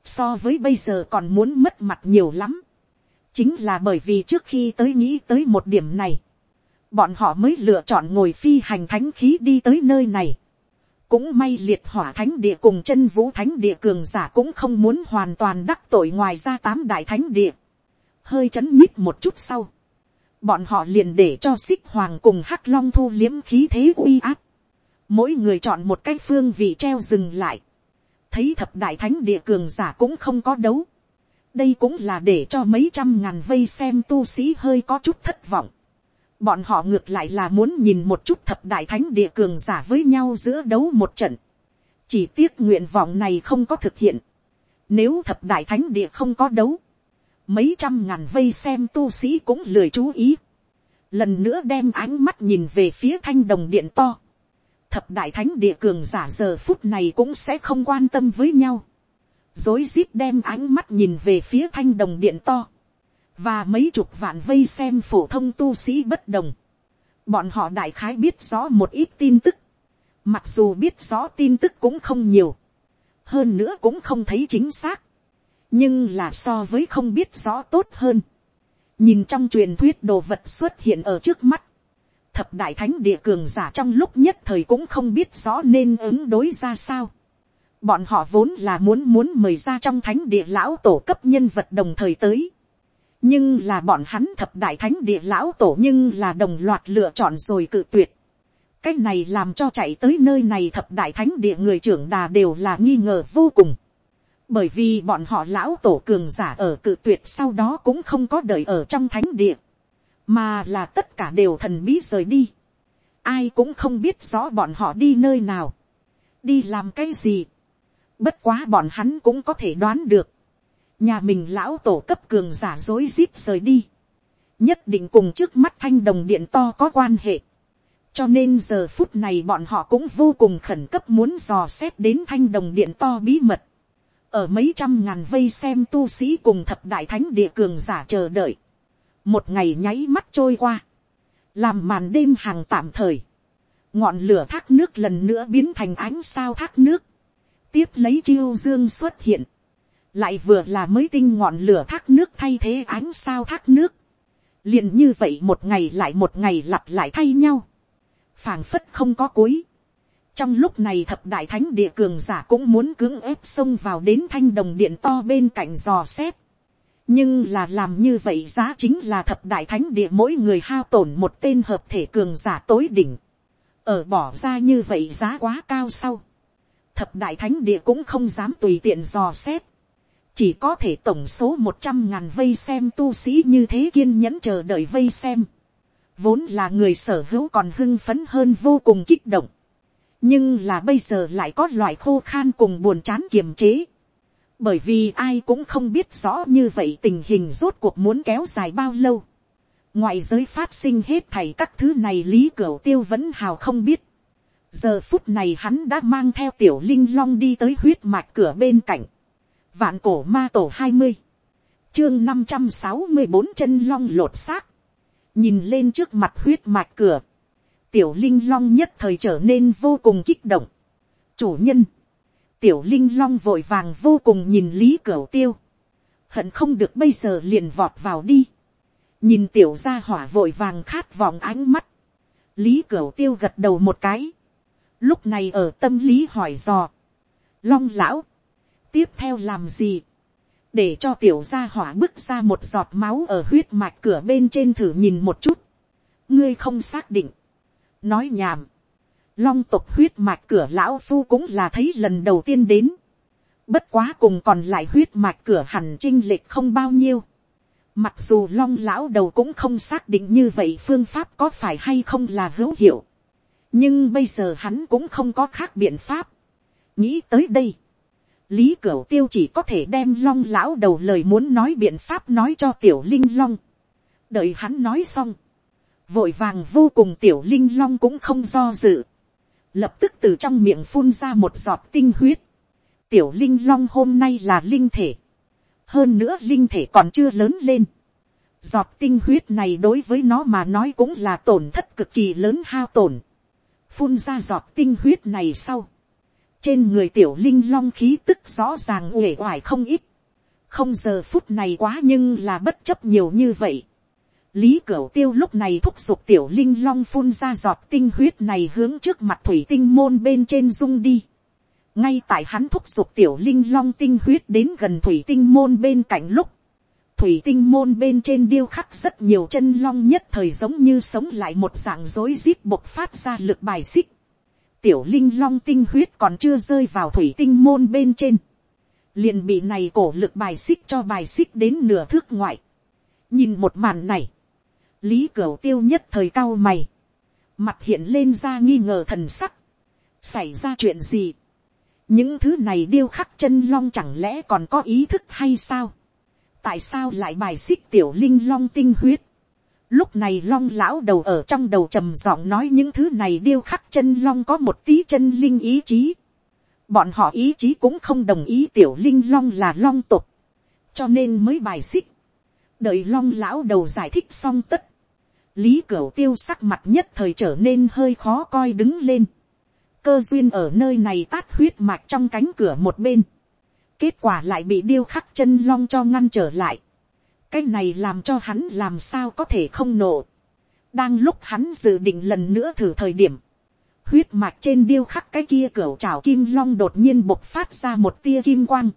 So với bây giờ còn muốn mất mặt nhiều lắm. Chính là bởi vì trước khi tới nghĩ tới một điểm này bọn họ mới lựa chọn ngồi phi hành thánh khí đi tới nơi này. cũng may liệt hỏa thánh địa cùng chân vũ thánh địa cường giả cũng không muốn hoàn toàn đắc tội ngoài ra tám đại thánh địa. hơi chấn nhích một chút sau. bọn họ liền để cho xích hoàng cùng hắc long thu liếm khí thế uy áp. mỗi người chọn một cái phương vị treo dừng lại thấy thập đại thánh địa cường giả cũng không có đấu. đây cũng là để cho mấy trăm ngàn vây xem tu sĩ hơi có chút thất vọng bọn họ ngược lại là muốn nhìn một chút thập đại thánh địa cường giả với nhau giữa đấu một trận. chỉ tiếc nguyện vọng này không có thực hiện. nếu thập đại thánh địa không có đấu, mấy trăm ngàn vây xem tu sĩ cũng lười chú ý. lần nữa đem ánh mắt nhìn về phía thanh đồng điện to thập đại thánh địa cường giả giờ phút này cũng sẽ không quan tâm với nhau. dối rít đem ánh mắt nhìn về phía thanh đồng điện to và mấy chục vạn vây xem phổ thông tu sĩ bất đồng. Bọn họ đại khái biết rõ một ít tin tức. Mặc dù biết rõ tin tức cũng không nhiều. Hơn nữa cũng không thấy chính xác. Nhưng là so với không biết rõ tốt hơn. Nhìn trong truyền thuyết đồ vật xuất hiện ở trước mắt. Thập đại thánh địa cường giả trong lúc nhất thời cũng không biết rõ nên ứng đối ra sao. Bọn họ vốn là muốn muốn mời ra trong thánh địa lão tổ cấp nhân vật đồng thời tới nhưng là bọn hắn thập đại thánh địa lão tổ nhưng là đồng loạt lựa chọn rồi cự tuyệt. cái này làm cho chạy tới nơi này thập đại thánh địa người trưởng đà đều là nghi ngờ vô cùng. bởi vì bọn họ lão tổ cường giả ở cự tuyệt sau đó cũng không có đời ở trong thánh địa, mà là tất cả đều thần bí rời đi. ai cũng không biết rõ bọn họ đi nơi nào, đi làm cái gì. bất quá bọn hắn cũng có thể đoán được nhà mình lão tổ cấp cường giả dối rít rời đi, nhất định cùng trước mắt thanh đồng điện to có quan hệ. cho nên giờ phút này bọn họ cũng vô cùng khẩn cấp muốn dò xét đến thanh đồng điện to bí mật. ở mấy trăm ngàn vây xem tu sĩ cùng thập đại thánh địa cường giả chờ đợi một ngày nháy mắt trôi qua, làm màn đêm hàng tạm thời, ngọn lửa thác nước lần nữa biến thành ánh sao thác nước, tiếp lấy chiêu dương xuất hiện, lại vừa là mới tinh ngọn lửa thác nước thay thế ánh sao thác nước, liền như vậy một ngày lại một ngày lặp lại thay nhau, phảng phất không có cuối. trong lúc này thập đại thánh địa cường giả cũng muốn cưỡng ép xông vào đến thanh đồng điện to bên cạnh dò xét, nhưng là làm như vậy giá chính là thập đại thánh địa mỗi người hao tổn một tên hợp thể cường giả tối đỉnh, ở bỏ ra như vậy giá quá cao sau, thập đại thánh địa cũng không dám tùy tiện dò xét, chỉ có thể tổng số một trăm ngàn vây xem tu sĩ như thế kiên nhẫn chờ đợi vây xem, vốn là người sở hữu còn hưng phấn hơn vô cùng kích động, nhưng là bây giờ lại có loại khô khan cùng buồn chán kiềm chế, bởi vì ai cũng không biết rõ như vậy tình hình rốt cuộc muốn kéo dài bao lâu. ngoại giới phát sinh hết thảy các thứ này lý cửu tiêu vẫn hào không biết. giờ phút này hắn đã mang theo tiểu linh long đi tới huyết mạch cửa bên cạnh. vạn cổ ma tổ hai mươi, chương năm trăm sáu mươi bốn chân long lột xác. nhìn lên trước mặt huyết mạch cửa, tiểu linh long nhất thời trở nên vô cùng kích động. chủ nhân, tiểu linh long vội vàng vô cùng nhìn lý cửu tiêu, hận không được bây giờ liền vọt vào đi, nhìn tiểu gia hỏa vội vàng khát vọng ánh mắt, lý cửu tiêu gật đầu một cái, lúc này ở tâm lý hỏi dò, long lão, tiếp theo làm gì, để cho tiểu gia hỏa bước ra một giọt máu ở huyết mạch cửa bên trên thử nhìn một chút, ngươi không xác định, nói nhảm, long tộc huyết mạch cửa lão phu cũng là thấy lần đầu tiên đến. Bất quá cùng còn lại huyết mạch cửa hẳn trinh lệch không bao nhiêu. Mặc dù long lão đầu cũng không xác định như vậy phương pháp có phải hay không là hữu hiệu. Nhưng bây giờ hắn cũng không có khác biện pháp. Nghĩ tới đây. Lý Cửu Tiêu chỉ có thể đem long lão đầu lời muốn nói biện pháp nói cho tiểu linh long. Đợi hắn nói xong. Vội vàng vô cùng tiểu linh long cũng không do dự lập tức từ trong miệng phun ra một giọt tinh huyết. tiểu linh long hôm nay là linh thể. hơn nữa linh thể còn chưa lớn lên. giọt tinh huyết này đối với nó mà nói cũng là tổn thất cực kỳ lớn hao tổn. phun ra giọt tinh huyết này sau. trên người tiểu linh long khí tức rõ ràng uể oải không ít. không giờ phút này quá nhưng là bất chấp nhiều như vậy Lý Cửu Tiêu lúc này thúc giục tiểu linh long phun ra giọt tinh huyết này hướng trước mặt thủy tinh môn bên trên dung đi. Ngay tại hắn thúc giục tiểu linh long tinh huyết đến gần thủy tinh môn bên cạnh lúc. Thủy tinh môn bên trên điêu khắc rất nhiều chân long nhất thời giống như sống lại một dạng rối rít bộc phát ra lực bài xích. Tiểu linh long tinh huyết còn chưa rơi vào thủy tinh môn bên trên. Liền bị này cổ lực bài xích cho bài xích đến nửa thước ngoại. Nhìn một màn này lý cửu tiêu nhất thời cao mày, mặt hiện lên ra nghi ngờ thần sắc, xảy ra chuyện gì, những thứ này điêu khắc chân long chẳng lẽ còn có ý thức hay sao, tại sao lại bài xích tiểu linh long tinh huyết, lúc này long lão đầu ở trong đầu trầm giọng nói những thứ này điêu khắc chân long có một tí chân linh ý chí, bọn họ ý chí cũng không đồng ý tiểu linh long là long tục, cho nên mới bài xích, đợi long lão đầu giải thích xong tất, lý cửu tiêu sắc mặt nhất thời trở nên hơi khó coi đứng lên. cơ duyên ở nơi này tát huyết mạch trong cánh cửa một bên. kết quả lại bị điêu khắc chân long cho ngăn trở lại. cái này làm cho hắn làm sao có thể không nổ. đang lúc hắn dự định lần nữa thử thời điểm. huyết mạch trên điêu khắc cái kia cửa trào kim long đột nhiên bộc phát ra một tia kim quang.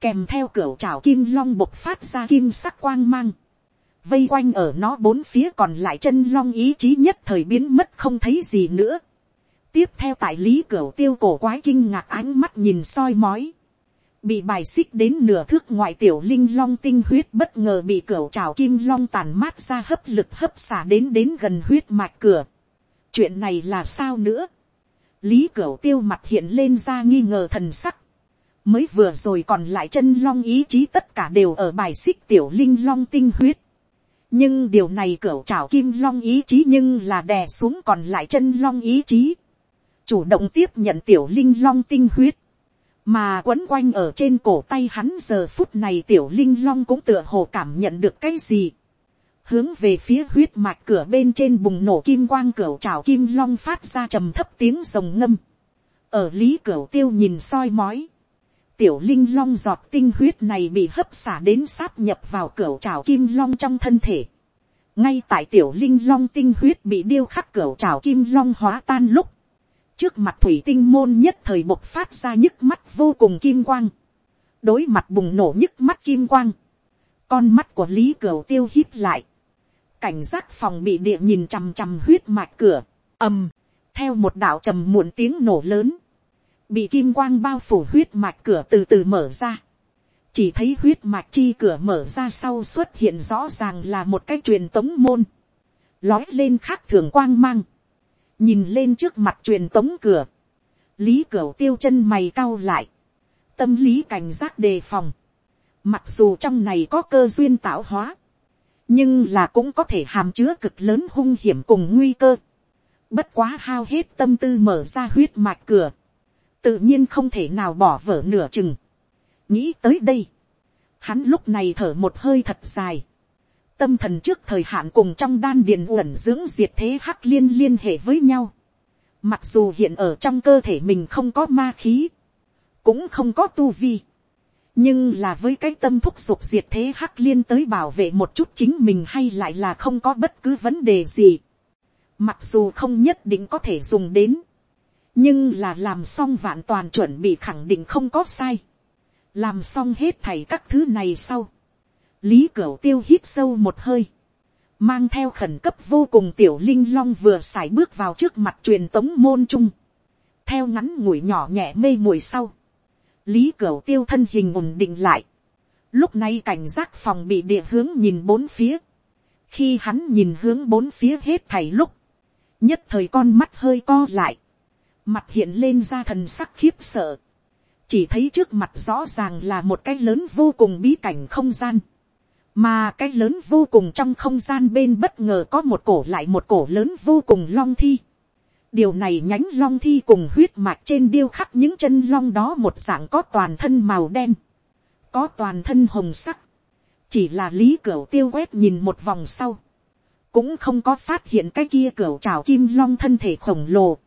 kèm theo cửa trào kim long bộc phát ra kim sắc quang mang vây quanh ở nó bốn phía còn lại chân long ý chí nhất thời biến mất không thấy gì nữa. tiếp theo tại lý cửa tiêu cổ quái kinh ngạc ánh mắt nhìn soi mói. bị bài xích đến nửa thước ngoại tiểu linh long tinh huyết bất ngờ bị cửa trào kim long tàn mát ra hấp lực hấp xả đến đến gần huyết mạch cửa. chuyện này là sao nữa. lý cửa tiêu mặt hiện lên ra nghi ngờ thần sắc mới vừa rồi còn lại chân long ý chí tất cả đều ở bài xích tiểu linh long tinh huyết nhưng điều này cửa trào kim long ý chí nhưng là đè xuống còn lại chân long ý chí, chủ động tiếp nhận tiểu linh long tinh huyết, mà quấn quanh ở trên cổ tay hắn giờ phút này tiểu linh long cũng tựa hồ cảm nhận được cái gì, hướng về phía huyết mạch cửa bên trên bùng nổ kim quang cửa trào kim long phát ra trầm thấp tiếng rồng ngâm, ở lý cửa tiêu nhìn soi mói, tiểu linh long giọt tinh huyết này bị hấp xả đến sáp nhập vào cửa trào kim long trong thân thể. ngay tại tiểu linh long tinh huyết bị điêu khắc cửa trào kim long hóa tan lúc, trước mặt thủy tinh môn nhất thời bộc phát ra nhức mắt vô cùng kim quang, đối mặt bùng nổ nhức mắt kim quang, con mắt của lý cửa tiêu hít lại, cảnh giác phòng bị địa nhìn chằm chằm huyết mạch cửa, ầm, theo một đạo trầm muộn tiếng nổ lớn, bị kim quang bao phủ huyết mạch cửa từ từ mở ra, chỉ thấy huyết mạch chi cửa mở ra sau xuất hiện rõ ràng là một cái truyền tống môn, lói lên khác thường quang mang, nhìn lên trước mặt truyền tống cửa, lý cửa tiêu chân mày cau lại, tâm lý cảnh giác đề phòng, mặc dù trong này có cơ duyên tạo hóa, nhưng là cũng có thể hàm chứa cực lớn hung hiểm cùng nguy cơ, bất quá hao hết tâm tư mở ra huyết mạch cửa, tự nhiên không thể nào bỏ vở nửa chừng. nghĩ tới đây, hắn lúc này thở một hơi thật dài, tâm thần trước thời hạn cùng trong đan điền uẩn dưỡng diệt thế hắc liên liên hệ với nhau. Mặc dù hiện ở trong cơ thể mình không có ma khí, cũng không có tu vi, nhưng là với cái tâm thúc giục diệt thế hắc liên tới bảo vệ một chút chính mình hay lại là không có bất cứ vấn đề gì. Mặc dù không nhất định có thể dùng đến, nhưng là làm xong vạn toàn chuẩn bị khẳng định không có sai. làm xong hết thảy các thứ này sau. lý cửu tiêu hít sâu một hơi, mang theo khẩn cấp vô cùng tiểu linh long vừa x bước vào trước mặt truyền tống môn trung, theo ngắn ngủi nhỏ nhẹ mê mùi sau, lý cửu tiêu thân hình ổn định lại, lúc này cảnh giác phòng bị địa hướng nhìn bốn phía, khi hắn nhìn hướng bốn phía hết thảy lúc, nhất thời con mắt hơi co lại, mặt hiện lên ra thần sắc khiếp sợ, chỉ thấy trước mặt rõ ràng là một cái lớn vô cùng bí cảnh không gian, mà cái lớn vô cùng trong không gian bên bất ngờ có một cổ lại một cổ lớn vô cùng long thi. điều này nhánh long thi cùng huyết mạch trên điêu khắc những chân long đó một dạng có toàn thân màu đen, có toàn thân hồng sắc, chỉ là lý cửa tiêu quét nhìn một vòng sau, cũng không có phát hiện cái kia cửa trào kim long thân thể khổng lồ,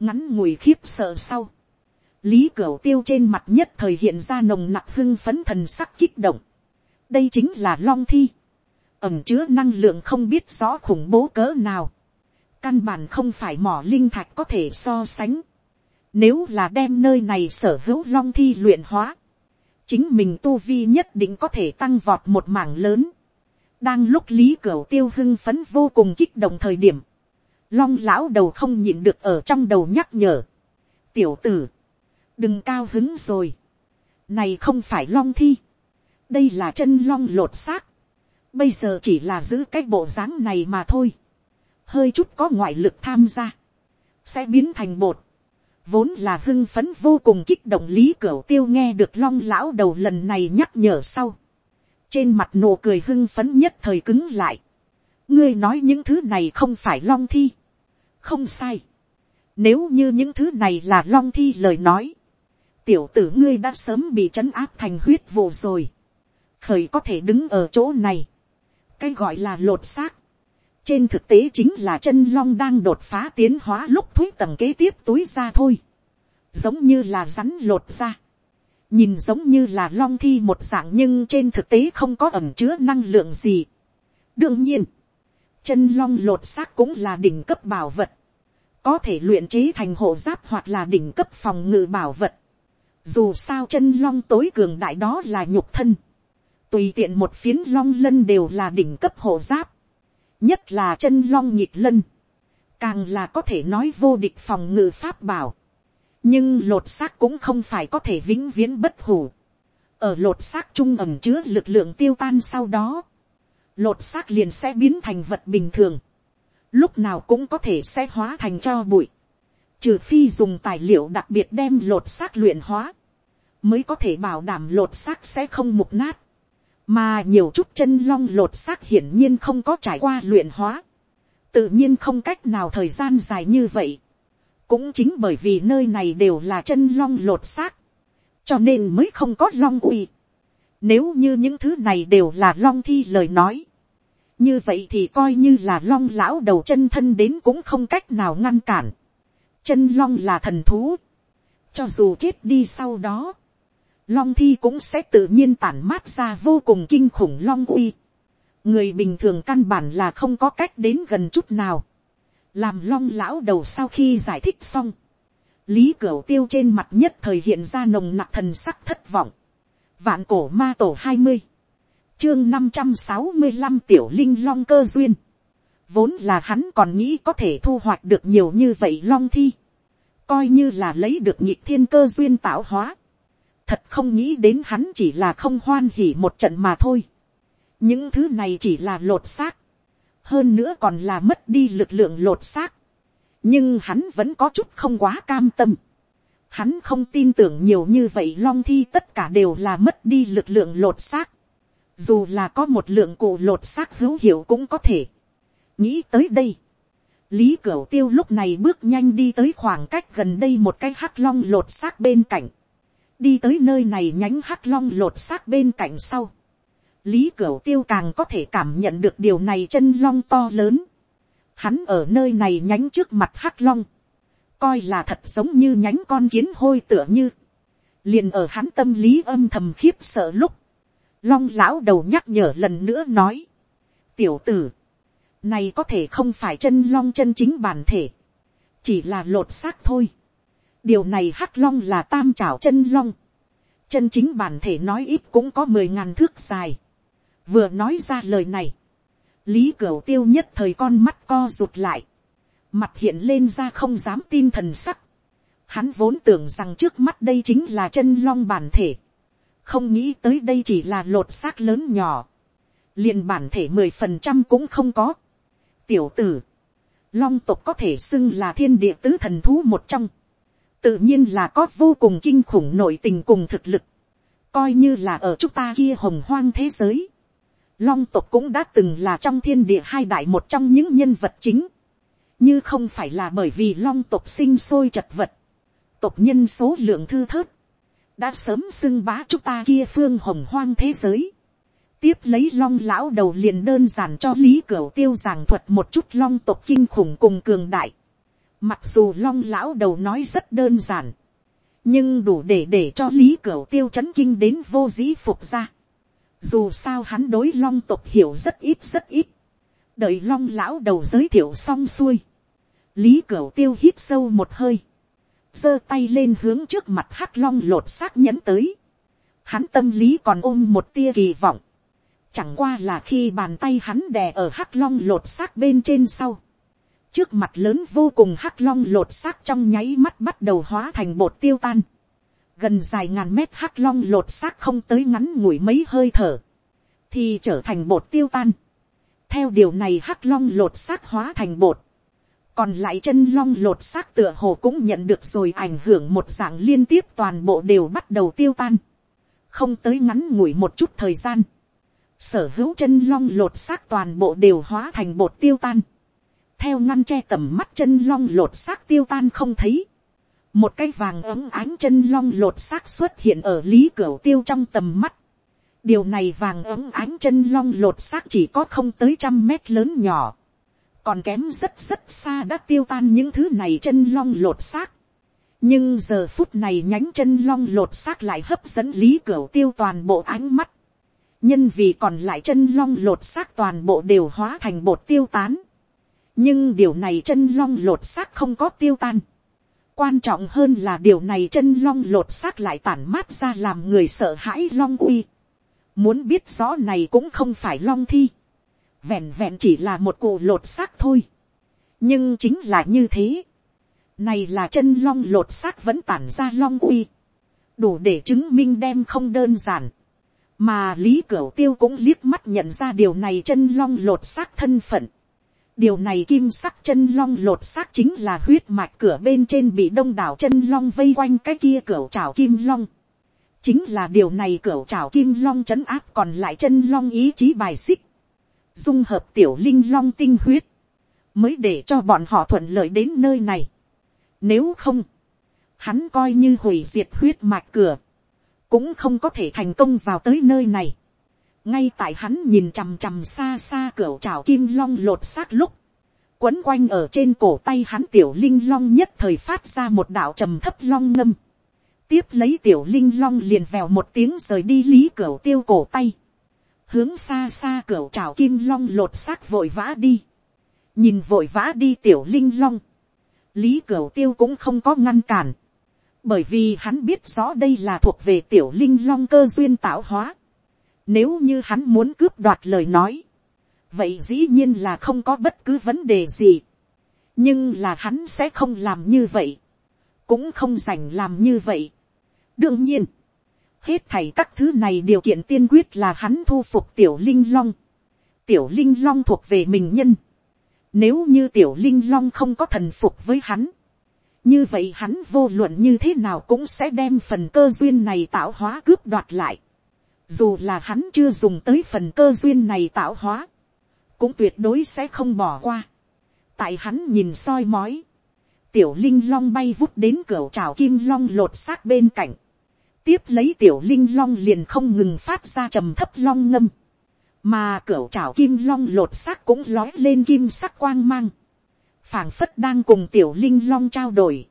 ngắn ngùi khiếp sợ sau, lý cửu tiêu trên mặt nhất thời hiện ra nồng nặc hưng phấn thần sắc kích động. đây chính là long thi, ẩm chứa năng lượng không biết rõ khủng bố cỡ nào, căn bản không phải mỏ linh thạch có thể so sánh. Nếu là đem nơi này sở hữu long thi luyện hóa, chính mình tu vi nhất định có thể tăng vọt một mảng lớn. đang lúc lý cửu tiêu hưng phấn vô cùng kích động thời điểm, long lão đầu không nhịn được ở trong đầu nhắc nhở. tiểu tử, đừng cao hứng rồi. này không phải long thi, đây là chân long lột xác. bây giờ chỉ là giữ cái bộ dáng này mà thôi. hơi chút có ngoại lực tham gia, sẽ biến thành bột. vốn là hưng phấn vô cùng kích động lý cửa tiêu nghe được long lão đầu lần này nhắc nhở sau. trên mặt nụ cười hưng phấn nhất thời cứng lại. ngươi nói những thứ này không phải long thi không sai. Nếu như những thứ này là long thi lời nói, tiểu tử ngươi đã sớm bị trấn áp thành huyết vụ rồi. Khởi có thể đứng ở chỗ này. Cái gọi là lột xác. Trên thực tế chính là chân long đang đột phá tiến hóa lúc thuyết tầng kế tiếp túi ra thôi. Giống như là rắn lột ra. Nhìn giống như là long thi một dạng nhưng trên thực tế không có ẩm chứa năng lượng gì. Đương nhiên, chân long lột xác cũng là đỉnh cấp bảo vật có thể luyện chế thành hộ giáp hoặc là đỉnh cấp phòng ngự bảo vật. Dù sao chân long tối cường đại đó là nhục thân. Tùy tiện một phiến long lân đều là đỉnh cấp hộ giáp. Nhất là chân long nhịp lân. Càng là có thể nói vô địch phòng ngự pháp bảo. Nhưng lột xác cũng không phải có thể vĩnh viễn bất hủ. Ở lột xác trung ẩm chứa lực lượng tiêu tan sau đó. Lột xác liền sẽ biến thành vật bình thường. Lúc nào cũng có thể sẽ hóa thành cho bụi, trừ phi dùng tài liệu đặc biệt đem lột xác luyện hóa, mới có thể bảo đảm lột xác sẽ không mục nát, mà nhiều chút chân long lột xác hiển nhiên không có trải qua luyện hóa, tự nhiên không cách nào thời gian dài như vậy, cũng chính bởi vì nơi này đều là chân long lột xác, cho nên mới không có long uy. Nếu như những thứ này đều là long thi lời nói, như vậy thì coi như là long lão đầu chân thân đến cũng không cách nào ngăn cản. chân long là thần thú. cho dù chết đi sau đó, long thi cũng sẽ tự nhiên tản mát ra vô cùng kinh khủng long uy. người bình thường căn bản là không có cách đến gần chút nào. làm long lão đầu sau khi giải thích xong, lý cửu tiêu trên mặt nhất thời hiện ra nồng nặc thần sắc thất vọng. vạn cổ ma tổ hai mươi chương năm trăm sáu mươi năm tiểu linh long cơ duyên. Vốn là hắn còn nghĩ có thể thu hoạch được nhiều như vậy long thi. Coi như là lấy được nhịp thiên cơ duyên tạo hóa. Thật không nghĩ đến hắn chỉ là không hoan hỉ một trận mà thôi. Những thứ này chỉ là lột xác. Hơn nữa còn là mất đi lực lượng lột xác. Nhưng hắn vẫn có chút không quá cam tâm. Hắn không tin tưởng nhiều như vậy long thi tất cả đều là mất đi lực lượng lột xác. Dù là có một lượng cụ lột xác hữu hiệu cũng có thể. Nghĩ tới đây, lý cửu tiêu lúc này bước nhanh đi tới khoảng cách gần đây một cái hắc long lột xác bên cạnh, đi tới nơi này nhánh hắc long lột xác bên cạnh sau, lý cửu tiêu càng có thể cảm nhận được điều này chân long to lớn, hắn ở nơi này nhánh trước mặt hắc long, coi là thật giống như nhánh con kiến hôi tựa như, liền ở hắn tâm lý âm thầm khiếp sợ lúc, long lão đầu nhắc nhở lần nữa nói, tiểu tử, này có thể không phải chân long chân chính bản thể. Chỉ là lột xác thôi. Điều này hắc long là tam trảo chân long. Chân chính bản thể nói ít cũng có mười ngàn thước dài. Vừa nói ra lời này. Lý Cửu tiêu nhất thời con mắt co rụt lại. Mặt hiện lên ra không dám tin thần sắc. Hắn vốn tưởng rằng trước mắt đây chính là chân long bản thể. Không nghĩ tới đây chỉ là lột xác lớn nhỏ. liền bản thể mười phần trăm cũng không có. Tiểu tử, long tộc có thể xưng là thiên địa tứ thần thú một trong, tự nhiên là có vô cùng kinh khủng nội tình cùng thực lực, coi như là ở chúng ta kia hồng hoang thế giới, long tộc cũng đã từng là trong thiên địa hai đại một trong những nhân vật chính, như không phải là bởi vì long tộc sinh sôi chật vật, tộc nhân số lượng thư thớt, đã sớm xưng bá chúng ta kia phương hồng hoang thế giới tiếp lấy long lão đầu liền đơn giản cho lý cửu tiêu giảng thuật một chút long tộc kinh khủng cùng cường đại. Mặc dù long lão đầu nói rất đơn giản, nhưng đủ để để cho lý cửu tiêu chấn kinh đến vô dĩ phục ra. Dù sao hắn đối long tộc hiểu rất ít rất ít. Đợi long lão đầu giới thiệu xong xuôi. Lý cửu tiêu hít sâu một hơi giơ tay lên hướng trước mặt hắc long lột xác nhẫn tới. Hắn tâm lý còn ôm một tia kỳ vọng Chẳng qua là khi bàn tay hắn đè ở hắc long lột xác bên trên sau. Trước mặt lớn vô cùng hắc long lột xác trong nháy mắt bắt đầu hóa thành bột tiêu tan. Gần dài ngàn mét hắc long lột xác không tới ngắn ngủi mấy hơi thở. Thì trở thành bột tiêu tan. Theo điều này hắc long lột xác hóa thành bột. Còn lại chân long lột xác tựa hồ cũng nhận được rồi ảnh hưởng một dạng liên tiếp toàn bộ đều bắt đầu tiêu tan. Không tới ngắn ngủi một chút thời gian sở hữu chân long lột xác toàn bộ đều hóa thành bột tiêu tan. theo ngăn che tầm mắt chân long lột xác tiêu tan không thấy. một cái vàng ấm ánh chân long lột xác xuất hiện ở lý cửa tiêu trong tầm mắt. điều này vàng ấm ánh chân long lột xác chỉ có không tới trăm mét lớn nhỏ còn kém rất rất xa đã tiêu tan những thứ này chân long lột xác. nhưng giờ phút này nhánh chân long lột xác lại hấp dẫn lý cửa tiêu toàn bộ ánh mắt nhân vì còn lại chân long lột xác toàn bộ đều hóa thành bột tiêu tán. nhưng điều này chân long lột xác không có tiêu tan. quan trọng hơn là điều này chân long lột xác lại tản mát ra làm người sợ hãi long uy. muốn biết rõ này cũng không phải long thi vẹn vẹn chỉ là một cụ lột xác thôi. nhưng chính là như thế. này là chân long lột xác vẫn tản ra long uy. đủ để chứng minh đem không đơn giản mà lý cửu tiêu cũng liếc mắt nhận ra điều này chân long lột xác thân phận. điều này kim sắc chân long lột xác chính là huyết mạch cửa bên trên bị đông đảo chân long vây quanh cái kia cửa trào kim long. chính là điều này cửa trào kim long trấn áp còn lại chân long ý chí bài xích dung hợp tiểu linh long tinh huyết. mới để cho bọn họ thuận lợi đến nơi này. nếu không, hắn coi như hủy diệt huyết mạch cửa cũng không có thể thành công vào tới nơi này. ngay tại hắn nhìn chằm chằm xa xa cửa trào kim long lột xác lúc, quấn quanh ở trên cổ tay hắn tiểu linh long nhất thời phát ra một đạo trầm thấp long ngâm. tiếp lấy tiểu linh long liền vèo một tiếng rời đi lý cửa tiêu cổ tay hướng xa xa cửa trào kim long lột xác vội vã đi. nhìn vội vã đi tiểu linh long. lý cửa tiêu cũng không có ngăn cản bởi vì hắn biết rõ đây là thuộc về tiểu linh long cơ duyên tạo hóa. Nếu như hắn muốn cướp đoạt lời nói, vậy dĩ nhiên là không có bất cứ vấn đề gì. nhưng là hắn sẽ không làm như vậy, cũng không dành làm như vậy. đương nhiên, hết thảy các thứ này điều kiện tiên quyết là hắn thu phục tiểu linh long. tiểu linh long thuộc về mình nhân. nếu như tiểu linh long không có thần phục với hắn, như vậy hắn vô luận như thế nào cũng sẽ đem phần cơ duyên này tạo hóa cướp đoạt lại. dù là hắn chưa dùng tới phần cơ duyên này tạo hóa, cũng tuyệt đối sẽ không bỏ qua. tại hắn nhìn soi mói, tiểu linh long bay vút đến cửa trào kim long lột xác bên cạnh, tiếp lấy tiểu linh long liền không ngừng phát ra trầm thấp long ngâm, mà cửa trảo kim long lột xác cũng lói lên kim sắc quang mang, phảng phất đang cùng tiểu linh long trao đổi.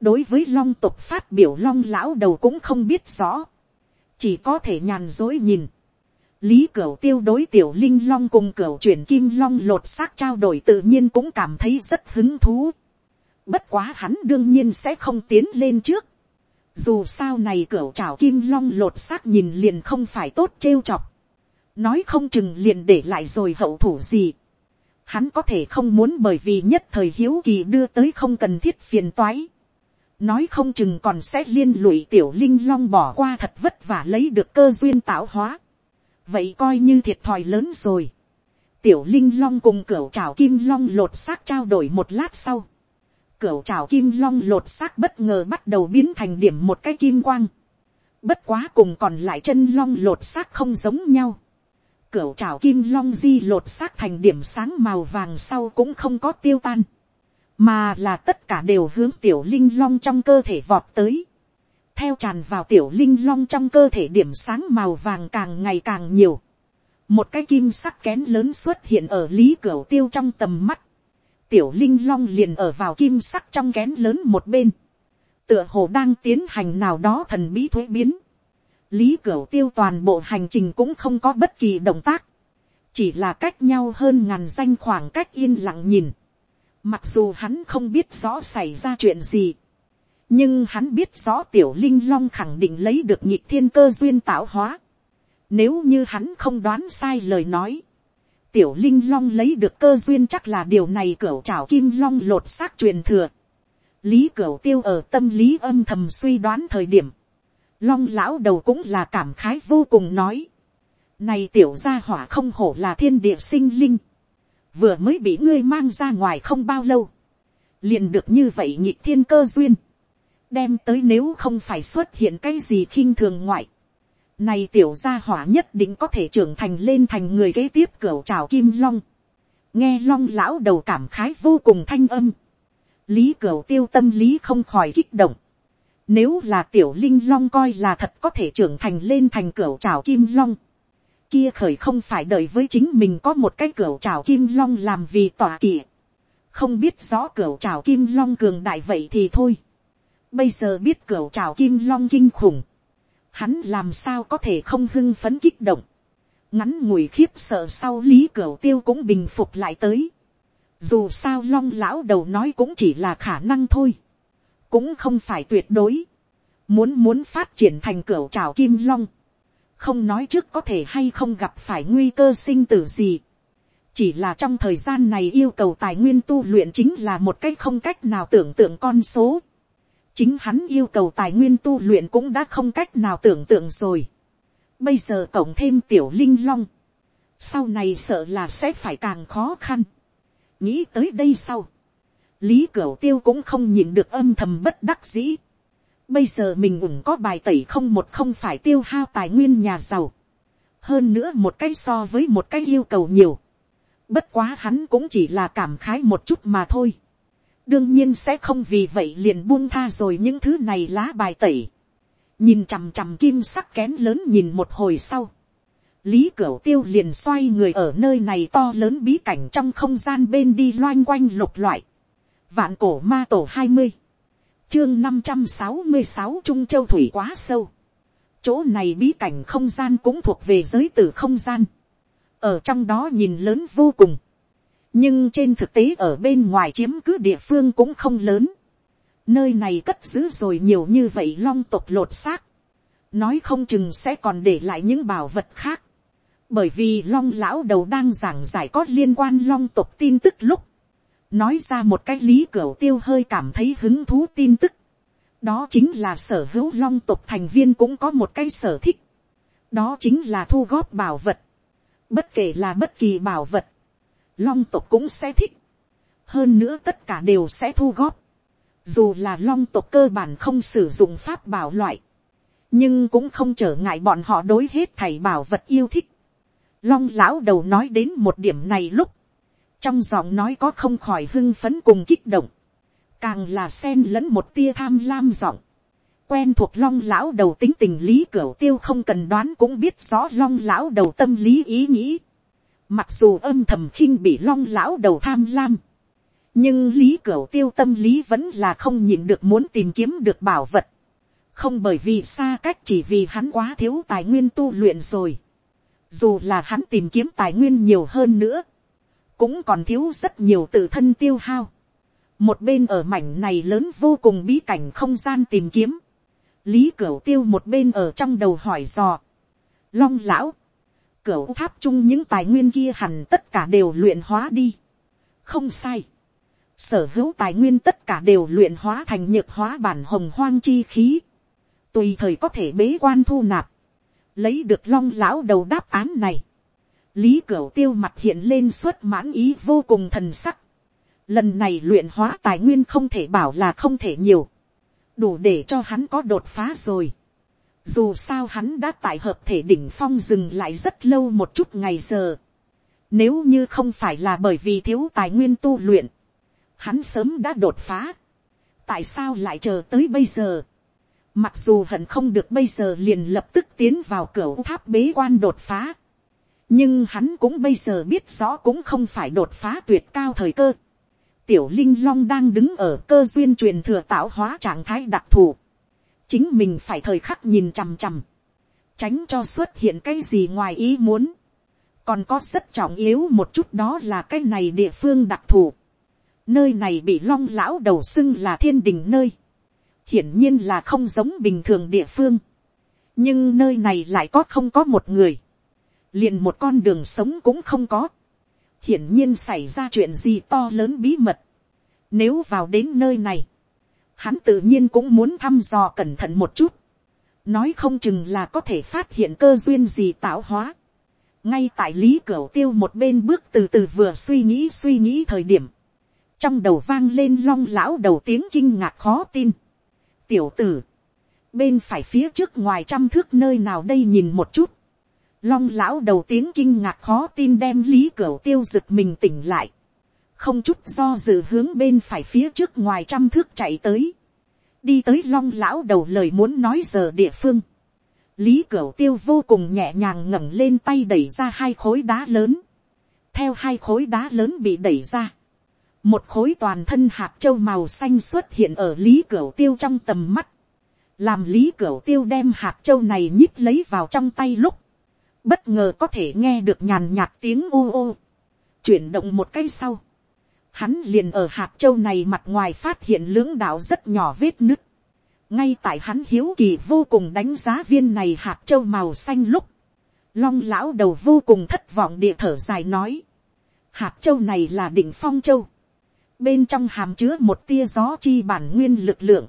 đối với long tục phát biểu long lão đầu cũng không biết rõ, chỉ có thể nhàn dối nhìn. lý cửa tiêu đối tiểu linh long cùng cửa chuyển kim long lột xác trao đổi tự nhiên cũng cảm thấy rất hứng thú. bất quá hắn đương nhiên sẽ không tiến lên trước dù sao này cửa trào kim long lột xác nhìn liền không phải tốt trêu chọc. nói không chừng liền để lại rồi hậu thủ gì hắn có thể không muốn bởi vì nhất thời hiếu kỳ đưa tới không cần thiết phiền toái. nói không chừng còn sẽ liên lụy tiểu linh long bỏ qua thật vất vả lấy được cơ duyên tạo hóa. vậy coi như thiệt thòi lớn rồi. tiểu linh long cùng cửa trào kim long lột xác trao đổi một lát sau cửa trào kim long lột xác bất ngờ bắt đầu biến thành điểm một cái kim quang. bất quá cùng còn lại chân long lột xác không giống nhau. Cửu trào kim long di lột xác thành điểm sáng màu vàng sau cũng không có tiêu tan, mà là tất cả đều hướng tiểu linh long trong cơ thể vọt tới, theo tràn vào tiểu linh long trong cơ thể điểm sáng màu vàng càng ngày càng nhiều, một cái kim sắc kén lớn xuất hiện ở lý cửu tiêu trong tầm mắt, tiểu linh long liền ở vào kim sắc trong kén lớn một bên, tựa hồ đang tiến hành nào đó thần bí thuế biến, lý cửu tiêu toàn bộ hành trình cũng không có bất kỳ động tác, chỉ là cách nhau hơn ngàn danh khoảng cách yên lặng nhìn. Mặc dù hắn không biết rõ xảy ra chuyện gì, nhưng hắn biết rõ tiểu linh long khẳng định lấy được nhịp thiên cơ duyên tạo hóa. Nếu như hắn không đoán sai lời nói, tiểu linh long lấy được cơ duyên chắc là điều này cửa trảo kim long lột xác truyền thừa. Lý cửa tiêu ở tâm lý âm thầm suy đoán thời điểm, long lão đầu cũng là cảm khái vô cùng nói. này tiểu gia hỏa không hổ là thiên địa sinh linh. vừa mới bị ngươi mang ra ngoài không bao lâu. liền được như vậy nhịp thiên cơ duyên. đem tới nếu không phải xuất hiện cái gì khinh thường ngoại này tiểu gia hỏa nhất định có thể trưởng thành lên thành người kế tiếp cửa trào kim long. nghe long lão đầu cảm khái vô cùng thanh âm. lý cửa tiêu tâm lý không khỏi kích động nếu là tiểu linh long coi là thật có thể trưởng thành lên thành cửa trào kim long. Kia khởi không phải đợi với chính mình có một cái cửa trào kim long làm vì tỏa kỵ. Không biết rõ cửa trào kim long cường đại vậy thì thôi. Bây giờ biết cửa trào kim long kinh khủng. Hắn làm sao có thể không hưng phấn kích động. Ngắn ngủi khiếp sợ sau lý cửa tiêu cũng bình phục lại tới. Dù sao long lão đầu nói cũng chỉ là khả năng thôi. Cũng không phải tuyệt đối, muốn muốn phát triển thành cửa trào kim long, không nói trước có thể hay không gặp phải nguy cơ sinh tử gì, chỉ là trong thời gian này yêu cầu tài nguyên tu luyện chính là một cách không cách nào tưởng tượng con số, chính hắn yêu cầu tài nguyên tu luyện cũng đã không cách nào tưởng tượng rồi, bây giờ cộng thêm tiểu linh long, sau này sợ là sẽ phải càng khó khăn, nghĩ tới đây sau, lý cửu tiêu cũng không nhìn được âm thầm bất đắc dĩ. bây giờ mình ủng có bài tẩy không một không phải tiêu hao tài nguyên nhà giàu. hơn nữa một cái so với một cái yêu cầu nhiều. bất quá hắn cũng chỉ là cảm khái một chút mà thôi đương nhiên sẽ không vì vậy liền buông tha rồi những thứ này lá bài tẩy. nhìn chằm chằm kim sắc kén lớn nhìn một hồi sau. Lý Cửu Tiêu liền xoay người ở nơi này to lớn bí cảnh trong không gian bên đi loanh quanh lục loại. Vạn cổ ma tổ hai mươi Chương năm trăm sáu mươi sáu Trung Châu Thủy quá sâu. Chỗ này bí cảnh không gian cũng thuộc về giới tử không gian. Ở trong đó nhìn lớn vô cùng. Nhưng trên thực tế ở bên ngoài chiếm cứ địa phương cũng không lớn. Nơi này cất giữ rồi nhiều như vậy long tộc lột xác. Nói không chừng sẽ còn để lại những bảo vật khác. bởi vì long lão đầu đang giảng giải có liên quan long tộc tin tức lúc, nói ra một cái lý cửa tiêu hơi cảm thấy hứng thú tin tức, đó chính là sở hữu long tộc thành viên cũng có một cái sở thích, đó chính là thu góp bảo vật, bất kể là bất kỳ bảo vật, long tộc cũng sẽ thích, hơn nữa tất cả đều sẽ thu góp, dù là long tộc cơ bản không sử dụng pháp bảo loại, nhưng cũng không trở ngại bọn họ đối hết thầy bảo vật yêu thích. Long lão đầu nói đến một điểm này lúc, trong giọng nói có không khỏi hưng phấn cùng kích động, càng là sen lẫn một tia tham lam giọng. Quen thuộc long lão đầu tính tình lý cửa tiêu không cần đoán cũng biết rõ long lão đầu tâm lý ý nghĩ. Mặc dù âm thầm khinh bị long lão đầu tham lam, nhưng lý cửu tiêu tâm lý vẫn là không nhịn được muốn tìm kiếm được bảo vật. không bởi vì xa cách chỉ vì hắn quá thiếu tài nguyên tu luyện rồi. dù là hắn tìm kiếm tài nguyên nhiều hơn nữa, cũng còn thiếu rất nhiều tự thân tiêu hao. một bên ở mảnh này lớn vô cùng bí cảnh không gian tìm kiếm. lý cửu tiêu một bên ở trong đầu hỏi dò. long lão, cửu tháp chung những tài nguyên kia hẳn tất cả đều luyện hóa đi. không sai. Sở hữu tài nguyên tất cả đều luyện hóa thành nhược hóa bản hồng hoang chi khí, tùy thời có thể bế quan thu nạp, lấy được long lão đầu đáp án này, lý cửu tiêu mặt hiện lên suốt mãn ý vô cùng thần sắc, lần này luyện hóa tài nguyên không thể bảo là không thể nhiều, đủ để cho hắn có đột phá rồi. Dù sao hắn đã tại hợp thể đỉnh phong dừng lại rất lâu một chút ngày giờ. Nếu như không phải là bởi vì thiếu tài nguyên tu luyện, hắn sớm đã đột phá, tại sao lại chờ tới bây giờ, mặc dù hận không được bây giờ liền lập tức tiến vào cửa tháp bế quan đột phá, nhưng hắn cũng bây giờ biết rõ cũng không phải đột phá tuyệt cao thời cơ. tiểu linh long đang đứng ở cơ duyên truyền thừa tạo hóa trạng thái đặc thù, chính mình phải thời khắc nhìn chằm chằm, tránh cho xuất hiện cái gì ngoài ý muốn, còn có rất trọng yếu một chút đó là cái này địa phương đặc thù Nơi này bị long lão đầu xưng là thiên đình nơi. Hiển nhiên là không giống bình thường địa phương. Nhưng nơi này lại có không có một người. Liền một con đường sống cũng không có. Hiển nhiên xảy ra chuyện gì to lớn bí mật. Nếu vào đến nơi này. Hắn tự nhiên cũng muốn thăm dò cẩn thận một chút. Nói không chừng là có thể phát hiện cơ duyên gì tạo hóa ngay tại lý cửu tiêu một bên bước từ từ vừa suy nghĩ suy nghĩ thời điểm, trong đầu vang lên long lão đầu tiếng kinh ngạc khó tin. tiểu tử, bên phải phía trước ngoài trăm thước nơi nào đây nhìn một chút. long lão đầu tiếng kinh ngạc khó tin đem lý cửa tiêu giật mình tỉnh lại không chút do dự hướng bên phải phía trước ngoài trăm thước chạy tới. đi tới long lão đầu lời muốn nói giờ địa phương. lý cửu tiêu vô cùng nhẹ nhàng ngẩng lên tay đẩy ra hai khối đá lớn. theo hai khối đá lớn bị đẩy ra một khối toàn thân hạt châu màu xanh xuất hiện ở lý cửu tiêu trong tầm mắt, làm lý cửu tiêu đem hạt châu này nhíp lấy vào trong tay lúc, bất ngờ có thể nghe được nhàn nhạt tiếng ô ô, chuyển động một cái sau, hắn liền ở hạt châu này mặt ngoài phát hiện lưỡng đạo rất nhỏ vết nứt, ngay tại hắn hiếu kỳ vô cùng đánh giá viên này hạt châu màu xanh lúc, long lão đầu vô cùng thất vọng địa thở dài nói, hạt châu này là đỉnh phong châu, bên trong hàm chứa một tia gió chi bản nguyên lực lượng,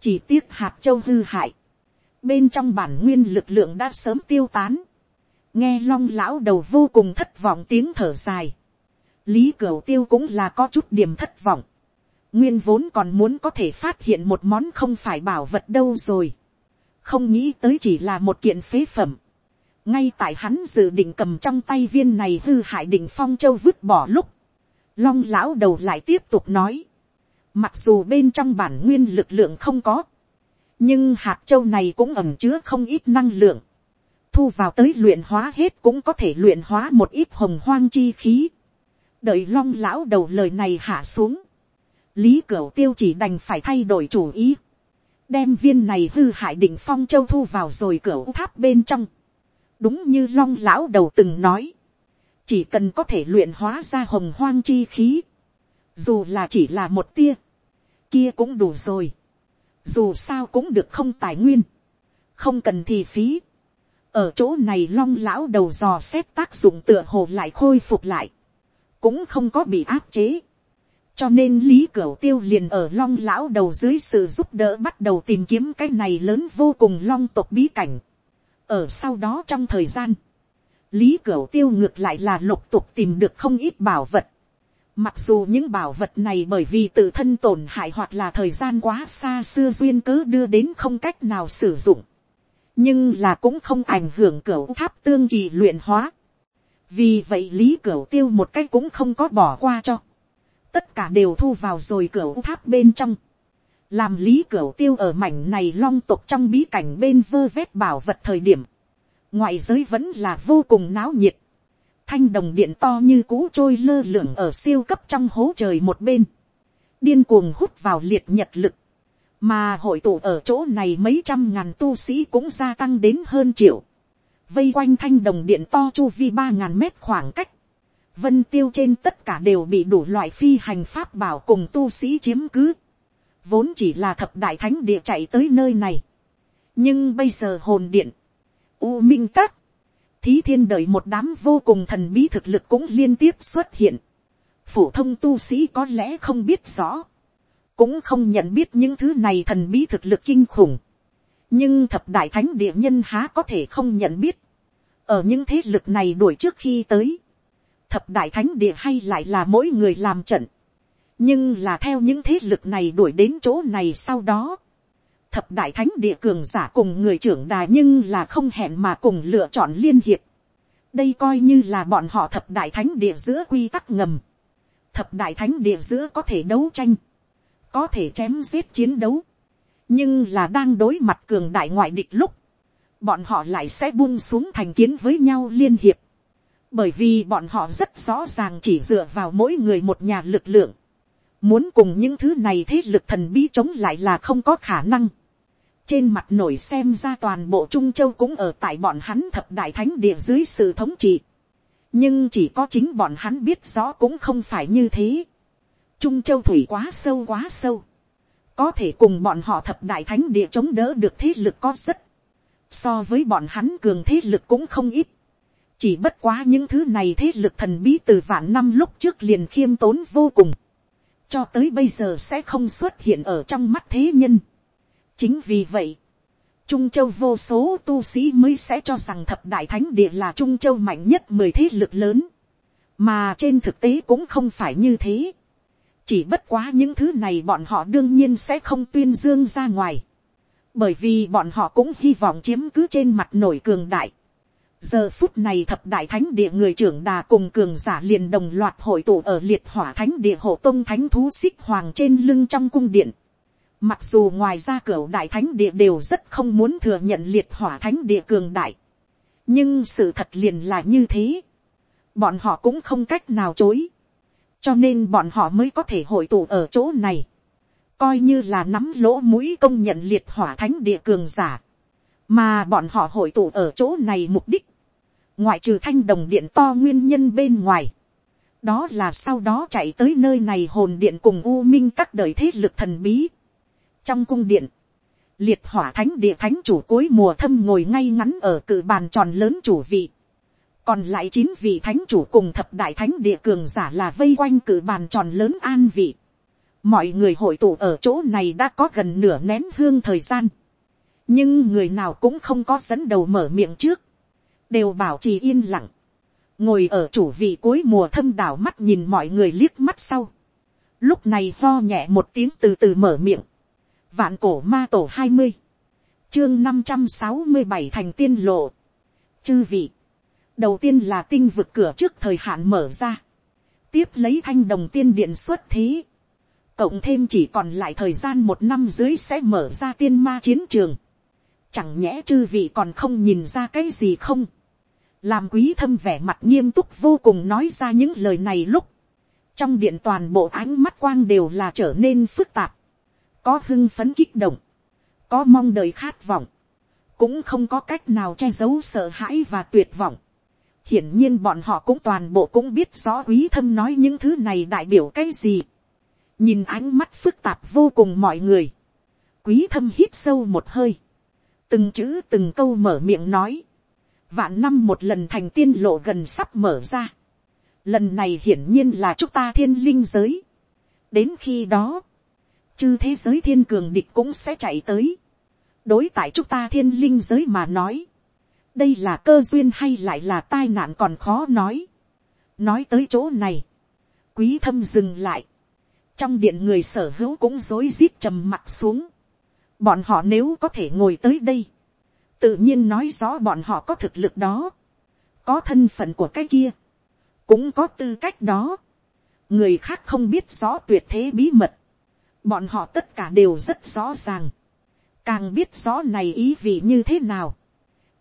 chỉ tiếc hạt châu hư hại, bên trong bản nguyên lực lượng đã sớm tiêu tán, nghe long lão đầu vô cùng thất vọng tiếng thở dài, lý cửu tiêu cũng là có chút điểm thất vọng, nguyên vốn còn muốn có thể phát hiện một món không phải bảo vật đâu rồi, không nghĩ tới chỉ là một kiện phế phẩm, ngay tại hắn dự định cầm trong tay viên này hư hại đỉnh phong châu vứt bỏ lúc, long lão đầu lại tiếp tục nói, mặc dù bên trong bản nguyên lực lượng không có, nhưng hạt châu này cũng ẩm chứa không ít năng lượng, thu vào tới luyện hóa hết cũng có thể luyện hóa một ít hồng hoang chi khí, đợi long lão đầu lời này hạ xuống, lý cửu tiêu chỉ đành phải thay đổi chủ ý, đem viên này hư hại định phong châu thu vào rồi cửu tháp bên trong, đúng như long lão đầu từng nói, chỉ cần có thể luyện hóa ra hồng hoang chi khí, dù là chỉ là một tia, kia cũng đủ rồi, dù sao cũng được không tài nguyên, không cần thì phí, ở chỗ này long lão đầu dò xét tác dụng tựa hồ lại khôi phục lại, cũng không có bị áp chế, cho nên lý cửu tiêu liền ở long lão đầu dưới sự giúp đỡ bắt đầu tìm kiếm cái này lớn vô cùng long tộc bí cảnh. ở sau đó trong thời gian, lý cửu tiêu ngược lại là lục tục tìm được không ít bảo vật. mặc dù những bảo vật này bởi vì tự thân tổn hại hoặc là thời gian quá xa xưa duyên cớ đưa đến không cách nào sử dụng, nhưng là cũng không ảnh hưởng cửu tháp tương kỳ luyện hóa vì vậy lý cửu tiêu một cách cũng không có bỏ qua cho. Tất cả đều thu vào rồi cửu tháp bên trong, làm lý cửu tiêu ở mảnh này long tục trong bí cảnh bên vơ vét bảo vật thời điểm, ngoại giới vẫn là vô cùng náo nhiệt, thanh đồng điện to như cũ trôi lơ lửng ở siêu cấp trong hố trời một bên, điên cuồng hút vào liệt nhật lực, mà hội tụ ở chỗ này mấy trăm ngàn tu sĩ cũng gia tăng đến hơn triệu, vây quanh thanh đồng điện to chu vi ba ngàn mét khoảng cách, vân tiêu trên tất cả đều bị đủ loại phi hành pháp bảo cùng tu sĩ chiếm cứ. Vốn chỉ là thập đại thánh địa chạy tới nơi này. Nhưng bây giờ hồn điện, u minh các, thí thiên đợi một đám vô cùng thần bí thực lực cũng liên tiếp xuất hiện. Phổ thông tu sĩ có lẽ không biết rõ. Cũng không nhận biết những thứ này thần bí thực lực kinh khủng. Nhưng thập đại thánh địa nhân há có thể không nhận biết. Ở những thế lực này đuổi trước khi tới thập đại thánh địa hay lại là mỗi người làm trận. nhưng là theo những thế lực này đuổi đến chỗ này sau đó. thập đại thánh địa cường giả cùng người trưởng đà nhưng là không hẹn mà cùng lựa chọn liên hiệp. đây coi như là bọn họ thập đại thánh địa giữa quy tắc ngầm. thập đại thánh địa giữa có thể đấu tranh, có thể chém giết chiến đấu nhưng là đang đối mặt cường đại ngoại địch lúc, bọn họ lại sẽ buông xuống thành kiến với nhau liên hiệp bởi vì bọn họ rất rõ ràng chỉ dựa vào mỗi người một nhà lực lượng, muốn cùng những thứ này thế lực thần bí chống lại là không có khả năng. trên mặt nổi xem ra toàn bộ trung châu cũng ở tại bọn hắn thập đại thánh địa dưới sự thống trị. nhưng chỉ có chính bọn hắn biết rõ cũng không phải như thế. trung châu thủy quá sâu quá sâu có thể cùng bọn họ thập đại thánh địa chống đỡ được thế lực có rất. so với bọn hắn cường thế lực cũng không ít chỉ bất quá những thứ này thế lực thần bí từ vạn năm lúc trước liền khiêm tốn vô cùng, cho tới bây giờ sẽ không xuất hiện ở trong mắt thế nhân. chính vì vậy, trung châu vô số tu sĩ mới sẽ cho rằng thập đại thánh địa là trung châu mạnh nhất mười thế lực lớn, mà trên thực tế cũng không phải như thế chỉ bất quá những thứ này bọn họ đương nhiên sẽ không tuyên dương ra ngoài, bởi vì bọn họ cũng hy vọng chiếm cứ trên mặt nổi cường đại giờ phút này thập đại thánh địa người trưởng đà cùng cường giả liền đồng loạt hội tụ ở liệt hỏa thánh địa hộ tông thánh thú xích hoàng trên lưng trong cung điện. Mặc dù ngoài ra cửa đại thánh địa đều rất không muốn thừa nhận liệt hỏa thánh địa cường đại. Nhưng sự thật liền là như thế. Bọn họ cũng không cách nào chối. Cho nên bọn họ mới có thể hội tụ ở chỗ này. Coi như là nắm lỗ mũi công nhận liệt hỏa thánh địa cường giả mà bọn họ hội tụ ở chỗ này mục đích, ngoại trừ thanh đồng điện to nguyên nhân bên ngoài, đó là sau đó chạy tới nơi này hồn điện cùng u minh các đời thế lực thần bí. trong cung điện, liệt hỏa thánh địa thánh chủ cuối mùa thâm ngồi ngay ngắn ở cự bàn tròn lớn chủ vị, còn lại chín vị thánh chủ cùng thập đại thánh địa cường giả là vây quanh cử bàn tròn lớn an vị. mọi người hội tụ ở chỗ này đã có gần nửa nén hương thời gian. Nhưng người nào cũng không có dẫn đầu mở miệng trước, đều bảo trì yên lặng, ngồi ở chủ vị cuối mùa thâm đảo mắt nhìn mọi người liếc mắt sau, lúc này ho nhẹ một tiếng từ từ mở miệng, vạn cổ ma tổ hai mươi, chương năm trăm sáu mươi bảy thành tiên lộ, chư vị, đầu tiên là tinh vực cửa trước thời hạn mở ra, tiếp lấy thanh đồng tiên điện xuất thế, cộng thêm chỉ còn lại thời gian một năm dưới sẽ mở ra tiên ma chiến trường, chẳng nhẽ chư vị còn không nhìn ra cái gì không, làm quý thâm vẻ mặt nghiêm túc vô cùng nói ra những lời này lúc, trong điện toàn bộ ánh mắt quang đều là trở nên phức tạp, có hưng phấn kích động, có mong đợi khát vọng, cũng không có cách nào che giấu sợ hãi và tuyệt vọng hiển nhiên bọn họ cũng toàn bộ cũng biết rõ quý thâm nói những thứ này đại biểu cái gì. nhìn ánh mắt phức tạp vô cùng mọi người, quý thâm hít sâu một hơi, từng chữ từng câu mở miệng nói, vạn năm một lần thành tiên lộ gần sắp mở ra. lần này hiển nhiên là chúng ta thiên linh giới. đến khi đó, chư thế giới thiên cường địch cũng sẽ chạy tới. đối tại chúng ta thiên linh giới mà nói, đây là cơ duyên hay lại là tai nạn còn khó nói. nói tới chỗ này, quý thâm dừng lại. trong điện người sở hữu cũng rối rít trầm mặt xuống. bọn họ nếu có thể ngồi tới đây, tự nhiên nói rõ bọn họ có thực lực đó, có thân phận của cái kia, cũng có tư cách đó. người khác không biết rõ tuyệt thế bí mật, bọn họ tất cả đều rất rõ ràng, càng biết rõ này ý vị như thế nào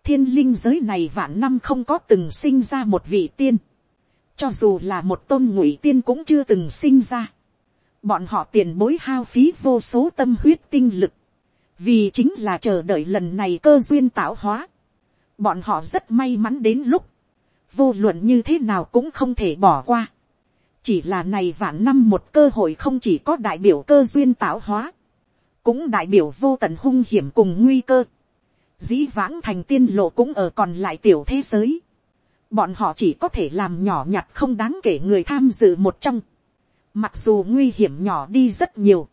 thiên linh giới này vạn năm không có từng sinh ra một vị tiên, cho dù là một tôn ngụy tiên cũng chưa từng sinh ra. bọn họ tiền bối hao phí vô số tâm huyết tinh lực, vì chính là chờ đợi lần này cơ duyên tạo hóa. bọn họ rất may mắn đến lúc, vô luận như thế nào cũng không thể bỏ qua. chỉ là này vạn năm một cơ hội không chỉ có đại biểu cơ duyên tạo hóa, cũng đại biểu vô tận hung hiểm cùng nguy cơ dĩ vãng thành tiên lộ cũng ở còn lại tiểu thế giới. bọn họ chỉ có thể làm nhỏ nhặt không đáng kể người tham dự một trong. mặc dù nguy hiểm nhỏ đi rất nhiều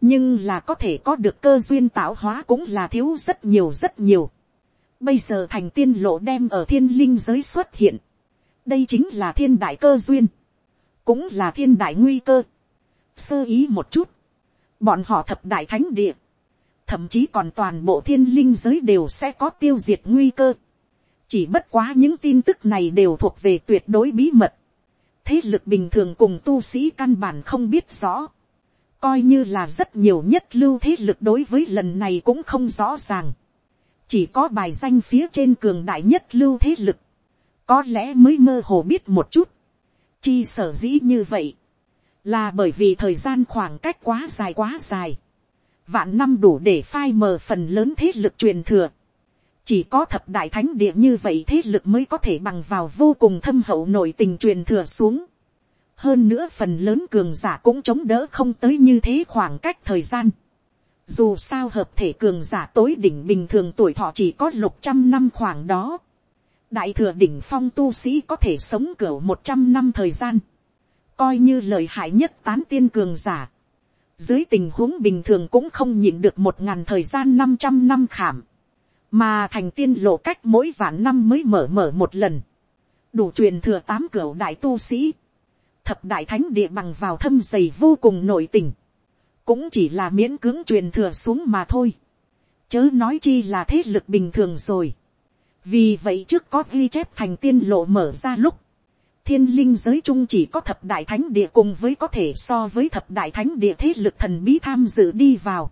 nhưng là có thể có được cơ duyên tạo hóa cũng là thiếu rất nhiều rất nhiều. Bây giờ thành tiên lộ đem ở thiên linh giới xuất hiện. đây chính là thiên đại cơ duyên, cũng là thiên đại nguy cơ. sơ ý một chút, bọn họ thập đại thánh địa, thậm chí còn toàn bộ thiên linh giới đều sẽ có tiêu diệt nguy cơ. chỉ bất quá những tin tức này đều thuộc về tuyệt đối bí mật. thế lực bình thường cùng tu sĩ căn bản không biết rõ coi như là rất nhiều nhất lưu thế lực đối với lần này cũng không rõ ràng. chỉ có bài danh phía trên cường đại nhất lưu thế lực, có lẽ mới mơ hồ biết một chút. chi sở dĩ như vậy, là bởi vì thời gian khoảng cách quá dài quá dài vạn năm đủ để phai mờ phần lớn thế lực truyền thừa. chỉ có thập đại thánh địa như vậy thế lực mới có thể bằng vào vô cùng thâm hậu nội tình truyền thừa xuống hơn nữa phần lớn cường giả cũng chống đỡ không tới như thế khoảng cách thời gian. Dù sao hợp thể cường giả tối đỉnh bình thường tuổi thọ chỉ có lục trăm năm khoảng đó. Đại thừa đỉnh phong tu sĩ có thể sống cửa một trăm năm thời gian. Coi như lời hại nhất tán tiên cường giả. Dưới tình huống bình thường cũng không nhịn được một ngàn thời gian năm trăm năm khảm. Mà thành tiên lộ cách mỗi vạn năm mới mở mở một lần. Đủ truyền thừa tám cửa đại tu sĩ thập đại thánh địa bằng vào thâm dày vô cùng nội tình, cũng chỉ là miễn cưỡng truyền thừa xuống mà thôi, chớ nói chi là thế lực bình thường rồi. vì vậy trước có ghi chép thành tiên lộ mở ra lúc, thiên linh giới chung chỉ có thập đại thánh địa cùng với có thể so với thập đại thánh địa thế lực thần bí tham dự đi vào.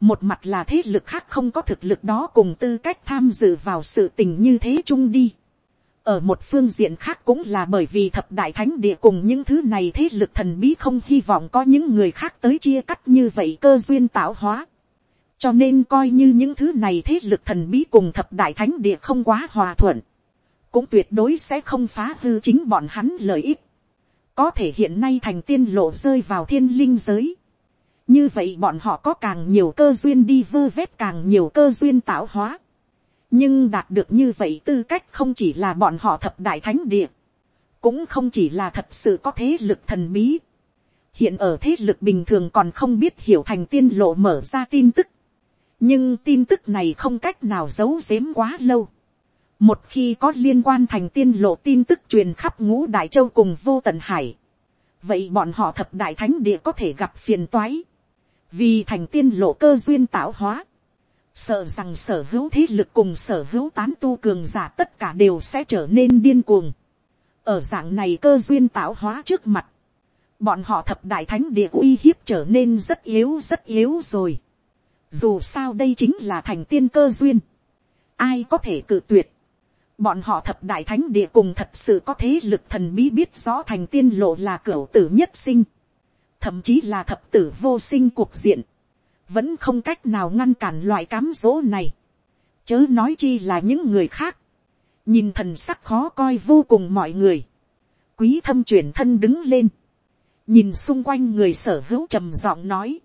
một mặt là thế lực khác không có thực lực đó cùng tư cách tham dự vào sự tình như thế chung đi ở một phương diện khác cũng là bởi vì thập đại thánh địa cùng những thứ này thế lực thần bí không hy vọng có những người khác tới chia cắt như vậy cơ duyên tạo hóa. cho nên coi như những thứ này thế lực thần bí cùng thập đại thánh địa không quá hòa thuận, cũng tuyệt đối sẽ không phá hư chính bọn hắn lợi ích. có thể hiện nay thành tiên lộ rơi vào thiên linh giới. như vậy bọn họ có càng nhiều cơ duyên đi vơ vét càng nhiều cơ duyên tạo hóa nhưng đạt được như vậy tư cách không chỉ là bọn họ thập đại thánh địa, cũng không chỉ là thật sự có thế lực thần bí. hiện ở thế lực bình thường còn không biết hiểu thành tiên lộ mở ra tin tức, nhưng tin tức này không cách nào giấu giếm quá lâu một khi có liên quan thành tiên lộ tin tức truyền khắp ngũ đại châu cùng vô tận hải, vậy bọn họ thập đại thánh địa có thể gặp phiền toái, vì thành tiên lộ cơ duyên tạo hóa, sợ rằng sở hữu thế lực cùng sở hữu tán tu cường giả tất cả đều sẽ trở nên điên cuồng. ở dạng này cơ duyên tạo hóa trước mặt, bọn họ thập đại thánh địa uy hiếp trở nên rất yếu rất yếu rồi. dù sao đây chính là thành tiên cơ duyên. ai có thể cự tuyệt bọn họ thập đại thánh địa cùng thật sự có thế lực thần bí biết rõ thành tiên lộ là cửa tử nhất sinh. thậm chí là thập tử vô sinh cuộc diện. Vẫn không cách nào ngăn cản loại cám dỗ này, chớ nói chi là những người khác, nhìn thần sắc khó coi vô cùng mọi người, quý thâm chuyển thân đứng lên, nhìn xung quanh người sở hữu trầm giọng nói,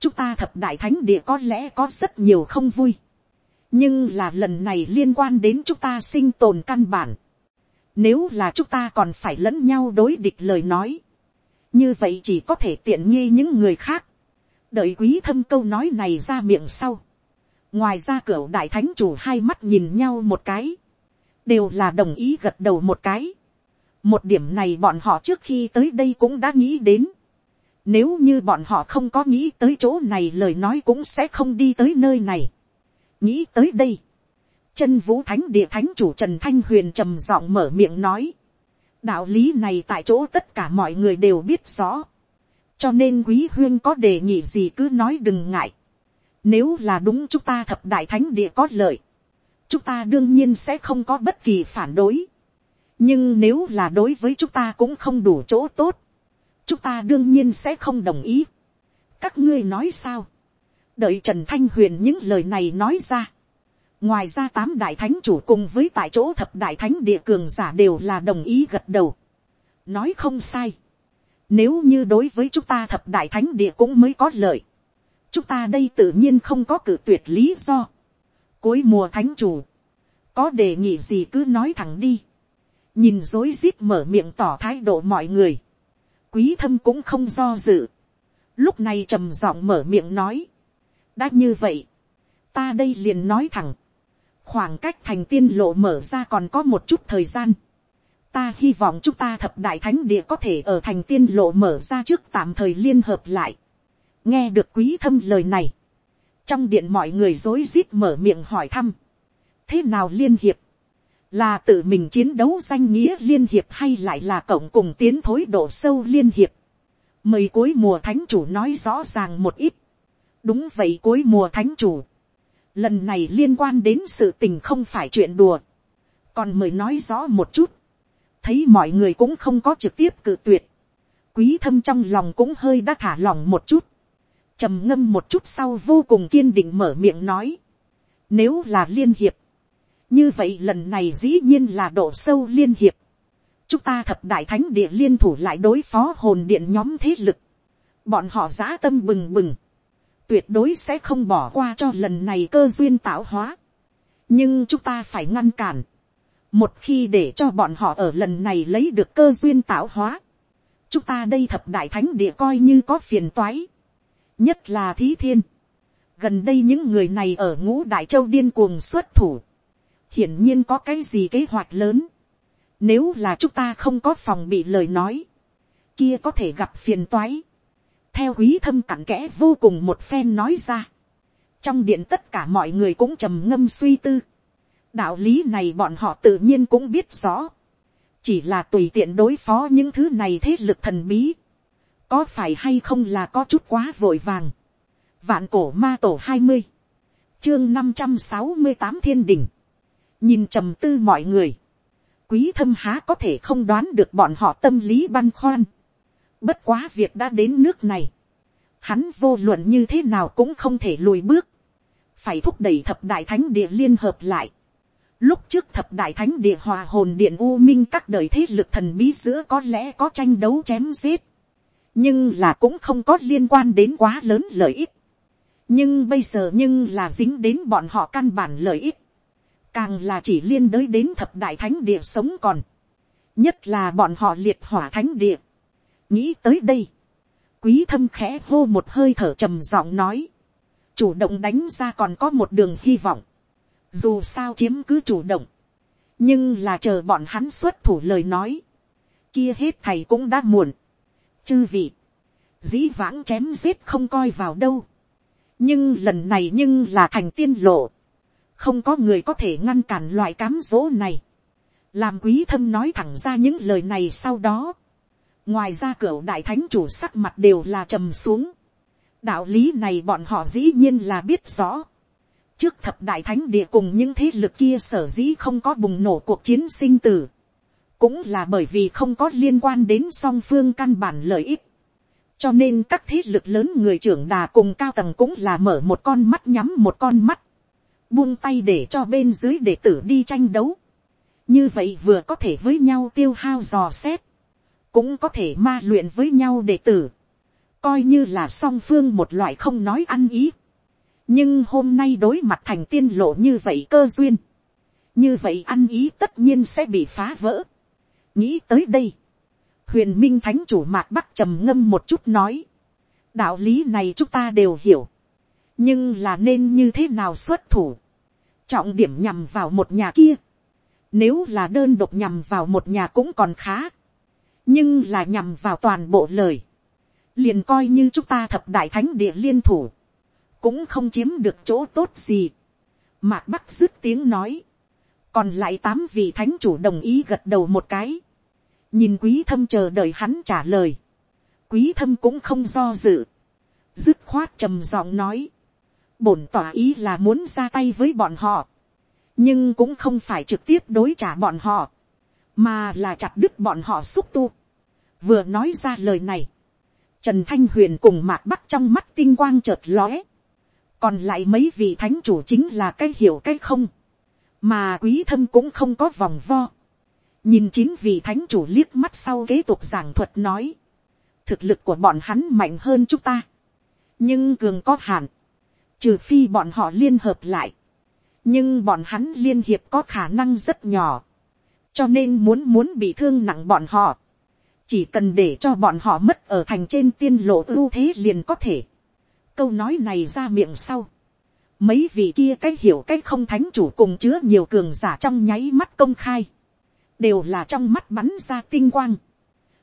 chúng ta thập đại thánh địa có lẽ có rất nhiều không vui, nhưng là lần này liên quan đến chúng ta sinh tồn căn bản. Nếu là chúng ta còn phải lẫn nhau đối địch lời nói, như vậy chỉ có thể tiện nghi những người khác. đợi quý thâm câu nói này ra miệng sau. ngoài ra cửa đại thánh chủ hai mắt nhìn nhau một cái, đều là đồng ý gật đầu một cái. một điểm này bọn họ trước khi tới đây cũng đã nghĩ đến. nếu như bọn họ không có nghĩ tới chỗ này lời nói cũng sẽ không đi tới nơi này nghĩ tới đây. chân vũ thánh địa thánh chủ trần thanh huyền trầm giọng mở miệng nói đạo lý này tại chỗ tất cả mọi người đều biết rõ. cho nên quý huyên có đề nghị gì cứ nói đừng ngại. nếu là đúng chúng ta thập đại thánh địa có lợi, chúng ta đương nhiên sẽ không có bất kỳ phản đối. nhưng nếu là đối với chúng ta cũng không đủ chỗ tốt, chúng ta đương nhiên sẽ không đồng ý. các ngươi nói sao đợi trần thanh huyền những lời này nói ra ngoài ra tám đại thánh chủ cùng với tại chỗ thập đại thánh địa cường giả đều là đồng ý gật đầu. nói không sai. nếu như đối với chúng ta thập đại thánh địa cũng mới có lợi. chúng ta đây tự nhiên không có cử tuyệt lý do. cuối mùa thánh chủ, có đề nghị gì cứ nói thẳng đi. nhìn dối rít mở miệng tỏ thái độ mọi người. quý thâm cũng không do dự. lúc này trầm giọng mở miệng nói đã như vậy, ta đây liền nói thẳng khoảng cách thành tiên lộ mở ra còn có một chút thời gian. Ta hy vọng chúng ta thập đại thánh địa có thể ở thành tiên lộ mở ra trước tạm thời liên hợp lại. nghe được quý thâm lời này. trong điện mọi người rối rít mở miệng hỏi thăm. thế nào liên hiệp? là tự mình chiến đấu danh nghĩa liên hiệp hay lại là cộng cùng tiến thối độ sâu liên hiệp? mời cuối mùa thánh chủ nói rõ ràng một ít đúng vậy cuối mùa thánh chủ. Lần này liên quan đến sự tình không phải chuyện đùa, còn mời nói rõ một chút, thấy mọi người cũng không có trực tiếp cự tuyệt, quý thâm trong lòng cũng hơi đã thả lòng một chút, trầm ngâm một chút sau vô cùng kiên định mở miệng nói, nếu là liên hiệp, như vậy lần này dĩ nhiên là độ sâu liên hiệp, chúng ta thập đại thánh địa liên thủ lại đối phó hồn điện nhóm thế lực, bọn họ giã tâm bừng bừng, tuyệt đối sẽ không bỏ qua cho lần này cơ duyên tạo hóa. nhưng chúng ta phải ngăn cản. một khi để cho bọn họ ở lần này lấy được cơ duyên tạo hóa, chúng ta đây thập đại thánh địa coi như có phiền toái. nhất là thí thiên. gần đây những người này ở ngũ đại châu điên cuồng xuất thủ. hiển nhiên có cái gì kế hoạch lớn. nếu là chúng ta không có phòng bị lời nói, kia có thể gặp phiền toái theo quý thâm cặn kẽ vô cùng một phen nói ra. trong điện tất cả mọi người cũng trầm ngâm suy tư. đạo lý này bọn họ tự nhiên cũng biết rõ. chỉ là tùy tiện đối phó những thứ này thế lực thần bí. có phải hay không là có chút quá vội vàng. vạn cổ ma tổ hai mươi, chương năm trăm sáu mươi tám thiên đình. nhìn trầm tư mọi người. quý thâm há có thể không đoán được bọn họ tâm lý băn khoăn Bất quá việc đã đến nước này. Hắn vô luận như thế nào cũng không thể lùi bước. Phải thúc đẩy thập đại thánh địa liên hợp lại. Lúc trước thập đại thánh địa hòa hồn điện U Minh các đời thế lực thần bí giữa có lẽ có tranh đấu chém giết. Nhưng là cũng không có liên quan đến quá lớn lợi ích. Nhưng bây giờ nhưng là dính đến bọn họ căn bản lợi ích. Càng là chỉ liên đới đến thập đại thánh địa sống còn. Nhất là bọn họ liệt hỏa thánh địa nghĩ tới đây, quý thâm khẽ hô một hơi thở trầm giọng nói, chủ động đánh ra còn có một đường hy vọng, dù sao chiếm cứ chủ động, nhưng là chờ bọn hắn xuất thủ lời nói, kia hết thầy cũng đã muộn, chư vị, dĩ vãng chém giết không coi vào đâu, nhưng lần này nhưng là thành tiên lộ, không có người có thể ngăn cản loại cám dỗ này, làm quý thâm nói thẳng ra những lời này sau đó, ngoài ra cửa đại thánh chủ sắc mặt đều là trầm xuống. đạo lý này bọn họ dĩ nhiên là biết rõ. trước thập đại thánh địa cùng những thế lực kia sở dĩ không có bùng nổ cuộc chiến sinh tử. cũng là bởi vì không có liên quan đến song phương căn bản lợi ích. cho nên các thế lực lớn người trưởng đà cùng cao tầng cũng là mở một con mắt nhắm một con mắt. buông tay để cho bên dưới đệ tử đi tranh đấu. như vậy vừa có thể với nhau tiêu hao dò xét cũng có thể ma luyện với nhau đệ tử, coi như là song phương một loại không nói ăn ý. nhưng hôm nay đối mặt thành tiên lộ như vậy cơ duyên, như vậy ăn ý tất nhiên sẽ bị phá vỡ. nghĩ tới đây, huyền minh thánh chủ mạc bắc trầm ngâm một chút nói, đạo lý này chúng ta đều hiểu, nhưng là nên như thế nào xuất thủ, trọng điểm nhằm vào một nhà kia, nếu là đơn độc nhằm vào một nhà cũng còn khá, nhưng là nhằm vào toàn bộ lời, liền coi như chúng ta thập đại thánh địa liên thủ, cũng không chiếm được chỗ tốt gì. Mạc Bắc dứt tiếng nói, còn lại tám vị thánh chủ đồng ý gật đầu một cái, nhìn quý thâm chờ đợi hắn trả lời, quý thâm cũng không do dự, dứt khoát trầm giọng nói, bổn tỏa ý là muốn ra tay với bọn họ, nhưng cũng không phải trực tiếp đối trả bọn họ, mà là chặt đứt bọn họ xúc tu vừa nói ra lời này, trần thanh huyền cùng mạc bắc trong mắt tinh quang chợt lóe, còn lại mấy vị thánh chủ chính là cái hiểu cái không, mà quý thâm cũng không có vòng vo. nhìn chín vị thánh chủ liếc mắt sau kế tục giảng thuật nói, thực lực của bọn hắn mạnh hơn chúng ta, nhưng cường có hạn, trừ phi bọn họ liên hợp lại, nhưng bọn hắn liên hiệp có khả năng rất nhỏ, cho nên muốn muốn bị thương nặng bọn họ, chỉ cần để cho bọn họ mất ở thành trên tiên lộ ưu thế liền có thể. câu nói này ra miệng sau, mấy vị kia cách hiểu cách không thánh chủ cùng chứa nhiều cường giả trong nháy mắt công khai, đều là trong mắt bắn ra tinh quang.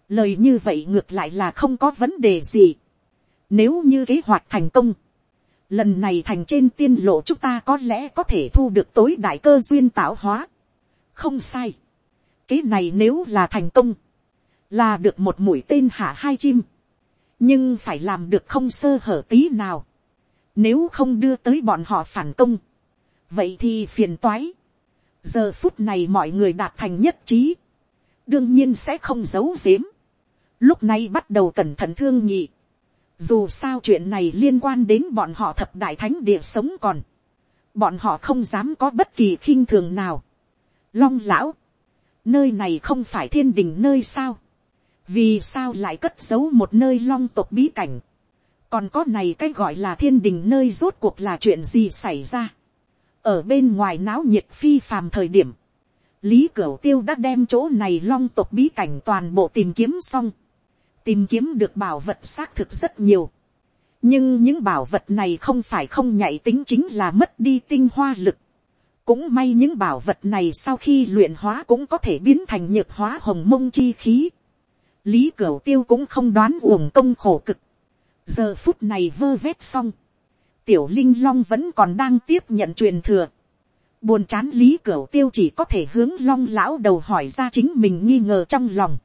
lời như vậy ngược lại là không có vấn đề gì. nếu như kế hoạch thành công, lần này thành trên tiên lộ chúng ta có lẽ có thể thu được tối đại cơ duyên tạo hóa. không sai. kế này nếu là thành công, là được một mũi tên hạ hai chim, nhưng phải làm được không sơ hở tí nào, nếu không đưa tới bọn họ phản công, vậy thì phiền toái. giờ phút này mọi người đạt thành nhất trí, đương nhiên sẽ không giấu giếm. lúc này bắt đầu cẩn thận thương nhị, dù sao chuyện này liên quan đến bọn họ thập đại thánh địa sống còn, bọn họ không dám có bất kỳ khinh thường nào. long lão, nơi này không phải thiên đình nơi sao, vì sao lại cất giấu một nơi long tộc bí cảnh, còn có này cái gọi là thiên đình nơi rốt cuộc là chuyện gì xảy ra, ở bên ngoài náo nhiệt phi phàm thời điểm, lý cửu tiêu đã đem chỗ này long tộc bí cảnh toàn bộ tìm kiếm xong, tìm kiếm được bảo vật xác thực rất nhiều, nhưng những bảo vật này không phải không nhạy tính chính là mất đi tinh hoa lực, cũng may những bảo vật này sau khi luyện hóa cũng có thể biến thành nhược hóa hồng mông chi khí, lý cửu tiêu cũng không đoán uổng công khổ cực. giờ phút này vơ vét xong, tiểu linh long vẫn còn đang tiếp nhận truyền thừa. buồn chán lý cửu tiêu chỉ có thể hướng long lão đầu hỏi ra chính mình nghi ngờ trong lòng.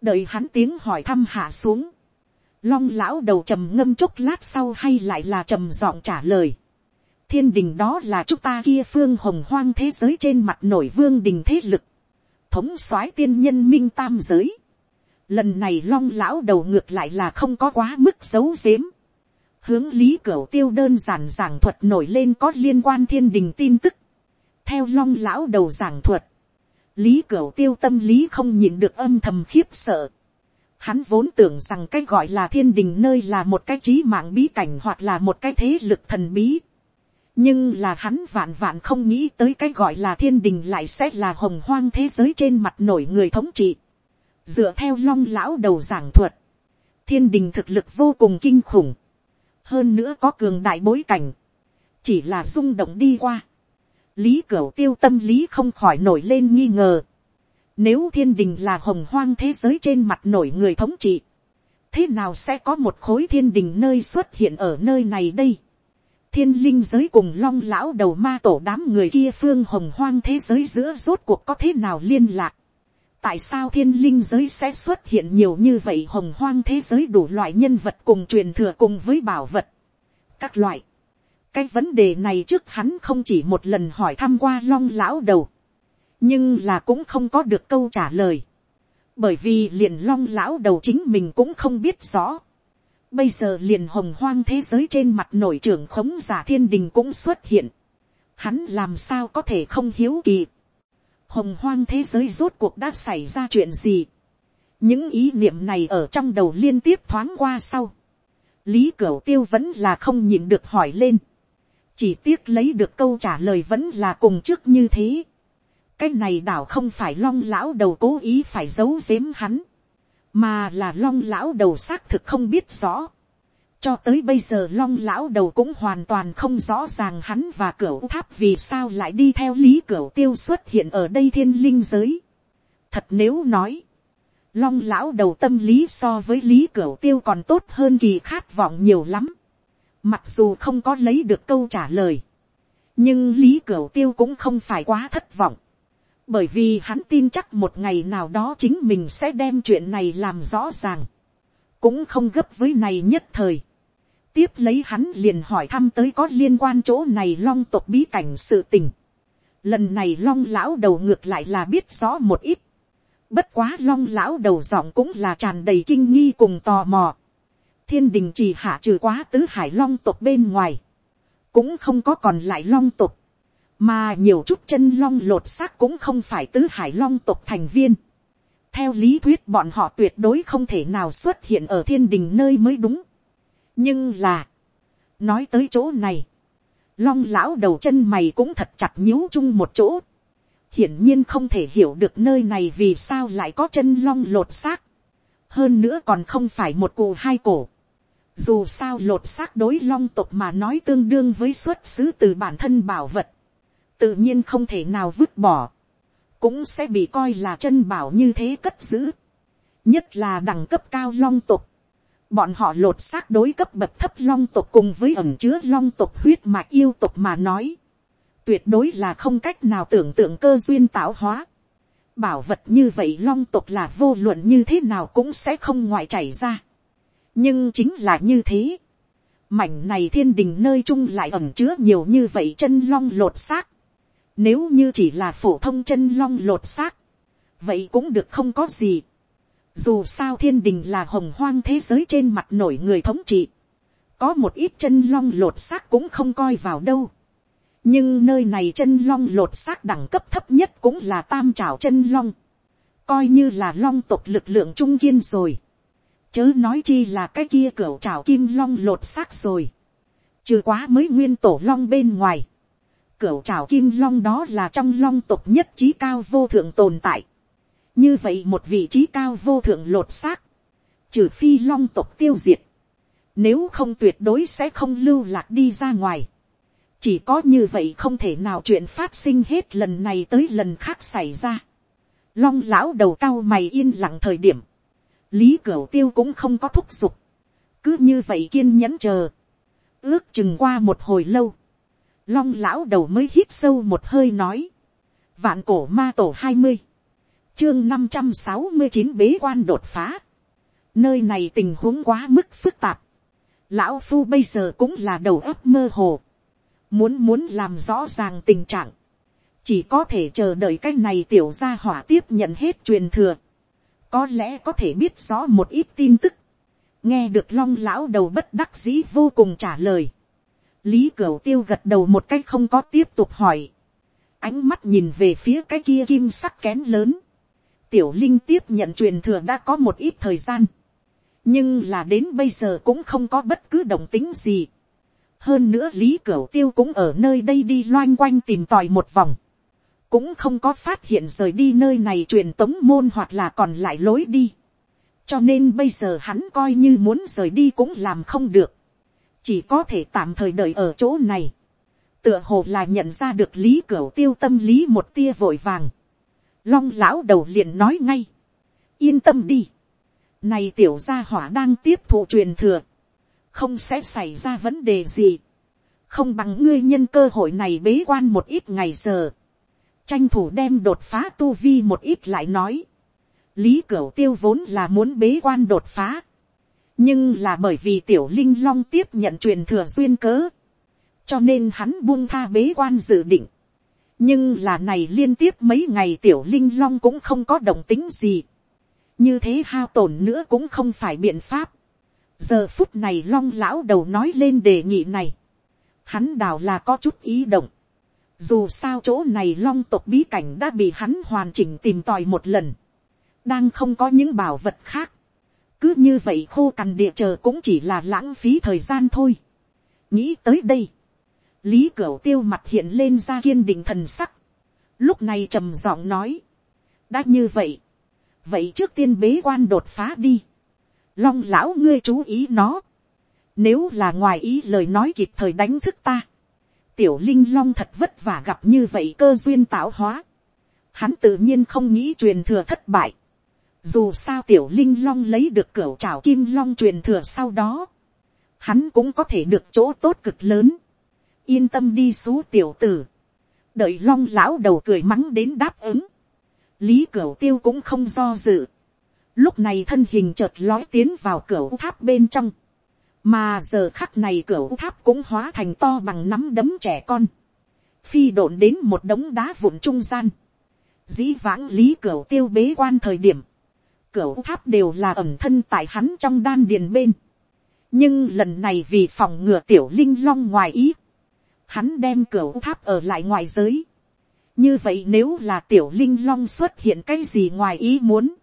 đợi hắn tiếng hỏi thăm hạ xuống. long lão đầu trầm ngâm chốc lát sau hay lại là trầm giọng trả lời. thiên đình đó là chúng ta kia phương hồng hoang thế giới trên mặt nổi vương đình thế lực. thống soái tiên nhân minh tam giới Lần này long lão đầu ngược lại là không có quá mức xấu xếm. Hướng lý cửu tiêu đơn giản giảng thuật nổi lên có liên quan thiên đình tin tức. Theo long lão đầu giảng thuật. Lý cửu tiêu tâm lý không nhìn được âm thầm khiếp sợ. Hắn vốn tưởng rằng cái gọi là thiên đình nơi là một cái trí mạng bí cảnh hoặc là một cái thế lực thần bí. Nhưng là hắn vạn vạn không nghĩ tới cái gọi là thiên đình lại sẽ là hồng hoang thế giới trên mặt nổi người thống trị dựa theo long lão đầu giảng thuật, thiên đình thực lực vô cùng kinh khủng, hơn nữa có cường đại bối cảnh, chỉ là rung động đi qua, lý cửa tiêu tâm lý không khỏi nổi lên nghi ngờ, nếu thiên đình là hồng hoang thế giới trên mặt nổi người thống trị, thế nào sẽ có một khối thiên đình nơi xuất hiện ở nơi này đây, thiên linh giới cùng long lão đầu ma tổ đám người kia phương hồng hoang thế giới giữa rốt cuộc có thế nào liên lạc, tại sao thiên linh giới sẽ xuất hiện nhiều như vậy hồng hoang thế giới đủ loại nhân vật cùng truyền thừa cùng với bảo vật. các loại. cái vấn đề này trước hắn không chỉ một lần hỏi thăm qua long lão đầu. nhưng là cũng không có được câu trả lời. bởi vì liền long lão đầu chính mình cũng không biết rõ. bây giờ liền hồng hoang thế giới trên mặt nổi trưởng khống giả thiên đình cũng xuất hiện. hắn làm sao có thể không hiếu kỳ hồng hoang thế giới rốt cuộc đã xảy ra chuyện gì. những ý niệm này ở trong đầu liên tiếp thoáng qua sau. lý cửu tiêu vẫn là không nhịn được hỏi lên. chỉ tiếc lấy được câu trả lời vẫn là cùng trước như thế. cái này đảo không phải long lão đầu cố ý phải giấu giếm hắn, mà là long lão đầu xác thực không biết rõ cho tới bây giờ long lão đầu cũng hoàn toàn không rõ ràng hắn và cửa tháp vì sao lại đi theo lý cửa tiêu xuất hiện ở đây thiên linh giới. thật nếu nói, long lão đầu tâm lý so với lý cửa tiêu còn tốt hơn kỳ khát vọng nhiều lắm. mặc dù không có lấy được câu trả lời, nhưng lý cửa tiêu cũng không phải quá thất vọng bởi vì hắn tin chắc một ngày nào đó chính mình sẽ đem chuyện này làm rõ ràng, cũng không gấp với này nhất thời tiếp lấy hắn liền hỏi thăm tới có liên quan chỗ này long tộc bí cảnh sự tình. lần này long lão đầu ngược lại là biết rõ một ít. bất quá long lão đầu giọng cũng là tràn đầy kinh nghi cùng tò mò. thiên đình chỉ hạ trừ quá tứ hải long tộc bên ngoài, cũng không có còn lại long tộc mà nhiều chút chân long lột xác cũng không phải tứ hải long tộc thành viên. theo lý thuyết bọn họ tuyệt đối không thể nào xuất hiện ở thiên đình nơi mới đúng nhưng là, nói tới chỗ này, long lão đầu chân mày cũng thật chặt nhíu chung một chỗ. hiển nhiên không thể hiểu được nơi này vì sao lại có chân long lột xác. hơn nữa còn không phải một cụ hai cổ. dù sao lột xác đối long tộc mà nói tương đương với xuất xứ từ bản thân bảo vật tự nhiên không thể nào vứt bỏ, cũng sẽ bị coi là chân bảo như thế cất giữ, nhất là đẳng cấp cao long tục, bọn họ lột xác đối cấp bậc thấp long tộc cùng với ẩm chứa long tộc huyết mạch yêu tộc mà nói, tuyệt đối là không cách nào tưởng tượng cơ duyên tạo hóa. Bảo vật như vậy long tộc là vô luận như thế nào cũng sẽ không ngoại chảy ra. nhưng chính là như thế. mảnh này thiên đình nơi chung lại ẩm chứa nhiều như vậy chân long lột xác. Nếu như chỉ là phổ thông chân long lột xác. Vậy cũng được không có gì. Dù sao thiên đình là hồng hoang thế giới trên mặt nổi người thống trị. Có một ít chân long lột xác cũng không coi vào đâu. Nhưng nơi này chân long lột xác đẳng cấp thấp nhất cũng là tam trảo chân long. Coi như là long tộc lực lượng trung kiên rồi. Chớ nói chi là cái kia cửa trảo kim long lột xác rồi. Trừ quá mới nguyên tổ long bên ngoài Cửa trảo kim long đó là trong long tộc nhất trí cao vô thượng tồn tại. Như vậy một vị trí cao vô thượng lột xác. Trừ phi long tộc tiêu diệt. Nếu không tuyệt đối sẽ không lưu lạc đi ra ngoài. Chỉ có như vậy không thể nào chuyện phát sinh hết lần này tới lần khác xảy ra. Long lão đầu cao mày yên lặng thời điểm. Lý cửu tiêu cũng không có thúc giục. Cứ như vậy kiên nhẫn chờ. Ước chừng qua một hồi lâu long lão đầu mới hít sâu một hơi nói, vạn cổ ma tổ hai mươi, chương năm trăm sáu mươi chín bế quan đột phá, nơi này tình huống quá mức phức tạp, lão phu bây giờ cũng là đầu óc mơ hồ, muốn muốn làm rõ ràng tình trạng, chỉ có thể chờ đợi cái này tiểu gia hỏa tiếp nhận hết truyền thừa, có lẽ có thể biết rõ một ít tin tức, nghe được long lão đầu bất đắc dĩ vô cùng trả lời, lý cửu tiêu gật đầu một cách không có tiếp tục hỏi. ánh mắt nhìn về phía cái kia kim sắc kén lớn tiểu linh tiếp nhận truyền thừa đã có một ít thời gian. nhưng là đến bây giờ cũng không có bất cứ động tính gì. hơn nữa lý cửu tiêu cũng ở nơi đây đi loanh quanh tìm tòi một vòng. cũng không có phát hiện rời đi nơi này truyền tống môn hoặc là còn lại lối đi. cho nên bây giờ hắn coi như muốn rời đi cũng làm không được chỉ có thể tạm thời đợi ở chỗ này, tựa hồ là nhận ra được lý cửu tiêu tâm lý một tia vội vàng, long lão đầu liền nói ngay, yên tâm đi, này tiểu gia hỏa đang tiếp thụ truyền thừa, không sẽ xảy ra vấn đề gì, không bằng ngươi nhân cơ hội này bế quan một ít ngày giờ, tranh thủ đem đột phá tu vi một ít lại nói, lý cửu tiêu vốn là muốn bế quan đột phá, nhưng là bởi vì tiểu linh long tiếp nhận truyền thừa duyên cớ, cho nên hắn buông tha bế quan dự định nhưng là này liên tiếp mấy ngày tiểu linh long cũng không có động tính gì. như thế hao tổn nữa cũng không phải biện pháp. giờ phút này long lão đầu nói lên đề nghị này. hắn đào là có chút ý động. dù sao chỗ này long tộc bí cảnh đã bị hắn hoàn chỉnh tìm tòi một lần. đang không có những bảo vật khác cứ như vậy khô cằn địa chờ cũng chỉ là lãng phí thời gian thôi. nghĩ tới đây, lý cửu tiêu mặt hiện lên ra kiên định thần sắc, lúc này trầm giọng nói, đã như vậy, vậy trước tiên bế quan đột phá đi, long lão ngươi chú ý nó, nếu là ngoài ý lời nói kịp thời đánh thức ta, tiểu linh long thật vất vả gặp như vậy cơ duyên tạo hóa, hắn tự nhiên không nghĩ truyền thừa thất bại, dù sao tiểu linh long lấy được cửa trào kim long truyền thừa sau đó, hắn cũng có thể được chỗ tốt cực lớn, yên tâm đi xú tiểu tử, đợi long lão đầu cười mắng đến đáp ứng, lý cửu tiêu cũng không do dự, lúc này thân hình chợt lói tiến vào cửa tháp bên trong, mà giờ khắc này cửa tháp cũng hóa thành to bằng nắm đấm trẻ con, phi độn đến một đống đá vụn trung gian, dĩ vãng lý cửa tiêu bế quan thời điểm, cửa tháp đều là ẩm thân tại hắn trong đan điền bên, nhưng lần này vì phòng ngừa tiểu linh long ngoài ý, hắn đem cửa tháp ở lại ngoài giới. như vậy nếu là tiểu linh long xuất hiện cái gì ngoài ý muốn,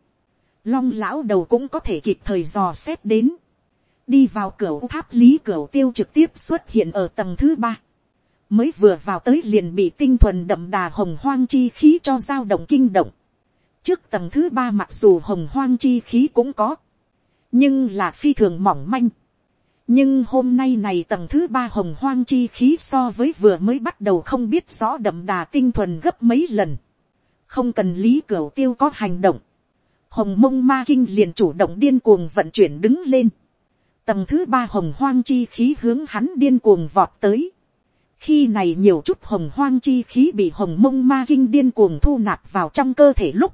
long lão đầu cũng có thể kịp thời dò xét đến, đi vào cửa tháp lý cửa tiêu trực tiếp xuất hiện ở tầng thứ ba, mới vừa vào tới liền bị tinh thuần đậm đà hồng hoang chi khí cho dao động kinh động. trước tầng thứ ba mặc dù hồng hoang chi khí cũng có, nhưng là phi thường mỏng manh nhưng hôm nay này tầng thứ ba hồng hoang chi khí so với vừa mới bắt đầu không biết rõ đậm đà tinh thuần gấp mấy lần. không cần lý cửa tiêu có hành động. hồng mông ma kinh liền chủ động điên cuồng vận chuyển đứng lên. tầng thứ ba hồng hoang chi khí hướng hắn điên cuồng vọt tới. khi này nhiều chút hồng hoang chi khí bị hồng mông ma kinh điên cuồng thu nạp vào trong cơ thể lúc.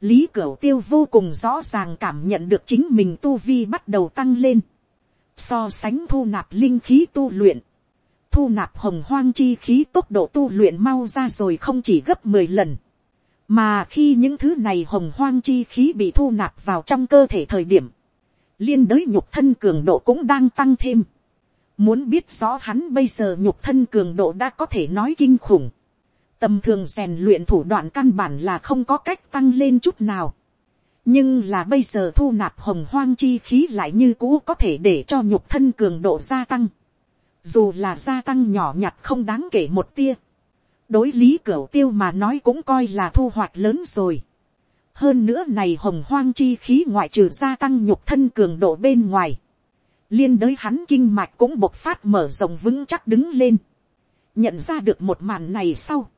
lý cửa tiêu vô cùng rõ ràng cảm nhận được chính mình tu vi bắt đầu tăng lên so sánh thu nạp linh khí tu luyện, thu nạp hồng hoang chi khí tốc độ tu luyện mau ra rồi không chỉ gấp mười lần, mà khi những thứ này hồng hoang chi khí bị thu nạp vào trong cơ thể thời điểm, liên đới nhục thân cường độ cũng đang tăng thêm. Muốn biết rõ hắn bây giờ nhục thân cường độ đã có thể nói kinh khủng. Tầm thường rèn luyện thủ đoạn căn bản là không có cách tăng lên chút nào nhưng là bây giờ thu nạp hồng hoang chi khí lại như cũ có thể để cho nhục thân cường độ gia tăng. Dù là gia tăng nhỏ nhặt không đáng kể một tia. Đối lý cửa tiêu mà nói cũng coi là thu hoạch lớn rồi. Hơn nữa này hồng hoang chi khí ngoại trừ gia tăng nhục thân cường độ bên ngoài. Liên đới hắn kinh mạch cũng bộc phát mở rộng vững chắc đứng lên. Nhận ra được một màn này sau.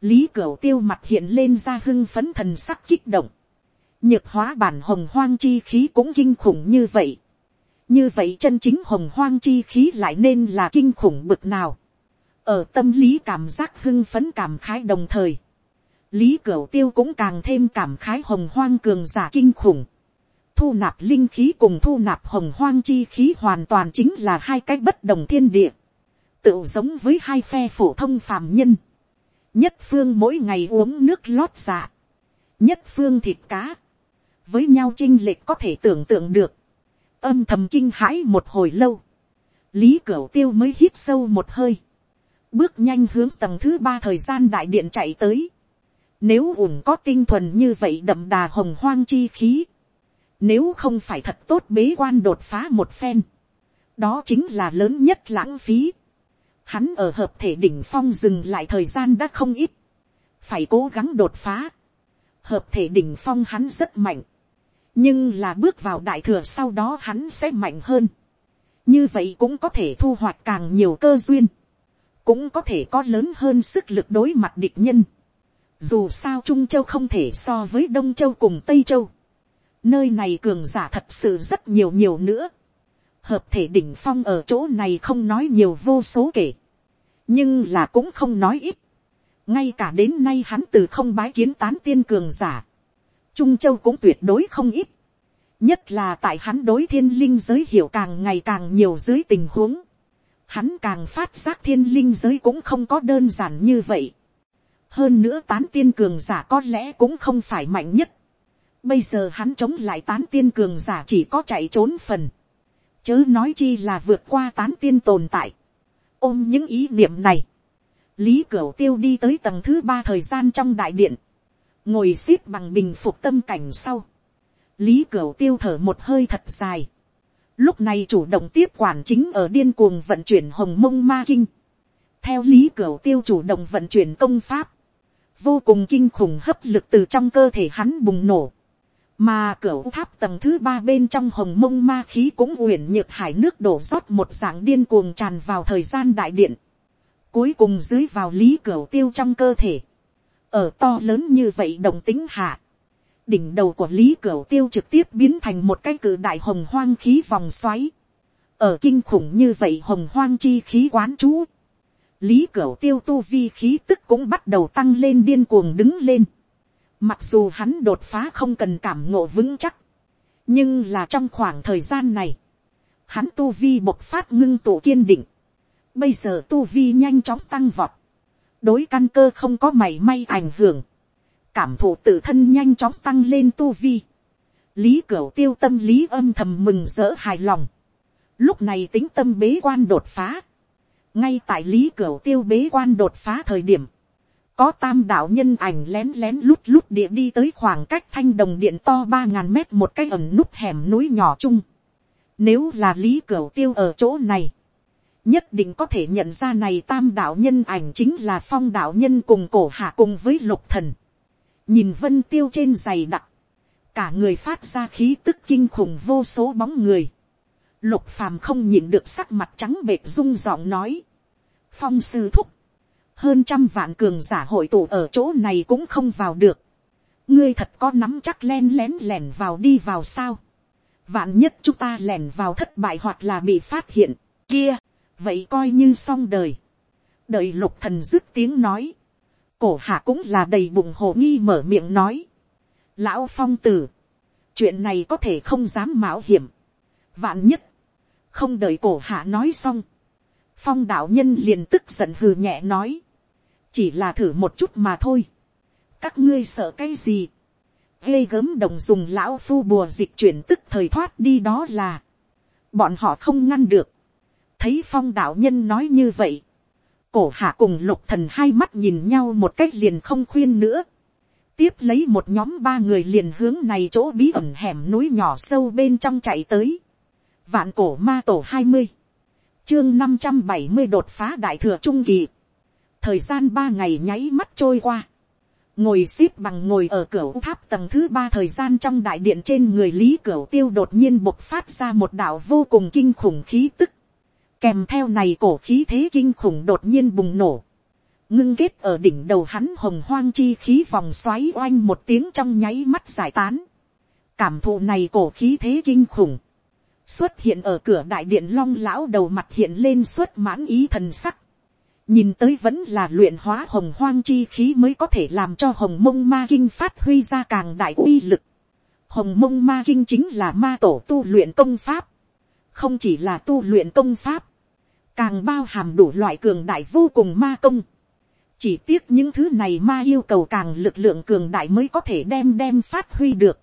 Lý cửa tiêu mặt hiện lên ra hưng phấn thần sắc kích động nhược hóa bản hồng hoang chi khí cũng kinh khủng như vậy. như vậy chân chính hồng hoang chi khí lại nên là kinh khủng bực nào. ở tâm lý cảm giác hưng phấn cảm khái đồng thời, lý cửu tiêu cũng càng thêm cảm khái hồng hoang cường giả kinh khủng. thu nạp linh khí cùng thu nạp hồng hoang chi khí hoàn toàn chính là hai cái bất đồng thiên địa. tự giống với hai phe phổ thông phàm nhân. nhất phương mỗi ngày uống nước lót dạ. nhất phương thịt cá với nhau chinh lệch có thể tưởng tượng được, âm thầm kinh hãi một hồi lâu, lý cửu tiêu mới hít sâu một hơi, bước nhanh hướng tầng thứ ba thời gian đại điện chạy tới, nếu ủng có tinh thuần như vậy đậm đà hồng hoang chi khí, nếu không phải thật tốt bế quan đột phá một phen, đó chính là lớn nhất lãng phí. Hắn ở hợp thể đỉnh phong dừng lại thời gian đã không ít, phải cố gắng đột phá. Hợp thể đỉnh phong hắn rất mạnh, nhưng là bước vào đại thừa sau đó hắn sẽ mạnh hơn. như vậy cũng có thể thu hoạch càng nhiều cơ duyên, cũng có thể có lớn hơn sức lực đối mặt địch nhân. dù sao trung châu không thể so với đông châu cùng tây châu. nơi này cường giả thật sự rất nhiều nhiều nữa. hợp thể đỉnh phong ở chỗ này không nói nhiều vô số kể, nhưng là cũng không nói ít. ngay cả đến nay hắn từ không bái kiến tán tiên cường giả Trung Châu cũng tuyệt đối không ít. Nhất là tại hắn đối thiên linh giới hiểu càng ngày càng nhiều dưới tình huống. Hắn càng phát giác thiên linh giới cũng không có đơn giản như vậy. Hơn nữa tán tiên cường giả có lẽ cũng không phải mạnh nhất. Bây giờ hắn chống lại tán tiên cường giả chỉ có chạy trốn phần. Chớ nói chi là vượt qua tán tiên tồn tại. Ôm những ý niệm này. Lý Cửu Tiêu đi tới tầng thứ ba thời gian trong đại điện ngồi x ế p bằng bình phục tâm cảnh sau, lý cửu tiêu thở một hơi thật dài, lúc này chủ động tiếp quản chính ở điên cuồng vận chuyển hồng mông ma kinh, theo lý Cửu tiêu chủ động vận chuyển công pháp, vô cùng kinh khủng hấp lực từ trong cơ thể hắn bùng nổ, mà cửa tháp tầng thứ ba bên trong hồng mông ma khí cũng uyển nhược hải nước đổ rót một dạng điên cuồng tràn vào thời gian đại điện, cuối cùng dưới vào lý cửa tiêu trong cơ thể, ở to lớn như vậy đồng tính hạ, đỉnh đầu của lý Cửu tiêu trực tiếp biến thành một cái cử đại hồng hoang khí vòng xoáy, ở kinh khủng như vậy hồng hoang chi khí quán chú, lý cửu tiêu tu vi khí tức cũng bắt đầu tăng lên điên cuồng đứng lên. Mặc dù hắn đột phá không cần cảm ngộ vững chắc, nhưng là trong khoảng thời gian này, hắn tu vi bộc phát ngưng tụ kiên định. Bây giờ tu vi nhanh chóng tăng vọt, đối căn cơ không có mảy may ảnh hưởng, cảm thụ tự thân nhanh chóng tăng lên tu vi. Lý cửu tiêu tâm lý âm thầm mừng rỡ hài lòng. Lúc này tính tâm bế quan đột phá ngay tại lý cửu tiêu bế quan đột phá thời điểm, có tam đạo nhân ảnh lén lén lút lút địa đi tới khoảng cách thanh đồng điện to ba ngàn mét một cái ẩn nút hẻm núi nhỏ chung. Nếu là lý cửu tiêu ở chỗ này, nhất định có thể nhận ra này tam đạo nhân ảnh chính là phong đạo nhân cùng cổ hạ cùng với lục thần. nhìn vân tiêu trên giày đặc, cả người phát ra khí tức kinh khủng vô số bóng người Lục phàm không nhìn được sắc mặt trắng bệch rung giọng nói. Phong sư thúc. Hơn trăm vạn cường giả hội tụ ở chỗ này cũng không vào được. Ngươi thật có nắm chắc len lén lẻn vào đi vào sao. Vạn nhất chúng ta lẻn vào thất bại hoặc là bị phát hiện. Kia, vậy coi như xong đời. Đợi lục thần dứt tiếng nói. Cổ hạ cũng là đầy bụng hồ nghi mở miệng nói. Lão phong tử. Chuyện này có thể không dám mạo hiểm. Vạn nhất không đợi cổ hạ nói xong, phong đạo nhân liền tức giận hừ nhẹ nói, chỉ là thử một chút mà thôi, các ngươi sợ cái gì, ghê gớm đồng dùng lão phu bùa dịch chuyển tức thời thoát đi đó là, bọn họ không ngăn được, thấy phong đạo nhân nói như vậy, cổ hạ cùng lục thần hai mắt nhìn nhau một cách liền không khuyên nữa, tiếp lấy một nhóm ba người liền hướng này chỗ bí ẩn hẻm núi nhỏ sâu bên trong chạy tới, Vạn cổ ma tổ hai mươi Chương năm trăm bảy mươi đột phá đại thừa trung kỳ. Thời gian ba ngày nháy mắt trôi qua. Ngồi xếp bằng ngồi ở cửa tháp tầng thứ ba thời gian trong đại điện trên người Lý Cửu Tiêu đột nhiên bộc phát ra một đạo vô cùng kinh khủng khí tức. Kèm theo này cổ khí thế kinh khủng đột nhiên bùng nổ. Ngưng kết ở đỉnh đầu hắn hồng hoang chi khí vòng xoáy oanh một tiếng trong nháy mắt giải tán. Cảm thụ này cổ khí thế kinh khủng xuất hiện ở cửa đại điện long lão đầu mặt hiện lên xuất mãn ý thần sắc. nhìn tới vẫn là luyện hóa hồng hoang chi khí mới có thể làm cho hồng mông ma kinh phát huy ra càng đại uy lực. hồng mông ma kinh chính là ma tổ tu luyện công pháp. không chỉ là tu luyện công pháp, càng bao hàm đủ loại cường đại vô cùng ma công. chỉ tiếc những thứ này ma yêu cầu càng lực lượng cường đại mới có thể đem đem phát huy được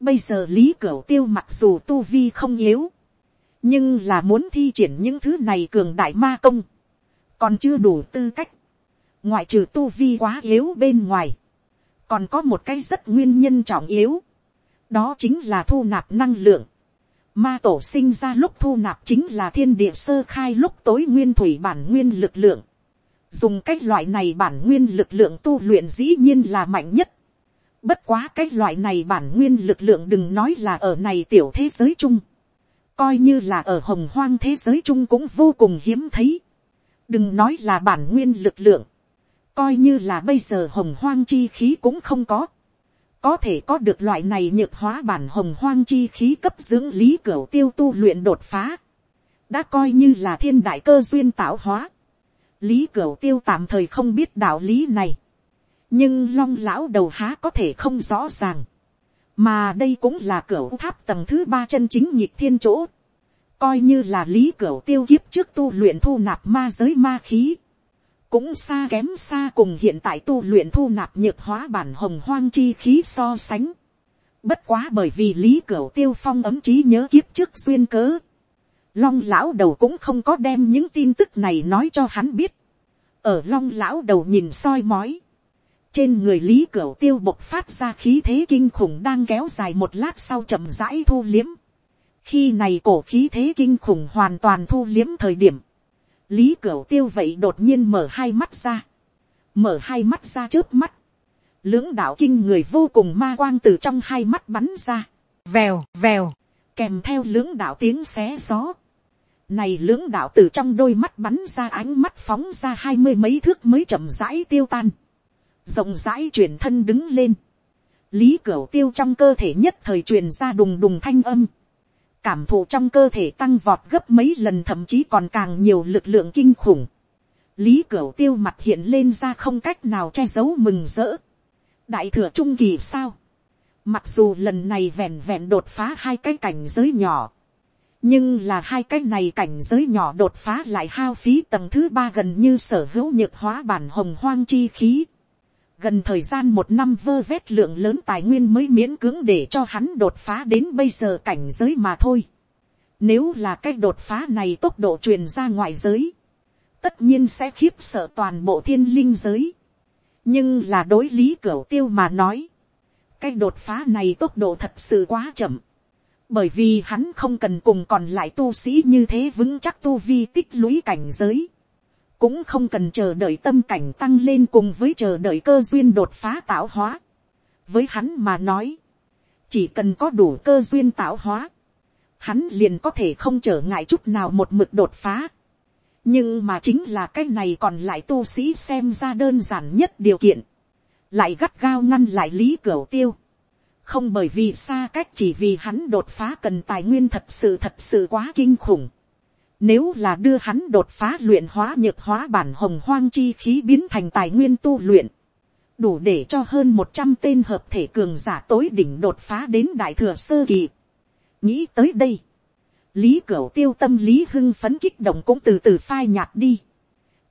Bây giờ Lý Cửu Tiêu mặc dù tu vi không yếu. Nhưng là muốn thi triển những thứ này cường đại ma công. Còn chưa đủ tư cách. Ngoại trừ tu vi quá yếu bên ngoài. Còn có một cái rất nguyên nhân trọng yếu. Đó chính là thu nạp năng lượng. Ma tổ sinh ra lúc thu nạp chính là thiên địa sơ khai lúc tối nguyên thủy bản nguyên lực lượng. Dùng cách loại này bản nguyên lực lượng tu luyện dĩ nhiên là mạnh nhất Bất quá cách loại này bản nguyên lực lượng đừng nói là ở này tiểu thế giới chung. Coi như là ở hồng hoang thế giới chung cũng vô cùng hiếm thấy. Đừng nói là bản nguyên lực lượng. Coi như là bây giờ hồng hoang chi khí cũng không có. Có thể có được loại này nhược hóa bản hồng hoang chi khí cấp dưỡng lý cửa tiêu tu luyện đột phá. Đã coi như là thiên đại cơ duyên tạo hóa. Lý Cửu Tiêu tạm thời không biết đạo lý này nhưng long lão đầu há có thể không rõ ràng, mà đây cũng là cửa tháp tầng thứ ba chân chính nhịp thiên chỗ, coi như là lý cửa tiêu kiếp trước tu luyện thu nạp ma giới ma khí, cũng xa kém xa cùng hiện tại tu luyện thu nạp nhược hóa bản hồng hoang chi khí so sánh. Bất quá bởi vì lý cửa tiêu phong ấm trí nhớ kiếp trước duyên cớ. Long lão đầu cũng không có đem những tin tức này nói cho hắn biết. Ở long lão đầu nhìn soi mói trên người lý cửu tiêu bộc phát ra khí thế kinh khủng đang kéo dài một lát sau chậm rãi thu liếm. khi này cổ khí thế kinh khủng hoàn toàn thu liếm thời điểm, lý cửu tiêu vậy đột nhiên mở hai mắt ra, mở hai mắt ra trước mắt, lưỡng đạo kinh người vô cùng ma quang từ trong hai mắt bắn ra, vèo vèo, kèm theo lưỡng đạo tiếng xé gió. Này lưỡng đạo từ trong đôi mắt bắn ra ánh mắt phóng ra hai mươi mấy thước mới chậm rãi tiêu tan. Rộng rãi chuyển thân đứng lên. Lý cửu tiêu trong cơ thể nhất thời truyền ra đùng đùng thanh âm. Cảm thụ trong cơ thể tăng vọt gấp mấy lần, thậm chí còn càng nhiều lực lượng kinh khủng. Lý cửu tiêu mặt hiện lên ra không cách nào che giấu mừng rỡ. Đại thừa trung kỳ sao? Mặc dù lần này vẹn vẹn đột phá hai cái cảnh giới nhỏ. Nhưng là hai cái này cảnh giới nhỏ đột phá lại hao phí tầng thứ ba gần như sở hữu nhược hóa bản hồng hoang chi khí. Gần thời gian một năm vơ vét lượng lớn tài nguyên mới miễn cưỡng để cho hắn đột phá đến bây giờ cảnh giới mà thôi. Nếu là cái đột phá này tốc độ truyền ra ngoài giới. Tất nhiên sẽ khiếp sợ toàn bộ thiên linh giới. Nhưng là đối lý cửa tiêu mà nói, cái đột phá này tốc độ thật sự quá chậm. Bởi vì hắn không cần cùng còn lại tu sĩ như thế vững chắc tu vi tích lũy cảnh giới. Cũng không cần chờ đợi tâm cảnh tăng lên cùng với chờ đợi cơ duyên đột phá tạo hóa. Với hắn mà nói. Chỉ cần có đủ cơ duyên tạo hóa. Hắn liền có thể không trở ngại chút nào một mực đột phá. Nhưng mà chính là cái này còn lại tu sĩ xem ra đơn giản nhất điều kiện lại gắt gao ngăn lại lý cửu tiêu. không bởi vì xa cách chỉ vì hắn đột phá cần tài nguyên thật sự thật sự quá kinh khủng. Nếu là đưa hắn đột phá luyện hóa nhược hóa bản hồng hoang chi khí biến thành tài nguyên tu luyện. Đủ để cho hơn một trăm tên hợp thể cường giả tối đỉnh đột phá đến đại thừa sơ kỳ. Nghĩ tới đây. Lý cửu tiêu tâm lý hưng phấn kích động cũng từ từ phai nhạt đi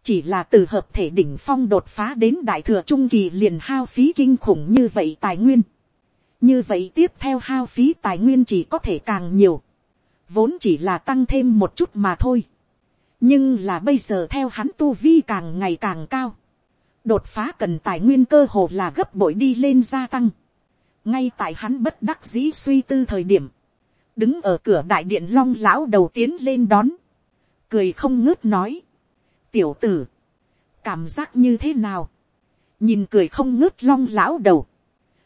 chỉ là từ hợp thể đỉnh phong đột phá đến đại thừa trung kỳ liền hao phí kinh khủng như vậy tài nguyên. như vậy tiếp theo hao phí tài nguyên chỉ có thể càng nhiều vốn chỉ là tăng thêm một chút mà thôi. nhưng là bây giờ theo hắn tu vi càng ngày càng cao. đột phá cần tài nguyên cơ hồ là gấp bội đi lên gia tăng. ngay tại hắn bất đắc dĩ suy tư thời điểm. đứng ở cửa đại điện long lão đầu tiến lên đón. cười không ngớt nói tiểu tử, cảm giác như thế nào, nhìn cười không ngớt long lão đầu,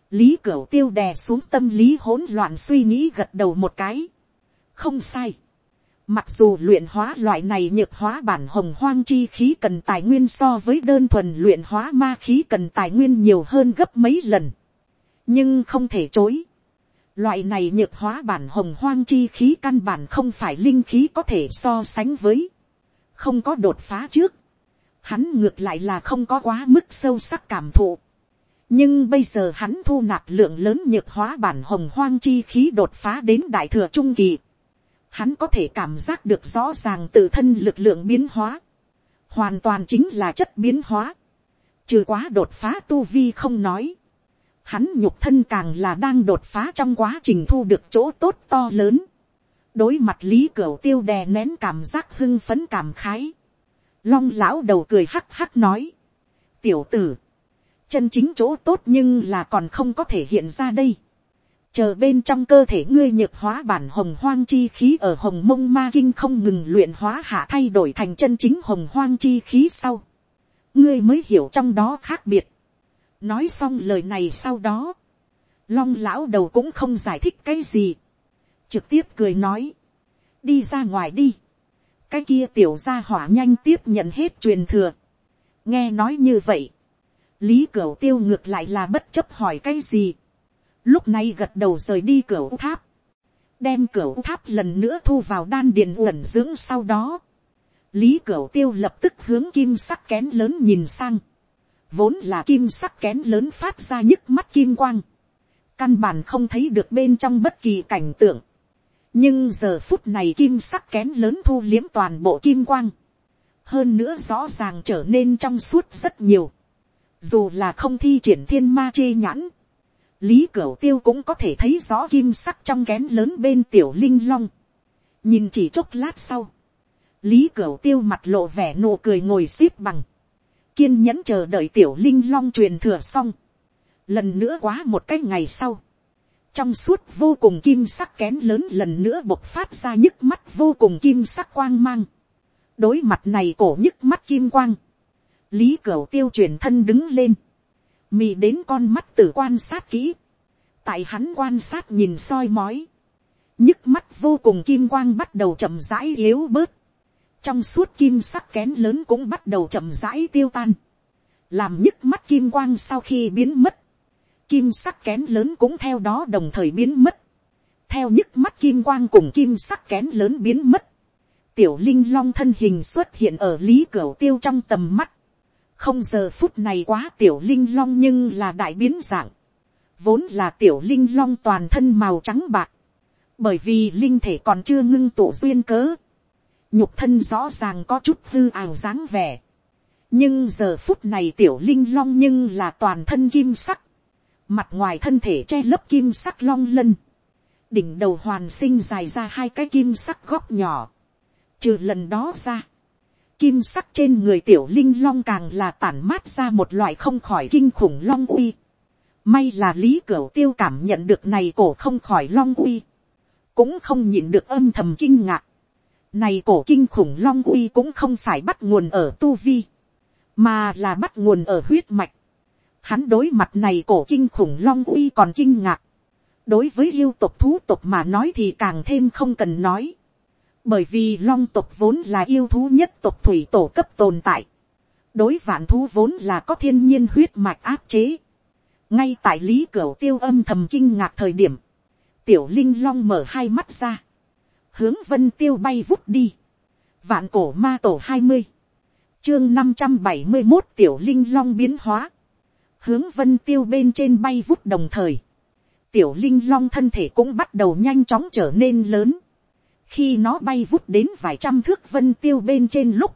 lý cửu tiêu đè xuống tâm lý hỗn loạn suy nghĩ gật đầu một cái, không sai, mặc dù luyện hóa loại này nhược hóa bản hồng hoang chi khí cần tài nguyên so với đơn thuần luyện hóa ma khí cần tài nguyên nhiều hơn gấp mấy lần, nhưng không thể chối, Loại này nhược hóa bản hồng hoang chi khí căn bản không phải linh khí có thể so sánh với. Không có đột phá trước, hắn ngược lại là không có quá mức sâu sắc cảm thụ. nhưng bây giờ hắn thu nạp lượng lớn nhược hóa bản hồng hoang chi khí đột phá đến đại thừa trung kỳ hắn có thể cảm giác được rõ ràng tự thân lực lượng biến hóa. hoàn toàn chính là chất biến hóa. trừ quá đột phá tu vi không nói. hắn nhục thân càng là đang đột phá trong quá trình thu được chỗ tốt to lớn đối mặt lý cửa tiêu đè nén cảm giác hưng phấn cảm khái. long lão đầu cười hắc hắc nói. tiểu tử, chân chính chỗ tốt nhưng là còn không có thể hiện ra đây chờ bên trong cơ thể ngươi nhược hóa bản hồng hoang chi khí ở hồng mông ma kinh không ngừng luyện hóa hạ thay đổi thành chân chính hồng hoang chi khí sau. ngươi mới hiểu trong đó khác biệt. nói xong lời này sau đó, long lão đầu cũng không giải thích cái gì trực tiếp cười nói, đi ra ngoài đi, cái kia tiểu gia hỏa nhanh tiếp nhận hết truyền thừa, nghe nói như vậy, lý cửu tiêu ngược lại là bất chấp hỏi cái gì, lúc này gật đầu rời đi cửa tháp, đem cửa tháp lần nữa thu vào đan điền uẩn dưỡng sau đó, lý cửa tiêu lập tức hướng kim sắc kén lớn nhìn sang, vốn là kim sắc kén lớn phát ra nhức mắt kim quang, căn bản không thấy được bên trong bất kỳ cảnh tượng, nhưng giờ phút này kim sắc kén lớn thu liếm toàn bộ kim quang, hơn nữa rõ ràng trở nên trong suốt rất nhiều, dù là không thi triển thiên ma chê nhãn, lý cửu tiêu cũng có thể thấy rõ kim sắc trong kén lớn bên tiểu linh long, nhìn chỉ chốc lát sau, lý cửu tiêu mặt lộ vẻ nụ cười ngồi x ế p bằng, kiên nhẫn chờ đợi tiểu linh long truyền thừa xong, lần nữa quá một cái ngày sau, trong suốt vô cùng kim sắc kén lớn lần nữa bộc phát ra nhức mắt vô cùng kim sắc quang mang, đối mặt này cổ nhức mắt kim quang, lý cửu tiêu chuyển thân đứng lên, mì đến con mắt tử quan sát kỹ, tại hắn quan sát nhìn soi mói, nhức mắt vô cùng kim quang bắt đầu chậm rãi yếu bớt, trong suốt kim sắc kén lớn cũng bắt đầu chậm rãi tiêu tan, làm nhức mắt kim quang sau khi biến mất, kim sắc kén lớn cũng theo đó đồng thời biến mất, theo nhức mắt kim quang cùng kim sắc kén lớn biến mất, tiểu linh long thân hình xuất hiện ở lý cửa tiêu trong tầm mắt, không giờ phút này quá tiểu linh long nhưng là đại biến dạng, vốn là tiểu linh long toàn thân màu trắng bạc, bởi vì linh thể còn chưa ngưng tụ duyên cớ, nhục thân rõ ràng có chút hư ảo dáng vẻ, nhưng giờ phút này tiểu linh long nhưng là toàn thân kim sắc, mặt ngoài thân thể che lấp kim sắc long lân, đỉnh đầu hoàn sinh dài ra hai cái kim sắc góc nhỏ, trừ lần đó ra, kim sắc trên người tiểu linh long càng là tản mát ra một loại không khỏi kinh khủng long uy. May là lý cửu tiêu cảm nhận được này cổ không khỏi long uy. Cũng không nhịn được âm thầm kinh ngạc. Này cổ kinh khủng long uy cũng không phải bắt nguồn ở tu vi. Mà là bắt nguồn ở huyết mạch. Hắn đối mặt này cổ kinh khủng long uy còn kinh ngạc. Đối với yêu tộc thú tộc mà nói thì càng thêm không cần nói bởi vì long tộc vốn là yêu thú nhất tộc thủy tổ cấp tồn tại, đối vạn thú vốn là có thiên nhiên huyết mạch áp chế. ngay tại lý cửa tiêu âm thầm kinh ngạc thời điểm, tiểu linh long mở hai mắt ra, hướng vân tiêu bay vút đi, vạn cổ ma tổ hai mươi, chương năm trăm bảy mươi một tiểu linh long biến hóa, hướng vân tiêu bên trên bay vút đồng thời, tiểu linh long thân thể cũng bắt đầu nhanh chóng trở nên lớn, khi nó bay vút đến vài trăm thước vân tiêu bên trên lúc,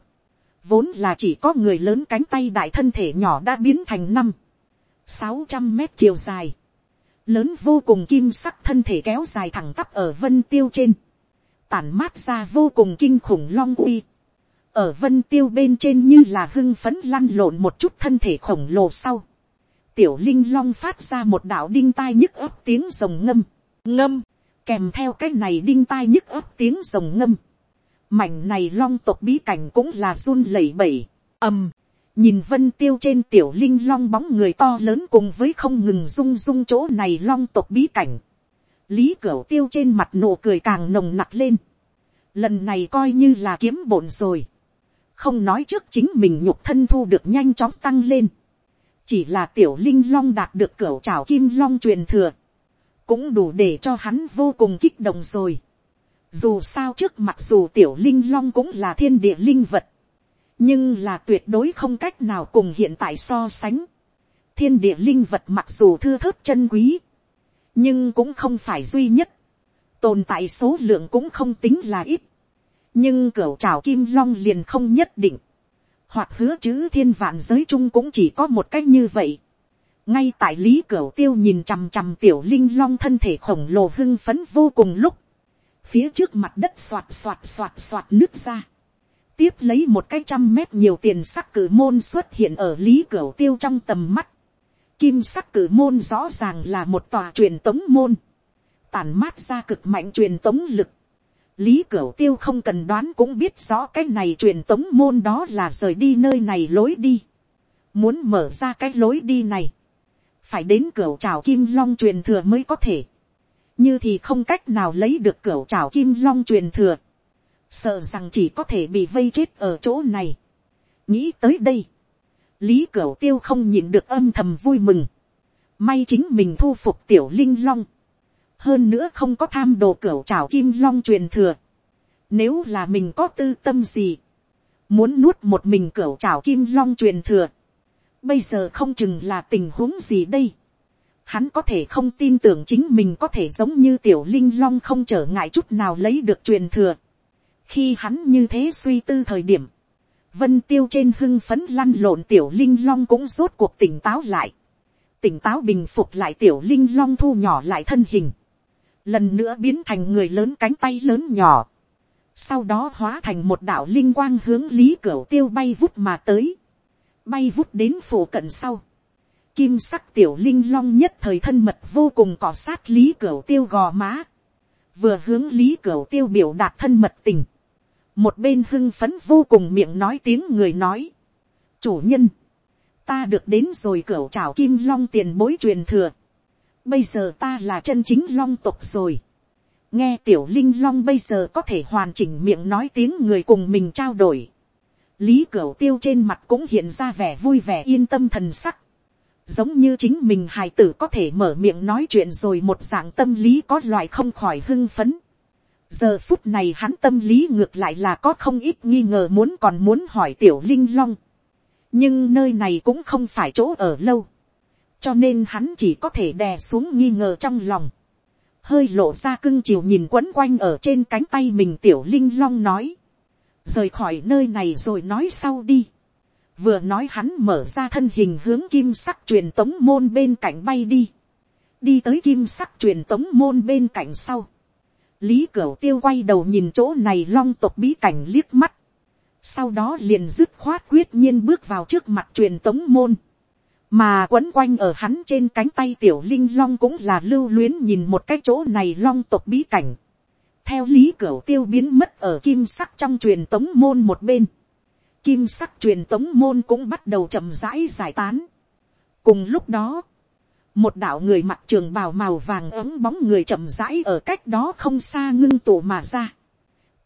vốn là chỉ có người lớn cánh tay đại thân thể nhỏ đã biến thành năm, sáu trăm mét chiều dài, lớn vô cùng kim sắc thân thể kéo dài thẳng tắp ở vân tiêu trên, tản mát ra vô cùng kinh khủng long uy, ở vân tiêu bên trên như là hưng phấn lăn lộn một chút thân thể khổng lồ sau, tiểu linh long phát ra một đạo đinh tai nhức ấp tiếng rồng ngâm, ngâm, kèm theo cái này đinh tai nhức ấp tiếng rồng ngâm, mảnh này long tộc bí cảnh cũng là run lẩy bẩy, ầm, nhìn vân tiêu trên tiểu linh long bóng người to lớn cùng với không ngừng rung rung chỗ này long tộc bí cảnh, lý cẩu tiêu trên mặt nụ cười càng nồng nặc lên, lần này coi như là kiếm bổn rồi, không nói trước chính mình nhục thân thu được nhanh chóng tăng lên, chỉ là tiểu linh long đạt được cửa trào kim long truyền thừa, cũng đủ để cho hắn vô cùng kích động rồi. Dù sao trước mặc dù tiểu linh long cũng là thiên địa linh vật, nhưng là tuyệt đối không cách nào cùng hiện tại so sánh. Thiên địa linh vật mặc dù thưa thớt chân quý, nhưng cũng không phải duy nhất. Tồn tại số lượng cũng không tính là ít. Nhưng cửa trào kim long liền không nhất định. Hoặc hứa chữ thiên vạn giới chung cũng chỉ có một cách như vậy ngay tại lý cửu tiêu nhìn chằm chằm tiểu linh long thân thể khổng lồ hưng phấn vô cùng lúc, phía trước mặt đất xoạt xoạt xoạt xoạt nước ra, tiếp lấy một cái trăm mét nhiều tiền sắc cử môn xuất hiện ở lý cửu tiêu trong tầm mắt, kim sắc cử môn rõ ràng là một tòa truyền tống môn, tản mát ra cực mạnh truyền tống lực, lý cửu tiêu không cần đoán cũng biết rõ cái này truyền tống môn đó là rời đi nơi này lối đi, muốn mở ra cái lối đi này, phải đến cửa trào kim long truyền thừa mới có thể, như thì không cách nào lấy được cửa trào kim long truyền thừa, sợ rằng chỉ có thể bị vây chết ở chỗ này. nghĩ tới đây, lý cửa tiêu không nhìn được âm thầm vui mừng, may chính mình thu phục tiểu linh long, hơn nữa không có tham đồ cửa trào kim long truyền thừa, nếu là mình có tư tâm gì, muốn nuốt một mình cửa trào kim long truyền thừa, bây giờ không chừng là tình huống gì đây. Hắn có thể không tin tưởng chính mình có thể giống như tiểu linh long không trở ngại chút nào lấy được truyền thừa. Khi hắn như thế suy tư thời điểm, vân tiêu trên hưng phấn lăn lộn tiểu linh long cũng rốt cuộc tỉnh táo lại. Tỉnh táo bình phục lại tiểu linh long thu nhỏ lại thân hình. Lần nữa biến thành người lớn cánh tay lớn nhỏ. Sau đó hóa thành một đạo linh quang hướng lý cửa tiêu bay vút mà tới bay vút đến phủ cận sau. Kim sắc tiểu linh long nhất thời thân mật vô cùng cọ sát lý cửa tiêu gò má. Vừa hướng lý cửa tiêu biểu đạt thân mật tình. một bên hưng phấn vô cùng miệng nói tiếng người nói, chủ nhân, ta được đến rồi cửa chào kim long tiền bối truyền thừa, bây giờ ta là chân chính long tục rồi, nghe tiểu linh long bây giờ có thể hoàn chỉnh miệng nói tiếng người cùng mình trao đổi, lý cửu tiêu trên mặt cũng hiện ra vẻ vui vẻ yên tâm thần sắc, giống như chính mình hài tử có thể mở miệng nói chuyện rồi một dạng tâm lý có loại không khỏi hưng phấn. giờ phút này hắn tâm lý ngược lại là có không ít nghi ngờ muốn còn muốn hỏi tiểu linh long. nhưng nơi này cũng không phải chỗ ở lâu. cho nên hắn chỉ có thể đè xuống nghi ngờ trong lòng. hơi lộ ra cưng chiều nhìn quấn quanh ở trên cánh tay mình tiểu linh long nói rời khỏi nơi này rồi nói sau đi. Vừa nói hắn mở ra thân hình hướng kim sắc truyền tống môn bên cạnh bay đi, đi tới kim sắc truyền tống môn bên cạnh sau, lý cửu tiêu quay đầu nhìn chỗ này long tộc bí cảnh liếc mắt, sau đó liền dứt khoát quyết nhiên bước vào trước mặt truyền tống môn, mà quấn quanh ở hắn trên cánh tay tiểu linh long cũng là lưu luyến nhìn một cái chỗ này long tộc bí cảnh, theo lý cửa tiêu biến mất ở kim sắc trong truyền tống môn một bên, kim sắc truyền tống môn cũng bắt đầu chậm rãi giải tán. cùng lúc đó, một đạo người mặc trường bào màu vàng ấm bóng người chậm rãi ở cách đó không xa ngưng tụ mà ra.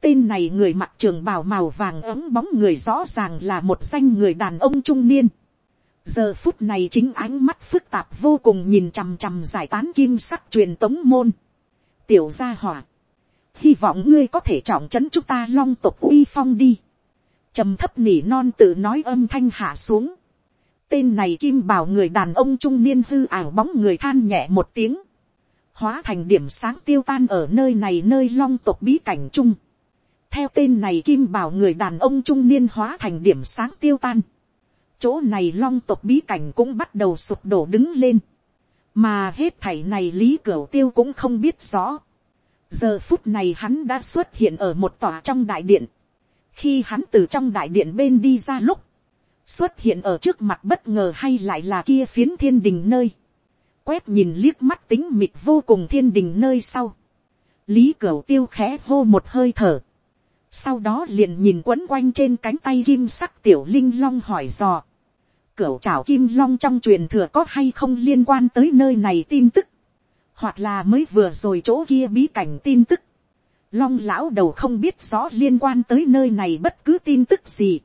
tên này người mặc trường bào màu vàng ấm bóng người rõ ràng là một danh người đàn ông trung niên. giờ phút này chính ánh mắt phức tạp vô cùng nhìn chằm chằm giải tán kim sắc truyền tống môn. tiểu gia hỏa, hy vọng ngươi có thể trọng trấn chúng ta long tộc uy phong đi trầm thấp nỉ non tự nói âm thanh hạ xuống. tên này kim bảo người đàn ông trung niên hư ảo bóng người than nhẹ một tiếng. hóa thành điểm sáng tiêu tan ở nơi này nơi long tộc bí cảnh chung. theo tên này kim bảo người đàn ông trung niên hóa thành điểm sáng tiêu tan. chỗ này long tộc bí cảnh cũng bắt đầu sụp đổ đứng lên. mà hết thảy này lý cửu tiêu cũng không biết rõ giờ phút này hắn đã xuất hiện ở một tòa trong đại điện. Khi hắn từ trong đại điện bên đi ra lúc, xuất hiện ở trước mặt bất ngờ hay lại là kia phiến thiên đình nơi, quét nhìn liếc mắt tính mịt vô cùng thiên đình nơi sau, lý cửu tiêu khẽ hô một hơi thở, sau đó liền nhìn quấn quanh trên cánh tay kim sắc tiểu linh long hỏi dò, cửu trảo kim long trong truyền thừa có hay không liên quan tới nơi này tin tức, hoặc là mới vừa rồi chỗ kia bí cảnh tin tức, long lão đầu không biết rõ liên quan tới nơi này bất cứ tin tức gì.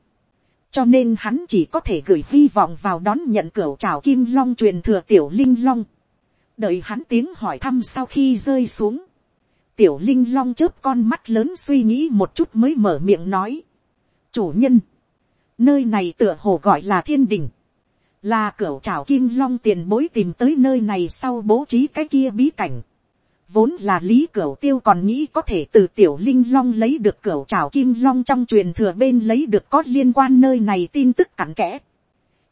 cho nên hắn chỉ có thể gửi hy vọng vào đón nhận cửa trào kim long truyền thừa tiểu linh long. đợi hắn tiếng hỏi thăm sau khi rơi xuống. tiểu linh long chớp con mắt lớn suy nghĩ một chút mới mở miệng nói. chủ nhân, nơi này tựa hồ gọi là thiên đình là cửa trào kim long tiền bối tìm tới nơi này sau bố trí cái kia bí cảnh Vốn là lý cửa tiêu còn nghĩ có thể từ tiểu linh long lấy được cửa trào kim long trong truyền thừa bên lấy được có liên quan nơi này tin tức cặn kẽ.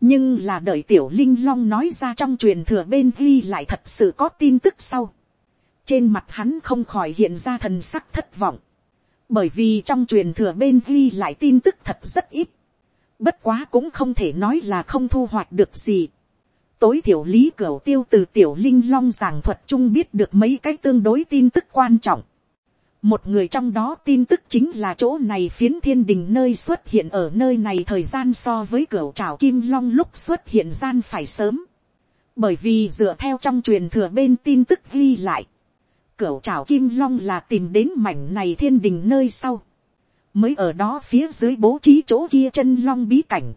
Nhưng là đợi tiểu linh long nói ra trong truyền thừa bên ghi lại thật sự có tin tức sau. Trên mặt hắn không khỏi hiện ra thần sắc thất vọng. Bởi vì trong truyền thừa bên ghi lại tin tức thật rất ít. Bất quá cũng không thể nói là không thu hoạch được gì tối thiểu lý cửu tiêu từ tiểu linh long giảng thuật chung biết được mấy cái tương đối tin tức quan trọng. một người trong đó tin tức chính là chỗ này phiến thiên đình nơi xuất hiện ở nơi này thời gian so với cửu trào kim long lúc xuất hiện gian phải sớm. bởi vì dựa theo trong truyền thừa bên tin tức ghi lại, cửu trào kim long là tìm đến mảnh này thiên đình nơi sau mới ở đó phía dưới bố trí chỗ kia chân long bí cảnh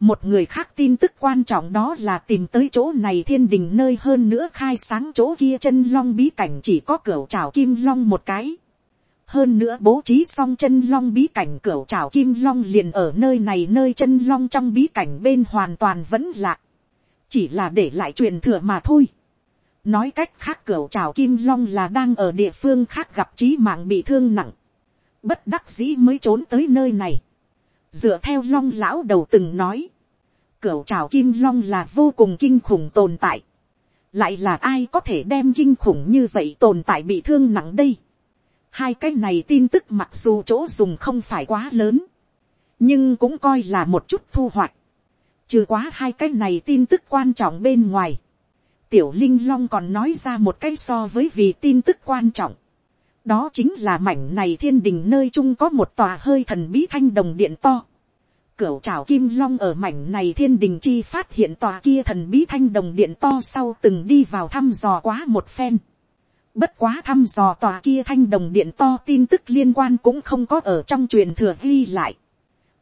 một người khác tin tức quan trọng đó là tìm tới chỗ này thiên đình nơi hơn nữa khai sáng chỗ kia chân long bí cảnh chỉ có cửa trào kim long một cái. hơn nữa bố trí xong chân long bí cảnh cửa trào kim long liền ở nơi này nơi chân long trong bí cảnh bên hoàn toàn vẫn lạc. chỉ là để lại truyền thừa mà thôi. nói cách khác cửa trào kim long là đang ở địa phương khác gặp trí mạng bị thương nặng bất đắc dĩ mới trốn tới nơi này dựa theo long lão đầu từng nói, cửu trào kim long là vô cùng kinh khủng tồn tại. lại là ai có thể đem kinh khủng như vậy tồn tại bị thương nặng đây. hai cái này tin tức mặc dù chỗ dùng không phải quá lớn, nhưng cũng coi là một chút thu hoạch. trừ quá hai cái này tin tức quan trọng bên ngoài. tiểu linh long còn nói ra một cái so với vì tin tức quan trọng đó chính là mảnh này thiên đình nơi chung có một tòa hơi thần bí thanh đồng điện to. Cửu trào kim long ở mảnh này thiên đình chi phát hiện tòa kia thần bí thanh đồng điện to sau từng đi vào thăm dò quá một phen. Bất quá thăm dò tòa kia thanh đồng điện to tin tức liên quan cũng không có ở trong truyền thừa ghi lại.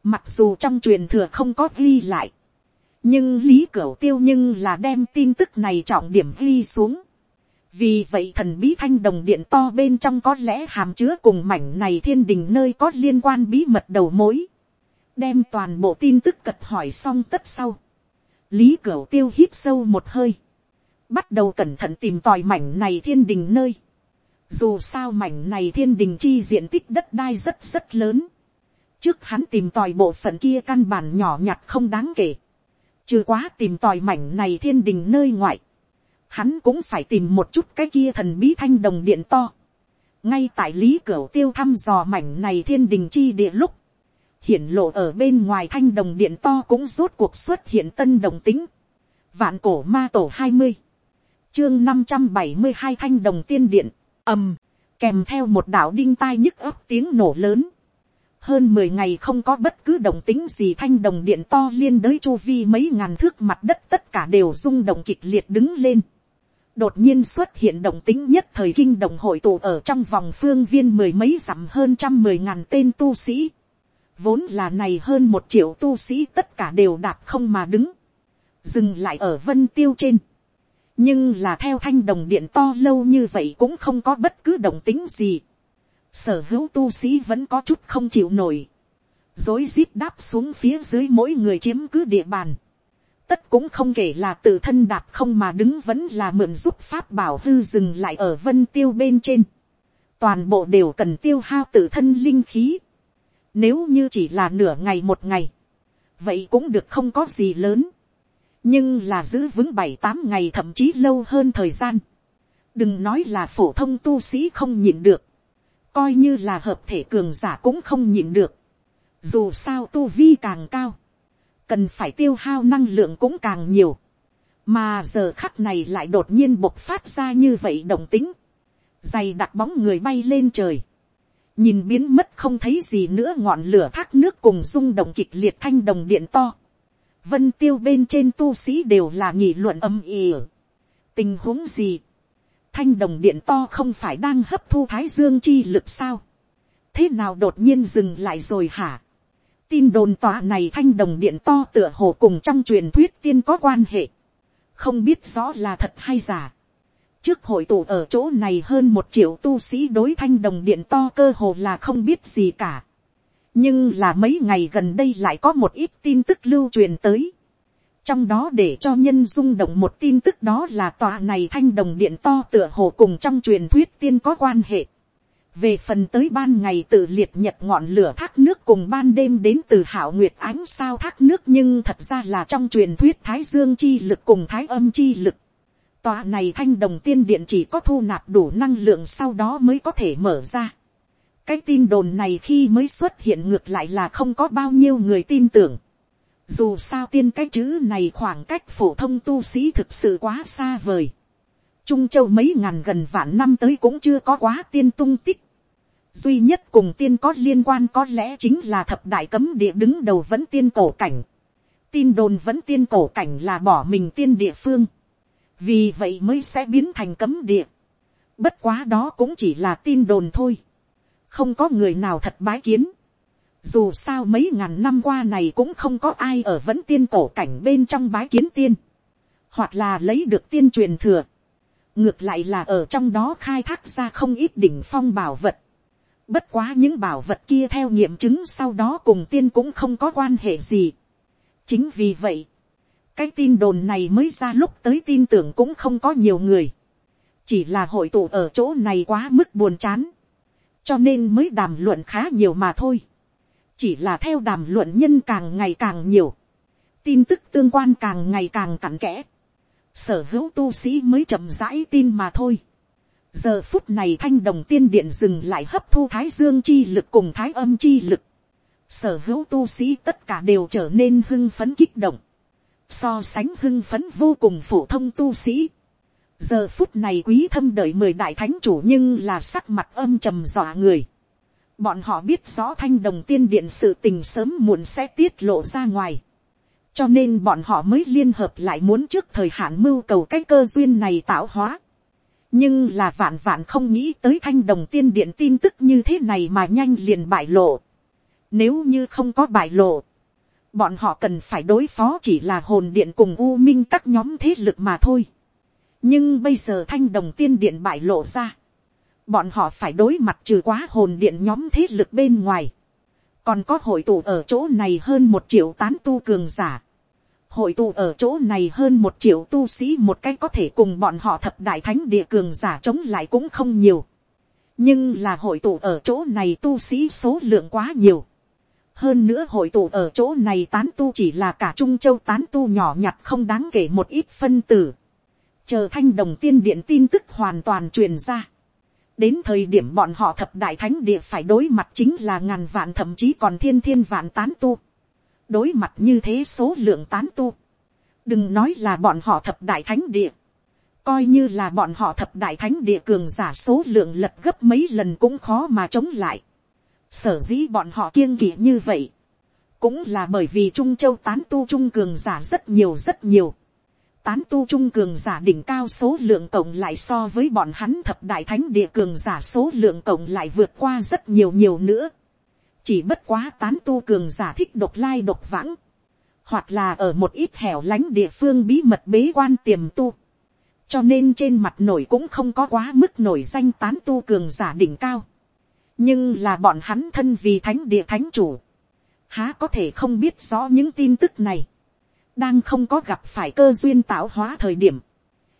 Mặc dù trong truyền thừa không có ghi lại. Nhưng Lý Cửu Tiêu nhưng là đem tin tức này trọng điểm ghi xuống vì vậy thần bí thanh đồng điện to bên trong có lẽ hàm chứa cùng mảnh này thiên đình nơi có liên quan bí mật đầu mối, đem toàn bộ tin tức cật hỏi xong tất sau, lý cửu tiêu hít sâu một hơi, bắt đầu cẩn thận tìm tòi mảnh này thiên đình nơi, dù sao mảnh này thiên đình chi diện tích đất đai rất rất lớn, trước hắn tìm tòi bộ phận kia căn bản nhỏ nhặt không đáng kể, trừ quá tìm tòi mảnh này thiên đình nơi ngoại, hắn cũng phải tìm một chút cái kia thần bí thanh đồng điện to. ngay tại lý cửu tiêu thăm dò mảnh này thiên đình chi địa lúc, hiển lộ ở bên ngoài thanh đồng điện to cũng rốt cuộc xuất hiện tân đồng tính. vạn cổ ma tổ hai mươi, chương năm trăm bảy mươi hai thanh đồng tiên điện, ầm, kèm theo một đạo đinh tai nhức ấp tiếng nổ lớn. hơn mười ngày không có bất cứ đồng tính gì thanh đồng điện to liên đới chu vi mấy ngàn thước mặt đất tất cả đều rung động kịch liệt đứng lên đột nhiên xuất hiện động tính nhất thời kinh động hội tụ ở trong vòng phương viên mười mấy dặm hơn trăm mười ngàn tên tu sĩ. Vốn là này hơn một triệu tu sĩ tất cả đều đạp không mà đứng. Dừng lại ở vân tiêu trên. Nhưng là theo thanh đồng điện to lâu như vậy cũng không có bất cứ động tính gì. Sở hữu tu sĩ vẫn có chút không chịu nổi. Dối rít đáp xuống phía dưới mỗi người chiếm cứ địa bàn tất cũng không kể là tự thân đạp không mà đứng vẫn là mượn giúp pháp bảo hư dừng lại ở vân tiêu bên trên. Toàn bộ đều cần tiêu hao tự thân linh khí. Nếu như chỉ là nửa ngày một ngày. Vậy cũng được không có gì lớn. Nhưng là giữ vững bảy tám ngày thậm chí lâu hơn thời gian. Đừng nói là phổ thông tu sĩ không nhịn được. Coi như là hợp thể cường giả cũng không nhịn được. Dù sao tu vi càng cao cần phải tiêu hao năng lượng cũng càng nhiều, mà giờ khắc này lại đột nhiên bộc phát ra như vậy đồng tính, dày đặc bóng người bay lên trời, nhìn biến mất không thấy gì nữa ngọn lửa thác nước cùng rung động kịch liệt thanh đồng điện to, vân tiêu bên trên tu sĩ đều là nghị luận âm ỉ. Tình huống gì, thanh đồng điện to không phải đang hấp thu thái dương chi lực sao, thế nào đột nhiên dừng lại rồi hả, tin đồn tòa này thanh đồng điện to tựa hồ cùng trong truyền thuyết tiên có quan hệ. Không biết rõ là thật hay giả. Trước hội tụ ở chỗ này hơn một triệu tu sĩ đối thanh đồng điện to cơ hồ là không biết gì cả. Nhưng là mấy ngày gần đây lại có một ít tin tức lưu truyền tới. Trong đó để cho nhân rung động một tin tức đó là tòa này thanh đồng điện to tựa hồ cùng trong truyền thuyết tiên có quan hệ về phần tới ban ngày tự liệt nhật ngọn lửa thác nước cùng ban đêm đến từ hảo nguyệt ánh sao thác nước nhưng thật ra là trong truyền thuyết thái dương chi lực cùng thái âm chi lực. Tòa này thanh đồng tiên điện chỉ có thu nạp đủ năng lượng sau đó mới có thể mở ra. Cái tin đồn này khi mới xuất hiện ngược lại là không có bao nhiêu người tin tưởng. Dù sao tiên cái chữ này khoảng cách phổ thông tu sĩ thực sự quá xa vời. Trung châu mấy ngàn gần vạn năm tới cũng chưa có quá tiên tung tích duy nhất cùng tiên có liên quan có lẽ chính là thập đại cấm địa đứng đầu vẫn tiên cổ cảnh. tin đồn vẫn tiên cổ cảnh là bỏ mình tiên địa phương. vì vậy mới sẽ biến thành cấm địa. bất quá đó cũng chỉ là tin đồn thôi. không có người nào thật bái kiến. dù sao mấy ngàn năm qua này cũng không có ai ở vẫn tiên cổ cảnh bên trong bái kiến tiên. hoặc là lấy được tiên truyền thừa. ngược lại là ở trong đó khai thác ra không ít đỉnh phong bảo vật Bất quá những bảo vật kia theo nghiệm chứng sau đó cùng tiên cũng không có quan hệ gì. Chính vì vậy, cái tin đồn này mới ra lúc tới tin tưởng cũng không có nhiều người. Chỉ là hội tụ ở chỗ này quá mức buồn chán. Cho nên mới đàm luận khá nhiều mà thôi. Chỉ là theo đàm luận nhân càng ngày càng nhiều. Tin tức tương quan càng ngày càng cặn kẽ. Sở hữu tu sĩ mới chậm rãi tin mà thôi giờ phút này thanh đồng tiên điện dừng lại hấp thu thái dương chi lực cùng thái âm chi lực. sở hữu tu sĩ tất cả đều trở nên hưng phấn kích động. so sánh hưng phấn vô cùng phổ thông tu sĩ. giờ phút này quý thâm đợi mười đại thánh chủ nhưng là sắc mặt âm trầm dọa người. bọn họ biết rõ thanh đồng tiên điện sự tình sớm muộn sẽ tiết lộ ra ngoài. cho nên bọn họ mới liên hợp lại muốn trước thời hạn mưu cầu cái cơ duyên này tạo hóa nhưng là vạn vạn không nghĩ tới thanh đồng tiên điện tin tức như thế này mà nhanh liền bại lộ. nếu như không có bại lộ, bọn họ cần phải đối phó chỉ là hồn điện cùng u minh các nhóm thế lực mà thôi. Nhưng bây giờ thanh đồng tiên điện bại lộ ra, bọn họ phải đối mặt trừ quá hồn điện nhóm thế lực bên ngoài, còn có hội tụ ở chỗ này hơn một triệu tán tu cường giả, hội tụ ở chỗ này hơn một triệu tu sĩ một cách có thể cùng bọn họ thập đại thánh địa cường giả chống lại cũng không nhiều, nhưng là hội tụ ở chỗ này tu sĩ số lượng quá nhiều, hơn nữa hội tụ ở chỗ này tán tu chỉ là cả trung châu tán tu nhỏ nhặt không đáng kể một ít phân tử chờ thanh đồng tiên điện tin tức hoàn toàn truyền ra. đến thời điểm bọn họ thập đại thánh địa phải đối mặt chính là ngàn vạn thậm chí còn thiên thiên vạn tán tu đối mặt như thế số lượng tán tu. đừng nói là bọn họ thập đại thánh địa. coi như là bọn họ thập đại thánh địa cường giả số lượng lật gấp mấy lần cũng khó mà chống lại. sở dĩ bọn họ kiêng kỵ như vậy. cũng là bởi vì trung châu tán tu trung cường giả rất nhiều rất nhiều tán tu trung cường giả đỉnh cao số lượng cộng lại so với bọn hắn thập đại thánh địa cường giả số lượng cộng lại vượt qua rất nhiều nhiều nữa. Chỉ bất quá tán tu cường giả thích độc lai độc vãng. Hoặc là ở một ít hẻo lánh địa phương bí mật bế quan tiềm tu. Cho nên trên mặt nổi cũng không có quá mức nổi danh tán tu cường giả đỉnh cao. Nhưng là bọn hắn thân vì thánh địa thánh chủ. Há có thể không biết rõ những tin tức này đang không có gặp phải cơ duyên tạo hóa thời điểm,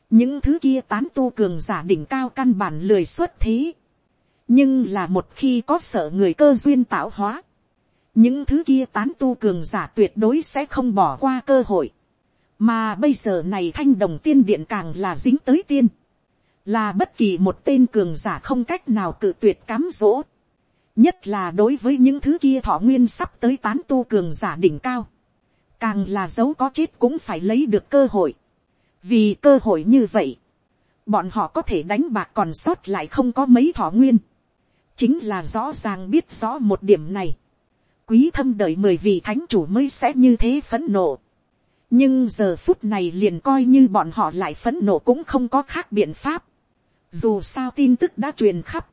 những thứ kia tán tu cường giả đỉnh cao căn bản lười xuất thế, nhưng là một khi có sợ người cơ duyên tạo hóa, những thứ kia tán tu cường giả tuyệt đối sẽ không bỏ qua cơ hội, mà bây giờ này thanh đồng tiên điện càng là dính tới tiên, là bất kỳ một tên cường giả không cách nào cự tuyệt cám dỗ, nhất là đối với những thứ kia thọ nguyên sắp tới tán tu cường giả đỉnh cao, càng là dấu có chết cũng phải lấy được cơ hội. vì cơ hội như vậy, bọn họ có thể đánh bạc còn sót lại không có mấy thọ nguyên chính là rõ ràng biết rõ một điểm này. quý thâm đợi mười vị thánh chủ mới sẽ như thế phấn nộ. nhưng giờ phút này liền coi như bọn họ lại phấn nộ cũng không có khác biện pháp. dù sao tin tức đã truyền khắp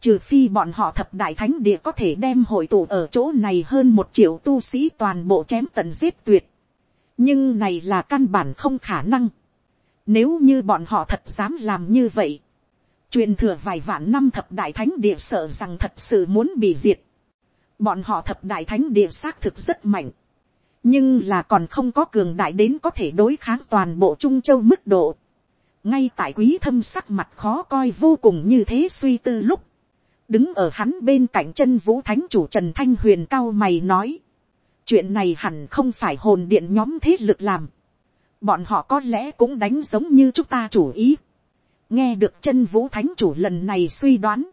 Trừ phi bọn họ thập đại thánh địa có thể đem hội tụ ở chỗ này hơn một triệu tu sĩ toàn bộ chém tận giết tuyệt. Nhưng này là căn bản không khả năng. Nếu như bọn họ thật dám làm như vậy. Truyền thừa vài vạn năm thập đại thánh địa sợ rằng thật sự muốn bị diệt. Bọn họ thập đại thánh địa xác thực rất mạnh. Nhưng là còn không có cường đại đến có thể đối kháng toàn bộ Trung Châu mức độ. Ngay tại quý thâm sắc mặt khó coi vô cùng như thế suy tư lúc đứng ở hắn bên cạnh chân vũ thánh chủ trần thanh huyền cao mày nói, chuyện này hẳn không phải hồn điện nhóm thế lực làm, bọn họ có lẽ cũng đánh giống như chúng ta chủ ý, nghe được chân vũ thánh chủ lần này suy đoán,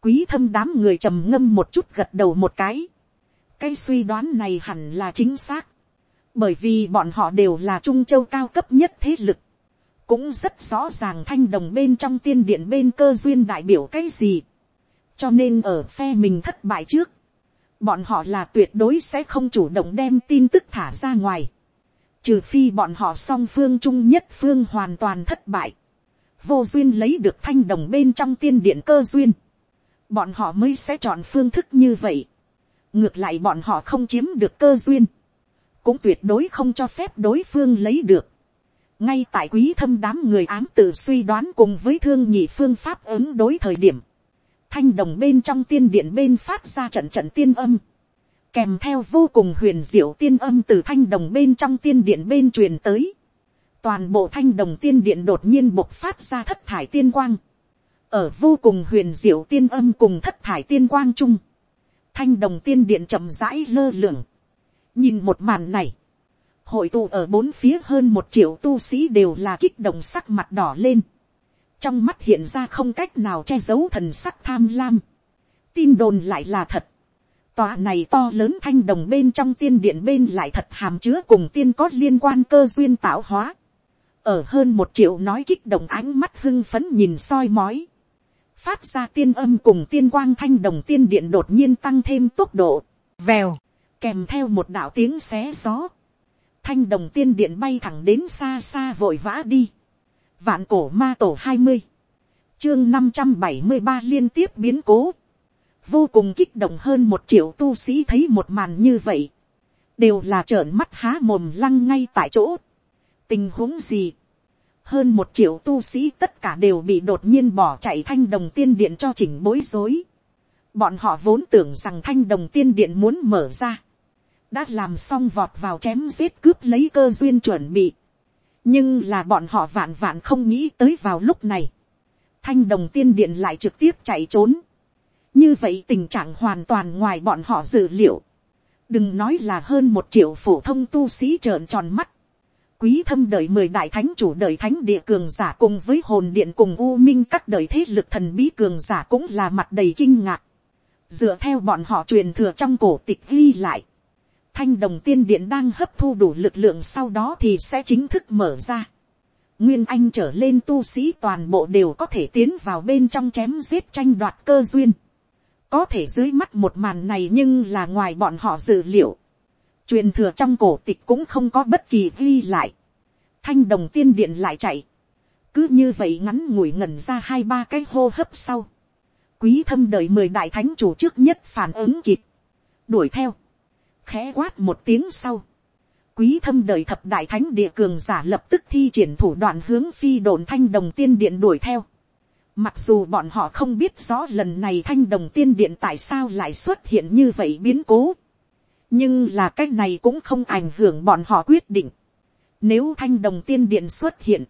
quý thâm đám người trầm ngâm một chút gật đầu một cái, cái suy đoán này hẳn là chính xác, bởi vì bọn họ đều là trung châu cao cấp nhất thế lực, cũng rất rõ ràng thanh đồng bên trong tiên điện bên cơ duyên đại biểu cái gì. Cho nên ở phe mình thất bại trước, bọn họ là tuyệt đối sẽ không chủ động đem tin tức thả ra ngoài, trừ phi bọn họ song phương chung nhất phương hoàn toàn thất bại, vô duyên lấy được thanh đồng bên trong tiên điện cơ duyên, bọn họ mới sẽ chọn phương thức như vậy, ngược lại bọn họ không chiếm được cơ duyên, cũng tuyệt đối không cho phép đối phương lấy được, ngay tại quý thâm đám người ám tự suy đoán cùng với thương nhị phương pháp ứng đối thời điểm, thanh đồng bên trong tiên điện bên phát ra trận trận tiên âm, kèm theo vô cùng huyền diệu tiên âm từ thanh đồng bên trong tiên điện bên truyền tới, toàn bộ thanh đồng tiên điện đột nhiên bộc phát ra thất thải tiên quang, ở vô cùng huyền diệu tiên âm cùng thất thải tiên quang chung, thanh đồng tiên điện chậm rãi lơ lửng, nhìn một màn này, hội tụ ở bốn phía hơn một triệu tu sĩ đều là kích động sắc mặt đỏ lên, trong mắt hiện ra không cách nào che giấu thần sắc tham lam. tin đồn lại là thật. tòa này to lớn thanh đồng bên trong tiên điện bên lại thật hàm chứa cùng tiên có liên quan cơ duyên tạo hóa ở hơn một triệu nói kích động ánh mắt hưng phấn nhìn soi mói, phát ra tiên âm cùng tiên quang thanh đồng tiên điện đột nhiên tăng thêm tốc độ, vèo, kèm theo một đạo tiếng xé gió, thanh đồng tiên điện bay thẳng đến xa xa vội vã đi, vạn cổ ma tổ hai mươi, chương năm trăm bảy mươi ba liên tiếp biến cố, vô cùng kích động hơn một triệu tu sĩ thấy một màn như vậy, đều là trợn mắt há mồm lăng ngay tại chỗ tình huống gì, hơn một triệu tu sĩ tất cả đều bị đột nhiên bỏ chạy thanh đồng tiên điện cho chỉnh bối rối. bọn họ vốn tưởng rằng thanh đồng tiên điện muốn mở ra, đã làm xong vọt vào chém giết cướp lấy cơ duyên chuẩn bị. nhưng là bọn họ vạn vạn không nghĩ tới vào lúc này, thanh đồng tiên điện lại trực tiếp chạy trốn như vậy tình trạng hoàn toàn ngoài bọn họ dự liệu. đừng nói là hơn một triệu phổ thông tu sĩ trợn tròn mắt quý thâm đợi mười đại thánh chủ đợi thánh địa cường giả cùng với hồn điện cùng u minh các đời thế lực thần bí cường giả cũng là mặt đầy kinh ngạc. dựa theo bọn họ truyền thừa trong cổ tịch ghi lại. thanh đồng tiên điện đang hấp thu đủ lực lượng sau đó thì sẽ chính thức mở ra. Nguyên Anh trở lên tu sĩ toàn bộ đều có thể tiến vào bên trong chém giết tranh đoạt cơ duyên có thể dưới mắt một màn này nhưng là ngoài bọn họ dự liệu truyền thừa trong cổ tịch cũng không có bất kỳ ghi lại. thanh đồng tiên điện lại chạy. cứ như vậy ngắn ngủi ngẩn ra hai ba cái hô hấp sau. quý thâm đợi mười đại thánh chủ trước nhất phản ứng kịp. đuổi theo. khẽ quát một tiếng sau. quý thâm đợi thập đại thánh địa cường giả lập tức thi triển thủ đoạn hướng phi đồn thanh đồng tiên điện đuổi theo Mặc dù bọn họ không biết rõ lần này thanh đồng tiên điện tại sao lại xuất hiện như vậy biến cố. Nhưng là cái này cũng không ảnh hưởng bọn họ quyết định. Nếu thanh đồng tiên điện xuất hiện.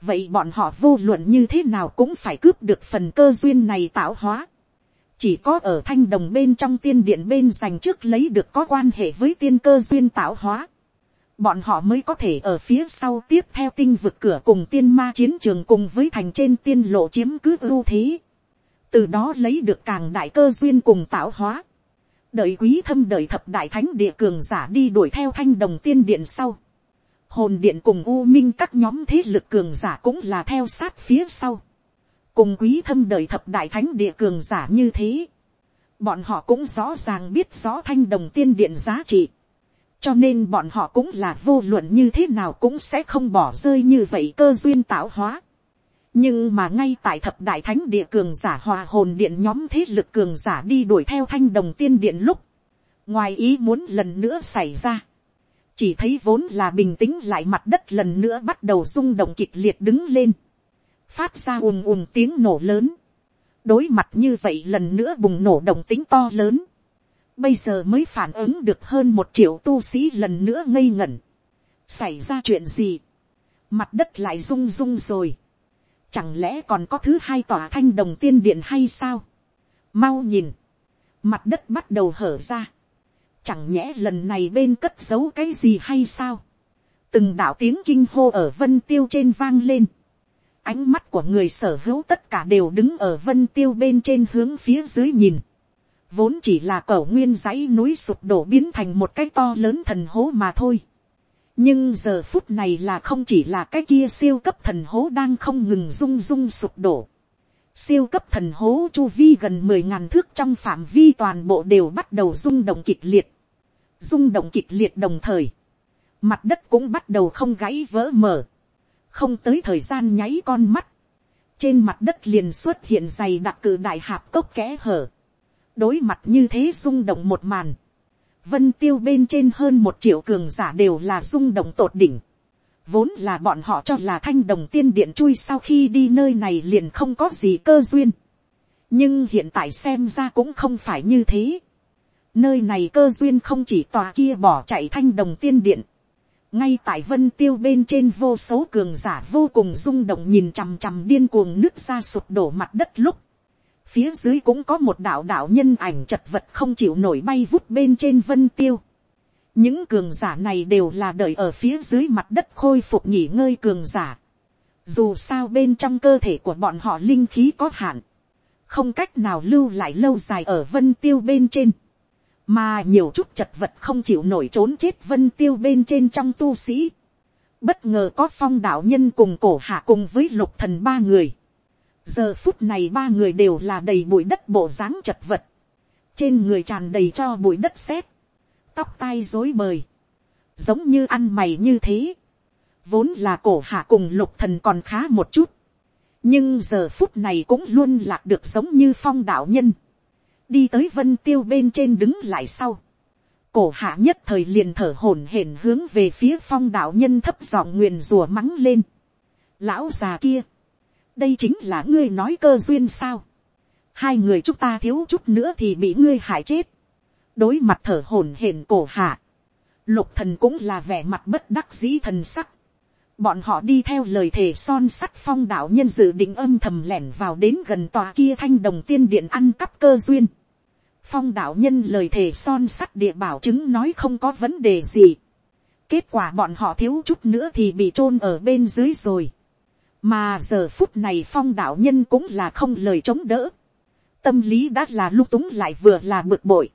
Vậy bọn họ vô luận như thế nào cũng phải cướp được phần cơ duyên này tạo hóa. Chỉ có ở thanh đồng bên trong tiên điện bên dành trước lấy được có quan hệ với tiên cơ duyên tạo hóa bọn họ mới có thể ở phía sau tiếp theo tinh vực cửa cùng tiên ma chiến trường cùng với thành trên tiên lộ chiếm cứ ưu thế. từ đó lấy được càng đại cơ duyên cùng tạo hóa đợi quý thâm đợi thập đại thánh địa cường giả đi đuổi theo thanh đồng tiên điện sau. hồn điện cùng u minh các nhóm thế lực cường giả cũng là theo sát phía sau. cùng quý thâm đợi thập đại thánh địa cường giả như thế. bọn họ cũng rõ ràng biết rõ thanh đồng tiên điện giá trị cho nên bọn họ cũng là vô luận như thế nào cũng sẽ không bỏ rơi như vậy cơ duyên tạo hóa nhưng mà ngay tại thập đại thánh địa cường giả hòa hồn điện nhóm thế lực cường giả đi đuổi theo thanh đồng tiên điện lúc, ngoài ý muốn lần nữa xảy ra, chỉ thấy vốn là bình tĩnh lại mặt đất lần nữa bắt đầu rung động kịch liệt đứng lên, phát ra ùm ùm tiếng nổ lớn, đối mặt như vậy lần nữa bùng nổ động tính to lớn, bây giờ mới phản ứng được hơn một triệu tu sĩ lần nữa ngây ngẩn. xảy ra chuyện gì, mặt đất lại rung rung rồi chẳng lẽ còn có thứ hai tòa thanh đồng tiên điện hay sao. mau nhìn, mặt đất bắt đầu hở ra. chẳng nhẽ lần này bên cất giấu cái gì hay sao. từng đạo tiếng kinh hô ở vân tiêu trên vang lên. ánh mắt của người sở hữu tất cả đều đứng ở vân tiêu bên trên hướng phía dưới nhìn vốn chỉ là cẩu nguyên dãy núi sụp đổ biến thành một cái to lớn thần hố mà thôi nhưng giờ phút này là không chỉ là cái kia siêu cấp thần hố đang không ngừng rung rung sụp đổ. siêu cấp thần hố chu vi gần mười ngàn thước trong phạm vi toàn bộ đều bắt đầu rung động kịch liệt. rung động kịch liệt đồng thời. mặt đất cũng bắt đầu không gãy vỡ mở. không tới thời gian nháy con mắt. trên mặt đất liền xuất hiện dày đặc cử đại hạp cốc kẽ hở đối mặt như thế rung động một màn, vân tiêu bên trên hơn một triệu cường giả đều là rung động tột đỉnh, vốn là bọn họ cho là thanh đồng tiên điện chui sau khi đi nơi này liền không có gì cơ duyên, nhưng hiện tại xem ra cũng không phải như thế, nơi này cơ duyên không chỉ tòa kia bỏ chạy thanh đồng tiên điện, ngay tại vân tiêu bên trên vô số cường giả vô cùng rung động nhìn chằm chằm điên cuồng nước ra sụp đổ mặt đất lúc, phía dưới cũng có một đạo đạo nhân ảnh chật vật không chịu nổi bay vút bên trên vân tiêu. những cường giả này đều là đợi ở phía dưới mặt đất khôi phục nghỉ ngơi cường giả. dù sao bên trong cơ thể của bọn họ linh khí có hạn, không cách nào lưu lại lâu dài ở vân tiêu bên trên, mà nhiều chút chật vật không chịu nổi trốn chết vân tiêu bên trên trong tu sĩ. Bất ngờ có phong đạo nhân cùng cổ hạ cùng với lục thần ba người. Giờ phút này ba người đều là đầy bụi đất bộ dáng chật vật. Trên người tràn đầy cho bụi đất sét. Tóc tai rối bời. Giống như ăn mày như thế. Vốn là cổ hạ cùng lục thần còn khá một chút. Nhưng giờ phút này cũng luôn lạc được giống như phong đạo nhân. Đi tới vân tiêu bên trên đứng lại sau cổ hạ nhất thời liền thở hổn hển hướng về phía phong đạo nhân thấp giọng nguyền rùa mắng lên. lão già kia, đây chính là ngươi nói cơ duyên sao. hai người chúng ta thiếu chút nữa thì bị ngươi hại chết. đối mặt thở hổn hển cổ hạ. lục thần cũng là vẻ mặt bất đắc dĩ thần sắc. bọn họ đi theo lời thề son sắt phong đạo nhân dự định âm thầm lẻn vào đến gần tòa kia thanh đồng tiên điện ăn cắp cơ duyên phong đạo nhân lời thề son sắt địa bảo chứng nói không có vấn đề gì. kết quả bọn họ thiếu chút nữa thì bị chôn ở bên dưới rồi mà giờ phút này phong đạo nhân cũng là không lời chống đỡ. tâm lý đã là lung túng lại vừa là bực bội.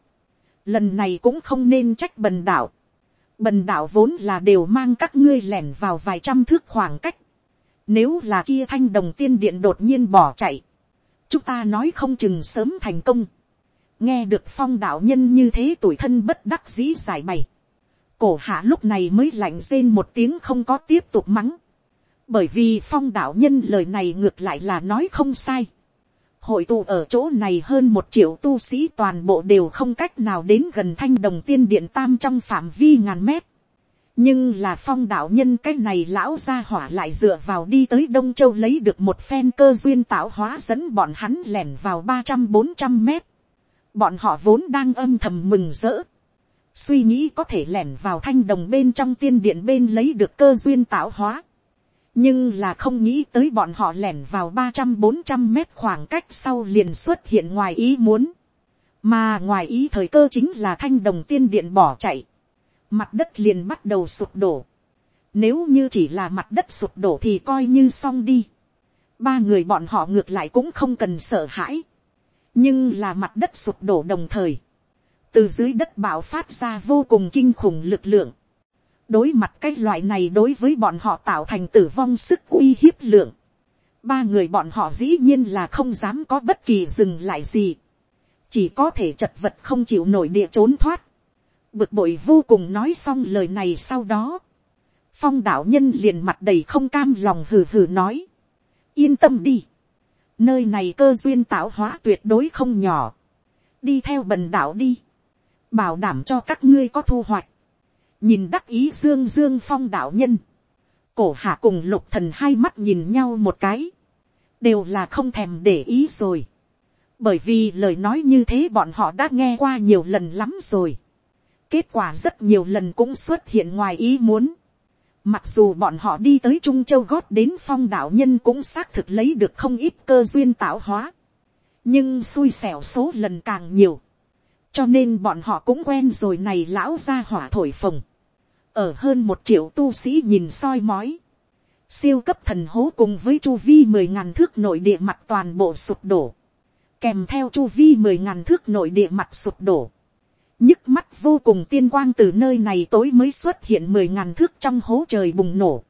lần này cũng không nên trách bần đạo. bần đạo vốn là đều mang các ngươi lẻn vào vài trăm thước khoảng cách. nếu là kia thanh đồng tiên điện đột nhiên bỏ chạy, chúng ta nói không chừng sớm thành công nghe được phong đạo nhân như thế tuổi thân bất đắc dĩ giải bày. cổ hạ lúc này mới lạnh rên một tiếng không có tiếp tục mắng bởi vì phong đạo nhân lời này ngược lại là nói không sai. hội tụ ở chỗ này hơn một triệu tu sĩ toàn bộ đều không cách nào đến gần thanh đồng tiên điện tam trong phạm vi ngàn mét. nhưng là phong đạo nhân cái này lão gia hỏa lại dựa vào đi tới đông châu lấy được một phen cơ duyên tạo hóa dẫn bọn hắn lẻn vào ba trăm bốn trăm mét bọn họ vốn đang âm thầm mừng rỡ, suy nghĩ có thể lẻn vào thanh đồng bên trong tiên điện bên lấy được cơ duyên tạo hóa, nhưng là không nghĩ tới bọn họ lẻn vào ba trăm bốn trăm mét khoảng cách sau liền xuất hiện ngoài ý muốn, mà ngoài ý thời cơ chính là thanh đồng tiên điện bỏ chạy, mặt đất liền bắt đầu sụp đổ, nếu như chỉ là mặt đất sụp đổ thì coi như xong đi, ba người bọn họ ngược lại cũng không cần sợ hãi, nhưng là mặt đất sụp đổ đồng thời, từ dưới đất bạo phát ra vô cùng kinh khủng lực lượng đối mặt cái loại này đối với bọn họ tạo thành tử vong sức uy hiếp lượng. ba người bọn họ dĩ nhiên là không dám có bất kỳ dừng lại gì. chỉ có thể chật vật không chịu nổi địa trốn thoát. bực bội vô cùng nói xong lời này sau đó. phong đạo nhân liền mặt đầy không cam lòng hừ hừ nói. yên tâm đi nơi này cơ duyên tạo hóa tuyệt đối không nhỏ, đi theo bần đạo đi, bảo đảm cho các ngươi có thu hoạch, nhìn đắc ý dương dương phong đạo nhân, cổ hạ cùng lục thần hai mắt nhìn nhau một cái, đều là không thèm để ý rồi, bởi vì lời nói như thế bọn họ đã nghe qua nhiều lần lắm rồi, kết quả rất nhiều lần cũng xuất hiện ngoài ý muốn, Mặc dù bọn họ đi tới Trung Châu gót đến phong đạo nhân cũng xác thực lấy được không ít cơ duyên tạo hóa. Nhưng xui xẻo số lần càng nhiều. Cho nên bọn họ cũng quen rồi này lão ra hỏa thổi phồng. Ở hơn một triệu tu sĩ nhìn soi mói. Siêu cấp thần hố cùng với chu vi mười ngàn thước nội địa mặt toàn bộ sụp đổ. Kèm theo chu vi mười ngàn thước nội địa mặt sụp đổ nhức mắt vô cùng tiên quang từ nơi này tối mới xuất hiện mười ngàn thước trong hố trời bùng nổ.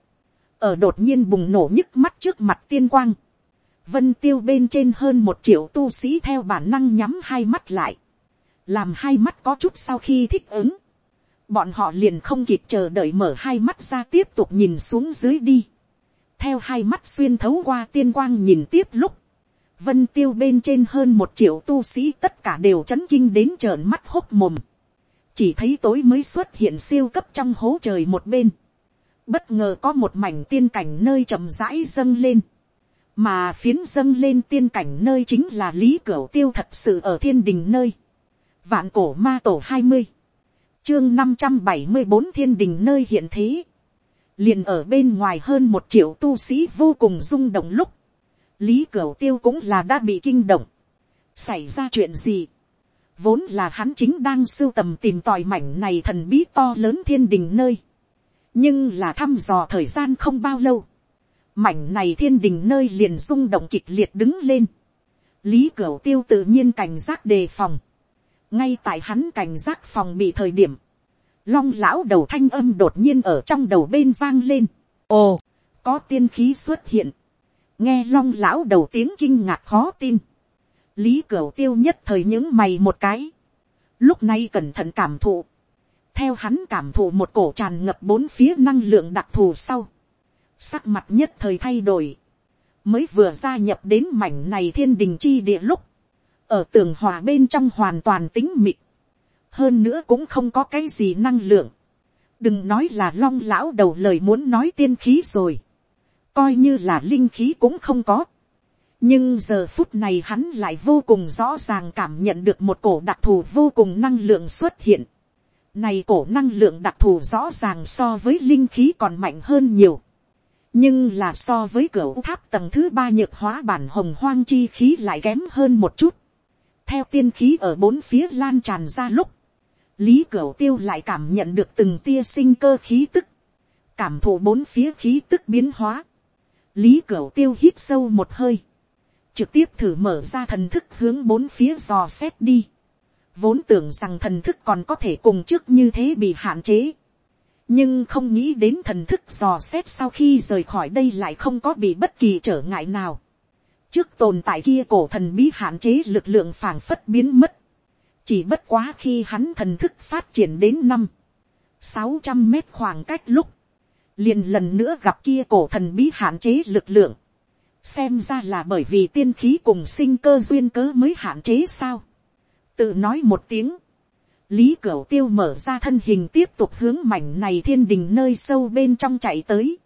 Ở đột nhiên bùng nổ nhức mắt trước mặt tiên quang. Vân tiêu bên trên hơn một triệu tu sĩ theo bản năng nhắm hai mắt lại. Làm hai mắt có chút sau khi thích ứng. Bọn họ liền không kịp chờ đợi mở hai mắt ra tiếp tục nhìn xuống dưới đi. Theo hai mắt xuyên thấu qua tiên quang nhìn tiếp lúc vân tiêu bên trên hơn một triệu tu sĩ tất cả đều chấn kinh đến trợn mắt hốc mồm. chỉ thấy tối mới xuất hiện siêu cấp trong hố trời một bên. bất ngờ có một mảnh tiên cảnh nơi chậm rãi dâng lên. mà phiến dâng lên tiên cảnh nơi chính là lý cửa tiêu thật sự ở thiên đình nơi vạn cổ ma tổ hai mươi, chương năm trăm bảy mươi bốn thiên đình nơi hiện thế. liền ở bên ngoài hơn một triệu tu sĩ vô cùng rung động lúc lý cửu tiêu cũng là đã bị kinh động. xảy ra chuyện gì. vốn là hắn chính đang sưu tầm tìm tòi mảnh này thần bí to lớn thiên đình nơi. nhưng là thăm dò thời gian không bao lâu. mảnh này thiên đình nơi liền rung động kịch liệt đứng lên. lý cửu tiêu tự nhiên cảnh giác đề phòng ngay tại hắn cảnh giác phòng bị thời điểm. long lão đầu thanh âm đột nhiên ở trong đầu bên vang lên. Ồ, có tiên khí xuất hiện, nghe long lão đầu tiếng kinh ngạc khó tin, lý cửu tiêu nhất thời những mày một cái, lúc này cẩn thận cảm thụ, theo hắn cảm thụ một cổ tràn ngập bốn phía năng lượng đặc thù sau, sắc mặt nhất thời thay đổi, mới vừa gia nhập đến mảnh này thiên đình chi địa lúc, ở tường hòa bên trong hoàn toàn tính mịt, hơn nữa cũng không có cái gì năng lượng, đừng nói là long lão đầu lời muốn nói tiên khí rồi, coi như là linh khí cũng không có, nhưng giờ phút này hắn lại vô cùng rõ ràng cảm nhận được một cổ đặc thù vô cùng năng lượng xuất hiện. Này cổ năng lượng đặc thù rõ ràng so với linh khí còn mạnh hơn nhiều. Nhưng là so với cửa tháp tầng thứ ba nhược hóa bản hồng hoang chi khí lại kém hơn một chút. Theo tiên khí ở bốn phía lan tràn ra lúc. Lý Cửu Tiêu lại cảm nhận được từng tia sinh cơ khí tức. Cảm thụ bốn phía khí tức biến hóa. Lý Cửu Tiêu hít sâu một hơi. Trực tiếp thử mở ra thần thức hướng bốn phía dò xét đi. Vốn tưởng rằng thần thức còn có thể cùng trước như thế bị hạn chế. Nhưng không nghĩ đến thần thức dò xét sau khi rời khỏi đây lại không có bị bất kỳ trở ngại nào. Trước tồn tại kia cổ thần bí hạn chế lực lượng phảng phất biến mất chỉ bất quá khi hắn thần thức phát triển đến năm, sáu trăm mét khoảng cách lúc, liền lần nữa gặp kia cổ thần bí hạn chế lực lượng, xem ra là bởi vì tiên khí cùng sinh cơ duyên cớ mới hạn chế sao. tự nói một tiếng, lý cửu tiêu mở ra thân hình tiếp tục hướng mảnh này thiên đình nơi sâu bên trong chạy tới.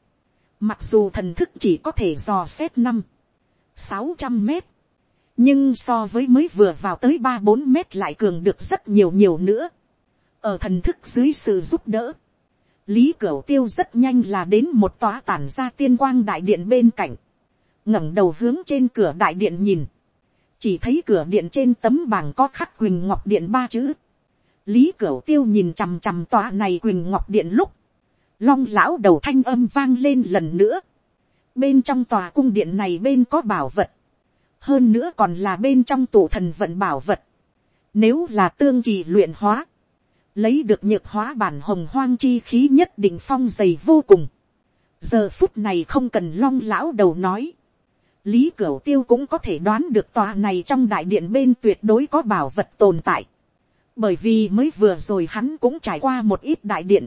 mặc dù thần thức chỉ có thể dò xét năm, sáu trăm mét, nhưng so với mới vừa vào tới ba bốn mét lại cường được rất nhiều nhiều nữa. ở thần thức dưới sự giúp đỡ, lý cửu tiêu rất nhanh là đến một tòa tản ra tiên quang đại điện bên cạnh, ngẩng đầu hướng trên cửa đại điện nhìn, chỉ thấy cửa điện trên tấm bảng có khắc quỳnh ngọc điện ba chữ. lý cửu tiêu nhìn chằm chằm tòa này quỳnh ngọc điện lúc, long lão đầu thanh âm vang lên lần nữa bên trong tòa cung điện này bên có bảo vật, hơn nữa còn là bên trong tủ thần vận bảo vật. Nếu là tương kỳ luyện hóa, lấy được nhược hóa bản hồng hoang chi khí nhất định phong dày vô cùng. giờ phút này không cần long lão đầu nói. lý cửu tiêu cũng có thể đoán được tòa này trong đại điện bên tuyệt đối có bảo vật tồn tại. bởi vì mới vừa rồi hắn cũng trải qua một ít đại điện.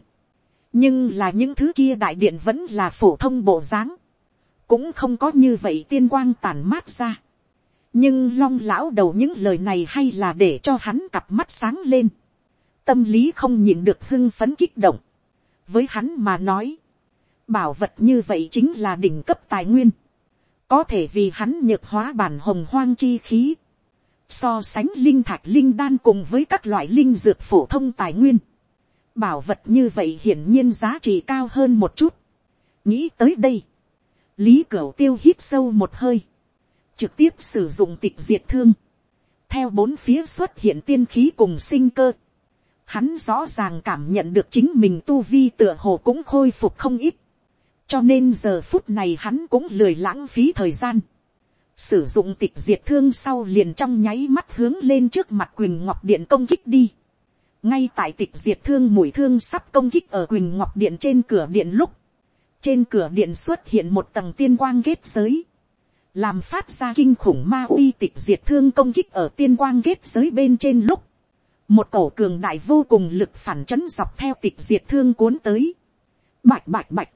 nhưng là những thứ kia đại điện vẫn là phổ thông bộ dáng cũng không có như vậy tiên quang tàn mát ra. Nhưng long lão đầu những lời này hay là để cho hắn cặp mắt sáng lên, tâm lý không nhìn được hưng phấn kích động, với hắn mà nói, bảo vật như vậy chính là đỉnh cấp tài nguyên, có thể vì hắn nhược hóa bản hồng hoang chi khí, so sánh linh thạch linh đan cùng với các loại linh dược phổ thông tài nguyên, bảo vật như vậy hiển nhiên giá trị cao hơn một chút, nghĩ tới đây, lý cửu tiêu hít sâu một hơi, trực tiếp sử dụng tịch diệt thương, theo bốn phía xuất hiện tiên khí cùng sinh cơ, hắn rõ ràng cảm nhận được chính mình tu vi tựa hồ cũng khôi phục không ít, cho nên giờ phút này hắn cũng lười lãng phí thời gian, sử dụng tịch diệt thương sau liền trong nháy mắt hướng lên trước mặt quỳnh ngọc điện công kích đi, ngay tại tịch diệt thương mũi thương sắp công kích ở quỳnh ngọc điện trên cửa điện lúc, trên cửa điện xuất hiện một tầng tiên quang kết giới, làm phát ra kinh khủng ma uy tịch diệt thương công kích ở tiên quang kết giới bên trên lúc, một cổ cường đại vô cùng lực phản chấn dọc theo tịch diệt thương cuốn tới. Bạch bạch bạch,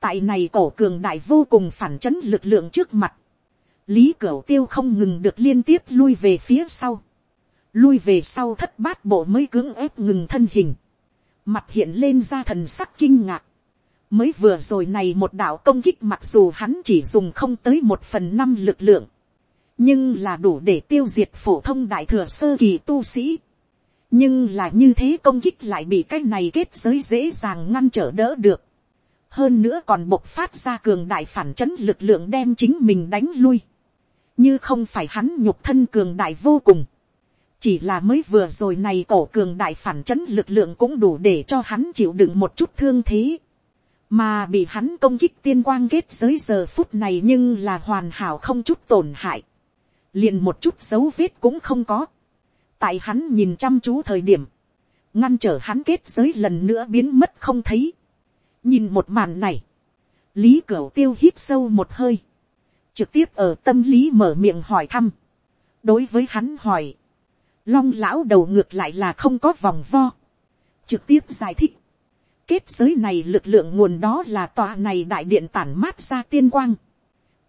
tại này cổ cường đại vô cùng phản chấn lực lượng trước mặt, lý cửa tiêu không ngừng được liên tiếp lui về phía sau, lui về sau thất bát bộ mới cưỡng ép ngừng thân hình, mặt hiện lên ra thần sắc kinh ngạc, mới vừa rồi này một đạo công kích mặc dù hắn chỉ dùng không tới một phần năm lực lượng, nhưng là đủ để tiêu diệt phổ thông đại thừa sơ kỳ tu sĩ. nhưng là như thế công kích lại bị cái này kết giới dễ dàng ngăn trở đỡ được. hơn nữa còn bộc phát ra cường đại phản chấn lực lượng đem chính mình đánh lui. như không phải hắn nhục thân cường đại vô cùng. chỉ là mới vừa rồi này cổ cường đại phản chấn lực lượng cũng đủ để cho hắn chịu đựng một chút thương thế mà bị hắn công kích tiên quang kết giới giờ phút này nhưng là hoàn hảo không chút tổn hại, liền một chút dấu vết cũng không có, tại hắn nhìn chăm chú thời điểm, ngăn trở hắn kết giới lần nữa biến mất không thấy, nhìn một màn này, lý cửu tiêu hít sâu một hơi, trực tiếp ở tâm lý mở miệng hỏi thăm. đối với hắn hỏi, long lão đầu ngược lại là không có vòng vo, trực tiếp giải thích kết giới này lực lượng nguồn đó là tòa này đại điện tản mát ra tiên quang,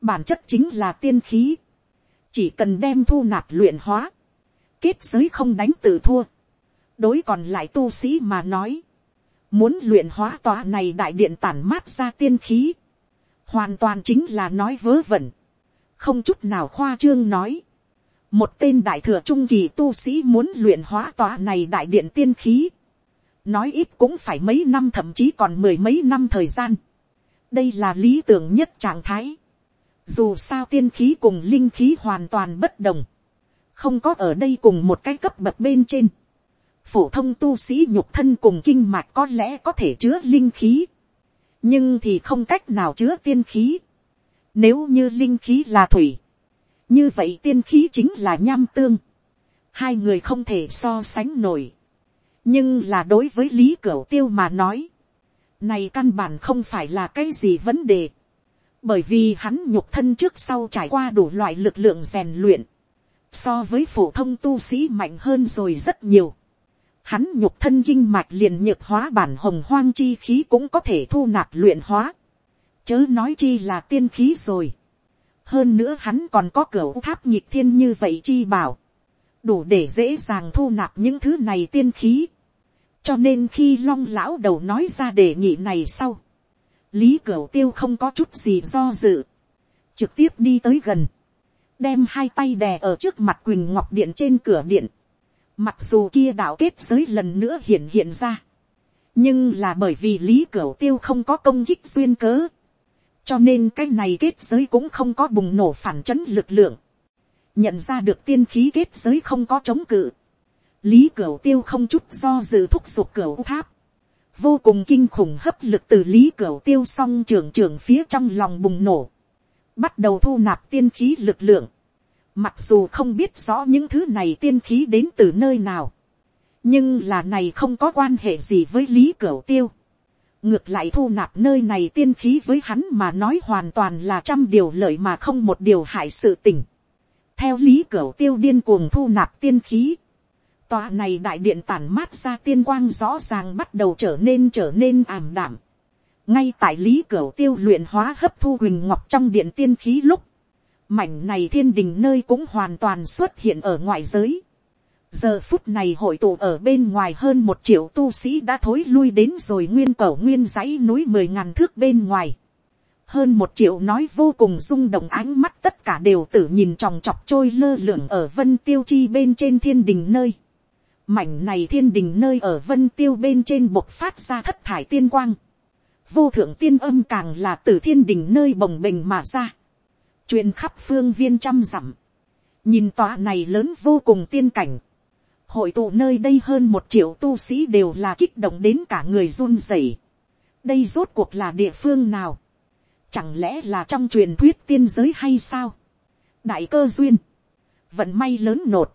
bản chất chính là tiên khí, chỉ cần đem thu nạp luyện hóa, kết giới không đánh tự thua, đối còn lại tu sĩ mà nói, muốn luyện hóa tòa này đại điện tản mát ra tiên khí, hoàn toàn chính là nói vớ vẩn, không chút nào khoa trương nói, một tên đại thừa trung kỳ tu sĩ muốn luyện hóa tòa này đại điện tiên khí, nói ít cũng phải mấy năm thậm chí còn mười mấy năm thời gian, đây là lý tưởng nhất trạng thái, dù sao tiên khí cùng linh khí hoàn toàn bất đồng, không có ở đây cùng một cái cấp bậc bên trên, phổ thông tu sĩ nhục thân cùng kinh mạch có lẽ có thể chứa linh khí, nhưng thì không cách nào chứa tiên khí. Nếu như linh khí là thủy, như vậy tiên khí chính là nham tương. Hai người không thể so sánh nổi nhưng là đối với lý cửu tiêu mà nói, này căn bản không phải là cái gì vấn đề. bởi vì hắn nhục thân trước sau trải qua đủ loại lực lượng rèn luyện, so với phổ thông tu sĩ mạnh hơn rồi rất nhiều hắn nhục thân kinh mạch liền nhược hóa bản hồng hoang chi khí cũng có thể thu nạp luyện hóa. Chớ nói chi là tiên khí rồi. Hơn nữa hắn còn có cửa tháp nhịp thiên như vậy chi bảo. Đủ để dễ dàng thu nạp những thứ này tiên khí. Cho nên khi long lão đầu nói ra đề nghị này sau. Lý cửu tiêu không có chút gì do dự. Trực tiếp đi tới gần. Đem hai tay đè ở trước mặt Quỳnh Ngọc Điện trên cửa điện Mặc dù kia đạo kết giới lần nữa hiện hiện ra. Nhưng là bởi vì Lý Cửu Tiêu không có công kích duyên cớ. Cho nên cái này kết giới cũng không có bùng nổ phản chấn lực lượng. Nhận ra được tiên khí kết giới không có chống cự. Lý Cửu Tiêu không chút do dự thúc giục cửu tháp. Vô cùng kinh khủng hấp lực từ Lý Cửu Tiêu song trường trường phía trong lòng bùng nổ. Bắt đầu thu nạp tiên khí lực lượng Mặc dù không biết rõ những thứ này tiên khí đến từ nơi nào. Nhưng là này không có quan hệ gì với Lý Cửu Tiêu. Ngược lại thu nạp nơi này tiên khí với hắn mà nói hoàn toàn là trăm điều lợi mà không một điều hại sự tình. Theo Lý Cửu Tiêu điên cuồng thu nạp tiên khí. Tòa này đại điện tản mát ra tiên quang rõ ràng bắt đầu trở nên trở nên ảm đạm. Ngay tại Lý Cửu Tiêu luyện hóa hấp thu huỳnh ngọc trong điện tiên khí lúc, mảnh này thiên đình nơi cũng hoàn toàn xuất hiện ở ngoại giới. giờ phút này hội tụ ở bên ngoài hơn một triệu tu sĩ đã thối lui đến rồi nguyên cầu nguyên dãy núi mười ngàn thước bên ngoài. hơn một triệu nói vô cùng rung động ánh mắt tất cả đều tự nhìn tròng trọc trôi lơ lửng ở vân tiêu chi bên trên thiên đình nơi mảnh này thiên đình nơi ở vân tiêu bên trên bộc phát ra thất thải tiên quang. vô thượng tiên âm càng là từ thiên đình nơi bồng bềnh mà ra. Truyền khắp phương viên trăm dặm, nhìn tòa này lớn vô cùng tiên cảnh, hội tụ nơi đây hơn một triệu tu sĩ đều là kích động đến cả người run rẩy. đây rốt cuộc là địa phương nào, chẳng lẽ là trong truyền thuyết tiên giới hay sao, đại cơ duyên, vận may lớn nột,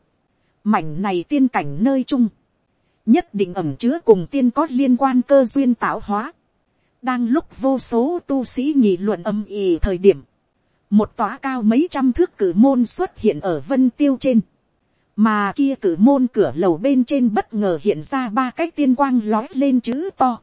mảnh này tiên cảnh nơi chung, nhất định ẩm chứa cùng tiên có liên quan cơ duyên tạo hóa, đang lúc vô số tu sĩ nghị luận âm ỉ thời điểm, một tòa cao mấy trăm thước cử môn xuất hiện ở vân tiêu trên, mà kia cử môn cửa lầu bên trên bất ngờ hiện ra ba cái tiên quang lói lên chữ to,